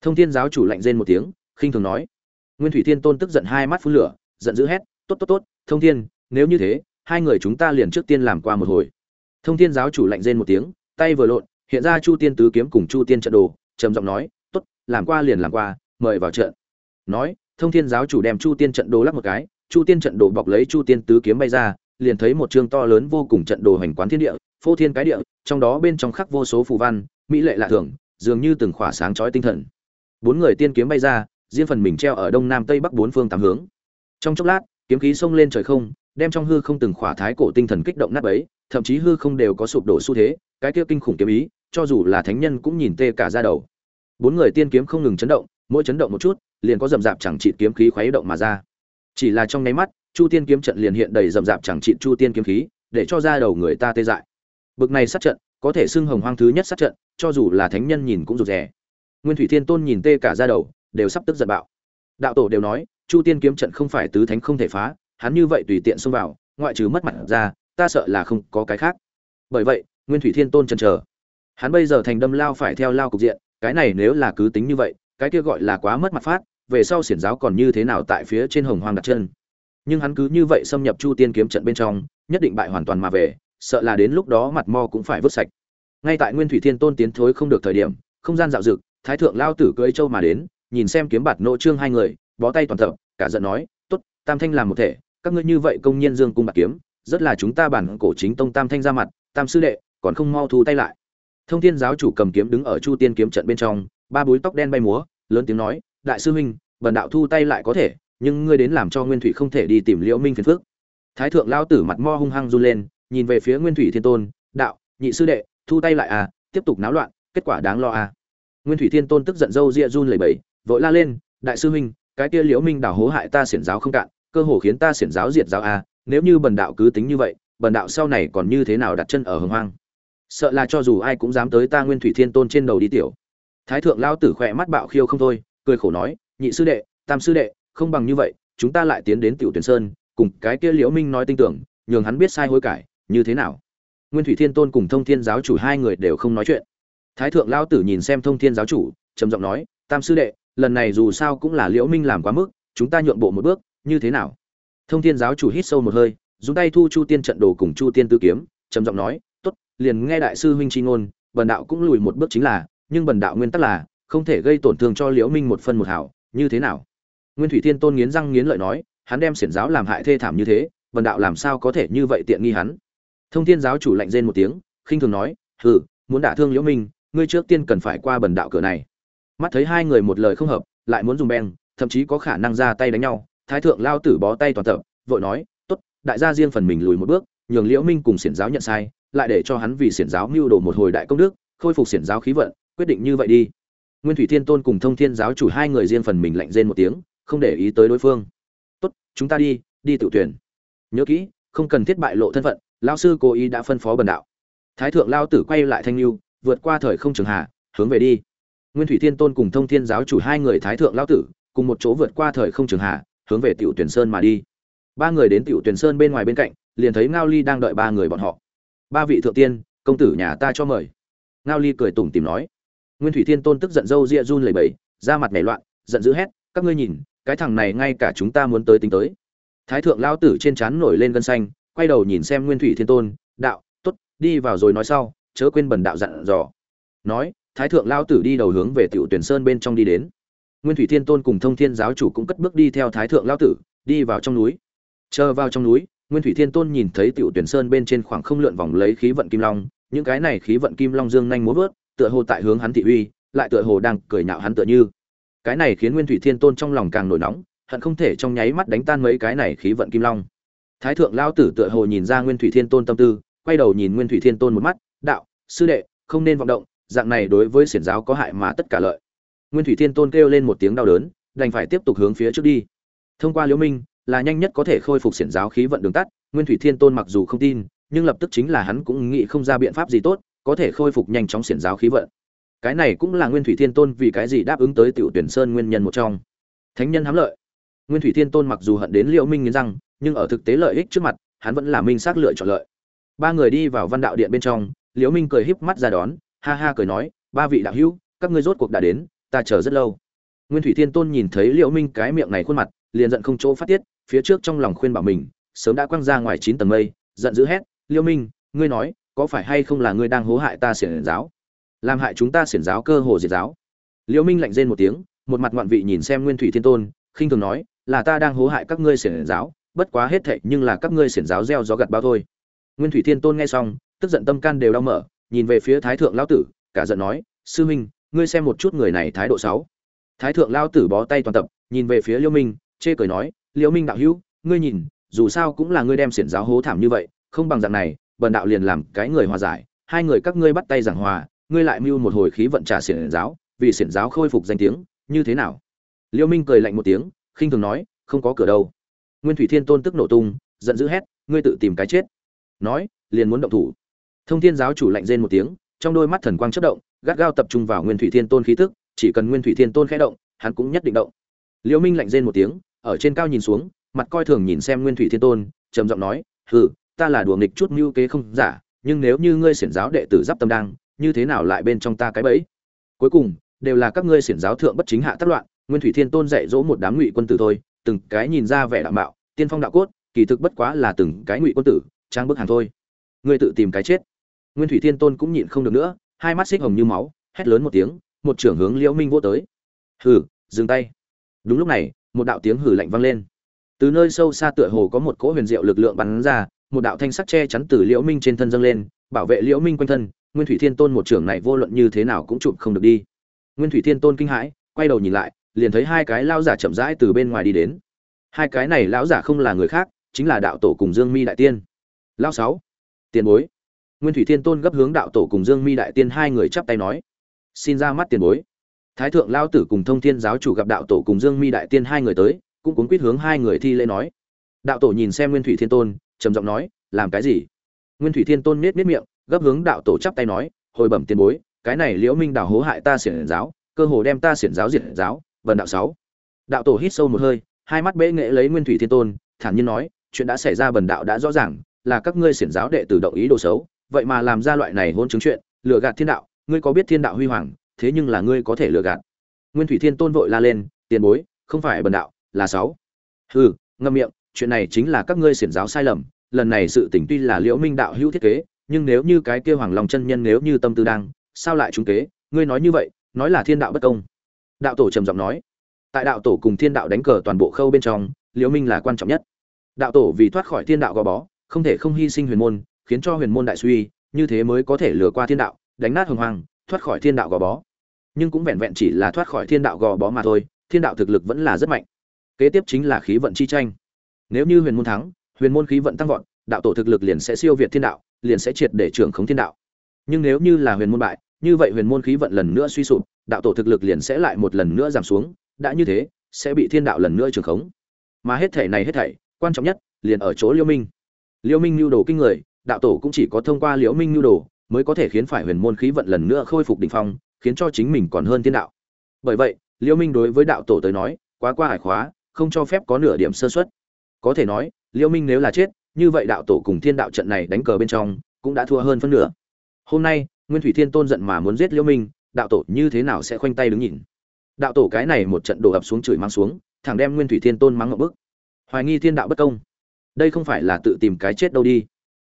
Thông thiên giáo chủ lạnh rên một tiếng, khinh thường nói. Nguyên thủy thiên tôn tức giận hai mắt phun lửa, giận dữ hét, tốt tốt tốt, thông thiên, nếu như thế hai người chúng ta liền trước tiên làm qua một hồi. Thông thiên giáo chủ lạnh rên một tiếng, tay vừa lộn, hiện ra chu tiên tứ kiếm cùng chu tiên trận đồ, trầm giọng nói, tốt, làm qua liền làm qua, mời vào trận. Nói, thông thiên giáo chủ đem chu tiên trận đồ lắp một cái, chu tiên trận đồ bọc lấy chu tiên tứ kiếm bay ra, liền thấy một chương to lớn vô cùng trận đồ hành quán thiên địa, phô thiên cái địa, trong đó bên trong khắc vô số phù văn, mỹ lệ lạ thường, dường như từng khỏa sáng chói tinh thần. Bốn người tiên kiếm bay ra, riêng phần mình treo ở đông nam tây bắc bốn phương tám hướng. Trong chốc lát, kiếm khí xông lên trời không đem trong hư không từng khỏa thái cổ tinh thần kích động nát ấy thậm chí hư không đều có sụp đổ xu thế, cái kia kinh khủng kiếm ý, cho dù là thánh nhân cũng nhìn tê cả ra đầu. Bốn người tiên kiếm không ngừng chấn động, mỗi chấn động một chút, liền có rầm rạp chẳng trị kiếm khí khuấy động mà ra. Chỉ là trong nháy mắt, chu tiên kiếm trận liền hiện đầy rầm rạp chẳng trị chu tiên kiếm khí, để cho ra đầu người ta tê dại. Bực này sát trận, có thể xưng hồng hoang thứ nhất sát trận, cho dù là thánh nhân nhìn cũng rụt rè. Nguyên thủy thiên tôn nhìn tê cả ra đầu, đều sắp tức giận bạo. Đạo tổ đều nói, chu tiên kiếm trận không phải tứ thánh không thể phá hắn như vậy tùy tiện xông vào, ngoại trừ mất mặt ra, ta sợ là không có cái khác. Bởi vậy, nguyên thủy thiên tôn chần chờ. Hắn bây giờ thành đâm lao phải theo lao cục diện, cái này nếu là cứ tính như vậy, cái kia gọi là quá mất mặt phát, về sau xiển giáo còn như thế nào tại phía trên hồng hoang đặt chân. Nhưng hắn cứ như vậy xâm nhập chu tiên kiếm trận bên trong, nhất định bại hoàn toàn mà về, sợ là đến lúc đó mặt mo cũng phải vứt sạch. Ngay tại nguyên thủy thiên tôn tiến thối không được thời điểm, không gian dạo dực thái thượng lao tử cưỡi châu mà đến, nhìn xem kiếm bạt nộ trương hai người, bó tay toàn tập cả giận nói, tốt, tam thanh làm một thể các ngươi như vậy công nhân dương cung bạc kiếm, rất là chúng ta bản cổ chính tông tam thanh ra mặt, tam sư đệ, còn không mau thu tay lại. Thông thiên giáo chủ cầm kiếm đứng ở chu tiên kiếm trận bên trong, ba búi tóc đen bay múa, lớn tiếng nói, đại sư huynh, bần đạo thu tay lại có thể, nhưng ngươi đến làm cho nguyên thủy không thể đi tìm liễu minh phiền phước thái thượng lao tử mặt mo hung hăng run lên, nhìn về phía nguyên thủy thiên tôn, đạo, nhị sư đệ, thu tay lại à tiếp tục náo loạn, kết quả đáng lo à. Nguyên thủy thiên tôn tức giận râu ria run lẩy bẩy, vội la lên, đại sư huynh, cái kia liễu minh đảo hố hại ta xiển giáo không cạn cơ hồ khiến ta xiển giáo diệt giáo a, nếu như bần đạo cứ tính như vậy, bần đạo sau này còn như thế nào đặt chân ở hồng hoang? Sợ là cho dù ai cũng dám tới ta nguyên thủy thiên tôn trên đầu đi tiểu. Thái thượng lao tử khỏe mắt bạo khiêu không thôi, cười khổ nói, nhị sư đệ, tam sư đệ, không bằng như vậy, chúng ta lại tiến đến tiểu tuyển sơn, cùng cái kia liễu minh nói tin tưởng, nhường hắn biết sai hối cải, như thế nào? Nguyên thủy thiên tôn cùng thông thiên giáo chủ hai người đều không nói chuyện. Thái thượng lao tử nhìn xem thông thiên giáo chủ, trầm giọng nói, tam sư đệ, lần này dù sao cũng là liễu minh làm quá mức, chúng ta nhượng bộ một bước như thế nào? Thông thiên giáo chủ hít sâu một hơi, dùng tay thu chu tiên trận đồ cùng chu tiên tư kiếm, trầm giọng nói, tốt, liền nghe đại sư huynh chi ngôn, bần đạo cũng lùi một bước chính là, nhưng bần đạo nguyên tắc là, không thể gây tổn thương cho liễu minh một phân một hảo, như thế nào? Nguyên thủy thiên tôn nghiến răng nghiến lợi nói, hắn đem xiển giáo làm hại thê thảm như thế, bần đạo làm sao có thể như vậy tiện nghi hắn? Thông thiên giáo chủ lạnh rên một tiếng, khinh thường nói, hừ, muốn đả thương liễu minh, ngươi trước tiên cần phải qua bần đạo cửa này. Mắt thấy hai người một lời không hợp, lại muốn dùng beng, thậm chí có khả năng ra tay đánh nhau thái thượng lao tử bó tay toàn tập, vội nói, tốt, đại gia riêng phần mình lùi một bước, nhường liễu minh cùng xiển giáo nhận sai, lại để cho hắn vì xiển giáo mưu đồ một hồi đại công đức, khôi phục xiển giáo khí vận, quyết định như vậy đi. Nguyên thủy thiên tôn cùng thông thiên giáo chủ hai người riêng phần mình lạnh rên một tiếng, không để ý tới đối phương. Tốt, chúng ta đi đi tự tuyển. Nhớ kỹ, không cần thiết bại lộ thân phận lao sư cố ý đã phân phó bần đạo. Thái thượng lao tử quay lại thanh lưu, vượt qua thời không trường hạ, hướng về đi. Nguyên thủy thiên tôn cùng thông thiên giáo chủ hai người thái thượng lao tử, cùng một chỗ vượt qua thời không trường hạ hướng về tiểu tuyển sơn mà đi. Ba người đến tiểu tuyển sơn bên ngoài bên cạnh, liền thấy ngao ly đang đợi ba người bọn họ. Ba vị thượng tiên, công tử nhà ta cho mời. Ngao ly cười tủm tìm nói. Nguyên thủy thiên tôn tức giận dâu ria run lẩy bẩy ra mặt nảy loạn, giận dữ hét, các ngươi nhìn, cái thằng này ngay cả chúng ta muốn tới tính tới. Thái thượng lao tử trên trán nổi lên gân xanh, quay đầu nhìn xem nguyên thủy thiên tôn, đạo t ố t đi vào rồi nói sau, chớ quên bần đạo dặn dò. Nói, thái thượng lao tử đi đầu hướng về tiểu tuyển sơn bên trong đi đến nguyên thủy thiên tôn cùng thông thiên giáo chủ cũng cất bước đi theo thái thượng lao tử, đi vào trong núi. Chờ vào trong núi, nguyên thủy thiên tôn nhìn thấy tiểu tuyển sơn bên trên khoảng không lượn vòng lấy khí vận kim long, những cái này khí vận kim long dương nhanh múa vớt, tựa hồ tại hướng hắn thị uy, lại tựa hồ đang cười nhạo hắn tựa như. Cái này khiến nguyên thủy thiên tôn trong lòng càng nổi nóng, hận không thể trong nháy mắt đánh tan mấy cái này khí vận kim long. Thái thượng lao tử tựa hồ nhìn ra nguyên thủy thiên tôn tâm tư, quay đầu nhìn nguyên thủy thiên tôn một mắt, đạo, sư đệ, không nên vọng động, dạng này đối với xiển giáo có hại mà tất cả lợi nguyên thủy thiên tôn kêu lên một tiếng đau đớn, đành phải tiếp tục hướng phía trước đi. Thông qua liễu minh, là nhanh nhất có thể khôi phục xiển giáo khí vận đường tắt, nguyên thủy thiên tôn mặc dù không tin, nhưng lập tức chính là hắn cũng nghĩ không ra biện pháp gì tốt, có thể khôi phục nhanh chóng xiển giáo khí vận. Cái này cũng là nguyên thủy thiên tôn vì cái gì đáp ứng tới tiểu tuyển sơn nguyên nhân một trong. Thánh nhân hám lợi. Nguyên thủy thiên tôn mặc dù hận đến liễu minh nghiến răng, nhưng ở thực tế lợi ích trước mặt, hắn vẫn là minh xác lựa chọn lợi. Ba người đi vào văn đạo điện bên trong, liễu minh cười híp mắt ra đón, ha ha cười nói, ba vị đạo hữu, các ngươi rốt cuộc đã đến ta chờ rất lâu. Nguyên thủy thiên tôn nhìn thấy liễu minh cái miệng này khuôn mặt, liền giận không chỗ phát tiết, phía trước trong lòng khuyên bảo mình, sớm đã quăng ra ngoài chín tầng mây, giận dữ hét, liễu minh, ngươi nói, có phải hay không là ngươi đang hố hại ta xiển giáo? Làm hại chúng ta xiển giáo cơ hồ diệt giáo. Liễu minh lạnh rên một tiếng, một mặt ngoạn vị nhìn xem nguyên thủy thiên tôn, khinh thường nói, là ta đang hố hại các ngươi xiển giáo, bất quá hết thệ nhưng là các ngươi xiển giáo gieo gió gặt bao thôi. Nguyên thủy thiên tôn nghe xong, tức giận tâm can đều đau mở, nhìn về phía thái thượng lão tử, cả giận nói, sư minh ngươi xem một chút người này thái độ sáu. Thái thượng lao tử bó tay toàn tập, nhìn về phía liêu minh, chê cười nói, liêu minh đạo hữu, ngươi nhìn, dù sao cũng là ngươi đem xiển giáo hố thảm như vậy, không bằng dạng này, bần đạo liền làm cái người hòa giải, hai người các ngươi bắt tay giảng hòa, ngươi lại mưu một hồi khí vận trả xiển giáo, vì xiển giáo khôi phục danh tiếng, như thế nào? Liêu minh cười lạnh một tiếng, khinh thường nói, không có cửa đâu. Nguyên thủy thiên tôn tức nổ tung, giận dữ hét, ngươi tự tìm cái chết. Nói, liền muốn động thủ. Thông thiên giáo chủ lạnh rên một tiếng, trong đôi mắt thần quang chất động gắt gao tập trung vào nguyên thủy thiên tôn khí tức, chỉ cần nguyên thủy thiên tôn khẽ động, hắn cũng nhất định động. Liễu minh lạnh rên một tiếng, ở trên cao nhìn xuống, mặt coi thường nhìn xem nguyên thủy thiên tôn, trầm giọng nói, hừ, ta là đùa nghịch chút mưu kế không giả, nhưng nếu như ngươi xiển giáo đệ tử giáp tâm đang như thế nào lại bên trong ta cái bẫy? Cuối cùng, đều là các ngươi xiển giáo thượng bất chính hạ tác loạn, nguyên thủy thiên tôn dạy dỗ một đám ngụy quân tử thôi, từng cái nhìn ra vẻ đạo mạo, tiên phong đạo cốt, kỳ thực bất quá là từng cái ngụy quân tử, trang bức hàng thôi. Ngươi tự tìm cái chết. Nguyên thủy thiên tôn cũng nhịn không được nữa hai mắt xích hồng như máu, hét lớn một tiếng, một trưởng hướng liễu minh vô tới. Hừ, dừng tay. Đúng lúc này, một đạo tiếng hừ lạnh vang lên. Từ nơi sâu xa tựa hồ có một cỗ huyền diệu lực lượng bắn ra, một đạo thanh sắc che chắn từ liễu minh trên thân dâng lên, bảo vệ liễu minh quanh thân. Nguyên thủy thiên tôn một trưởng này vô luận như thế nào cũng chụp không được đi. Nguyên thủy thiên tôn kinh hãi, quay đầu nhìn lại, liền thấy hai cái lão giả chậm rãi từ bên ngoài đi đến. Hai cái này lão giả không là người khác, chính là đạo tổ cùng dương mi đại tiên. Lão sáu, tiền bối nguyên thủy thiên tôn gấp hướng đạo tổ cùng dương mi đại tiên hai người chắp tay nói, xin ra mắt tiền bối. Thái thượng lao tử cùng thông thiên giáo chủ gặp đạo tổ cùng dương mi đại tiên hai người tới, cũng cuốn quýt hướng hai người thi lễ nói. Đạo tổ nhìn xem nguyên thủy thiên tôn, trầm giọng nói, làm cái gì? Nguyên thủy thiên tôn nết nết miệng, gấp hướng đạo tổ chắp tay nói, hồi bẩm tiền bối, cái này liễu minh đào hố hại ta xiển giáo, cơ hồ đem ta xiển giáo diệt giáo vần đạo sáu. Đạo tổ hít sâu một hơi, hai mắt bệ nghệ lấy nguyên thủy thiên tôn, thản nhiên nói, chuyện đã xảy ra bần đạo đã rõ ràng, là các ngươi xiển giáo đệ tử động ý đồ xấu vậy mà làm ra loại này hôn chứng chuyện, lừa gạt thiên đạo, ngươi có biết thiên đạo huy hoàng, thế nhưng là ngươi có thể lừa gạt. Nguyên thủy thiên tôn vội la lên, tiền bối, không phải bần đạo, là sáu. Hừ, ngâm miệng, chuyện này chính là các ngươi xiển giáo sai lầm, lần này sự tình tuy là liễu minh đạo hữu thiết kế, nhưng nếu như cái kia hoàng long chân nhân nếu như tâm tư đang, sao lại trúng kế? Ngươi nói như vậy, nói là thiên đạo bất công. Đạo tổ trầm giọng nói. Tại đạo tổ cùng thiên đạo đánh cờ toàn bộ khâu bên trong, liễu minh là quan trọng nhất. Đạo tổ vì thoát khỏi thiên đạo gò bó, không thể không hy sinh huyền môn khiến cho huyền môn đại suy, như thế mới có thể lừa qua thiên đạo, đánh nát hồng hoàng thoát khỏi thiên đạo gò bó. Nhưng cũng vẹn vẹn chỉ là thoát khỏi thiên đạo gò bó mà thôi, thiên đạo thực lực vẫn là rất mạnh. Kế tiếp chính là khí vận chi tranh. Nếu như huyền môn thắng, huyền môn khí vận tăng vọt, đạo tổ thực lực liền sẽ siêu việt thiên đạo, liền sẽ triệt để trưởng khống thiên đạo. Nhưng nếu như là huyền môn bại, như vậy huyền môn khí vận lần nữa suy sụp, đạo tổ thực lực liền sẽ lại một lần nữa giảm xuống, đã như thế, sẽ bị thiên đạo lần nữa trưởng khống. Mà hết thể này hết thảy, quan trọng nhất, liền ở chỗ liêu minh. Liêu minh lưu đồ kinh người đạo tổ cũng chỉ có thông qua liễu minh nhu đồ mới có thể khiến phải huyền môn khí vận lần nữa khôi phục đỉnh phong, khiến cho chính mình còn hơn thiên đạo. Bởi vậy, liễu minh đối với đạo tổ tới nói, quá qua hải khóa, không cho phép có nửa điểm sơ suất. Có thể nói, liễu minh nếu là chết, như vậy đạo tổ cùng thiên đạo trận này đánh cờ bên trong cũng đã thua hơn phân nửa. Hôm nay, nguyên thủy thiên tôn giận mà muốn giết liễu minh, đạo tổ như thế nào sẽ khoanh tay đứng nhìn? Đạo tổ cái này một trận đổ ập xuống chửi mang xuống, thẳng đem nguyên thủy thiên tôn mắng ngậm bức. Hoài nghi thiên đạo bất công. Đây không phải là tự tìm cái chết đâu đi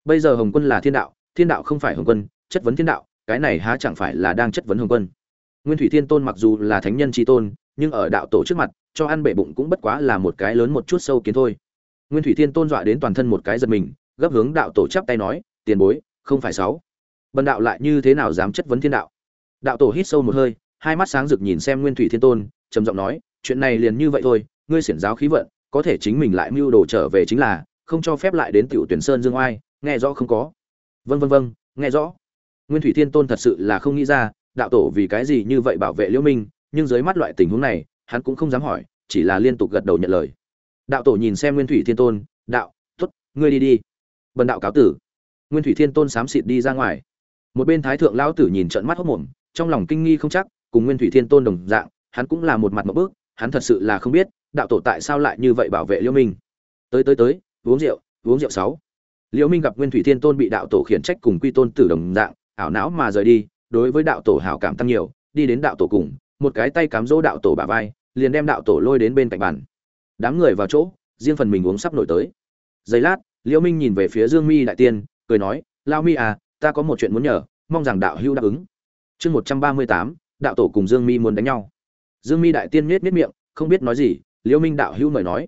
bây giờ hồng quân là thiên đạo thiên đạo không phải hồng quân, chất vấn thiên đạo, cái này há chẳng phải là đang chất vấn hồng quân. Nguyên thủy thiên tôn mặc dù là thánh nhân tri tôn, nhưng ở đạo tổ trước mặt, cho ăn bể bụng cũng bất quá là một cái lớn một chút sâu kiến thôi. Nguyên thủy thiên tôn dọa đến toàn thân một cái giật mình, gấp hướng đạo tổ chắp tay nói, tiền bối, không phải sáu. Bần đạo lại như thế nào dám chất vấn thiên đạo? Đạo tổ hít sâu một hơi, hai mắt sáng rực nhìn xem nguyên thủy thiên tôn, trầm giọng nói, chuyện này liền như vậy thôi, ngươi xiển giáo khí vận, có thể chính mình lại mưu đồ trở về chính là, không cho phép lại đến tiểu tuyển sơn dương oai nghe rõ không có. Vân vân vân nghe rõ. Nguyên thủy thiên tôn thật sự là không nghĩ ra, đạo tổ vì cái gì như vậy bảo vệ liễu minh, nhưng dưới mắt loại tình huống này, hắn cũng không dám hỏi, chỉ là liên tục gật đầu nhận lời. Đạo tổ nhìn xem nguyên thủy thiên tôn, đạo, tốt, ngươi đi đi. Bần đạo cáo tử. Nguyên thủy thiên tôn xám xịt đi ra ngoài. Một bên thái thượng lão tử nhìn trận mắt hốc mồm, trong lòng kinh nghi không chắc, cùng nguyên thủy thiên tôn đồng dạng, hắn cũng là một mặt một bước, hắn thật sự là không biết, đạo tổ tại sao lại như vậy bảo vệ liễu minh. Tới tới tới, uống rượu uống rượu sáu liễu minh gặp nguyên thủy thiên tôn bị đạo tổ khiển trách cùng quy tôn tử đồng dạng, ảo não mà rời đi, đối với đạo tổ hảo cảm tăng nhiều, đi đến đạo tổ cùng, một cái tay cắm dỗ đạo tổ bả vai, liền đem đạo tổ lôi đến bên cạnh bàn. Đám người vào chỗ, riêng phần mình uống sắp nổi tới. Giây lát, liễu minh nhìn về phía dương mi đại tiên, cười nói, lao mi à ta có một chuyện muốn nhờ, mong rằng đạo hữu đáp ứng. Chương một trăm ba mươi tám, đạo tổ cùng dương mi muốn đánh nhau. Dương mi đại tiên miết miết miệng, không biết nói gì, liễu minh đạo hữu mời nói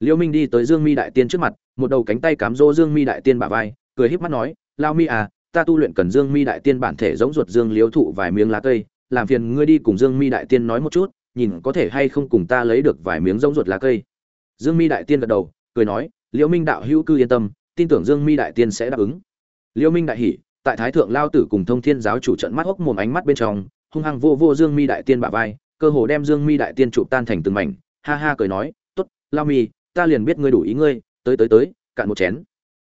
Liêu minh đi tới dương mi đại tiên trước mặt, một đầu cánh tay cám dỗ dương mi đại tiên bả vai, cười híp mắt nói lao mi à ta tu luyện cần dương mi đại tiên bản thể giống ruột dương liếu thụ vài miếng lá cây, làm phiền ngươi đi cùng dương mi đại tiên nói một chút, nhìn có thể hay không cùng ta lấy được vài miếng giống ruột lá cây. Dương mi đại tiên gật đầu, cười nói, Liêu minh đạo hữu cư yên tâm, tin tưởng dương mi đại tiên sẽ đáp ứng. Liêu minh đại hỉ, tại thái thượng lao tử cùng thông thiên giáo chủ trận mắt hốc mồm ánh mắt bên trong, hung hăng vô vô dương mi đại tiên bả vai, cơ hồ đem dương mi đại tiên chụp tan thành từng mảnh, ha ha cười nói, tốt, lao mi ta liền biết ngươi đủ ý ngươi, tới tới tới, cạn một chén.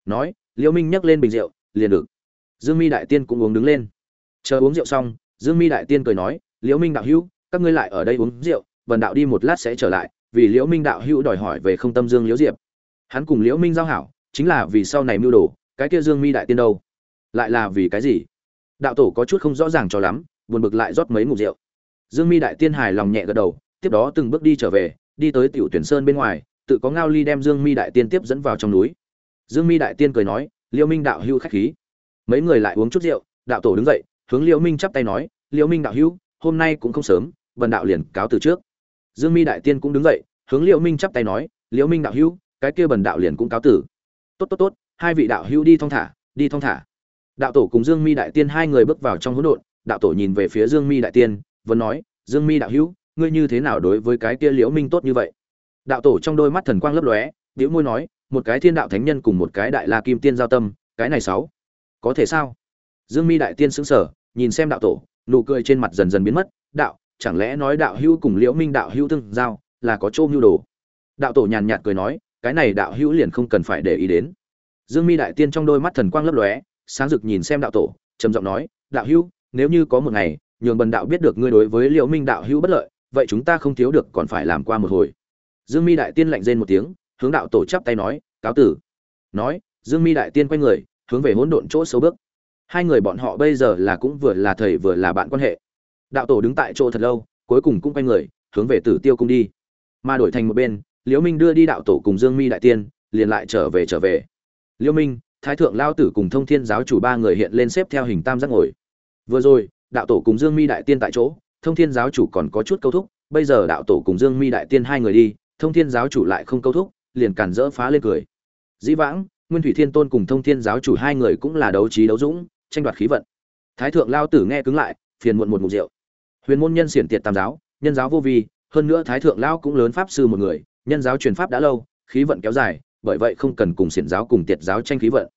Nói, liễu minh nhấc lên bình rượu, liền được. Dương mi đại tiên cũng uống đứng lên. Chờ uống rượu xong, dương mi đại tiên cười nói, liễu minh đạo hữu, các ngươi lại ở đây uống rượu vần đạo đi một lát sẽ trở lại, vì liễu minh đạo hữu đòi hỏi về không tâm dương liễu diệp. Hắn cùng liễu minh giao hảo, chính là vì sau này mưu đồ, cái kia dương mi đại tiên đâu? Lại là vì cái gì? Đạo tổ có chút không rõ ràng cho lắm, buồn bực lại rót mấy ngụm rượu. Dương mi đại tiên hài lòng nhẹ gật đầu, tiếp đó từng bước đi trở về, đi tới tiểu tuyển sơn bên ngoài tự có ngao ly đem dương mi đại tiên tiếp dẫn vào trong núi. Dương mi đại tiên cười nói liễu minh đạo hưu khách khí. Mấy người lại uống chút rượu đạo tổ đứng dậy hướng liễu minh chắp tay nói liễu minh đạo hưu, hôm nay cũng không sớm vần đạo liền cáo từ trước. Dương mi đại tiên cũng đứng dậy hướng liễu minh chắp tay nói liễu minh đạo hưu, cái kia bần đạo liền cũng cáo tử tốt tốt tốt hai vị đạo hưu đi thong thả đi thong thả. Đạo tổ cùng dương mi đại tiên hai người bước vào trong hỗn độn đạo tổ nhìn về phía dương mi đại tiên vẫn nói dương mi đạo hữu ngươi như thế nào đối với cái kia liễu minh tốt như vậy? Đạo tổ trong đôi mắt thần quang lấp lóe liễu môi nói, một cái thiên đạo thánh nhân cùng một cái đại la kim tiên giao tâm, cái này sáu, có thể sao? Dương mi đại tiên sững sờ, nhìn xem đạo tổ, nụ cười trên mặt dần dần biến mất, đạo, chẳng lẽ nói đạo hữu cùng liễu minh đạo hữu tương giao, là có trôm nhu đồ? Đạo tổ nhàn nhạt cười nói, cái này đạo hữu liền không cần phải để ý đến. Dương mi đại tiên trong đôi mắt thần quang lấp lóe, sáng rực nhìn xem đạo tổ, trầm giọng nói, đạo hữu, nếu như có một ngày, nhường bần đạo biết được ngươi đối với liễu minh đạo hữu bất lợi, vậy chúng ta không thiếu được còn phải làm qua một hồi dương mi đại tiên lạnh rên một tiếng, hướng đạo tổ chắp tay nói, cáo tử. Nói, dương mi đại tiên quay người, hướng về hỗn độn chỗ sâu bước. Hai người bọn họ bây giờ là cũng vừa là thầy vừa là bạn quan hệ. Đạo tổ đứng tại chỗ thật lâu, cuối cùng cũng quay người, hướng về tử tiêu cung đi. Mà đổi thành một bên, liễu minh đưa đi đạo tổ cùng dương mi đại tiên, liền lại trở về trở về. Liễu minh, thái thượng lao tử cùng thông thiên giáo chủ ba người hiện lên xếp theo hình tam giác ngồi. Vừa rồi, đạo tổ cùng dương mi đại tiên tại chỗ, thông thiên giáo chủ còn có chút câu thúc, bây giờ đạo tổ cùng dương mi đại tiên hai người đi thông thiên giáo chủ lại không câu thúc, liền cản rỡ phá lên cười. Dĩ vãng, nguyên thủy thiên tôn cùng thông thiên giáo chủ hai người cũng là đấu trí đấu dũng, tranh đoạt khí vận. Thái thượng lao tử nghe cứng lại, phiền muộn một mục rượu. Huyền môn nhân xiển tiệt tam giáo, nhân giáo vô vi, hơn nữa thái thượng lao cũng lớn pháp sư một người, nhân giáo truyền pháp đã lâu, khí vận kéo dài, bởi vậy không cần cùng xiển giáo cùng tiệt giáo tranh khí vận.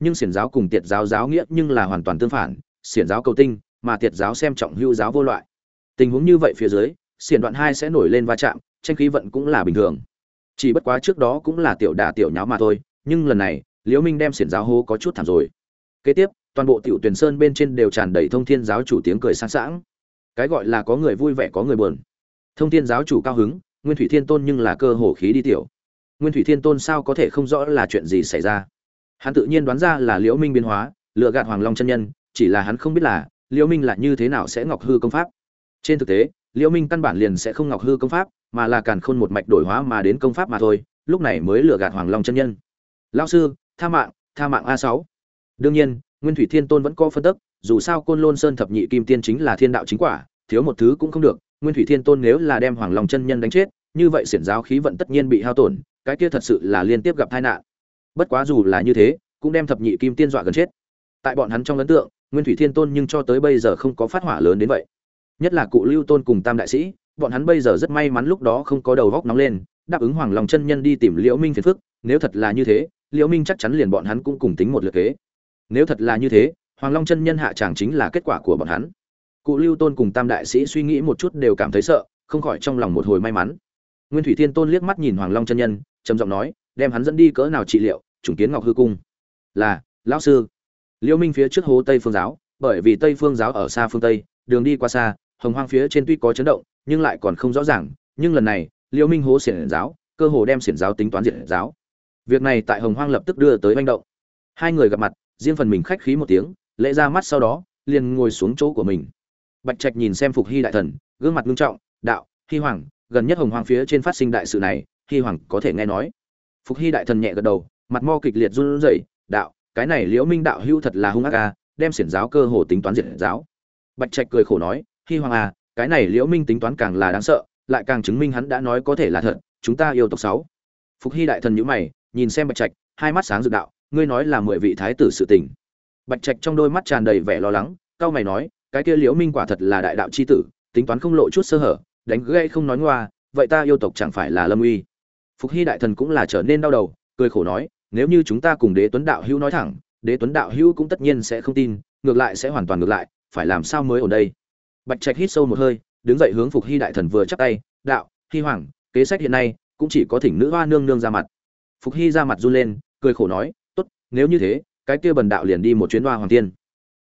Nhưng xiển giáo cùng tiệt giáo giáo nghĩa nhưng là hoàn toàn tương phản, xiển giáo cầu tinh, mà tiệt giáo xem trọng hữu giáo vô loại. Tình huống như vậy phía dưới, xiển đoạn hai sẽ nổi lên va chạm tranh khí vận cũng là bình thường. Chỉ bất quá trước đó cũng là tiểu đà tiểu nháo mà thôi, nhưng lần này, liễu minh đem xiển giáo hô có chút thảm rồi. Kế tiếp, toàn bộ tiểu tuyển sơn bên trên đều tràn đầy thông thiên giáo chủ tiếng cười sáng sảng. Cái gọi là có người vui vẻ có người buồn. Thông thiên giáo chủ cao hứng, nguyên thủy thiên tôn nhưng là cơ hồ khí đi tiểu. Nguyên thủy thiên tôn sao có thể không rõ là chuyện gì xảy ra? Hắn tự nhiên đoán ra là liễu minh biến hóa, lựa gạt hoàng long chân nhân, chỉ là hắn không biết là liễu minh là như thế nào sẽ ngọc hư công pháp. Trên thực tế liễu minh căn bản liền sẽ không ngọc hư công pháp, mà là càn khôn một mạch đổi hóa mà đến công pháp mà thôi, lúc này mới lừa gạt hoàng long chân nhân. Lão sư, tha mạng tha mạng a 6 đương nhiên, nguyên thủy thiên tôn vẫn có phân tức, dù sao côn lôn sơn thập nhị kim tiên chính là thiên đạo chính quả, thiếu một thứ cũng không được, nguyên thủy thiên tôn nếu là đem hoàng long chân nhân đánh chết, như vậy xiển giáo khí vận tất nhiên bị hao tổn, cái kia thật sự là liên tiếp gặp tai nạn. Bất quá dù là như thế, cũng đem thập nhị kim tiên dọa gần chết. Tại bọn hắn trong ấn tượng, nguyên thủy thiên tôn nhưng cho tới bây giờ không có phát hỏa lớn đến vậy nhất là cụ lưu tôn cùng tam đại sĩ, bọn hắn bây giờ rất may mắn lúc đó không có đầu góc nóng lên, đáp ứng hoàng long chân nhân đi tìm liễu minh phiền phức, nếu thật là như thế, liễu minh chắc chắn liền bọn hắn cũng cùng tính một lượt kế. Nếu thật là như thế, hoàng long chân nhân hạ tràng chính là kết quả của bọn hắn. Cụ lưu tôn cùng tam đại sĩ suy nghĩ một chút đều cảm thấy sợ, không khỏi trong lòng một hồi may mắn. Nguyên thủy thiên tôn liếc mắt nhìn hoàng long chân nhân, trầm giọng nói, đem hắn dẫn đi cỡ nào trị liệu chủng kiến ngọc hư cung? Là, lão sư. Liễu minh phía trước hố tây phương giáo, bởi vì tây phương giáo ở xa phương tây, đường đi qua xa hồng hoang phía trên tuy có chấn động, nhưng lại còn không rõ ràng, nhưng lần này, liễu minh hố xiển giáo, cơ hồ đem xiển giáo tính toán diệt giáo. Việc này tại hồng hoang lập tức đưa tới manh động. Hai người gặp mặt, riêng phần mình khách khí một tiếng, lễ ra mắt sau đó, liền ngồi xuống chỗ của mình. Bạch trạch nhìn xem phục hy đại thần, gương mặt nghiêm trọng, đạo, hy hoàng, gần nhất hồng hoang phía trên phát sinh đại sự này, hy hoàng có thể nghe nói. Phục hy đại thần nhẹ gật đầu, mặt mo kịch liệt run rẩy, đạo, cái này liễu minh đạo hưu thật là hung ác ca đem xiển giáo cơ hồ tính toán diệt giáo. Bạch trạch cười khổ nói hy hoàng à cái này liễu minh tính toán càng là đáng sợ, lại càng chứng minh hắn đã nói có thể là thật, chúng ta yêu tộc sáu. Phục hy đại thần nhíu mày, nhìn xem bạch trạch, hai mắt sáng rực đạo, ngươi nói là mười vị thái tử sự tình. Bạch trạch trong đôi mắt tràn đầy vẻ lo lắng, cao mày nói, cái kia liễu minh quả thật là đại đạo chi tử, tính toán không lộ chút sơ hở, đánh gây không nói ngoa, vậy ta yêu tộc chẳng phải là lâm uy. Phục hy đại thần cũng là trở nên đau đầu, cười khổ nói, nếu như chúng ta cùng đế tuấn đạo hữu nói thẳng, đế tuấn đạo hữu cũng tất nhiên sẽ không tin, ngược lại sẽ hoàn toàn ngược lại, phải làm sao mới ở đây? Bạch trạch hít sâu một hơi, đứng dậy hướng phục hy đại thần vừa chắp tay, đạo, hy hoàng, kế sách hiện nay cũng chỉ có thỉnh nữ hoa nương nương ra mặt. Phục hy ra mặt run lên, cười khổ nói, tốt, nếu như thế, cái kia bần đạo liền đi một chuyến hoa hoàng tiên.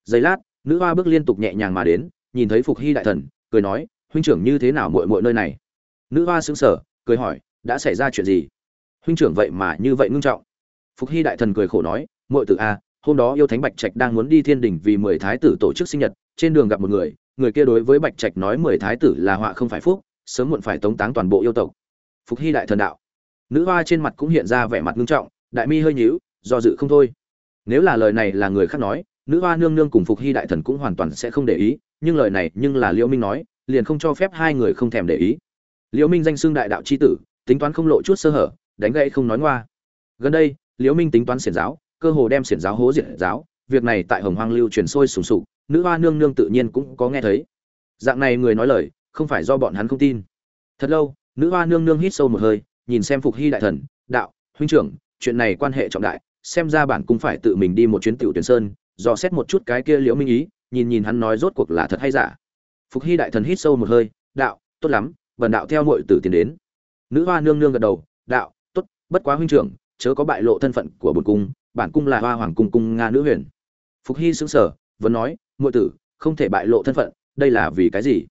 Giây lát, nữ hoa bước liên tục nhẹ nhàng mà đến, nhìn thấy phục hy đại thần, cười nói, huynh trưởng như thế nào muội muội nơi này? Nữ hoa sững sờ, cười hỏi, đã xảy ra chuyện gì? Huynh trưởng vậy mà như vậy ngưng trọng. Phục hy đại thần cười khổ nói, muội tử a, hôm đó yêu thánh bạch trạch đang muốn đi thiên đình vì mười thái tử tổ chức sinh nhật, trên đường gặp một người người kia đối với bạch trạch nói mười thái tử là họa không phải phúc, sớm muộn phải tống táng toàn bộ yêu tộc. Phục hy đại thần đạo. Nữ hoa trên mặt cũng hiện ra vẻ mặt ngưng trọng, đại mi hơi nhíu, do dự không thôi. Nếu là lời này là người khác nói, nữ hoa nương nương cùng phục hy đại thần cũng hoàn toàn sẽ không để ý, nhưng lời này nhưng là liễu minh nói, liền không cho phép hai người không thèm để ý. Liễu minh danh xưng đại đạo chi tử, tính toán không lộ chút sơ hở, đánh gãy không nói ngoa. Gần đây, liễu minh tính toán xiển giáo, cơ hồ đem xiển giáo hố diệt giáo, việc này tại hồng hoang lưu truyền sôi sùng sục nữ hoa nương nương tự nhiên cũng có nghe thấy. Dạng này người nói lời, không phải do bọn hắn không tin. Thật lâu, nữ hoa nương nương hít sâu một hơi, nhìn xem phục hy đại thần, đạo, huynh trưởng, chuyện này quan hệ trọng đại, xem ra bản cũng phải tự mình đi một chuyến tiểu tuyển sơn, dò xét một chút cái kia liễu minh ý, nhìn nhìn hắn nói rốt cuộc là thật hay giả. Phục hy đại thần hít sâu một hơi, đạo, tốt lắm vần đạo theo muội tử tiến đến. Nữ hoa nương nương gật đầu, đạo, tốt, bất quá huynh trưởng, chớ có bại lộ thân phận của bổn cung, bản cung là hoa hoàng cung cung nga nữ huyền. Phục hy sững sờ, vẫn nói muội tử, không thể bại lộ thân phận, đây là vì cái gì?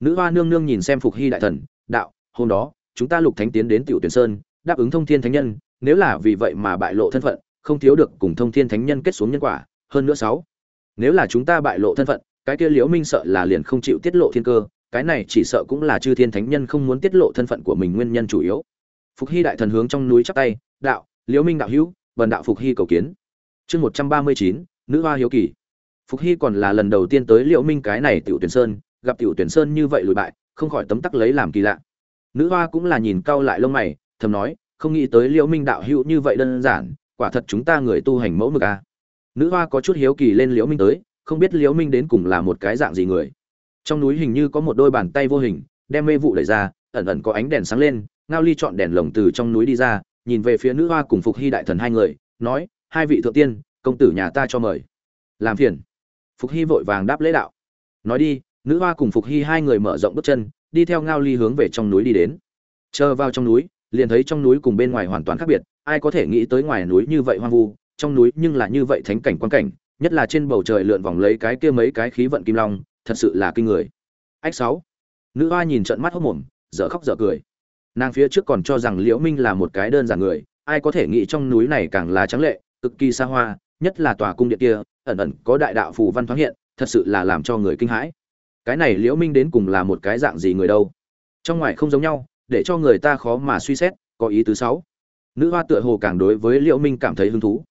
Nữ hoa nương nương nhìn xem phục hy đại thần, đạo, hôm đó, chúng ta lục thánh tiến đến tiểu tuyển sơn, đáp ứng thông thiên thánh nhân, nếu là vì vậy mà bại lộ thân phận, không thiếu được cùng thông thiên thánh nhân kết xuống nhân quả, hơn nữa sáu, nếu là chúng ta bại lộ thân phận, cái kia liễu minh sợ là liền không chịu tiết lộ thiên cơ, cái này chỉ sợ cũng là chư thiên thánh nhân không muốn tiết lộ thân phận của mình nguyên nhân chủ yếu. Phục hy đại thần hướng trong núi chắp tay, đạo, liễu minh đạo hữu, vần đạo phục hy cầu kiến. Chương một trăm ba mươi chín, nữ hoa hiếu kỳ phục hy còn là lần đầu tiên tới liễu minh cái này tiểu tuyển sơn, gặp tiểu tuyển sơn như vậy lùi bại, không khỏi tấm tắc lấy làm kỳ lạ. Nữ hoa cũng là nhìn cau lại lông mày, thầm nói, không nghĩ tới liễu minh đạo hữu như vậy đơn giản, quả thật chúng ta người tu hành mẫu mực a. À. nữ hoa có chút hiếu kỳ lên liễu minh tới, không biết liễu minh đến cùng là một cái dạng gì người. Trong núi hình như có một đôi bàn tay vô hình, đem mê vụ đẩy ra, ẩn ẩn có ánh đèn sáng lên, ngao ly chọn đèn lồng từ trong núi đi ra, nhìn về phía nữ hoa cùng phục hy đại thần hai người, nói, hai vị thượng tiên, công tử nhà ta cho mời. Làm phiền phục hy vội vàng đáp lễ đạo. Nói đi, nữ hoa cùng phục hy hai người mở rộng bước chân, đi theo ngao ly hướng về trong núi đi đến. Chờ vào trong núi, liền thấy trong núi cùng bên ngoài hoàn toàn khác biệt, ai có thể nghĩ tới ngoài núi như vậy hoang vu, trong núi nhưng là như vậy thánh cảnh quan cảnh, nhất là trên bầu trời lượn vòng lấy cái kia mấy cái khí vận kim long, thật sự là kinh người. Ách sáu. Nữ hoa nhìn trận mắt hốc mồm, dở khóc dở cười. Nàng phía trước còn cho rằng liễu minh là một cái đơn giản người, ai có thể nghĩ trong núi này càng là trắng lệ, cực kỳ xa hoa, nhất là tòa cung điện kia ẩn ẩn có đại đạo phù văn thoáng hiện, thật sự là làm cho người kinh hãi. Cái này liễu minh đến cùng là một cái dạng gì người đâu? Trong ngoài không giống nhau, để cho người ta khó mà suy xét, có ý tứ sáu. Nữ hoa tựa hồ càng đối với liễu minh cảm thấy hứng thú.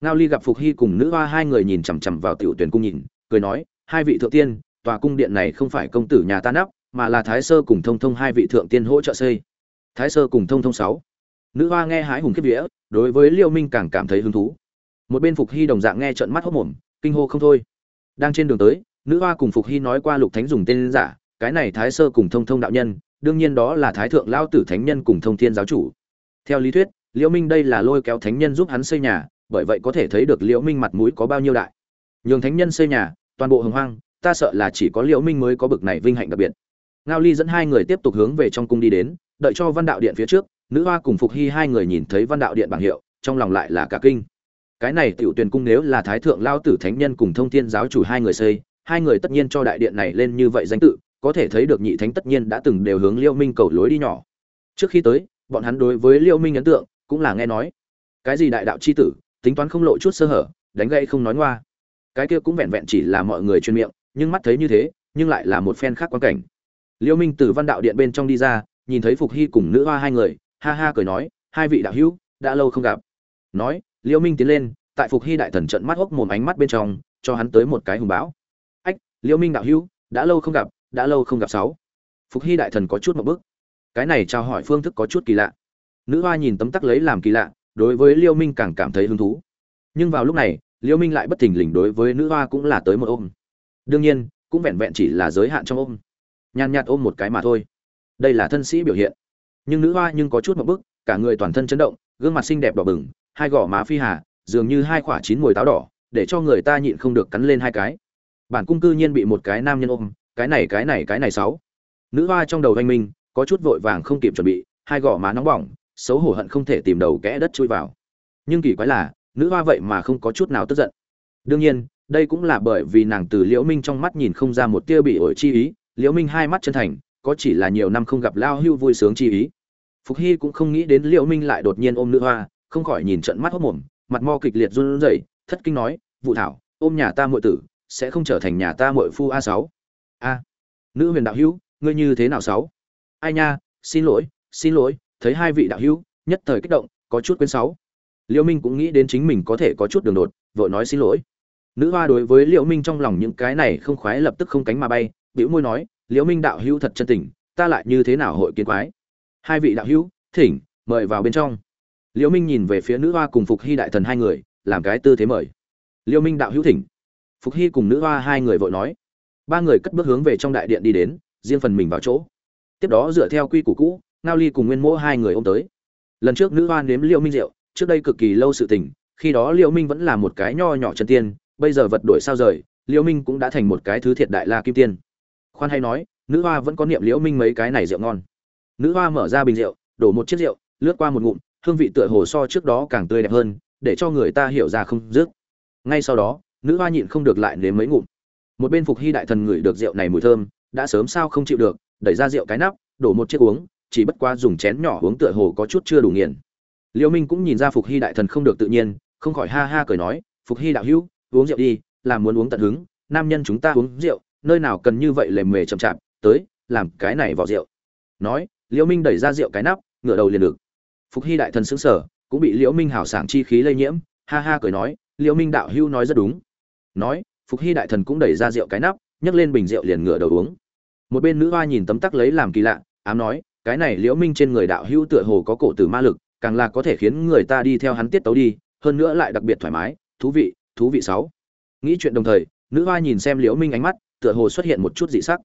Ngao ly gặp phục hy cùng nữ hoa hai người nhìn chằm chằm vào tiểu tuyển cung nhìn, cười nói, hai vị thượng tiên, tòa cung điện này không phải công tử nhà ta nắp, mà là thái sơ cùng thông thông hai vị thượng tiên hỗ trợ xây. Thái sơ cùng thông thông sáu. Nữ hoa nghe hái hùng kiếp vía, đối với liễu minh càng cảm thấy hứng thú một bên phục hy đồng dạng nghe trợn mắt hốc mồm, kinh hô không thôi. Đang trên đường tới, nữ hoa cùng phục hy nói qua lục thánh dùng tên giả, cái này thái sơ cùng thông thông đạo nhân, đương nhiên đó là thái thượng lao tử thánh nhân cùng thông thiên giáo chủ. Theo lý thuyết, liễu minh đây là lôi kéo thánh nhân giúp hắn xây nhà, bởi vậy có thể thấy được liễu minh mặt mũi có bao nhiêu đại. Nhường thánh nhân xây nhà, toàn bộ hồng hoang, ta sợ là chỉ có liễu minh mới có bực này vinh hạnh đặc biệt. Ngao ly dẫn hai người tiếp tục hướng về trong cung đi đến, đợi cho văn đạo điện phía trước, nữ hoa cùng phục hy hai người nhìn thấy văn đạo điện bảng hiệu, trong lòng lại là cả kinh cái này tiểu tuyển cung nếu là thái thượng lao tử thánh nhân cùng thông thiên giáo chủ hai người xây, hai người tất nhiên cho đại điện này lên như vậy danh tự, có thể thấy được nhị thánh tất nhiên đã từng đều hướng liêu minh cầu lối đi nhỏ. Trước khi tới, bọn hắn đối với liêu minh ấn tượng cũng là nghe nói. Cái gì đại đạo c h i tử, tính toán không lộ chút sơ hở, đánh gây không nói ngoa. Cái kia cũng vẹn vẹn chỉ là mọi người chuyên miệng, nhưng mắt thấy như thế, nhưng lại là một phen khác quan cảnh. Liêu minh từ văn đạo điện bên trong đi ra, nhìn thấy phục hy cùng nữ hoa hai người, ha ha cười nói, hai vị đạo hữu, đã lâu không gặp. Nói liêu minh tiến lên tại phục hy đại thần trận mắt hốc mồm ánh mắt bên trong cho hắn tới một cái hùng bão. Ách liêu minh đạo hữu đã lâu không gặp đã lâu không gặp sáu. Phục hy đại thần có chút một bước, cái này trao hỏi phương thức có chút kỳ lạ. Nữ hoa nhìn tấm tắc lấy làm kỳ lạ đối với liêu minh càng cảm thấy hứng thú. Nhưng vào lúc này liêu minh lại bất thình lình đối với nữ hoa cũng là tới một ôm. Đương nhiên cũng vẹn vẹn chỉ là giới hạn trong ôm. Nhàn nhạt ôm một cái mà thôi. Đây là thân sĩ biểu hiện. Nhưng nữ hoa nhưng có chút một bức cả người toàn thân chấn động gương mặt xinh đẹp đỏ bừng, hai gò má phi hà, dường như hai quả chín mùi táo đỏ, để cho người ta nhịn không được cắn lên hai cái. Bản cung cư nhiên bị một cái nam nhân ôm, cái này cái này cái này sáu. Nữ hoa trong đầu anh minh, có chút vội vàng không kịp chuẩn bị, hai gò má nóng bỏng, xấu hổ hận không thể tìm đầu kẽ đất chui vào. Nhưng kỳ quái là, nữ hoa vậy mà không có chút nào tức giận. Đương nhiên, đây cũng là bởi vì nàng từ liễu minh trong mắt nhìn không ra một tia bị ổi chi ý, liễu minh hai mắt chân thành, có chỉ là nhiều năm không gặp lao hưu vui sướng chi ý phục hy cũng không nghĩ đến liễu minh lại đột nhiên ôm nữ hoa, không khỏi nhìn trận mắt hốt mồm, mặt mo kịch liệt run rẩy, thất kinh nói vụ thảo, ôm nhà ta muội tử, sẽ không trở thành nhà ta muội phu a sáu? A, nữ huyền đạo hữu, ngươi như thế nào sáu? Ai nha, xin lỗi xin lỗi, thấy hai vị đạo hữu, nhất thời kích động, có chút quên sáu. Liễu minh cũng nghĩ đến chính mình có thể có chút đường đột, vội nói xin lỗi. Nữ hoa đối với liễu minh trong lòng những cái này không khoái lập tức không cánh mà bay, bĩu môi nói, liễu minh đạo hữu thật chân tình, ta lại như thế nào hội kiến quái? Hai vị đạo hữu, thỉnh, mời vào bên trong. Liễu minh nhìn về phía nữ hoa cùng phục hy đại thần hai người, làm cái tư thế mời. Liễu minh đạo hữu thỉnh. Phục hy cùng nữ hoa hai người vội nói. Ba người cất bước hướng về trong đại điện đi đến, riêng phần mình vào chỗ. Tiếp đó dựa theo quy củ cũ, ngao ly cùng nguyên mỗ hai người ôm tới. Lần trước nữ hoa nếm liễu minh rượu, trước đây cực kỳ lâu sự tình, khi đó liễu minh vẫn là một cái nho nhỏ chân tiên, bây giờ vật đổi sao rời, liễu minh cũng đã thành một cái thứ thiệt đại la kim tiên. Khoan hay nói, nữ hoa vẫn có niệm liễu minh mấy cái này rượu ngon nữ hoa mở ra bình rượu, đổ một chiếc rượu, lướt qua một ngụm, hương vị tựa hồ so trước đó càng tươi đẹp hơn, để cho người ta hiểu ra không dứt. Ngay sau đó, nữ hoa nhịn không được lại nếm mấy ngụm. Một bên phục hy đại thần ngửi được rượu này mùi thơm, đã sớm sao không chịu được, đẩy ra rượu cái nắp, đổ một chiếc uống, chỉ bất qua dùng chén nhỏ uống tựa hồ có chút chưa đủ nghiền. Liễu minh cũng nhìn ra phục hy đại thần không được tự nhiên, không khỏi ha ha cười nói, phục hy đạo hữu, uống rượu đi làm muốn uống tận hứng, nam nhân chúng ta uống rượu, nơi nào cần như vậy lề mề chậm chạp, tới, làm cái này vào rượu. Nói liễu minh đẩy ra rượu cái nắp, ngửa đầu liền được. Phục hy đại thần sững sờ, cũng bị liễu minh hảo sảng chi khí lây nhiễm, ha ha cười nói, liễu minh đạo hữu nói rất đúng. Nói, phục hy đại thần cũng đẩy ra rượu cái nắp, nhấc lên bình rượu liền ngửa đầu uống. Một bên nữ hoa nhìn tấm tắc lấy làm kỳ lạ, ám nói, cái này liễu minh trên người đạo hữu tựa hồ có cổ tử ma lực, càng là có thể khiến người ta đi theo hắn tiết tấu đi, hơn nữa lại đặc biệt thoải mái, thú vị thú vị sáu. Nghĩ chuyện đồng thời, nữ hoa nhìn xem liễu minh ánh mắt, tựa hồ xuất hiện một chút dị sắc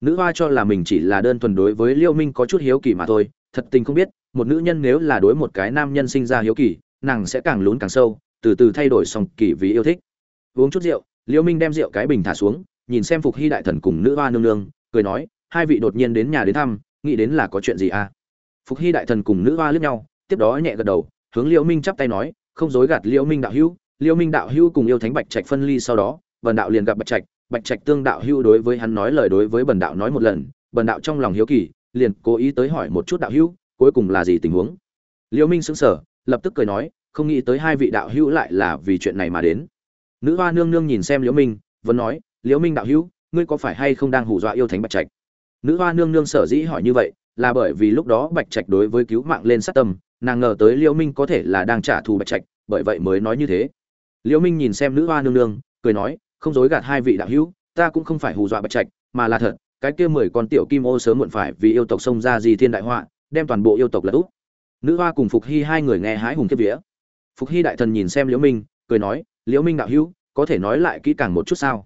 nữ hoa cho là mình chỉ là đơn thuần đối với Liêu minh có chút hiếu kỳ mà thôi, thật tình không biết, một nữ nhân nếu là đối một cái nam nhân sinh ra hiếu kỳ, nàng sẽ càng lún càng sâu, từ từ thay đổi song kỳ vì yêu thích. Uống chút rượu, Liêu minh đem rượu cái bình thả xuống, nhìn xem phục hy đại thần cùng nữ hoa nương nương, cười nói, hai vị đột nhiên đến nhà đến thăm, nghĩ đến là có chuyện gì à? Phục hy đại thần cùng nữ hoa liếc nhau, tiếp đó nhẹ gật đầu, hướng Liêu minh chắp tay nói, không dối gạt Liêu minh đạo hữu, Liêu minh đạo hữu cùng yêu thánh bạch trạch phân ly sau đó bần đạo liền gặp bạch trạch bạch trạch tương đạo hữu đối với hắn nói lời đối với bần đạo nói một lần, bần đạo trong lòng hiếu kỳ, liền cố ý tới hỏi một chút đạo hữu, cuối cùng là gì tình huống? Liễu minh sững sờ, lập tức cười nói, không nghĩ tới hai vị đạo hữu lại là vì chuyện này mà đến. Nữ hoa nương nương nhìn xem liễu minh, vẫn nói, liễu minh đạo hữu, ngươi có phải hay không đang hù dọa yêu thánh bạch trạch? Nữ hoa nương nương sở dĩ hỏi như vậy, là bởi vì lúc đó bạch trạch đối với cứu mạng lên sát tâm, nàng ngờ tới liễu minh có thể là đang trả thù bạch trạch, bởi vậy mới nói như thế. Liễu minh nhìn xem nữ hoa nương nương, cười nói không dối gạt hai vị đạo hữu, ta cũng không phải hù dọa bạch trạch, mà là thật, cái kia mười con tiểu kim ô sớm muộn phải vì yêu tộc xông ra gì thiên đại họa, đem toàn bộ yêu tộc lật úp. Nữ hoa cùng phục hy hai người nghe hái hùng kiếp vía. Phục hy đại thần nhìn xem liễu minh, cười nói, liễu minh đạo hữu, có thể nói lại kỹ càng một chút sao?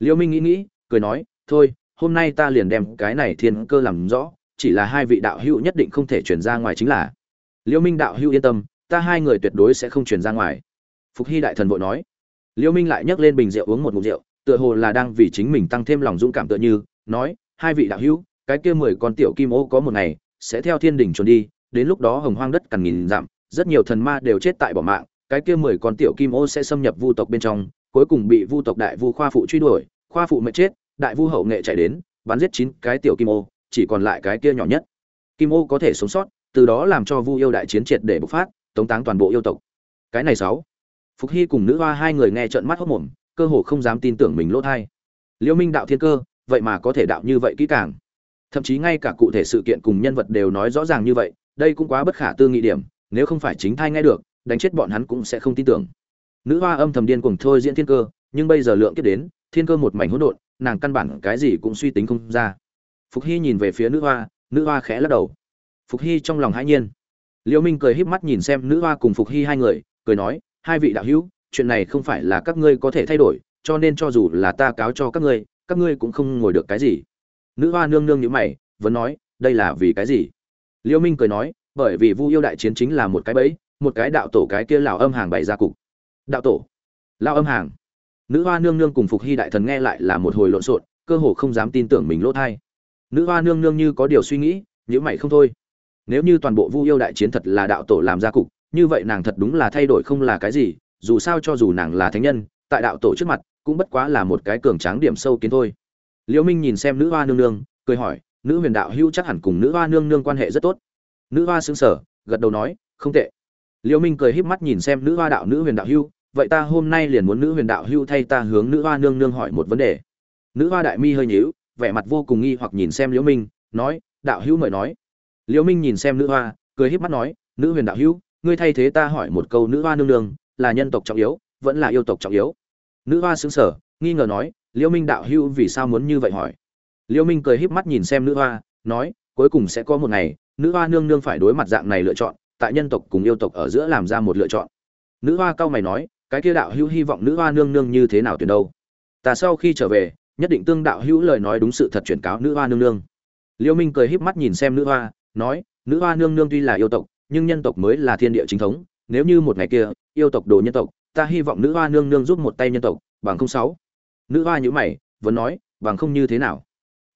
Liễu minh nghĩ nghĩ, cười nói, thôi, hôm nay ta liền đem cái này thiên cơ làm rõ, chỉ là hai vị đạo hữu nhất định không thể chuyển ra ngoài chính là. Liễu minh đạo hữu yên tâm, ta hai người tuyệt đối sẽ không chuyển ra ngoài. Phục hy đại thần vội nói liễu minh lại nhấc lên bình rượu uống một ngụm rượu, tựa hồ là đang vì chính mình tăng thêm lòng dũng cảm tựa như, nói, hai vị đạo hữu, cái kia mười con tiểu kim ô có một ngày sẽ theo thiên đỉnh trốn đi, đến lúc đó hồng hoang đất cằn nghìn dặm, rất nhiều thần ma đều chết tại bỏ mạng, cái kia mười con tiểu kim ô sẽ xâm nhập vu tộc bên trong, cuối cùng bị vu tộc đại vu khoa phụ truy đuổi, khoa phụ mệt chết, đại vu hậu nghệ chạy đến, bắn giết chín cái tiểu kim ô, chỉ còn lại cái kia nhỏ nhất. Kim ô có thể sống sót, từ đó làm cho vu yêu đại chiến triệt để bộc phát, tống táng toàn bộ yêu tộc. Cái này sáu phục hy cùng nữ hoa hai người nghe trợn mắt hốt mồm, cơ hồ không dám tin tưởng mình lỗ thai. Liễu minh đạo thiên cơ, vậy mà có thể đạo như vậy kỹ càng. Thậm chí ngay cả cụ thể sự kiện cùng nhân vật đều nói rõ ràng như vậy, đây cũng quá bất khả tư nghị điểm, nếu không phải chính thai nghe được, đánh chết bọn hắn cũng sẽ không tin tưởng. Nữ hoa âm thầm điên cuồng thôi diễn thiên cơ, nhưng bây giờ lượng kiếp đến, thiên cơ một mảnh hỗn độn, nàng căn bản cái gì cũng suy tính không ra. Phục hy nhìn về phía nữ hoa nữ hoa khẽ lắc đầu. Phục hy trong lòng hãi nhiên. Liễu minh cười híp mắt nhìn xem nữ hoa cùng phục hy hai người, cười nói hai vị đạo hữu, chuyện này không phải là các ngươi có thể thay đổi, cho nên cho dù là ta cáo cho các ngươi các ngươi cũng không ngồi được cái gì. Nữ hoa nương nương như mày, vẫn nói, đây là vì cái gì? Liêu minh cười nói, bởi vì vu yêu đại chiến chính là một cái bẫy, một cái đạo tổ cái kia lão âm hàng bày ra cục. Đạo tổ, lão âm hàng. Nữ hoa nương nương cùng phục hy đại thần nghe lại là một hồi lộn xộn, cơ hồ không dám tin tưởng mình lỗ thai. Nữ hoa nương nương như có điều suy nghĩ nhữ mày không thôi. Nếu như toàn bộ vu yêu đại chiến thật là đạo tổ làm ra cục như vậy nàng thật đúng là thay đổi không là cái gì dù sao cho dù nàng là thánh nhân tại đạo tổ trước mặt cũng bất quá là một cái cường tráng điểm sâu kiến thôi. Liễu minh nhìn xem nữ hoa nương nương cười hỏi nữ huyền đạo hưu chắc hẳn cùng nữ hoa nương nương quan hệ rất tốt. Nữ hoa sững sờ, gật đầu nói không tệ. Liễu minh cười híp mắt nhìn xem nữ hoa đạo nữ huyền đạo hưu vậy ta hôm nay liền muốn nữ huyền đạo hưu thay ta hướng nữ hoa nương nương hỏi một vấn đề. Nữ hoa đại mi hơi nhíu vẻ mặt vô cùng nghi hoặc nhìn xem liễu minh nói đạo hưu mời nói. Liễu minh nhìn xem nữ hoa cười híp mắt nói nữ huyền đạo hưu ngươi thay thế ta hỏi một câu nữ hoa nương nương, là nhân tộc trọng yếu, vẫn là yêu tộc trọng yếu? Nữ hoa xứng sở nghi ngờ nói liễu minh đạo hưu vì sao muốn như vậy hỏi? Liễu minh cười híp mắt nhìn xem nữ hoa, nói, cuối cùng sẽ có một ngày, nữ hoa nương nương phải đối mặt dạng này lựa chọn, tại nhân tộc cùng yêu tộc ở giữa làm ra một lựa chọn. Nữ hoa cao mày nói, cái kia đạo hữu hy vọng nữ hoa nương nương như thế nào tuyển đâu? Ta sau khi trở về, nhất định tương đạo hữu lời nói đúng sự thật chuyển cáo nữ hoa nương nương. Liêu minh cười híp mắt nhìn xem nữ hoa, nói, nữ hoa nương nương tuy là yêu tộc nhưng nhân tộc mới là thiên địa chính thống, nếu như một ngày kia, yêu tộc đồ nhân tộc, ta hy vọng nữ hoa nương nương giúp một tay nhân tộc, bằng không sáu. Nữ hoa nhữ mày, vẫn nói, bằng không như thế nào?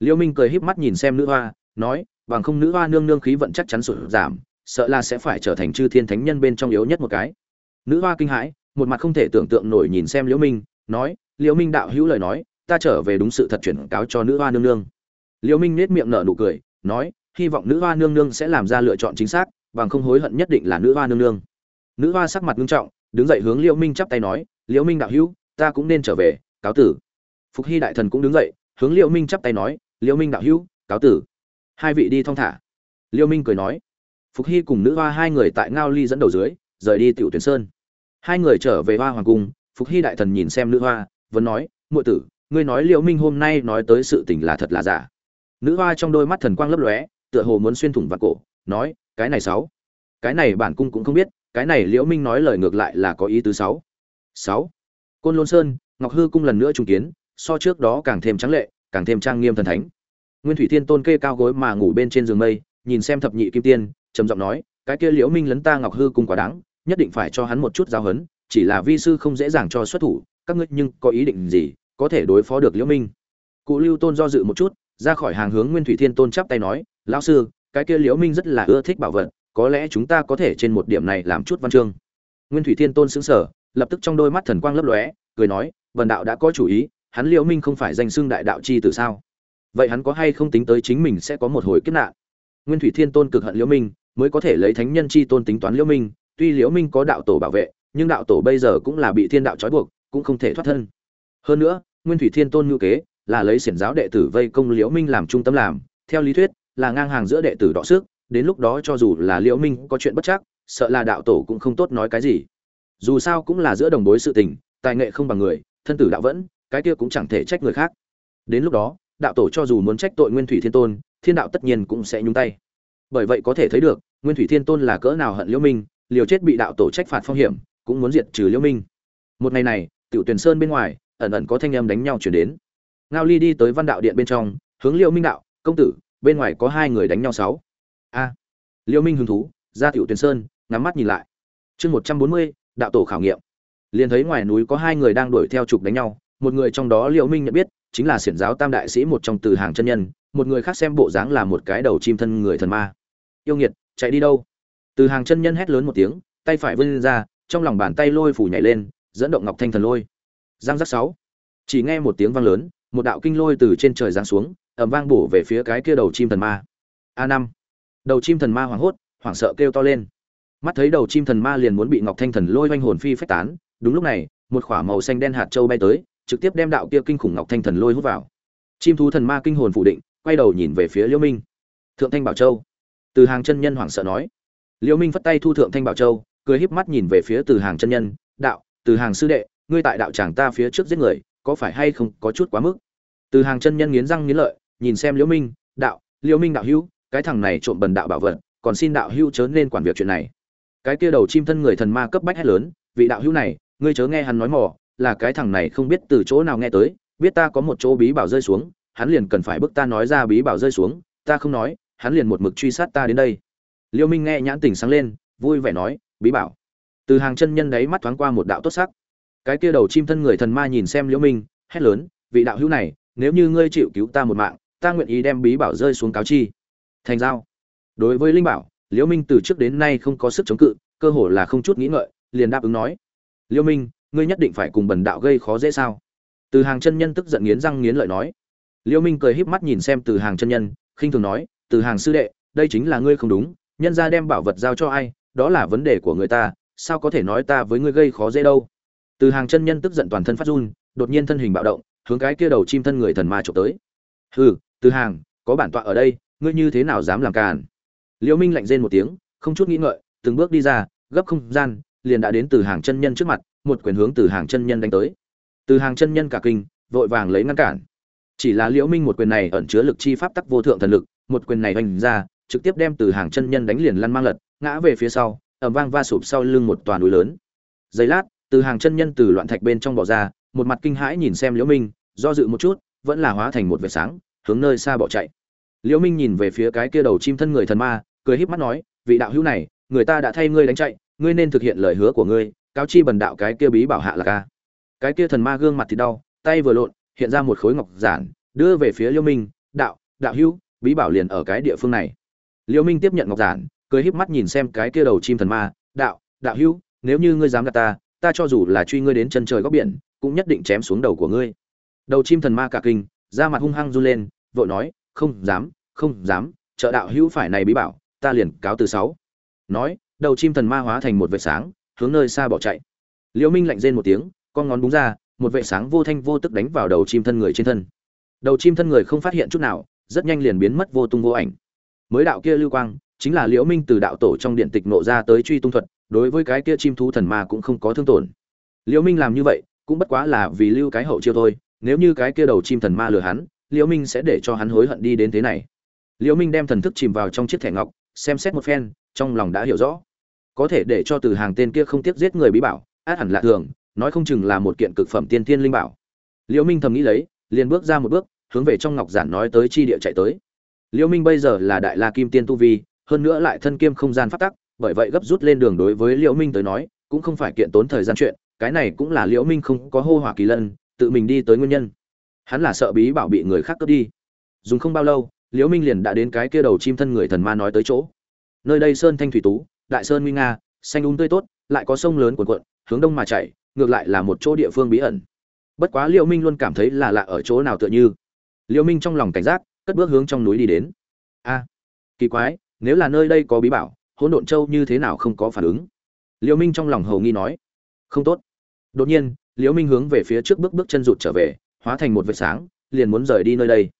Liêu minh cười híp mắt nhìn xem nữ hoa, nói, bằng không nữ hoa nương nương khí vận chắc chắn sụt giảm, sợ là sẽ phải trở thành chư thiên thánh nhân bên trong yếu nhất một cái. Nữ hoa kinh hãi, một mặt không thể tưởng tượng nổi nhìn xem liễu minh, nói liễu minh đạo hữu lời nói, ta trở về đúng sự thật chuyển cáo cho nữ hoa nương nương. Liễu minh nét miệng nở nụ cười, nói, hy vọng nữ hoa nương nương sẽ làm ra lựa chọn chính xác bằng không hối hận nhất định là nữ hoa nương nương. Nữ hoa sắc mặt nghiêm trọng, đứng dậy hướng liễu minh chắp tay nói, liễu minh đạo hữu, ta cũng nên trở về, cáo tử. Phục hy đại thần cũng đứng dậy, hướng liễu minh chắp tay nói, liễu minh đạo hữu, cáo tử. Hai vị đi thong thả. Liễu minh cười nói, phục hy cùng nữ hoa hai người tại ngao ly dẫn đầu dưới, rời đi tiểu tuyển sơn. Hai người trở về hoa hoàng cung, phục hy đại thần nhìn xem nữ hoa, vẫn nói, muội tử, ngươi nói liễu minh hôm nay nói tới sự tình là thật là giả. Nữ hoa trong đôi mắt thần quang lấp lóe, tựa hồ muốn xuyên thủng vạt cổ, nói cái này sáu. Cái này bản cung cũng không biết, cái này liễu minh nói lời ngược lại là có ý tứ sáu. Sáu. Côn lôn sơn, ngọc hư cung lần nữa trùng kiến, so trước đó càng thêm trắng lệ, càng thêm trang nghiêm thần thánh. Nguyên thủy thiên tôn kê cao gối mà ngủ bên trên giường mây, nhìn xem thập nhị kim tiên, trầm giọng nói, cái kia liễu minh lấn ta ngọc hư cung quá đáng, nhất định phải cho hắn một chút giáo huấn, chỉ là vi sư không dễ dàng cho xuất thủ, các ngươi nhưng có ý định gì, có thể đối phó được liễu minh? Cụ lưu tôn do dự một chút, ra khỏi hàng hướng nguyên thủy thiên tôn chắp tay nói, lão sư cái kia liễu minh rất là ưa thích bảo vật, có lẽ chúng ta có thể trên một điểm này làm chút văn chương. Nguyên thủy thiên tôn sững sờ, lập tức trong đôi mắt thần quang lấp lóe, cười nói vần đạo đã có chủ ý, hắn liễu minh không phải danh xưng đại đạo chi từ sao? Vậy hắn có hay không tính tới chính mình sẽ có một hồi kiếp nạn? Nguyên thủy thiên tôn cực hận liễu minh, mới có thể lấy thánh nhân chi tôn tính toán liễu minh, tuy liễu minh có đạo tổ bảo vệ, nhưng đạo tổ bây giờ cũng là bị thiên đạo trói buộc, cũng không thể thoát thân. Hơn nữa, nguyên thủy thiên tôn ngữ kế là lấy xiển giáo đệ tử vây công liễu minh làm trung tâm làm, theo lý thuyết là ngang hàng giữa đệ tử đọ sức, đến lúc đó cho dù là liễu minh có chuyện bất chắc, sợ là đạo tổ cũng không tốt nói cái gì. Dù sao cũng là giữa đồng bối sự tình, tài nghệ không bằng người, thân tử đạo vẫn, cái kia cũng chẳng thể trách người khác. Đến lúc đó, đạo tổ cho dù muốn trách tội nguyên thủy thiên tôn, thiên đạo tất nhiên cũng sẽ nhúng tay. Bởi vậy có thể thấy được, nguyên thủy thiên tôn là cỡ nào hận liễu minh, liều chết bị đạo tổ trách phạt phong hiểm, cũng muốn diệt trừ liễu minh. Một ngày này, tiểu Tuyền sơn bên ngoài, ẩn ẩn có thanh âm đánh nhau chuyển đến. Ngao ly đi tới văn đạo điện bên trong, hướng liễu minh đạo, công tử bên ngoài có hai người đánh nhau sáu. A. Liêu minh hứng thú, ra tiểu tuyển sơn, ngắm mắt nhìn lại. Chương một trăm bốn mươi, đạo tổ khảo nghiệm. Liền thấy ngoài núi có hai người đang đuổi theo trục đánh nhau, một người trong đó liêu minh nhận biết, chính là xiển giáo tam đại sĩ một trong từ hàng chân nhân, một người khác xem bộ dáng là một cái đầu chim thân người thần ma. Yêu nghiệt, chạy đi đâu? Từ hàng chân nhân hét lớn một tiếng, tay phải vươn ra, trong lòng bàn tay lôi phủ nhảy lên, dẫn động ngọc thanh thần lôi. Giang giác sáu. Chỉ nghe một tiếng vang lớn, một đạo kinh lôi từ trên trời giáng xuống ầm vang bổ về phía cái kia đầu chim thần ma. A năm. Đầu chim thần ma hoảng hốt, hoảng sợ kêu to lên. Mắt thấy đầu chim thần ma liền muốn bị ngọc thanh thần lôi oanh hồn phi phách tán, đúng lúc này, một khỏa màu xanh đen hạt châu bay tới, trực tiếp đem đạo kia kinh khủng ngọc thanh thần lôi hút vào. Chim thú thần ma kinh hồn phủ định, quay đầu nhìn về phía liễu minh. Thượng thanh bảo châu. Từ hàng chân nhân hoảng sợ nói. Liễu minh phất tay thu thượng thanh bảo châu, cười híp mắt nhìn về phía từ hàng chân nhân, đạo, từ hàng sư đệ, ngươi tại đạo tràng ta phía trước giết người, có phải hay không có chút quá mức? Từ hàng chân nhân nghiến răng nghiến lợi nhìn xem liễu minh, đạo, liễu minh đạo hữu, cái thằng này trộm bần đạo bảo vật, còn xin đạo hữu chớ nên quản việc chuyện này. Cái kia đầu chim thân người thần ma cấp bách hết lớn, vị đạo hữu này, ngươi chớ nghe hắn nói mò, là cái thằng này không biết từ chỗ nào nghe tới, biết ta có một chỗ bí bảo rơi xuống, hắn liền cần phải bức ta nói ra bí bảo rơi xuống, ta không nói, hắn liền một mực truy sát ta đến đây. Liễu minh nghe nhãn tình sáng lên, vui vẻ nói, bí bảo. Từ hàng chân nhân đấy mắt thoáng qua một đạo tốt sắc. Cái kia đầu chim thân người thần ma nhìn xem liễu minh, hét lớn, vị đạo hữu này, nếu như ngươi chịu cứu ta một mạng ta nguyện ý đem bí bảo rơi xuống cáo chi. Thành giao. Đối với linh bảo, liễu minh từ trước đến nay không có sức chống cự, cơ hồ là không chút nghĩ ngợi, liền đáp ứng nói. Liễu minh, ngươi nhất định phải cùng bần đạo gây khó dễ sao? Từ hàng chân nhân tức giận nghiến răng nghiến lợi nói. Liễu minh cười híp mắt nhìn xem từ hàng chân nhân, khinh thường nói, từ hàng sư đệ, đây chính là ngươi không đúng, nhân gia đem bảo vật giao cho ai, đó là vấn đề của người ta, sao có thể nói ta với ngươi gây khó dễ đâu? Từ hàng chân nhân tức giận toàn thân phát run, đột nhiên thân hình bạo động, hướng cái kia đầu chim thân người thần ma trộm tới. Hừ từ hàng, có bản tọa ở đây, ngươi như thế nào dám làm càn? Liễu minh lạnh rên một tiếng, không chút nghĩ ngợi, từng bước đi ra, gấp không gian, liền đã đến từ hàng chân nhân trước mặt, một quyền hướng từ hàng chân nhân đánh tới. Từ hàng chân nhân cả kinh, vội vàng lấy ngăn cản. Chỉ là liễu minh một quyền này ẩn chứa lực chi pháp tắc vô thượng thần lực, một quyền này hoành ra, trực tiếp đem từ hàng chân nhân đánh liền lăn mang lật, ngã về phía sau, ầm vang va sụp sau lưng một toàn núi lớn. Giây lát, từ hàng chân nhân từ loạn thạch bên trong bỏ ra, một mặt kinh hãi nhìn xem liễu minh, do dự một chút, vẫn là hóa thành một vệt sáng hướng nơi xa bỏ chạy. Liễu minh nhìn về phía cái kia đầu chim thân người thần ma, cười híp mắt nói, vị đạo hữu này, người ta đã thay ngươi đánh chạy, ngươi nên thực hiện lời hứa của ngươi, cáo chi bần đạo cái kia bí bảo hạ là ca. Cái kia thần ma gương mặt thì đau, tay vừa lộn, hiện ra một khối ngọc giản, đưa về phía liễu minh, đạo đạo hữu, bí bảo liền ở cái địa phương này. Liễu minh tiếp nhận ngọc giản, cười híp mắt nhìn xem cái kia đầu chim thần ma, đạo đạo hữu, nếu như ngươi dám gạt ta ta cho dù là truy ngươi đến chân trời góc biển, cũng nhất định chém xuống đầu của ngươi. Đầu chim thần ma cả kinh, da mặt hung hăng run lên vội nói, không dám không dám, Chợ đạo hữu phải này bí bảo, ta liền cáo từ sáu. Nói, đầu chim thần ma hóa thành một vệt sáng, hướng nơi xa bỏ chạy. Liễu minh lạnh rên một tiếng, con ngón búng ra, một vệt sáng vô thanh vô tức đánh vào đầu chim thân người trên thân. Đầu chim thân người không phát hiện chút nào, rất nhanh liền biến mất vô tung vô ảnh. Mới đạo kia lưu quang, chính là liễu minh từ đạo tổ trong điện tịch nộ ra tới truy tung thuật, đối với cái kia chim thú thần ma cũng không có thương tổn. Liễu minh làm như vậy, cũng bất quá là vì lưu cái hậu chiêu thôi, nếu như cái kia đầu chim thần ma lừa hắn liễu minh sẽ để cho hắn hối hận đi đến thế này. Liễu minh đem thần thức chìm vào trong chiếc thẻ ngọc, xem xét một phen, trong lòng đã hiểu rõ. Có thể để cho từ hàng tên kia không tiếc giết người bí bảo, át hẳn lạ thường, nói không chừng là một kiện cực phẩm tiên tiên linh bảo. Liễu minh thầm nghĩ lấy, liền bước ra một bước, hướng về trong ngọc giản nói tới chi địa chạy tới. Liễu minh bây giờ là đại la kim tiên tu vi, hơn nữa lại thân kiêm không gian phát tắc, bởi vậy gấp rút lên đường đối với liễu minh tới nói, cũng không phải kiện tốn thời gian chuyện, cái này cũng là liễu minh không có hô hỏa kỳ lân, tự mình đi tới nguyên nhân hắn là sợ bí bảo bị người khác cướp đi. Dùng không bao lâu, liễu minh liền đã đến cái kia đầu chim thân người thần ma nói tới chỗ. Nơi đây sơn thanh thủy tú, đại sơn nguy nga, xanh úng tươi tốt, lại có sông lớn cuộn cuộn, hướng đông mà chảy, ngược lại là một chỗ địa phương bí ẩn. Bất quá liễu minh luôn cảm thấy là lạ ở chỗ nào tựa như. Liễu minh trong lòng cảnh giác, cất bước hướng trong núi đi đến. A, kỳ quái, nếu là nơi đây có bí bảo, hỗn độn châu như thế nào không có phản ứng? Liễu minh trong lòng hầu nghi nói. Không tốt. Đột nhiên, liễu minh hướng về phía trước bước bước chân rụt trở về hóa thành một vệt sáng, liền muốn rời đi nơi đây.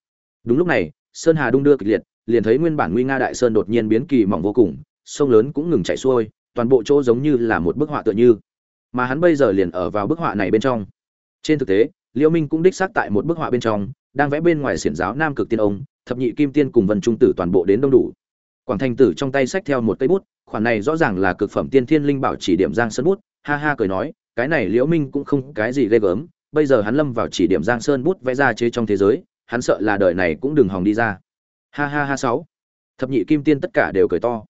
Đúng lúc này, sơn hà đung đưa kịch liệt, liền thấy nguyên bản nguy nga đại sơn đột nhiên biến kỳ mỏng vô cùng, sông lớn cũng ngừng chảy xuôi, toàn bộ chỗ giống như là một bức họa tựa như. Mà hắn bây giờ liền ở vào bức họa này bên trong. Trên thực tế, liễu minh cũng đích xác tại một bức họa bên trong, đang vẽ bên ngoài xiển giáo nam cực tiên ông, thập nhị kim tiên cùng vân trung tử toàn bộ đến đông đủ. Quảng thành tử trong tay sách theo một cây bút, khoản này rõ ràng là cực phẩm tiên thiên linh bảo chỉ điểm giang sơn bút, ha ha cười nói, cái này liễu minh cũng không cái gì ghê gớm bây giờ hắn lâm vào chỉ điểm giang sơn bút vẽ ra chế trong thế giới, hắn sợ là đời này cũng đừng hòng đi ra. Ha ha ha sáu. Thập nhị kim tiên tất cả đều cười to.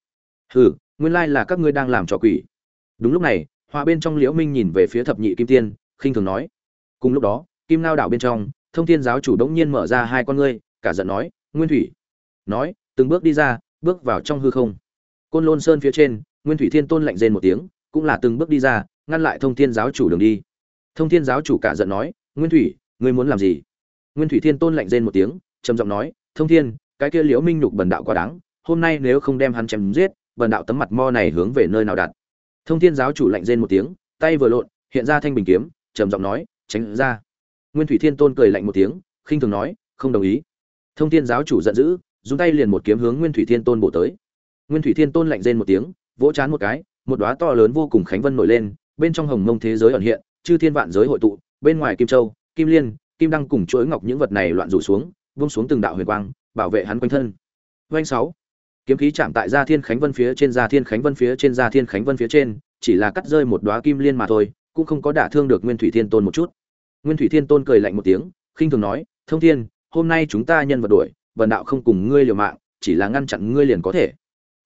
Hừ, nguyên lai là các ngươi đang làm trò quỷ. Đúng lúc này, hoa bên trong liễu minh nhìn về phía thập nhị kim tiên, khinh thường nói. Cùng lúc đó, kim lao đảo bên trong, thông thiên giáo chủ đống nhiên mở ra hai con ngươi, cả giận nói, nguyên thủy. Nói, từng bước đi ra, bước vào trong hư không. Côn lôn sơn phía trên, nguyên thủy thiên tôn lạnh rên một tiếng, cũng là từng bước đi ra, ngăn lại thông thiên giáo chủ đường đi thông thiên giáo chủ cả giận nói, nguyên thủy, ngươi muốn làm gì? Nguyên thủy thiên tôn lạnh rên một tiếng, trầm giọng nói, thông thiên, cái kia liễu minh nhục bần đạo quá đáng, hôm nay nếu không đem hắn chém giết, bần đạo tấm mặt mo này hướng về nơi nào đặt? Thông thiên giáo chủ lạnh rên một tiếng, tay vừa lộn, hiện ra thanh bình kiếm, trầm giọng nói, tránh ra. Nguyên thủy thiên tôn cười lạnh một tiếng, khinh thường nói, không đồng ý. Thông thiên giáo chủ giận dữ, dùng tay liền một kiếm hướng nguyên thủy thiên tôn bổ tới. Nguyên thủy thiên tôn lạnh rên một tiếng, vỗ chán một cái, một đóa to lớn vô cùng khánh vân nổi lên, bên trong hồng mông thế giới ẩn hiện chư thiên vạn giới hội tụ, bên ngoài kim châu, kim liên, kim đăng cùng chuỗi ngọc những vật này loạn rủ xuống vung xuống từng đạo huyền quang, bảo vệ hắn quanh thân. Doanh sáu, kiếm khí chạm tại gia thiên khánh vân phía trên, gia thiên khánh vân phía trên, gia thiên khánh vân phía trên, chỉ là cắt rơi một đóa kim liên mà thôi, cũng không có đả thương được nguyên thủy thiên tôn một chút. Nguyên thủy thiên tôn cười lạnh một tiếng, khinh thường nói, thông thiên, hôm nay chúng ta nhân vật đuổi, vần đạo không cùng ngươi liều mạng, chỉ là ngăn chặn ngươi liền có thể.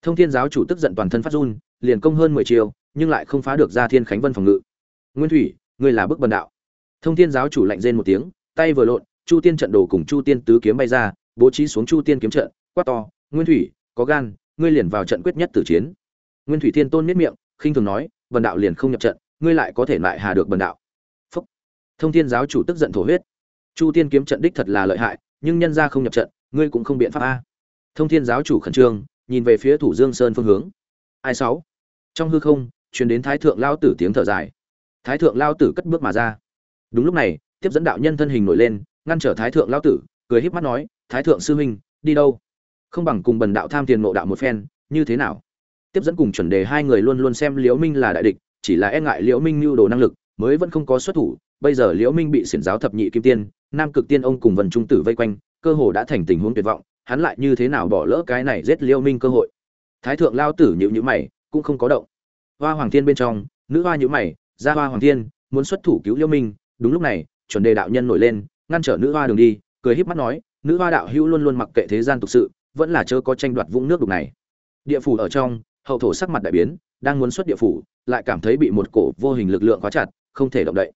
Thông thiên giáo chủ tức giận toàn thân phát run, liền công hơn mười chiều nhưng lại không phá được gia thiên khánh vân phòng ngự. Nguyên thủy ngươi là bức bần đạo. Thông thiên giáo chủ lạnh rên một tiếng, tay vừa lộn, chu tiên trận đồ cùng chu tiên tứ kiếm bay ra, bố trí xuống chu tiên kiếm trận, quát to, nguyên thủy, có gan, ngươi liền vào trận quyết nhất tử chiến. Nguyên thủy thiên tôn miết miệng, khinh thường nói, bần đạo liền không nhập trận, ngươi lại có thể lại hà được bần đạo. Phúc. thông thiên giáo chủ tức giận thổ huyết. Chu tiên kiếm trận đích thật là lợi hại, nhưng nhân ra không nhập trận, ngươi cũng không biện pháp a. Thông thiên giáo chủ khẩn trương, nhìn về phía thủ dương sơn phương hướng. Ai sáu? Trong hư không, truyền đến thái thượng lao tử tiếng thở dài thái thượng lao tử cất bước mà ra. Đúng lúc này, tiếp dẫn đạo nhân thân hình nổi lên, ngăn trở thái thượng lao tử, cười híp mắt nói, thái thượng sư huynh, đi đâu? Không bằng cùng bần đạo tham tiền ngộ đạo một phen, như thế nào? Tiếp dẫn cùng chuẩn đề hai người luôn luôn xem liễu minh là đại địch, chỉ là e ngại liễu minh mưu đồ năng lực, mới vẫn không có xuất thủ, bây giờ liễu minh bị xiển giáo thập nhị kim tiên, nam cực tiên ông cùng vần trung tử vây quanh, cơ hồ đã thành tình huống tuyệt vọng, hắn lại như thế nào bỏ lỡ cái này giết liễu minh cơ hội? Thái thượng lao tử nhữ nhữ mày, cũng không có động. Hoa hoàng thiên bên trong, nữ hoa nhữ mày gia hoa hoàng thiên, muốn xuất thủ cứu liễu minh, đúng lúc này, chuẩn đề đạo nhân nổi lên, ngăn trở nữ hoa đường đi, cười híp mắt nói, nữ hoa đạo hữu luôn luôn mặc kệ thế gian tục sự, vẫn là chớ có tranh đoạt vũng nước đục này. Địa phủ ở trong, hậu thổ sắc mặt đại biến, đang muốn xuất địa phủ, lại cảm thấy bị một cổ vô hình lực lượng khóa chặt, không thể động đậy.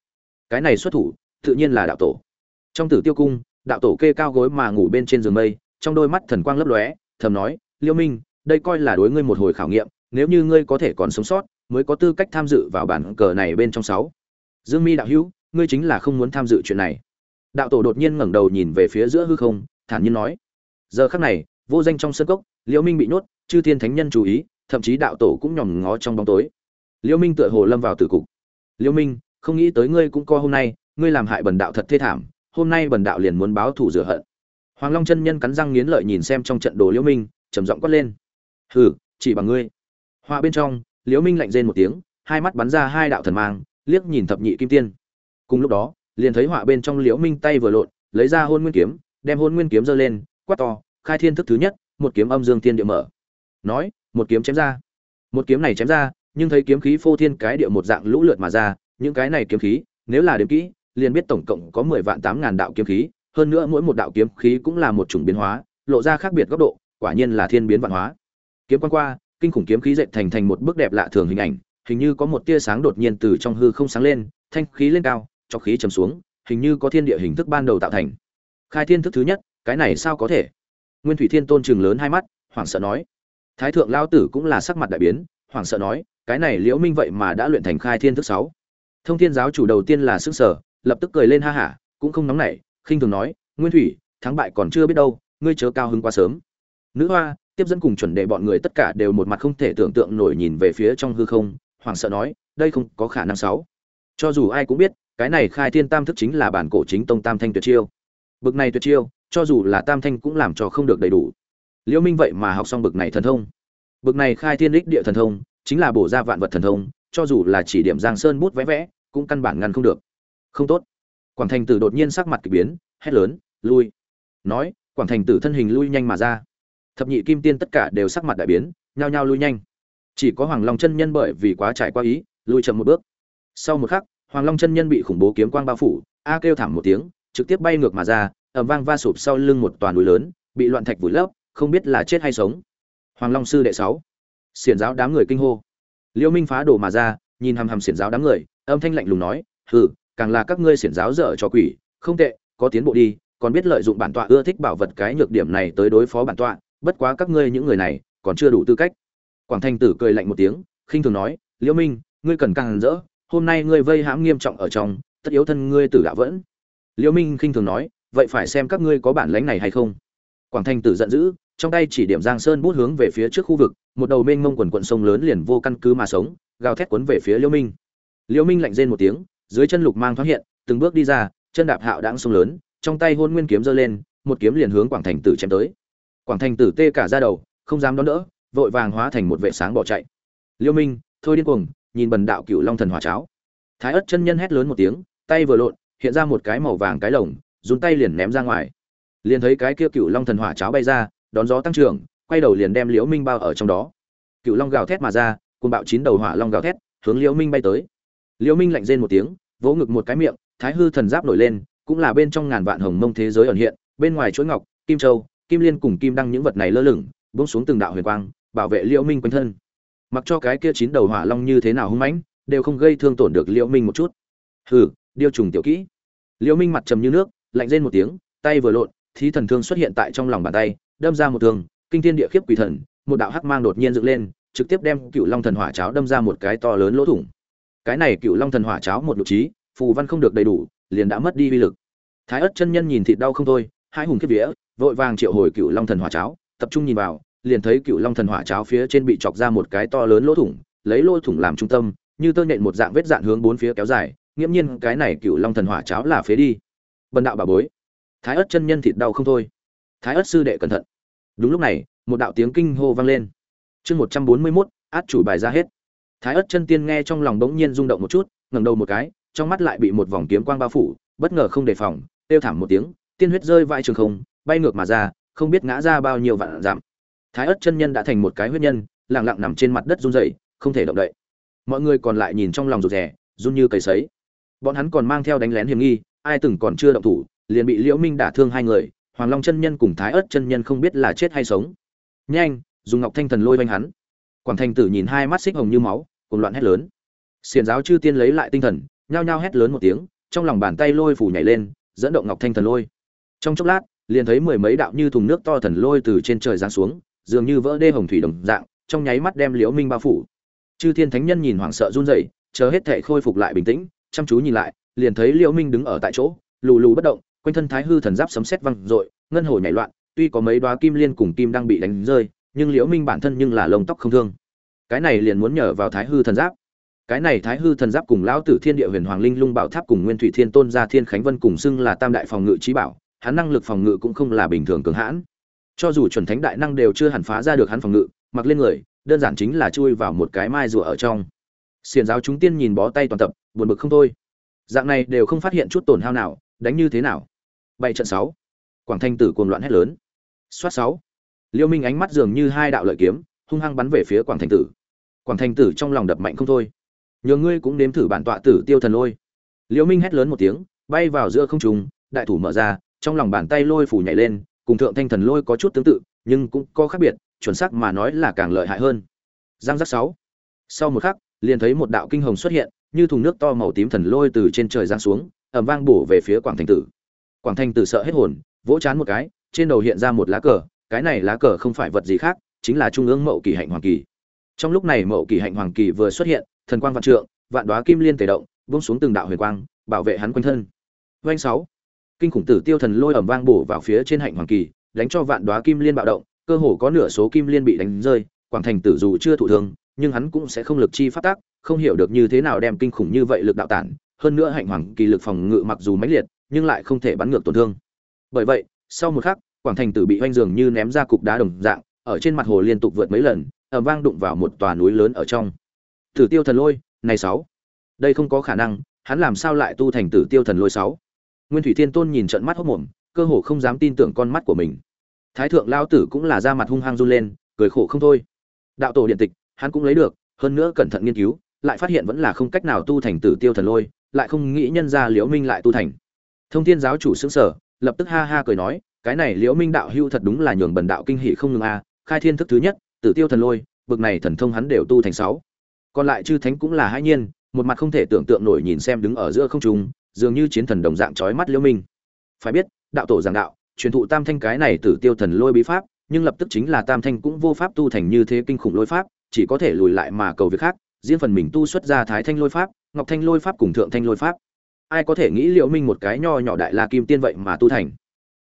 Cái này xuất thủ, tự nhiên là đạo tổ. Trong tử tiêu cung, đạo tổ kê cao gối mà ngủ bên trên giường mây, trong đôi mắt thần quang lấp lóe, thầm nói liêu minh, đây coi là đối ngươi một hồi khảo nghiệm, nếu như ngươi có thể còn sống sót mới có tư cách tham dự vào bản cờ này bên trong sáu. Dương mi đạo hữu, ngươi chính là không muốn tham dự chuyện này. Đạo tổ đột nhiên ngẩng đầu nhìn về phía giữa hư không, thản nhiên nói. Giờ khắc này, vô danh trong sân cốc, liễu minh bị nhốt, chư thiên thánh nhân chú ý, thậm chí đạo tổ cũng nhòm ngó trong bóng tối. Liễu minh tựa hồ lâm vào tử cục. Liễu minh, không nghĩ tới ngươi cũng co hôm nay, ngươi làm hại bần đạo thật thê thảm, hôm nay bần đạo liền muốn báo thù rửa hận. Hoàng long chân nhân cắn răng nghiến lợi nhìn xem trong trận đồ liễu minh, trầm giọng quát lên. Hừ, chỉ bằng ngươi. Hoa bên trong liễu minh lạnh rên một tiếng, hai mắt bắn ra hai đạo thần mang, liếc nhìn thập nhị kim tiên. Cùng lúc đó, liền thấy họa bên trong liễu minh tay vừa lộn, lấy ra hôn nguyên kiếm, đem hôn nguyên kiếm giơ lên, quát to, khai thiên thức thứ nhất, một kiếm âm dương thiên địa mở. Nói, một kiếm chém ra. Một kiếm này chém ra, nhưng thấy kiếm khí phô thiên cái địa một dạng lũ lượt mà ra, những cái này kiếm khí, nếu là đếm kỹ, liền biết tổng cộng có mười vạn tám ngàn đạo kiếm khí, hơn nữa mỗi một đạo kiếm khí cũng là một chủng biến hóa, lộ ra khác biệt góc độ, quả nhiên là thiên biến vạn hóa. Kiếm quan qua kinh khủng kiếm khí dệt thành thành một bức đẹp lạ thường hình ảnh, hình như có một tia sáng đột nhiên từ trong hư không sáng lên, thanh khí lên cao, cho khí trầm xuống, hình như có thiên địa hình thức ban đầu tạo thành. Khai thiên thức thứ nhất, cái này sao có thể? Nguyên thủy thiên tôn trừng lớn hai mắt, hoảng sợ nói. Thái thượng lao tử cũng là sắc mặt đại biến, hoảng sợ nói, cái này liễu minh vậy mà đã luyện thành khai thiên thức sáu. Thông thiên giáo chủ đầu tiên là sức sở, lập tức cười lên ha hả, cũng không nóng nảy, khinh thường nói, nguyên thủy, thắng bại còn chưa biết đâu, ngươi chớ cao hứng quá sớm. Nữ hoa tiếp dẫn cùng chuẩn đề bọn người tất cả đều một mặt không thể tưởng tượng nổi nhìn về phía trong hư không, hoảng sợ nói, đây không có khả năng sáu. Cho dù ai cũng biết, cái này khai thiên tam thức chính là bản cổ chính tông tam thanh tuyệt chiêu. Bực này tuyệt chiêu, cho dù là tam thanh cũng làm cho không được đầy đủ. Liễu minh vậy mà học xong bực này thần thông. Bực này khai thiên đích địa thần thông, chính là bổ ra vạn vật thần thông, cho dù là chỉ điểm giang sơn bút vẽ vẽ, cũng căn bản ngăn không được. Không tốt. Quảng thành tử đột nhiên sắc mặt kỳ biến, hét lớn, lui. Nói, quảng thành tử thân hình lui nhanh mà ra thập nhị kim tiên tất cả đều sắc mặt đại biến, nhao nhao lui nhanh. Chỉ có hoàng long chân nhân bởi vì quá trải qua ý, lui chậm một bước. Sau một khắc, hoàng long chân nhân bị khủng bố kiếm quang bao phủ, a kêu thảm một tiếng, trực tiếp bay ngược mà ra ẩm vang va sụp sau lưng một toàn núi lớn, bị loạn thạch vùi lấp, không biết là chết hay sống. Hoàng long sư đệ sáu. Xiển giáo đám người kinh hô. Liêu minh phá đổ mà ra, nhìn hằm hằm xiển giáo đám người, âm thanh lạnh lùng nói, hừ, càng là các ngươi xiển giáo dở cho quỷ, không tệ, có tiến bộ đi, còn biết lợi dụng bản tọa ưa thích bảo vật cái nhược điểm này tới đối phó bản tọa bất quá các ngươi những người này còn chưa đủ tư cách. Quảng thanh tử cười lạnh một tiếng, khinh thường nói, liễu minh, ngươi cần càng rỡ, hôm nay ngươi vây hãm nghiêm trọng ở trong, tất yếu thân ngươi tử đã vẫn. Liễu minh khinh thường nói, vậy phải xem các ngươi có bản lãnh này hay không. Quảng thanh tử giận dữ, trong tay chỉ điểm giang sơn bút hướng về phía trước khu vực, một đầu mênh mông quần quận sông lớn liền vô căn cứ mà sống, gào thét cuốn về phía liễu minh. Liễu minh lạnh rên một tiếng, dưới chân lục mang thoáng hiện, từng bước đi ra, chân đạp hạo đãng sông lớn, trong tay hôn nguyên kiếm giơ lên, một kiếm liền hướng quảng thành tử chém tới quảng thành tử tê cả ra đầu, không dám đón đỡ, vội vàng hóa thành một vệ sáng bỏ chạy. Liêu minh, thôi điên cuồng, nhìn bần đạo cựu long thần hỏa cháo. Thái ất chân nhân hét lớn một tiếng, tay vừa lộn, hiện ra một cái màu vàng cái lồng, dùng tay liền ném ra ngoài. Liền thấy cái kia cựu long thần hỏa cháo bay ra, đón gió tăng trưởng, quay đầu liền đem liễu minh bao ở trong đó. Cựu long gào thét mà ra cùng bạo chín đầu hỏa long gào thét, hướng liễu minh bay tới. Liễu minh lạnh rên một tiếng, vỗ ngực một cái miệng, thái hư thần giáp nổi lên, cũng là bên trong ngàn vạn hồng mông thế giới ẩn hiện, bên ngoài chuỗi ngọc, kim châu kim liên cùng kim đăng những vật này lơ lửng, buông xuống từng đạo huyền quang, bảo vệ liễu minh quanh thân. Mặc cho cái kia chín đầu hỏa long như thế nào hung mãnh, đều không gây thương tổn được liễu minh một chút. Hừ, điêu trùng tiểu kỹ. Liễu minh mặt trầm như nước, lạnh rên một tiếng, tay vừa lộn, thí thần thương xuất hiện tại trong lòng bàn tay, đâm ra một thương, kinh thiên địa khiếp quỷ thần, một đạo hắc mang đột nhiên dựng lên, trực tiếp đem cựu long thần hỏa cháo đâm ra một cái to lớn lỗ thủng. Cái này cựu long thần hỏa cháo một độ trí, phù văn không được đầy đủ, liền đã mất đi uy lực. Thái ất chân nhân nhìn thịt đau không thôi, hai hùng kiếp vía vội vàng triệu hồi cựu long thần hỏa cháo, tập trung nhìn vào, liền thấy cựu long thần hỏa cháo phía trên bị chọc ra một cái to lớn lỗ thủng, lấy lỗ thủng làm trung tâm, như tơ nhện một dạng vết dạn hướng bốn phía kéo dài, nghiễm nhiên cái này cựu long thần hỏa cháo là phế đi. Bần đạo bà bối, thái ất chân nhân thịt đau không thôi. Thái ất sư đệ cẩn thận. Đúng lúc này, một đạo tiếng kinh hô vang lên. Chương một trăm bốn mươi mốt, át chủ bài ra hết. Thái ất chân tiên nghe trong lòng bỗng nhiên rung động một chút, ngẩng đầu một cái, trong mắt lại bị một vòng kiếm quang bao phủ, bất ngờ không đề phòng tiêu thảm một tiếng, tiên huyết rơi vai trường không bay ngược mà ra, không biết ngã ra bao nhiêu vạn dặm. Thái ất chân nhân đã thành một cái huyết nhân, lặng lặng nằm trên mặt đất run rẩy, không thể động đậy. Mọi người còn lại nhìn trong lòng rụt rè, run như cầy sấy. Bọn hắn còn mang theo đánh lén hiểm nghi, ai từng còn chưa động thủ, liền bị liễu minh đả thương hai người, hoàng long chân nhân cùng thái ớt chân nhân không biết là chết hay sống. Nhanh, dùng ngọc thanh thần lôi vanh hắn. Quảng thành tử nhìn hai mắt xích hồng như máu cùng loạn hét lớn. Xiền giáo chư tiên lấy lại tinh thần, nhao nhao hét lớn một tiếng, trong lòng bàn tay lôi phủ nhảy lên, dẫn động ngọc thanh thần lôi. Trong chốc lát liền thấy mười mấy đạo như thùng nước to thần lôi từ trên trời giáng xuống dường như vỡ đê hồng thủy đồng dạng trong nháy mắt đem liễu minh bao phủ. Chư thiên thánh nhân nhìn hoảng sợ run rẩy chờ hết thể khôi phục lại bình tĩnh chăm chú nhìn lại liền thấy liễu minh đứng ở tại chỗ lù lù bất động quanh thân thái hư thần giáp sấm sét vang, rội ngân hồ nhảy loạn tuy có mấy đóa kim liên cùng kim đang bị đánh rơi nhưng liễu minh bản thân nhưng là lông tóc không thương. Cái này liền muốn nhờ vào thái hư thần giáp. Cái này thái hư thần giáp cùng lão tử thiên địa huyền hoàng linh lung bảo tháp cùng nguyên thủy thiên tôn gia thiên khánh vân cùng xưng là tam đại phòng ngự trí bảo hắn năng lực phòng ngự cũng không là bình thường cường hãn. Cho dù chuẩn thánh đại năng đều chưa hẳn phá ra được hắn phòng ngự, mặc lên người, đơn giản chính là chui vào một cái mai rùa ở trong. Xiển giáo chúng tiên nhìn bó tay toàn tập, buồn bực không thôi. Dạng này đều không phát hiện chút tổn hao nào, đánh như thế nào? Bảy trận sáu. Quảng thanh tử cuồng loạn hét lớn. Soát sáu. Liêu minh ánh mắt dường như hai đạo lợi kiếm, hung hăng bắn về phía quảng thanh tử. Quảng thanh tử trong lòng đập mạnh không thôi. Nhờ ngươi cũng nếm thử bản tọa tử tiêu thần lôi. Liêu minh hét lớn một tiếng, bay vào giữa không trung, đại thủ mở ra trong lòng bàn tay lôi phủ nhảy lên, cùng thượng thanh thần lôi có chút tương tự, nhưng cũng có khác biệt, chuẩn xác mà nói là càng lợi hại hơn. Giang giác sáu. Sau một khắc, liền thấy một đạo kinh hồng xuất hiện, như thùng nước to màu tím thần lôi từ trên trời giáng xuống, ầm vang bổ về phía quảng thành tử. Quảng thành tử sợ hết hồn, vỗ chán một cái, trên đầu hiện ra một lá cờ, cái này lá cờ không phải vật gì khác, chính là trung ương mậu kỳ hạnh hoàng kỳ. Trong lúc này mậu kỳ hạnh hoàng kỳ vừa xuất hiện, thần quang vạn trượng, vạn đoá kim liên tề động, buông xuống từng đạo huyền quang, bảo vệ hắn quanh thân. Doanh sáu kinh khủng tử tiêu thần lôi ầm vang bổ vào phía trên hạnh hoàng kỳ, đánh cho vạn đoá kim liên bạo động, cơ hồ có nửa số kim liên bị đánh rơi, quảng thành tử dù chưa thụ thương, nhưng hắn cũng sẽ không lực chi phát tác, không hiểu được như thế nào đem kinh khủng như vậy lực đạo tản, hơn nữa hạnh hoàng kỳ lực phòng ngự mặc dù mãnh liệt, nhưng lại không thể bắn ngược tổn thương. Bởi vậy, sau một khắc, quảng thành tử bị oanh dường như ném ra cục đá đồng dạng, ở trên mặt hồ liên tục vượt mấy lần ầm vang đụng vào một tòa núi lớn ở trong. Tử tiêu thần lôi, này sáu. Đây không có khả năng, hắn làm sao lại tu thành tử tiêu thần lôi sáu? Nguyên thủy thiên tôn nhìn trận mắt hốc mồm, cơ hồ không dám tin tưởng con mắt của mình. Thái thượng lao tử cũng là ra mặt hung hăng run lên, cười khổ không thôi. Đạo tổ điện tịch, hắn cũng lấy được, hơn nữa cẩn thận nghiên cứu, lại phát hiện vẫn là không cách nào tu thành tử tiêu thần lôi, lại không nghĩ nhân ra liễu minh lại tu thành. Thông thiên giáo chủ xứng sở lập tức ha ha cười nói, cái này liễu minh đạo hưu thật đúng là nhường bần đạo kinh hỉ không ngừng a, khai thiên thức thứ nhất, tử tiêu thần lôi, bực này thần thông hắn đều tu thành sáu. Còn lại chư thánh cũng là hai nhiên, một mặt không thể tưởng tượng nổi nhìn xem đứng ở giữa không trung dường như chiến thần đồng dạng chói mắt liễu minh. Phải biết, đạo tổ giảng đạo, truyền thụ tam thanh cái này tử tiêu thần lôi bí pháp, nhưng lập tức chính là tam thanh cũng vô pháp tu thành như thế kinh khủng lôi pháp, chỉ có thể lùi lại mà cầu việc khác, riêng phần mình tu xuất ra thái thanh lôi pháp, ngọc thanh lôi pháp cùng thượng thanh lôi pháp. Ai có thể nghĩ liệu minh một cái nho nhỏ đại la kim tiên vậy mà tu thành?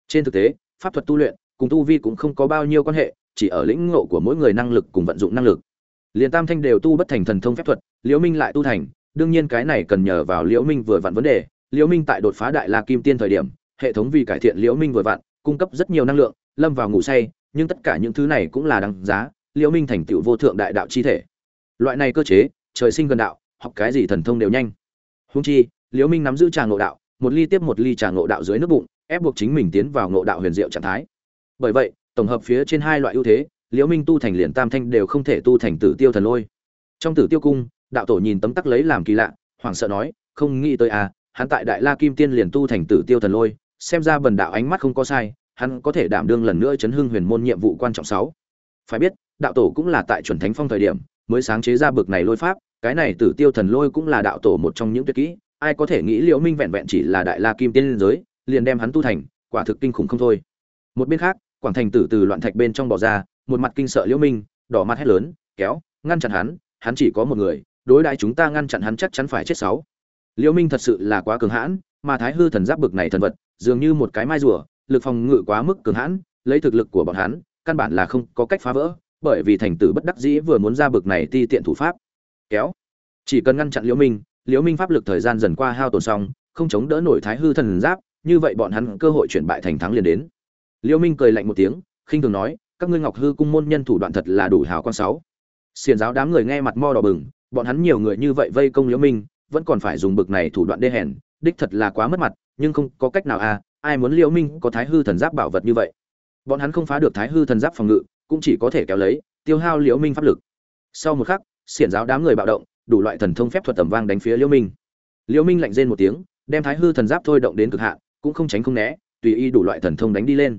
Trên thực tế, pháp thuật tu luyện cùng tu vi cũng không có bao nhiêu quan hệ, chỉ ở lĩnh ngộ của mỗi người năng lực cùng vận dụng năng lực. Liền tam thanh đều tu bất thành thần thông phép thuật, liễu minh lại tu thành, đương nhiên cái này cần nhờ vào liễu minh vừa vặn vấn đề liễu minh tại đột phá đại la kim tiên thời điểm, hệ thống vì cải thiện liễu minh vừa vặn, cung cấp rất nhiều năng lượng, lâm vào ngủ say, nhưng tất cả những thứ này cũng là đáng giá, liễu minh thành tựu vô thượng đại đạo chi thể. Loại này cơ chế, trời sinh gần đạo, học cái gì thần thông đều nhanh. Húng chi, liễu minh nắm giữ trà ngộ đạo, một ly tiếp một ly trà ngộ đạo dưới nước bụng, ép buộc chính mình tiến vào ngộ đạo huyền diệu trạng thái. Bởi vậy, tổng hợp phía trên hai loại ưu thế, liễu minh tu thành liền tam thanh đều không thể tu thành tử tiêu thần lôi. Trong tử tiêu cung, đạo tổ nhìn tấm tắc lấy làm kỳ lạ, hoảng sợ nói, không nghĩ tới à hắn tại đại la kim tiên liền tu thành tử tiêu thần lôi, xem ra bần đạo ánh mắt không có sai, hắn có thể đảm đương lần nữa chấn hưng huyền môn nhiệm vụ quan trọng sáu. Phải biết, đạo tổ cũng là tại chuẩn thánh phong thời điểm, mới sáng chế ra bực này lôi pháp, cái này tử tiêu thần lôi cũng là đạo tổ một trong những tuyệt kỹ, ai có thể nghĩ liễu minh vẹn vẹn chỉ là đại la kim tiên giới, liền đem hắn tu thành, quả thực kinh khủng không thôi. Một bên khác, quảng thành tử từ loạn thạch bên trong bỏ ra, một mặt kinh sợ liễu minh, đỏ mặt hét lớn, kéo, ngăn chặn hắn hắn chỉ có một người, đối đãi chúng ta ngăn chặn hắn chắc chắn phải chết sáu liễu minh thật sự là quá cường hãn, mà thái hư thần giáp bực này thần vật, dường như một cái mai rùa, lực phòng ngự quá mức cường hãn, lấy thực lực của bọn hắn, căn bản là không có cách phá vỡ, bởi vì thành tử bất đắc dĩ vừa muốn ra bực này ti tiện thủ pháp. Kéo. Chỉ cần ngăn chặn liễu minh liễu minh pháp lực thời gian dần qua hao tổn xong, không chống đỡ nổi thái hư thần giáp, như vậy bọn hắn cơ hội chuyển bại thành thắng liền đến. Liễu minh cười lạnh một tiếng, khinh thường nói, các ngươi ngọc hư cung môn nhân thủ đoạn thật là đủ hào quan sáu. Xiền giáo đám người nghe mặt mo đỏ bừng, bọn hắn nhiều người như vậy vây công liễu minh vẫn còn phải dùng bực này thủ đoạn đê hèn, đích thật là quá mất mặt, nhưng không có cách nào à ai muốn liễu minh có thái hư thần giáp bảo vật như vậy? Bọn hắn không phá được thái hư thần giáp phòng ngự, cũng chỉ có thể kéo lấy, tiêu hao liễu minh pháp lực. Sau một khắc, xiển giáo đám người bạo động, đủ loại thần thông phép thuật tầm vang đánh phía liễu minh. Liễu minh lạnh rên một tiếng, đem thái hư thần giáp thôi động đến cực hạn, cũng không tránh không né, tùy ý đủ loại thần thông đánh đi lên.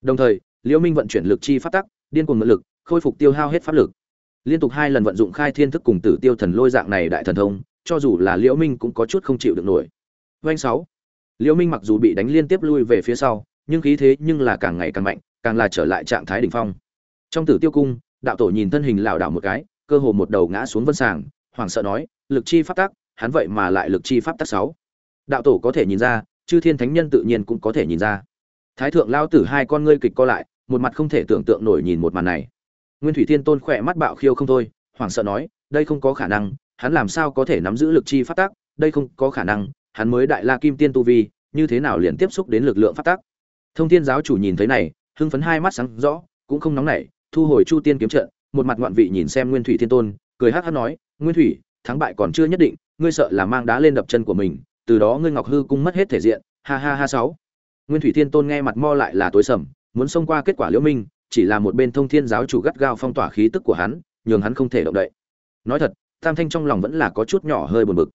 Đồng thời, liễu minh vận chuyển lực chi phát tắc, điên cuồng mượn lực, khôi phục tiêu hao hết pháp lực. Liên tục hai lần vận dụng khai thiên thức cùng tử tiêu thần lôi dạng này đại thần thông cho dù là liễu minh cũng có chút không chịu được nổi. Doanh sáu. Liễu minh mặc dù bị đánh liên tiếp lui về phía sau, nhưng khí thế nhưng là càng ngày càng mạnh, càng là trở lại trạng thái đỉnh phong. Trong tử tiêu cung, đạo tổ nhìn thân hình lảo đảo một cái, cơ hồ một đầu ngã xuống vân sàng, hoảng sợ nói, lực chi pháp tắc, hắn vậy mà lại lực chi pháp tắc sáu. Đạo tổ có thể nhìn ra, chư thiên thánh nhân tự nhiên cũng có thể nhìn ra. Thái thượng lao tử hai con ngươi kịch co lại, một mặt không thể tưởng tượng nổi nhìn một màn này. Nguyên thủy thiên tôn khỏe mắt bạo khiêu không thôi, hoảng sợ nói, đây không có khả năng hắn làm sao có thể nắm giữ lực chi phát tác, đây không có khả năng, hắn mới đại la kim tiên tu vi, như thế nào liền tiếp xúc đến lực lượng phát tác? Thông thiên giáo chủ nhìn thấy này, hưng phấn hai mắt sáng rõ, cũng không nóng nảy, thu hồi chu tiên kiếm trận, một mặt ngoạn vị nhìn xem nguyên thủy thiên tôn, cười hát hát nói, nguyên thủy, thắng bại còn chưa nhất định, ngươi sợ là mang đá lên đập chân của mình, từ đó ngươi ngọc hư cung mất hết thể diện, ha ha ha sáu. Nguyên thủy thiên tôn nghe mặt mo lại là tối sầm, muốn xông qua kết quả liễu minh, chỉ là một bên thông thiên giáo chủ gắt gao phong tỏa khí tức của hắn, nhường hắn không thể động đậy. Nói thật tam thanh trong lòng vẫn là có chút nhỏ hơi buồn bực.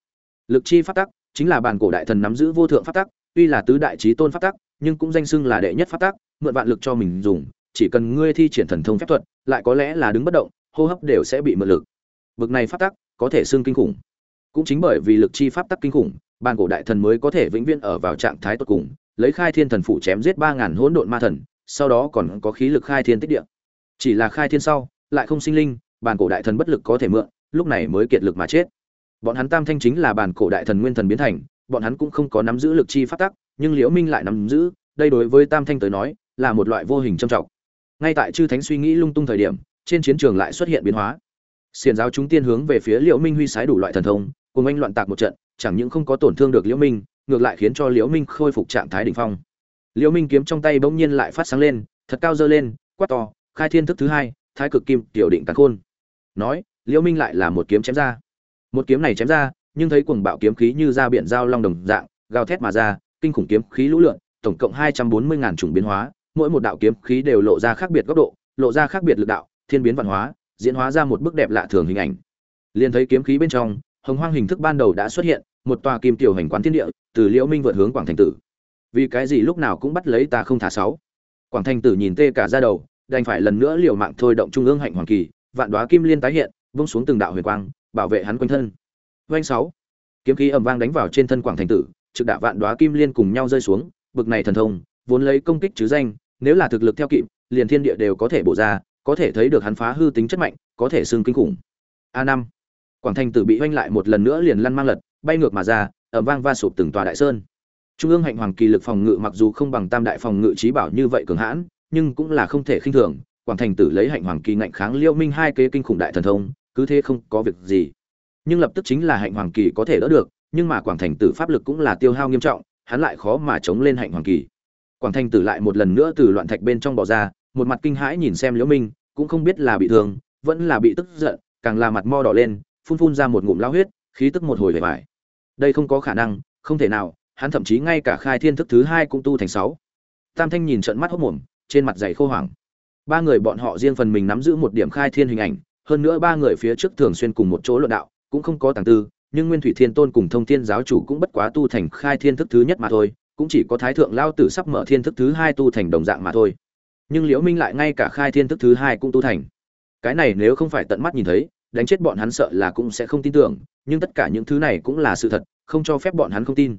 Lực chi pháp tắc, chính là bản cổ đại thần nắm giữ vô thượng pháp tắc, tuy là tứ đại trí tôn pháp tắc, nhưng cũng danh xưng là đệ nhất pháp tắc, mượn vạn lực cho mình dùng, chỉ cần ngươi thi triển thần thông phép thuật, lại có lẽ là đứng bất động, hô hấp đều sẽ bị mượn lực. Bực này pháp tắc, có thể xưng kinh khủng. Cũng chính bởi vì lực chi pháp tắc kinh khủng, bản cổ đại thần mới có thể vĩnh viễn ở vào trạng thái tột cùng, lấy khai thiên thần phủ chém giết ba ngàn hỗn độn ma thần, sau đó còn có khí lực khai thiên tích địa. Chỉ là khai thiên sau, lại không sinh linh, bản cổ đại thần bất lực có thể mượn lúc này mới kiệt lực mà chết. Bọn hắn tam thanh chính là bản cổ đại thần nguyên thần biến thành, bọn hắn cũng không có nắm giữ lực chi pháp tắc, nhưng liễu minh lại nắm giữ, đây đối với tam thanh tới nói, là một loại vô hình trầm trọng. Ngay tại chư thánh suy nghĩ lung tung thời điểm, trên chiến trường lại xuất hiện biến hóa. Xiền giáo chúng tiên hướng về phía liễu minh huy sái đủ loại thần thông, cùng anh loạn tạc một trận, chẳng những không có tổn thương được liễu minh, ngược lại khiến cho liễu minh khôi phục trạng thái đỉnh phong. Liễu minh kiếm trong tay bỗng nhiên lại phát sáng lên, thật cao dơ lên, quát to, khai thiên thức thứ hai, thái cực kim, tiểu định càn khôn. Nói liễu minh lại là một kiếm chém ra. Một kiếm này chém ra, nhưng thấy cuồng bạo kiếm khí như ra biển giao long đồng dạng, gào thét mà ra, kinh khủng kiếm khí lũ lượn, tổng cộng hai trăm bốn mươi ngàn chủng biến hóa, mỗi một đạo kiếm khí đều lộ ra khác biệt góc độ, lộ ra khác biệt lực đạo, thiên biến văn hóa, diễn hóa ra một bức đẹp lạ thường hình ảnh. Liền thấy kiếm khí bên trong, hồng hoang hình thức ban đầu đã xuất hiện, một tòa kim tiểu hành quán thiên địa, từ liễu minh vượt hướng quảng thành tử. Vì cái gì lúc nào cũng bắt lấy ta không thả sáu? Quảng thành tử nhìn tê cả ra đầu, đành phải lần nữa liều mạng thôi động trung ương hạnh hoàng kỳ, vạn đoá kim liên tái hiện vung xuống từng đạo huyền quang, bảo vệ hắn quanh thân. Vành sáu. Kiếm khí ầm vang đánh vào trên thân quảng thành tử, trực đạo vạn đoá kim liên cùng nhau rơi xuống, bực này thần thông, vốn lấy công kích chứ danh, nếu là thực lực theo kịp, liền thiên địa đều có thể bổ ra, có thể thấy được hắn phá hư tính chất mạnh, có thể xương kinh khủng. A năm. Quảng thành tử bị oanh lại một lần nữa liền lăn mang lật, bay ngược mà ra, ầm vang va sụp từng tòa đại sơn. Trung ương hạnh hoàng kỳ lực phòng ngự mặc dù không bằng tam đại phòng ngự trí bảo như vậy cường hãn, nhưng cũng là không thể khinh thường, quảng thành tử lấy hạnh hoàng kỳ ngạnh kháng liêu minh hai kế kinh khủng đại thần thông cứ thế không có việc gì. Nhưng lập tức chính là hạnh hoàng kỳ có thể đỡ được, nhưng mà quảng thành tử pháp lực cũng là tiêu hao nghiêm trọng, hắn lại khó mà chống lên hạnh hoàng kỳ. Quảng thành tử lại một lần nữa từ loạn thạch bên trong bỏ ra, một mặt kinh hãi nhìn xem liễu minh, cũng không biết là bị thương, vẫn là bị tức giận, càng là mặt mo đỏ lên, phun phun ra một ngụm lao huyết, khí tức một hồi về vải đây không có khả năng, không thể nào, hắn thậm chí ngay cả khai thiên thức thứ hai cũng tu thành sáu. Tam thanh nhìn trận mắt hốc mồm trên mặt dày khô hoảng. Ba người bọn họ riêng phần mình nắm giữ một điểm khai thiên hình ảnh hơn nữa ba người phía trước thường xuyên cùng một chỗ luận đạo, cũng không có tàng tư, nhưng nguyên thủy thiên tôn cùng thông thiên giáo chủ cũng bất quá tu thành khai thiên thức thứ nhất mà thôi, cũng chỉ có thái thượng lao tử sắp mở thiên thức thứ hai tu thành đồng dạng mà thôi. Nhưng liễu minh lại ngay cả khai thiên thức thứ hai cũng tu thành. Cái này nếu không phải tận mắt nhìn thấy, đánh chết bọn hắn sợ là cũng sẽ không tin tưởng, nhưng tất cả những thứ này cũng là sự thật, không cho phép bọn hắn không tin.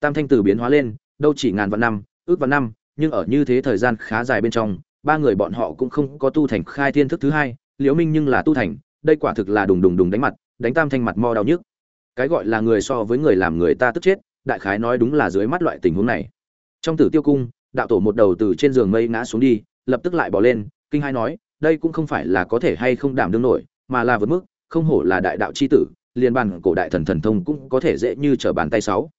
Tam thanh tử biến hóa lên, đâu chỉ ngàn vạn năm, ước vạn năm, nhưng ở như thế thời gian khá dài bên trong, ba người bọn họ cũng không có tu thành khai thiên thức thứ hai liễu minh nhưng là tu thành, đây quả thực là đùng đùng đùng đánh mặt, đánh tam thanh mặt mo đau nhức. Cái gọi là người so với người làm người ta tức chết, đại khái nói đúng là dưới mắt loại tình huống này. Trong tử tiêu cung, đạo tổ một đầu từ trên giường mây ngã xuống đi, lập tức lại bỏ lên, kinh hai nói, đây cũng không phải là có thể hay không đảm đương nổi, mà là vượt mức, không hổ là đại đạo chi tử, liền bàn cổ đại thần thần thông cũng có thể dễ như trở bàn tay sáu.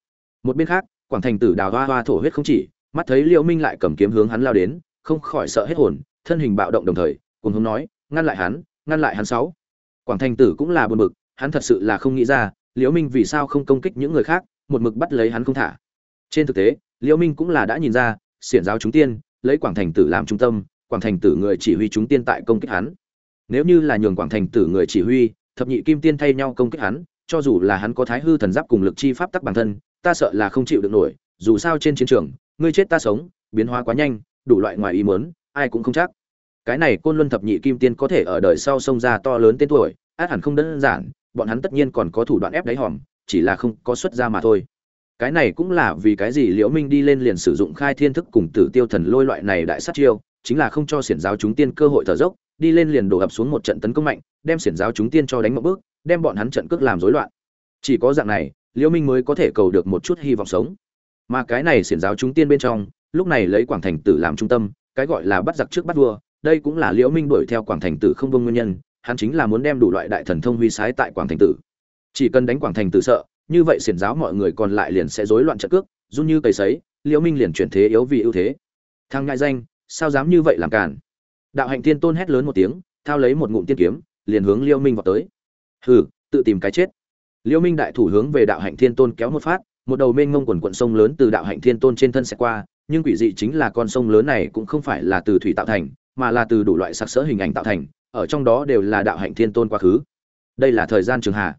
Một bên khác, quảng thành tử đào hoa hoa thổ huyết không chỉ, mắt thấy liễu minh lại cầm kiếm hướng hắn lao đến, không khỏi sợ hết hồn, thân hình bạo động đồng thời cùng hướng nói ngăn lại hắn, ngăn lại hắn sáu. Quảng thành tử cũng là buồn bực, hắn thật sự là không nghĩ ra, liễu minh vì sao không công kích những người khác, một mực bắt lấy hắn không thả. Trên thực tế, liễu minh cũng là đã nhìn ra, xiển giáo chúng tiên, lấy quảng thành tử làm trung tâm, quảng thành tử người chỉ huy chúng tiên tại công kích hắn. Nếu như là nhường quảng thành tử người chỉ huy, thập nhị kim tiên thay nhau công kích hắn, cho dù là hắn có thái hư thần giáp cùng lực chi pháp tắc bản thân, ta sợ là không chịu được nổi, dù sao trên chiến trường, ngươi chết ta sống, biến hóa quá nhanh, đủ loại ngoài ý muốn, ai cũng không chắc cái này côn luân thập nhị kim tiên có thể ở đời sau sông ra to lớn tên tuổi, át hẳn không đơn giản, bọn hắn tất nhiên còn có thủ đoạn ép đáy hòm, chỉ là không có xuất ra mà thôi. Cái này cũng là vì cái gì liễu minh đi lên liền sử dụng khai thiên thức cùng tử tiêu thần lôi loại này đại sát chiêu, chính là không cho xiển giáo chúng tiên cơ hội thở dốc, đi lên liền đổ ập xuống một trận tấn công mạnh, đem xiển giáo chúng tiên cho đánh một bước, đem bọn hắn trận cước làm rối loạn. Chỉ có dạng này, liễu minh mới có thể cầu được một chút hy vọng sống. Mà cái này xiển giáo chúng tiên bên trong, lúc này lấy quảng thành tử làm trung tâm, cái gọi là bắt giặc trước bắt vua đây cũng là liễu minh đuổi theo quảng thành tử không vương nguyên nhân, hắn chính là muốn đem đủ loại đại thần thông huy sái tại quảng thành tử. Chỉ cần đánh quảng thành tử sợ, như vậy xiển giáo mọi người còn lại liền sẽ rối loạn trận cước, run như cây sấy, liễu minh liền chuyển thế yếu vì ưu thế. Thang ngại danh, sao dám như vậy làm cản đạo hạnh tiên tôn hét lớn một tiếng, thao lấy một ngụm tiên kiếm, liền hướng liễu minh vào tới. Hừ, tự tìm cái chết. Liễu minh đại thủ hướng về đạo hạnh thiên tôn kéo một phát, một đầu mênh ngông quần quận sông lớn từ đạo hạnh thiên tôn trên thân sẽ qua, nhưng quỷ dị chính là con sông lớn này cũng không phải là từ thủy tạo thành mà là từ đủ loại sắc sỡ hình ảnh tạo thành, ở trong đó đều là đạo hạnh thiên tôn quá khứ. Đây là thời gian trường hạ.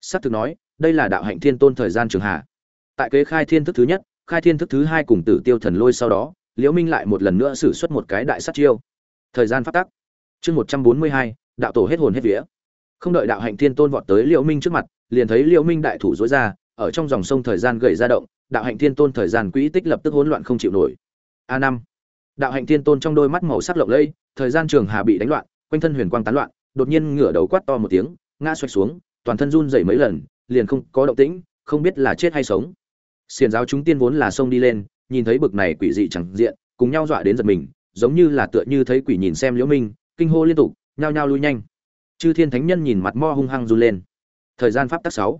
Sát thực nói, đây là đạo hạnh thiên tôn thời gian trường hạ. Tại kế khai thiên thức thứ nhất, khai thiên thức thứ hai cùng tử tiêu thần lôi sau đó, liễu minh lại một lần nữa sử xuất một cái đại sát chiêu. Thời gian phát tắc. Chương một trăm bốn mươi hai, đạo tổ hết hồn hết vía. Không đợi đạo hạnh thiên tôn vọt tới liễu minh trước mặt, liền thấy liễu minh đại thủ dối ra, ở trong dòng sông thời gian gầy ra động, đạo hạnh thiên tôn thời gian quỹ tích lập tức hỗn loạn không chịu nổi. A năm đạo hạnh thiên tôn trong đôi mắt màu sắc lộng lẫy, thời gian trường hà bị đánh loạn, quanh thân huyền quang tán loạn, đột nhiên ngửa đầu quát to một tiếng, ngã xoạch xuống, toàn thân run rẩy mấy lần, liền không có động tĩnh, không biết là chết hay sống. Xiền giáo chúng tiên vốn là sông đi lên, nhìn thấy bực này quỷ dị chẳng diện, cùng nhau dọa đến giật mình, giống như là tựa như thấy quỷ nhìn xem liễu minh, kinh hô liên tục, nhao nhao lui nhanh. Chư thiên thánh nhân nhìn mặt mo hung hăng run lên. Thời gian pháp tắc sáu.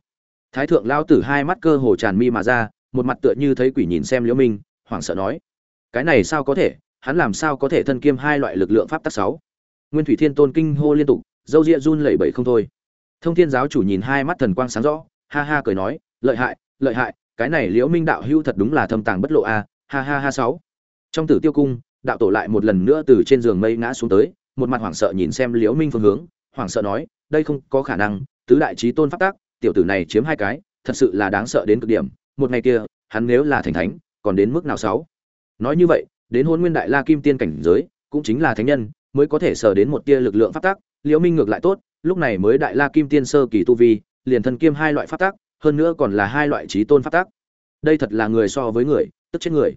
Thái thượng lao tử hai mắt cơ hồ tràn mi mà ra, một mặt tựa như thấy quỷ nhìn xem liễu minh, hoảng sợ nói cái này sao có thể, hắn làm sao có thể thân kiêm hai loại lực lượng pháp tắc sáu? Nguyên thủy thiên tôn kinh hô liên tục, dâu rịa run lẩy bẩy không thôi. Thông thiên giáo chủ nhìn hai mắt thần quang sáng rõ, ha ha cười nói, lợi hại lợi hại, cái này liễu minh đạo hưu thật đúng là thâm tàng bất lộ a, ha ha ha sáu. Trong tử tiêu cung, đạo tổ lại một lần nữa từ trên giường mây ngã xuống tới, một mặt hoảng sợ nhìn xem liễu minh phương hướng, hoảng sợ nói, đây không có khả năng, tứ đại trí tôn pháp tác tiểu tử này chiếm hai cái, thật sự là đáng sợ đến cực điểm, một ngày kia, hắn nếu là thành thánh, còn đến mức nào sáu? Nói như vậy, đến hôn nguyên đại la kim tiên cảnh giới, cũng chính là thánh nhân, mới có thể sở đến một tia lực lượng pháp tác liễu minh ngược lại tốt, lúc này mới đại la kim tiên sơ kỳ tu vi, liền thân kiêm hai loại pháp tác hơn nữa còn là hai loại trí tôn pháp tác đây thật là người so với người, tức chết người.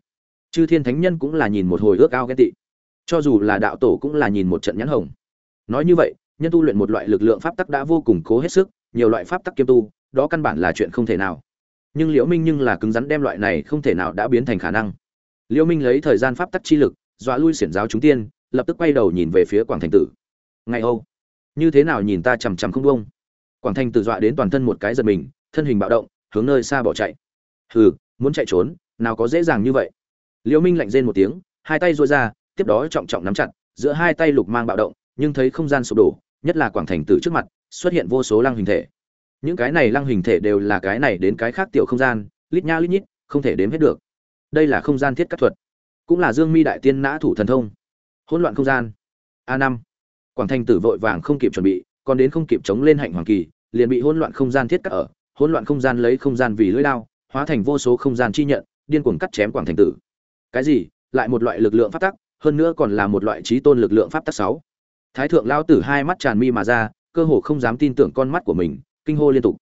Chư thiên thánh nhân cũng là nhìn một hồi ước ao ghen tị. Cho dù là đạo tổ cũng là nhìn một trận nhãn hồng. Nói như vậy, nhân tu luyện một loại lực lượng pháp tắc đã vô cùng cố hết sức, nhiều loại pháp tắc kiêm tu, đó căn bản là chuyện không thể nào. Nhưng liễu minh nhưng là cứng rắn đem loại này không thể nào đã biến thành khả năng. Liêu minh lấy thời gian pháp tắc chi lực, dọa lui xiển giáo chúng tiên, lập tức quay đầu nhìn về phía quảng thành tử. Ngày âu, như thế nào nhìn ta chằm chằm không buông? Quảng thành tử dọa đến toàn thân một cái giật mình, thân hình bạo động, hướng nơi xa bỏ chạy. Hừ, muốn chạy trốn, nào có dễ dàng như vậy. Liêu minh lạnh rên một tiếng, hai tay duỗi ra, tiếp đó trọng trọng nắm chặt, giữa hai tay lục mang bạo động, nhưng thấy không gian sụp đổ, nhất là quảng thành tử trước mặt, xuất hiện vô số lăng hình thể. Những cái này lăng hình thể đều là cái này đến cái khác tiểu không gian, lít nha lít nhít, không thể đếm hết được đây là không gian thiết cắt thuật, cũng là dương mi đại tiên nã thủ thần thông. Hỗn loạn không gian. A năm. Quảng thành tử vội vàng không kịp chuẩn bị, còn đến không kịp chống lên hạnh hoàng kỳ, liền bị hỗn loạn không gian thiết cắt ở, hỗn loạn không gian lấy không gian vì lưỡi đao, hóa thành vô số không gian chi nhận, điên cuồng cắt chém quảng thành tử. Cái gì? Lại một loại lực lượng pháp tắc, hơn nữa còn là một loại trí tôn lực lượng pháp tắc sáu. Thái thượng lao tử hai mắt tràn mi mà ra, cơ hồ không dám tin tưởng con mắt của mình, kinh hô liên tục.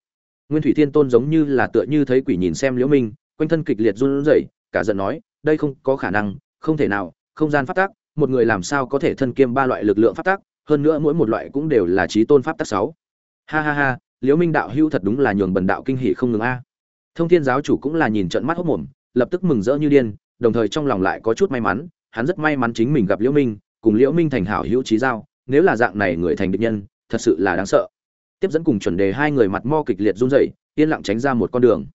Nguyên thủy thiên tôn giống như là tựa như thấy quỷ nhìn xem liễu minh, quanh thân kịch liệt run rẩy cả giận nói, đây không có khả năng, không thể nào, không gian pháp tắc, một người làm sao có thể thân kiêm ba loại lực lượng pháp tắc, hơn nữa mỗi một loại cũng đều là trí tôn pháp tắc sáu. Ha ha ha, liễu minh đạo hữu thật đúng là nhường bần đạo kinh hỉ không ngừng a. Thông thiên giáo chủ cũng là nhìn trận mắt hốc mồm, lập tức mừng rỡ như điên, đồng thời trong lòng lại có chút may mắn, hắn rất may mắn chính mình gặp liễu minh, cùng liễu minh thành hảo hữu trí giao, nếu là dạng này người thành địch nhân, thật sự là đáng sợ. Tiếp dẫn cùng chuẩn đề hai người mặt mo kịch liệt run rẩy, yên lặng tránh ra một con đường.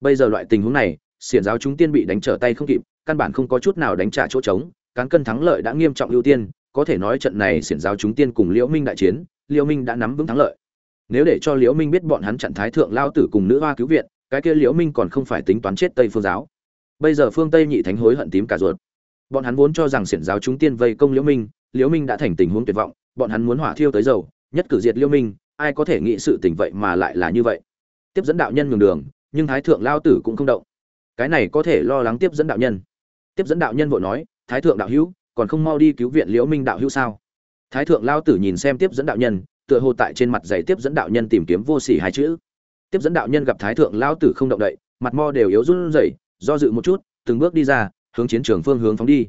Bây giờ loại tình huống này xiển giáo chúng tiên bị đánh trở tay không kịp, căn bản không có chút nào đánh trả chỗ trống, cán cân thắng lợi đã nghiêm trọng ưu tiên, có thể nói trận này xiển giáo chúng tiên cùng liễu minh đại chiến, liễu minh đã nắm vững thắng lợi. Nếu để cho liễu minh biết bọn hắn chặn thái thượng lao tử cùng nữ hoa cứu viện, cái kia liễu minh còn không phải tính toán chết tây phương giáo. Bây giờ phương tây nhị thánh hối hận tím cả ruột. Bọn hắn vốn cho rằng xiển giáo chúng tiên vây công liễu minh liễu minh đã thành tình huống tuyệt vọng, bọn hắn muốn hỏa thiêu tới dầu, nhất cử diệt liễu minh, ai có thể nghĩ sự tình vậy mà lại là như vậy. Tiếp dẫn đạo nhân nhường đường, nhưng thái thượng lao tử cũng không động cái này có thể lo lắng tiếp dẫn đạo nhân. Tiếp dẫn đạo nhân vội nói, thái thượng đạo hữu, còn không mau đi cứu viện liễu minh đạo hữu sao? Thái thượng lao tử nhìn xem tiếp dẫn đạo nhân, tựa hồ tại trên mặt giày tiếp dẫn đạo nhân tìm kiếm vô sỉ hai chữ. Tiếp dẫn đạo nhân gặp thái thượng lao tử không động đậy, mặt mo đều yếu run rẩy, do dự một chút, từng bước đi ra, hướng chiến trường phương hướng phóng đi.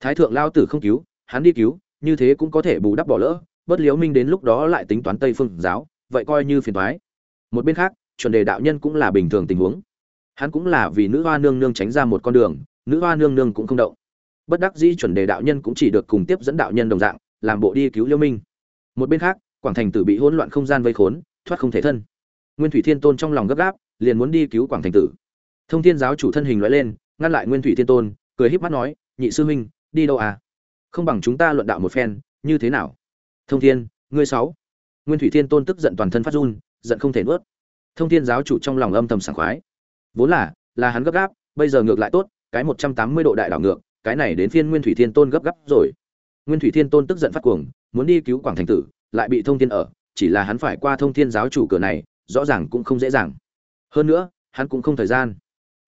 Thái thượng lao tử không cứu, hắn đi cứu, như thế cũng có thể bù đắp bỏ lỡ bất liễu minh đến lúc đó lại tính toán tây phương giáo, vậy coi như phiền toái. Một bên khác, chuẩn đề đạo nhân cũng là bình thường tình huống hắn cũng là vì nữ hoa nương nương tránh ra một con đường, nữ hoa nương nương cũng không động. Bất đắc dĩ chuẩn đề đạo nhân cũng chỉ được cùng tiếp dẫn đạo nhân đồng dạng, làm bộ đi cứu liêu minh. Một bên khác, quảng thành tử bị hỗn loạn không gian vây khốn, thoát không thể thân. Nguyên thủy thiên tôn trong lòng gấp gáp, liền muốn đi cứu quảng thành tử. Thông thiên giáo chủ thân hình loại lên, ngăn lại nguyên thủy thiên tôn, cười híp mắt nói, nhị sư huynh, đi đâu à? Không bằng chúng ta luận đạo một phen, như thế nào? Thông thiên, ngươi sáu. Nguyên thủy thiên tôn tức giận toàn thân phát run, giận không thể nuốt. Thông thiên giáo chủ trong lòng âm thầm sảng khoái vốn là là hắn gấp gáp, bây giờ ngược lại tốt, cái một trăm tám mươi độ đại đảo ngược, cái này đến phiên nguyên thủy thiên tôn gấp gáp rồi. Nguyên thủy thiên tôn tức giận phát cuồng, muốn đi cứu quảng thành tử, lại bị thông thiên ở, chỉ là hắn phải qua thông thiên giáo chủ cửa này, rõ ràng cũng không dễ dàng. Hơn nữa, hắn cũng không thời gian.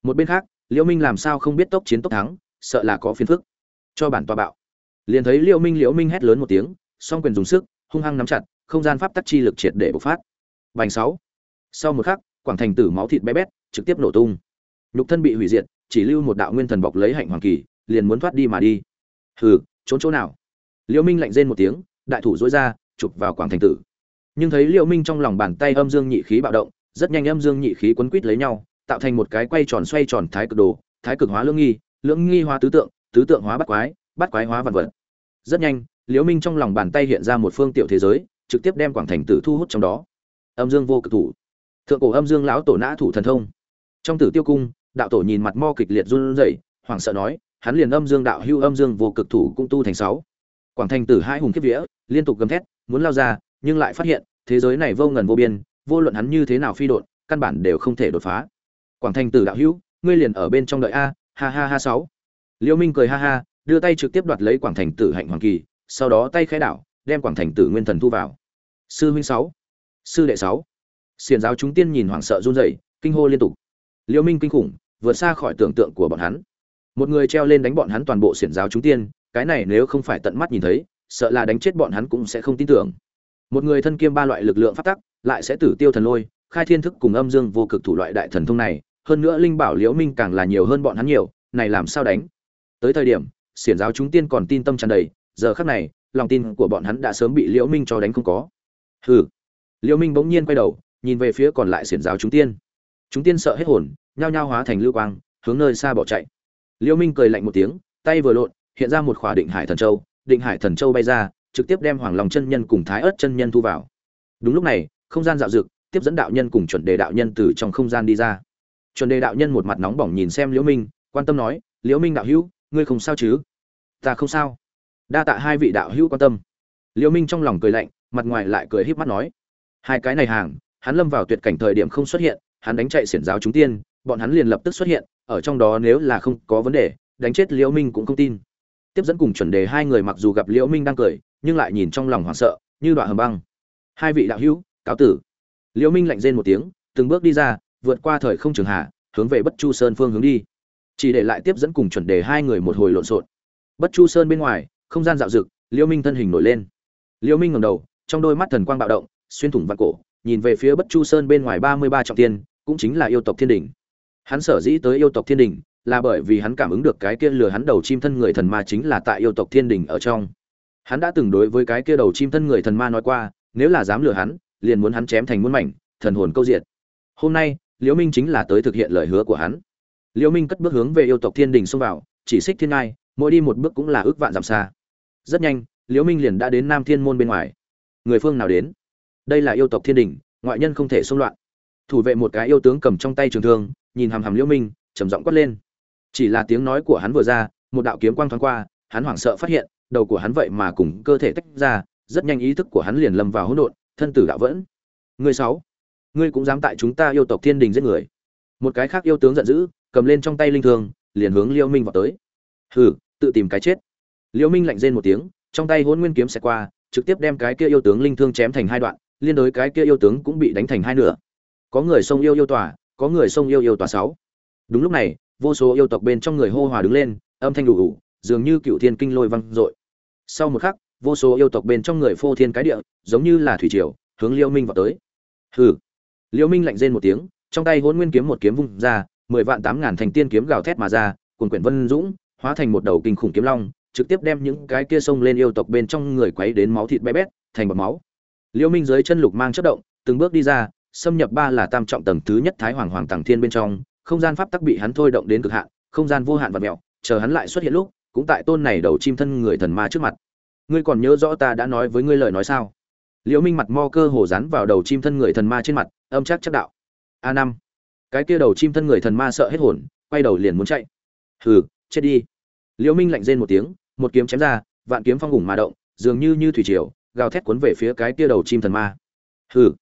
Một bên khác, liễu minh làm sao không biết tốc chiến tốc thắng, sợ là có phiền phức. Cho bản tòa bạo. Liền thấy liễu minh liễu minh hét lớn một tiếng, song quyền dùng sức, hung hăng nắm chặt, không gian pháp tắc chi lực triệt để bộc phát. Bành sáu. Sau một khắc, quảng thành tử máu thịt bé bét trực tiếp nổ tung. Nhục thân bị hủy diệt, chỉ lưu một đạo nguyên thần bọc lấy hạnh hoàng kỳ, liền muốn thoát đi mà đi. Hừ, trốn chỗ nào? Liễu minh lạnh rên một tiếng, đại thủ dối ra, chụp vào quảng thành tử. Nhưng thấy liễu minh trong lòng bàn tay âm dương nhị khí bạo động, rất nhanh âm dương nhị khí quấn quít lấy nhau, tạo thành một cái quay tròn xoay tròn thái cực đồ, thái cực hóa lưỡng nghi lưỡng nghi hóa tứ tượng tứ tượng hóa bắt quái bắt quái hóa vạn vật. Rất nhanh, liễu minh trong lòng bàn tay hiện ra một phương tiểu thế giới, trực tiếp đem quảng thành tử thu hút trong đó. Âm dương vô cực thủ. Thượng cổ âm dương lão tổ nã thủ thần thông trong tử tiêu cung, đạo tổ nhìn mặt mo kịch liệt run rẩy, hoảng sợ nói, hắn liền âm dương đạo hưu âm dương vô cực thủ cũng tu thành sáu. Quảng thành tử hai hùng kiếp vía, liên tục gầm thét, muốn lao ra, nhưng lại phát hiện, thế giới này vô ngần vô biên, vô luận hắn như thế nào phi đột căn bản đều không thể đột phá. Quảng thành tử đạo hữu, ngươi liền ở bên trong đợi a, ha ha ha sáu. Liêu minh cười ha ha, đưa tay trực tiếp đoạt lấy quảng thành tử hạnh hoàng kỳ, sau đó tay khẽ đảo, đem quảng thành tử nguyên thần thu vào. Sư huynh sáu, sư đệ sáu. Xiền giáo chúng tiên nhìn hoảng sợ run rẩy, kinh hô liên tục liêu minh kinh khủng, vượt xa khỏi tưởng tượng của bọn hắn. Một người treo lên đánh bọn hắn toàn bộ xiển giáo chúng tiên, cái này nếu không phải tận mắt nhìn thấy, sợ là đánh chết bọn hắn cũng sẽ không tin tưởng. Một người thân kiêm ba loại lực lượng phát tắc, lại sẽ tử tiêu thần lôi, khai thiên thức cùng âm dương vô cực thủ loại đại thần thông này, hơn nữa linh bảo liễu minh càng là nhiều hơn bọn hắn nhiều, này làm sao đánh? Tới thời điểm, xiển giáo chúng tiên còn tin tâm tràn đầy, giờ khắc này, lòng tin của bọn hắn đã sớm bị liễu minh cho đánh không có. Hừ. Liễu minh bỗng nhiên quay đầu, nhìn về phía còn lại xiển giáo chúng tiên chúng tiên sợ hết hồn, nhao nhao hóa thành lưu quang, hướng nơi xa bỏ chạy. Liễu minh cười lạnh một tiếng, tay vừa lộn, hiện ra một khỏa định hải thần châu, định hải thần châu bay ra, trực tiếp đem hoàng long chân nhân cùng thái ớt chân nhân thu vào. Đúng lúc này, không gian dạo dực, tiếp dẫn đạo nhân cùng chuẩn đề đạo nhân từ trong không gian đi ra. Chuẩn đề đạo nhân một mặt nóng bỏng nhìn xem liễu minh, quan tâm nói liễu minh đạo hữu, ngươi không sao chứ? Ta không sao. Đa tạ hai vị đạo hữu quan tâm. Liễu minh trong lòng cười lạnh, mặt ngoài lại cười híp mắt nói, hai cái này hàng, hắn lâm vào tuyệt cảnh thời điểm không xuất hiện hắn đánh chạy xiển giáo chúng tiên, bọn hắn liền lập tức xuất hiện, ở trong đó nếu là không có vấn đề, đánh chết liễu minh cũng không tin. Tiếp dẫn cùng chuẩn đề hai người mặc dù gặp liễu minh đang cười, nhưng lại nhìn trong lòng hoảng sợ, như đoạn hầm băng. Hai vị đạo hữu, cáo tử. Liễu minh lạnh rên một tiếng, từng bước đi ra, vượt qua thời không trường hạ, hướng về bất chu sơn phương hướng đi. Chỉ để lại tiếp dẫn cùng chuẩn đề hai người một hồi lộn xộn. Bất chu sơn bên ngoài, không gian dạo dực, liễu minh thân hình nổi lên. Liễu minh ngẩng đầu, trong đôi mắt thần quang bạo động, xuyên thủng vạn cổ, nhìn về phía bất chu sơn bên ngoài ba mươi ba trọng tiên cũng chính là yêu tộc thiên đỉnh hắn sở dĩ tới yêu tộc thiên đỉnh là bởi vì hắn cảm ứng được cái kia lừa hắn đầu chim thân người thần ma chính là tại yêu tộc thiên đỉnh ở trong. Hắn đã từng đối với cái kia đầu chim thân người thần ma nói qua, nếu là dám lừa hắn, liền muốn hắn chém thành muôn mảnh, thần hồn câu diệt. Hôm nay, liễu minh chính là tới thực hiện lời hứa của hắn. Liễu minh cất bước hướng về yêu tộc thiên đình xông vào, chỉ xích thiên ngai, mỗi đi một bước cũng là ước vạn dặm xa. Rất nhanh, liễu minh liền đã đến nam thiên môn bên ngoài. Người phương nào đến? Đây là yêu tộc thiên đình, ngoại nhân không thể xông loạn thủ vệ một cái yêu tướng cầm trong tay trường thương, nhìn hàm hàm liễu minh, trầm giọng quát lên. Chỉ là tiếng nói của hắn vừa ra, một đạo kiếm quang thoáng qua, hắn hoảng sợ phát hiện, đầu của hắn vậy mà cùng cơ thể tách ra, rất nhanh ý thức của hắn liền lâm vào hỗn độn, thân tử đạo vẫn. Người sáu, ngươi cũng dám tại chúng ta yêu tộc thiên đình giết người. Một cái khác yêu tướng giận dữ, cầm lên trong tay linh thương, liền hướng liêu minh vào tới. Hừ, tự tìm cái chết. Liêu minh lạnh rên một tiếng, trong tay hôn nguyên kiếm xẹt qua, trực tiếp đem cái kia yêu tướng linh thương chém thành hai đoạn, liên đối cái kia yêu tướng cũng bị đánh thành hai nửa có người sông yêu yêu tòa, có người sông yêu yêu tòa sáu. Đúng lúc này, vô số yêu tộc bên trong người hô hòa đứng lên, âm thanh đủ đủ dường như cựu thiên kinh lôi văng dội. Sau một khắc, vô số yêu tộc bên trong người phô thiên cái địa, giống như là thủy triều, hướng liêu minh vào tới. Hừ. Liêu minh lạnh rên một tiếng, trong tay hôn nguyên kiếm một kiếm vung ra, mười vạn tám ngàn thành tiên kiếm gào thét mà ra, cuồn quyển vân dũng, hóa thành một đầu kinh khủng kiếm long, trực tiếp đem những cái kia sông lên yêu tộc bên trong người quấy đến máu thịt bé bét, thành bọt máu. Liêu minh dưới chân lục mang chất động, từng bước đi ra xâm nhập ba là tam trọng tầng thứ nhất thái hoàng hoàng tàng thiên bên trong, không gian pháp tắc bị hắn thôi động đến cực hạn, không gian vô hạn và mẹo, chờ hắn lại xuất hiện lúc, cũng tại tôn này đầu chim thân người thần ma trước mặt. Ngươi còn nhớ rõ ta đã nói với ngươi lời nói sao? Liễu minh mặt mo cơ hồ dán vào đầu chim thân người thần ma trên mặt, âm chắc chắc đạo. A năm. Cái kia đầu chim thân người thần ma sợ hết hồn, quay đầu liền muốn chạy. Hừ, chết đi. Liễu minh lạnh rên một tiếng, một kiếm chém ra, vạn kiếm phong ủng mà động, dường như như thủy triều, gào thét cuốn về phía cái kia đầu chim thần ma. Hừ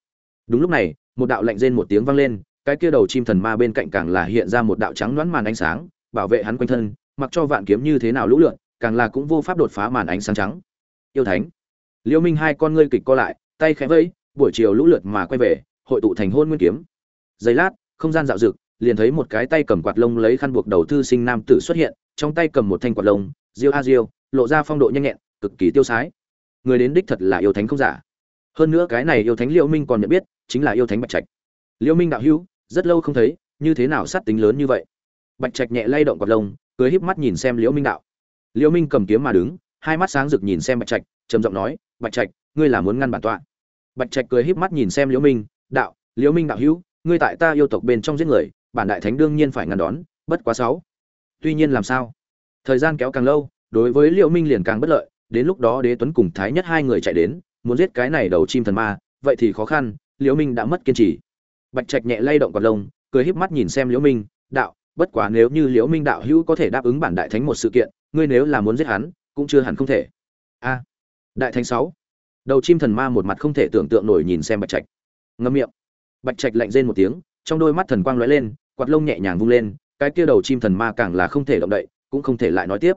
đúng lúc này, một đạo lạnh rên một tiếng vang lên, cái kia đầu chim thần ma bên cạnh càng là hiện ra một đạo trắng đoán màn ánh sáng, bảo vệ hắn quanh thân, mặc cho vạn kiếm như thế nào lũ lượn, càng là cũng vô pháp đột phá màn ánh sáng trắng. Yêu thánh, liêu minh hai con ngươi kịch co lại, tay khẽ vẫy, buổi chiều lũ lượt mà quay về, hội tụ thành hôn nguyên kiếm. Giây lát, không gian dạo dực liền thấy một cái tay cầm quạt lông lấy khăn buộc đầu thư sinh nam tử xuất hiện, trong tay cầm một thanh quạt lông, diêu a diêu, lộ ra phong độ nhanh nhẹn, cực kỳ tiêu sái. Người đến đích thật là yêu thánh không giả. Hơn nữa cái này yêu thánh liễu minh còn nhận biết chính là yêu thánh bạch trạch. Liễu minh đạo hữu, rất lâu không thấy, như thế nào sát tính lớn như vậy? Bạch trạch nhẹ lay động quạt lông, cười híp mắt nhìn xem liễu minh đạo. Liễu minh cầm kiếm mà đứng, hai mắt sáng rực nhìn xem bạch trạch, trầm giọng nói, bạch trạch, ngươi là muốn ngăn bản tọa. Bạch trạch cười híp mắt nhìn xem liễu minh, đạo liễu minh đạo hữu, ngươi tại ta yêu tộc bên trong giết người, bản đại thánh đương nhiên phải ngăn đón, bất quá sáu. Tuy nhiên làm sao? Thời gian kéo càng lâu, đối với liễu minh liền càng bất lợi, đến lúc đó đế tuấn cùng thái nhất hai người chạy đến, muốn giết cái này đầu chim thần ma, vậy thì khó khăn liễu minh đã mất kiên trì. Bạch trạch nhẹ lay động quạt lông, cười híp mắt nhìn xem liễu minh, đạo, bất quá nếu như liễu minh đạo hữu có thể đáp ứng bản đại thánh một sự kiện, ngươi nếu là muốn giết hắn, cũng chưa hẳn không thể. A, đại thánh sáu. Đầu chim thần ma một mặt không thể tưởng tượng nổi nhìn xem bạch trạch. Ngậm miệng. Bạch trạch lạnh rên một tiếng, trong đôi mắt thần quang lóe lên, quạt lông nhẹ nhàng vung lên, cái kia đầu chim thần ma càng là không thể động đậy, cũng không thể lại nói tiếp.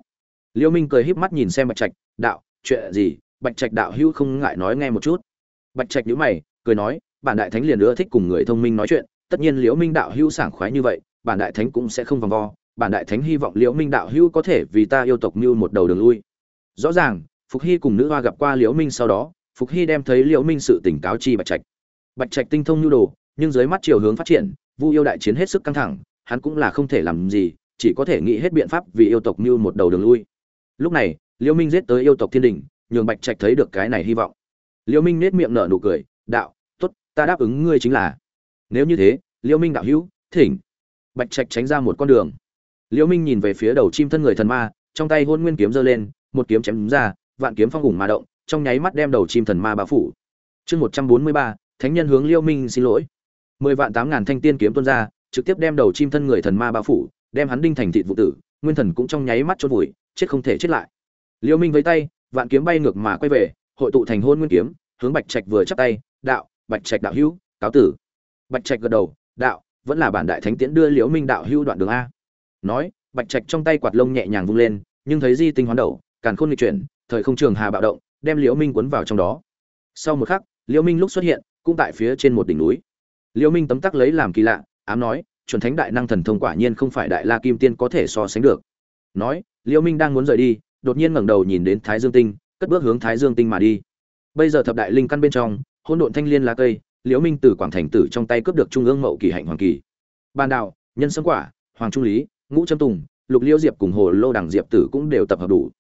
Liễu minh cười híp mắt nhìn xem bạch trạch, đạo, chuyện gì? Bạch trạch đạo hữu không ngại nói nghe một chút. Bạch trạch nhíu mày, cười nói bản đại thánh liền nữa thích cùng người thông minh nói chuyện, tất nhiên liễu minh đạo hữu sảng khoái như vậy, bản đại thánh cũng sẽ không vòng vo, bản đại thánh hy vọng liễu minh đạo hữu có thể vì ta yêu tộc như một đầu đường lui. Rõ ràng, phục hy cùng nữ hoa gặp qua liễu minh sau đó, phục hy đem thấy liễu minh sự tỉnh cáo chi bạch trạch. Bạch trạch tinh thông nhu đồ, nhưng dưới mắt chiều hướng phát triển, vu yêu đại chiến hết sức căng thẳng, hắn cũng là không thể làm gì, chỉ có thể nghĩ hết biện pháp vì yêu tộc như một đầu đường lui. Lúc này, liễu minh giết tới yêu tộc thiên đình, nhường bạch trạch thấy được cái này hy vọng. Liễu minh nét miệng nở nụ cười, đạo ta đáp ứng ngươi chính là. Nếu như thế, liễu minh đạo hữu, thỉnh. Bạch trạch tránh ra một con đường. Liễu minh nhìn về phía đầu chim thân người thần ma, trong tay hôn nguyên kiếm giơ lên, một kiếm chém ra, vạn kiếm phong ủng mà động, trong nháy mắt đem đầu chim thần ma bao phủ. Chương một trăm bốn mươi ba, thánh nhân hướng liễu minh xin lỗi. Mười vạn tám ngàn thanh tiên kiếm tuôn ra, trực tiếp đem đầu chim thân người thần ma bao phủ, đem hắn đinh thành thịt vụ tử, nguyên thần cũng trong nháy mắt chôn vùi, chết không thể chết lại. Liễu minh với tay, vạn kiếm bay ngược mà quay về, hội tụ thành hôn nguyên kiếm, hướng bạch trạch vừa chắp tay, đạo bạch trạch đạo hữu, cáo tử. Bạch trạch gật đầu, đạo, vẫn là bản đại thánh tiễn đưa liễu minh đạo hữu đoạn đường a. Nói, bạch trạch trong tay quạt lông nhẹ nhàng vung lên, nhưng thấy di tinh hoán đầu, càn khôn nghịch chuyển, thời không trường hà bạo động, đem liễu minh cuốn vào trong đó. Sau một khắc, liễu minh lúc xuất hiện, cũng tại phía trên một đỉnh núi. Liễu minh tấm tắc lấy làm kỳ lạ, ám nói, chuẩn thánh đại năng thần thông quả nhiên không phải đại la kim tiên có thể so sánh được. Nói, liễu minh đang muốn rời đi, đột nhiên ngẩng đầu nhìn đến thái dương tinh, cất bước hướng thái dương tinh mà đi. Bây giờ thập đại linh căn bên trong hỗn độn thanh liên lá cây, liễu minh từ quảng thành tử trong tay cướp được trung ương mậu kỳ hạnh hoàng kỳ. Ban đạo nhân sâm quả, hoàng trung lý, ngũ châm tùng, lục liễu diệp cùng hồ lô đằng diệp tử cũng đều tập hợp đủ.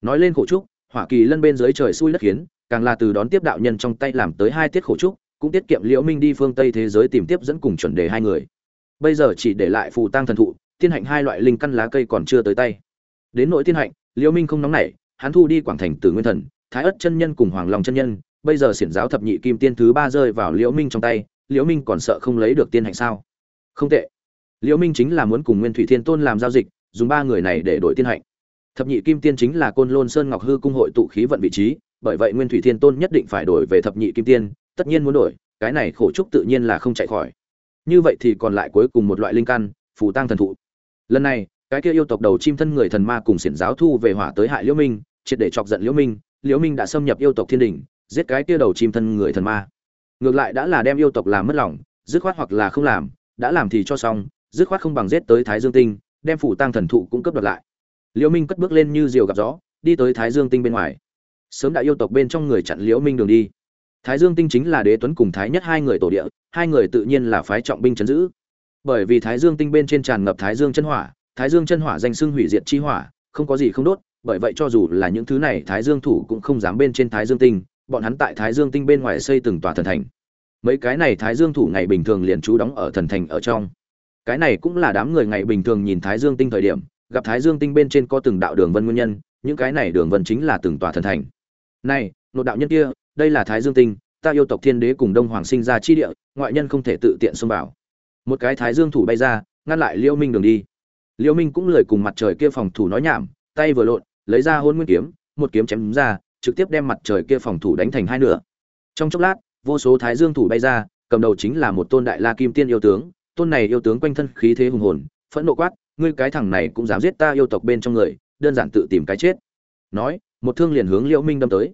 Nói lên khổ trúc, hỏa kỳ lân bên dưới trời xui đất khiến, càng là từ đón tiếp đạo nhân trong tay làm tới hai tiết khổ trúc, cũng tiết kiệm liễu minh đi phương tây thế giới tìm tiếp dẫn cùng chuẩn đề hai người. Bây giờ chỉ để lại phù tang thần thụ tiên hạnh hai loại linh căn lá cây còn chưa tới tay. Đến nội tiên hạnh, liễu minh không nóng nảy, hắn thu đi quảng thành tử nguyên thần, thái ất chân nhân cùng hoàng long chân nhân bây giờ xiển giáo thập nhị kim tiên thứ ba rơi vào liễu minh trong tay, liễu minh còn sợ không lấy được tiên hạnh sao? Không tệ. Liễu minh chính là muốn cùng nguyên thủy thiên tôn làm giao dịch, dùng ba người này để đổi tiên hạnh. Thập nhị kim tiên chính là côn lôn sơn ngọc hư cung hội tụ khí vận vị trí, bởi vậy nguyên thủy thiên tôn nhất định phải đổi về thập nhị kim tiên, tất nhiên muốn đổi, cái này khổ trúc tự nhiên là không chạy khỏi. Như vậy thì còn lại cuối cùng một loại linh căn, phù tăng thần thụ. Lần này, cái kia yêu tộc đầu chim thân người thần ma cùng xiển giáo thu về hỏa tới hại liễu minh, triệt để chọc giận liễu minh liễu minh đã xâm nhập yêu tộc thiên đình giết cái kia đầu chim thân người thần ma. Ngược lại đã là đem yêu tộc làm mất lòng, dứt khoát hoặc là không làm, đã làm thì cho xong, dứt khoát không bằng giết tới thái dương tinh, đem phủ tăng thần thụ cũng cấp đoạt lại. Liễu minh cất bước lên như diều gặp gió, đi tới thái dương tinh bên ngoài. Sớm đã yêu tộc bên trong người chặn liễu minh đường đi. Thái dương tinh chính là đế tuấn cùng thái nhất hai người tổ địa, hai người tự nhiên là phái trọng binh chấn giữ. Bởi vì thái dương tinh bên trên tràn ngập thái dương chân hỏa, thái dương chân hỏa danh xưng hủy diệt chi hỏa, không có gì không đốt, bởi vậy cho dù là những thứ này thái dương thủ cũng không dám bên trên thái dương tinh bọn hắn tại thái dương tinh bên ngoài xây từng tòa thần thành. Mấy cái này thái dương thủ ngày bình thường liền trú đóng ở thần thành ở trong. Cái này cũng là đám người ngày bình thường nhìn thái dương tinh thời điểm, gặp thái dương tinh bên trên có từng đạo đường vân nguyên nhân, những cái này đường vân chính là từng tòa thần thành. Này nội đạo nhân kia, đây là thái dương tinh, ta yêu tộc thiên đế cùng đông hoàng sinh ra chi địa, ngoại nhân không thể tự tiện xông vào. Một cái thái dương thủ bay ra, ngăn lại liêu minh đường đi. Liêu minh cũng lười cùng mặt trời kia phòng thủ nói nhảm, tay vừa lộn, lấy ra hôn nguyên kiếm, một kiếm chém ra trực tiếp đem mặt trời kia phòng thủ đánh thành hai nửa. Trong chốc lát, vô số thái dương thủ bay ra, cầm đầu chính là một tôn đại la kim tiên yêu tướng. Tôn này yêu tướng quanh thân khí thế hùng hồn, phẫn nộ quát, ngươi cái thằng này cũng dám giết ta yêu tộc bên trong người, đơn giản tự tìm cái chết. Nói, một thương liền hướng liễu minh đâm tới.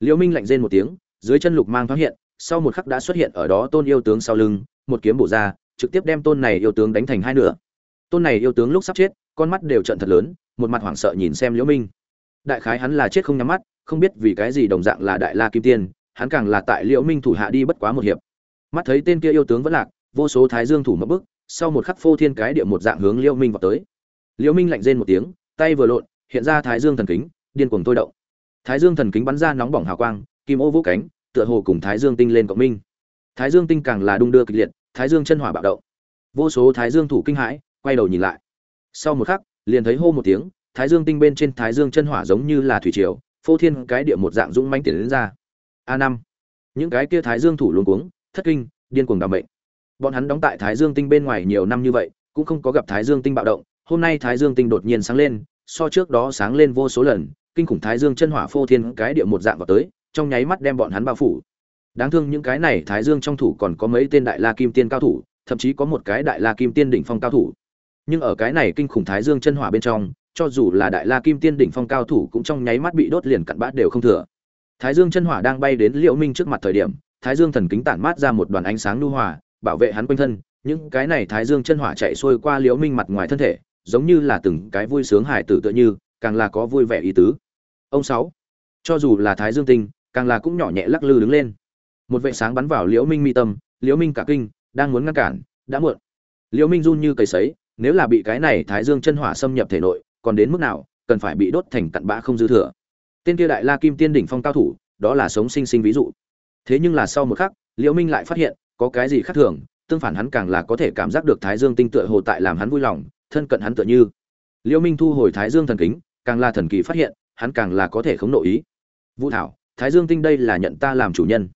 Liễu minh lạnh rên một tiếng, dưới chân lục mang thoáng hiện, sau một khắc đã xuất hiện ở đó tôn yêu tướng sau lưng, một kiếm bổ ra, trực tiếp đem tôn này yêu tướng đánh thành hai nửa. Tôn này yêu tướng lúc sắp chết, con mắt đều trợn thật lớn, một mặt hoảng sợ nhìn xem liễu minh. Đại khái hắn là chết không nhắm mắt không biết vì cái gì đồng dạng là đại la kim tiên, hắn càng là tại liễu minh thủ hạ đi bất quá một hiệp. Mắt thấy tên kia yêu tướng vẫn lạc, vô số thái dương thủ mất bức sau một khắc phô thiên cái địa một dạng hướng liễu minh vào tới. Liễu minh lạnh rên một tiếng, tay vừa lộn, hiện ra thái dương thần kính, điên cuồng tôi động. Thái dương thần kính bắn ra nóng bỏng hào quang, kim ô vũ cánh, tựa hồ cùng thái dương tinh lên cộng minh. Thái dương tinh càng là đung đưa kịch liệt, thái dương chân hỏa bạo động. Vô số thái dương thủ kinh hãi, quay đầu nhìn lại. Sau một khắc, liền thấy hô một tiếng, thái dương tinh bên trên thái dương chân hỏa giống như là thủy triều phô thiên cái địa một dạng dũng manh tiền đến ra. A năm. Những cái kia thái dương thủ luống cuống, thất kinh, điên cuồng đảm bệnh bọn hắn đóng tại thái dương tinh bên ngoài nhiều năm như vậy, cũng không có gặp thái dương tinh bạo động. Hôm nay thái dương tinh đột nhiên sáng lên, so trước đó sáng lên vô số lần, kinh khủng thái dương chân hỏa phô thiên cái địa một dạng vào tới, trong nháy mắt đem bọn hắn bao phủ. Đáng thương những cái này thái dương trong thủ còn có mấy tên đại la kim tiên cao thủ, thậm chí có một cái đại la kim tiên đỉnh phong cao thủ. Nhưng ở cái này kinh khủng thái dương chân hỏa bên trong cho dù là đại la kim tiên đỉnh phong cao thủ cũng trong nháy mắt bị đốt liền cặn bã đều không thừa. Thái dương chân hỏa đang bay đến liễu minh trước mặt thời điểm, thái dương thần kính tản mát ra một đoàn ánh sáng nhu hòa, bảo vệ hắn quanh thân. Những cái này thái dương chân hỏa chạy xuôi qua liễu minh mặt ngoài thân thể, giống như là từng cái vui sướng hải tử tựa như, càng là có vui vẻ ý tứ. Ông sáu, cho dù là thái dương tinh, càng là cũng nhỏ nhẹ lắc lư đứng lên. Một vệ sáng bắn vào liễu minh mi tâm, liễu minh cả kinh, đang muốn ngăn cản, đã muộn. Liễu minh run như cầy sấy, nếu là bị cái này thái dương chân hỏa xâm nhập thể nội còn đến mức nào, cần phải bị đốt thành cặn bã không dư thừa. Tên kia đại la kim tiên đỉnh phong cao thủ, đó là sống sinh sinh ví dụ. Thế nhưng là sau một khắc, liễu minh lại phát hiện, có cái gì khác thường, tương phản hắn càng là có thể cảm giác được thái dương tinh tựa hồ tại làm hắn vui lòng, thân cận hắn tựa như. Liễu minh thu hồi thái dương thần kính, càng là thần kỳ phát hiện, hắn càng là có thể không nội ý. Vũ thảo, thái dương tinh đây là nhận ta làm chủ nhân.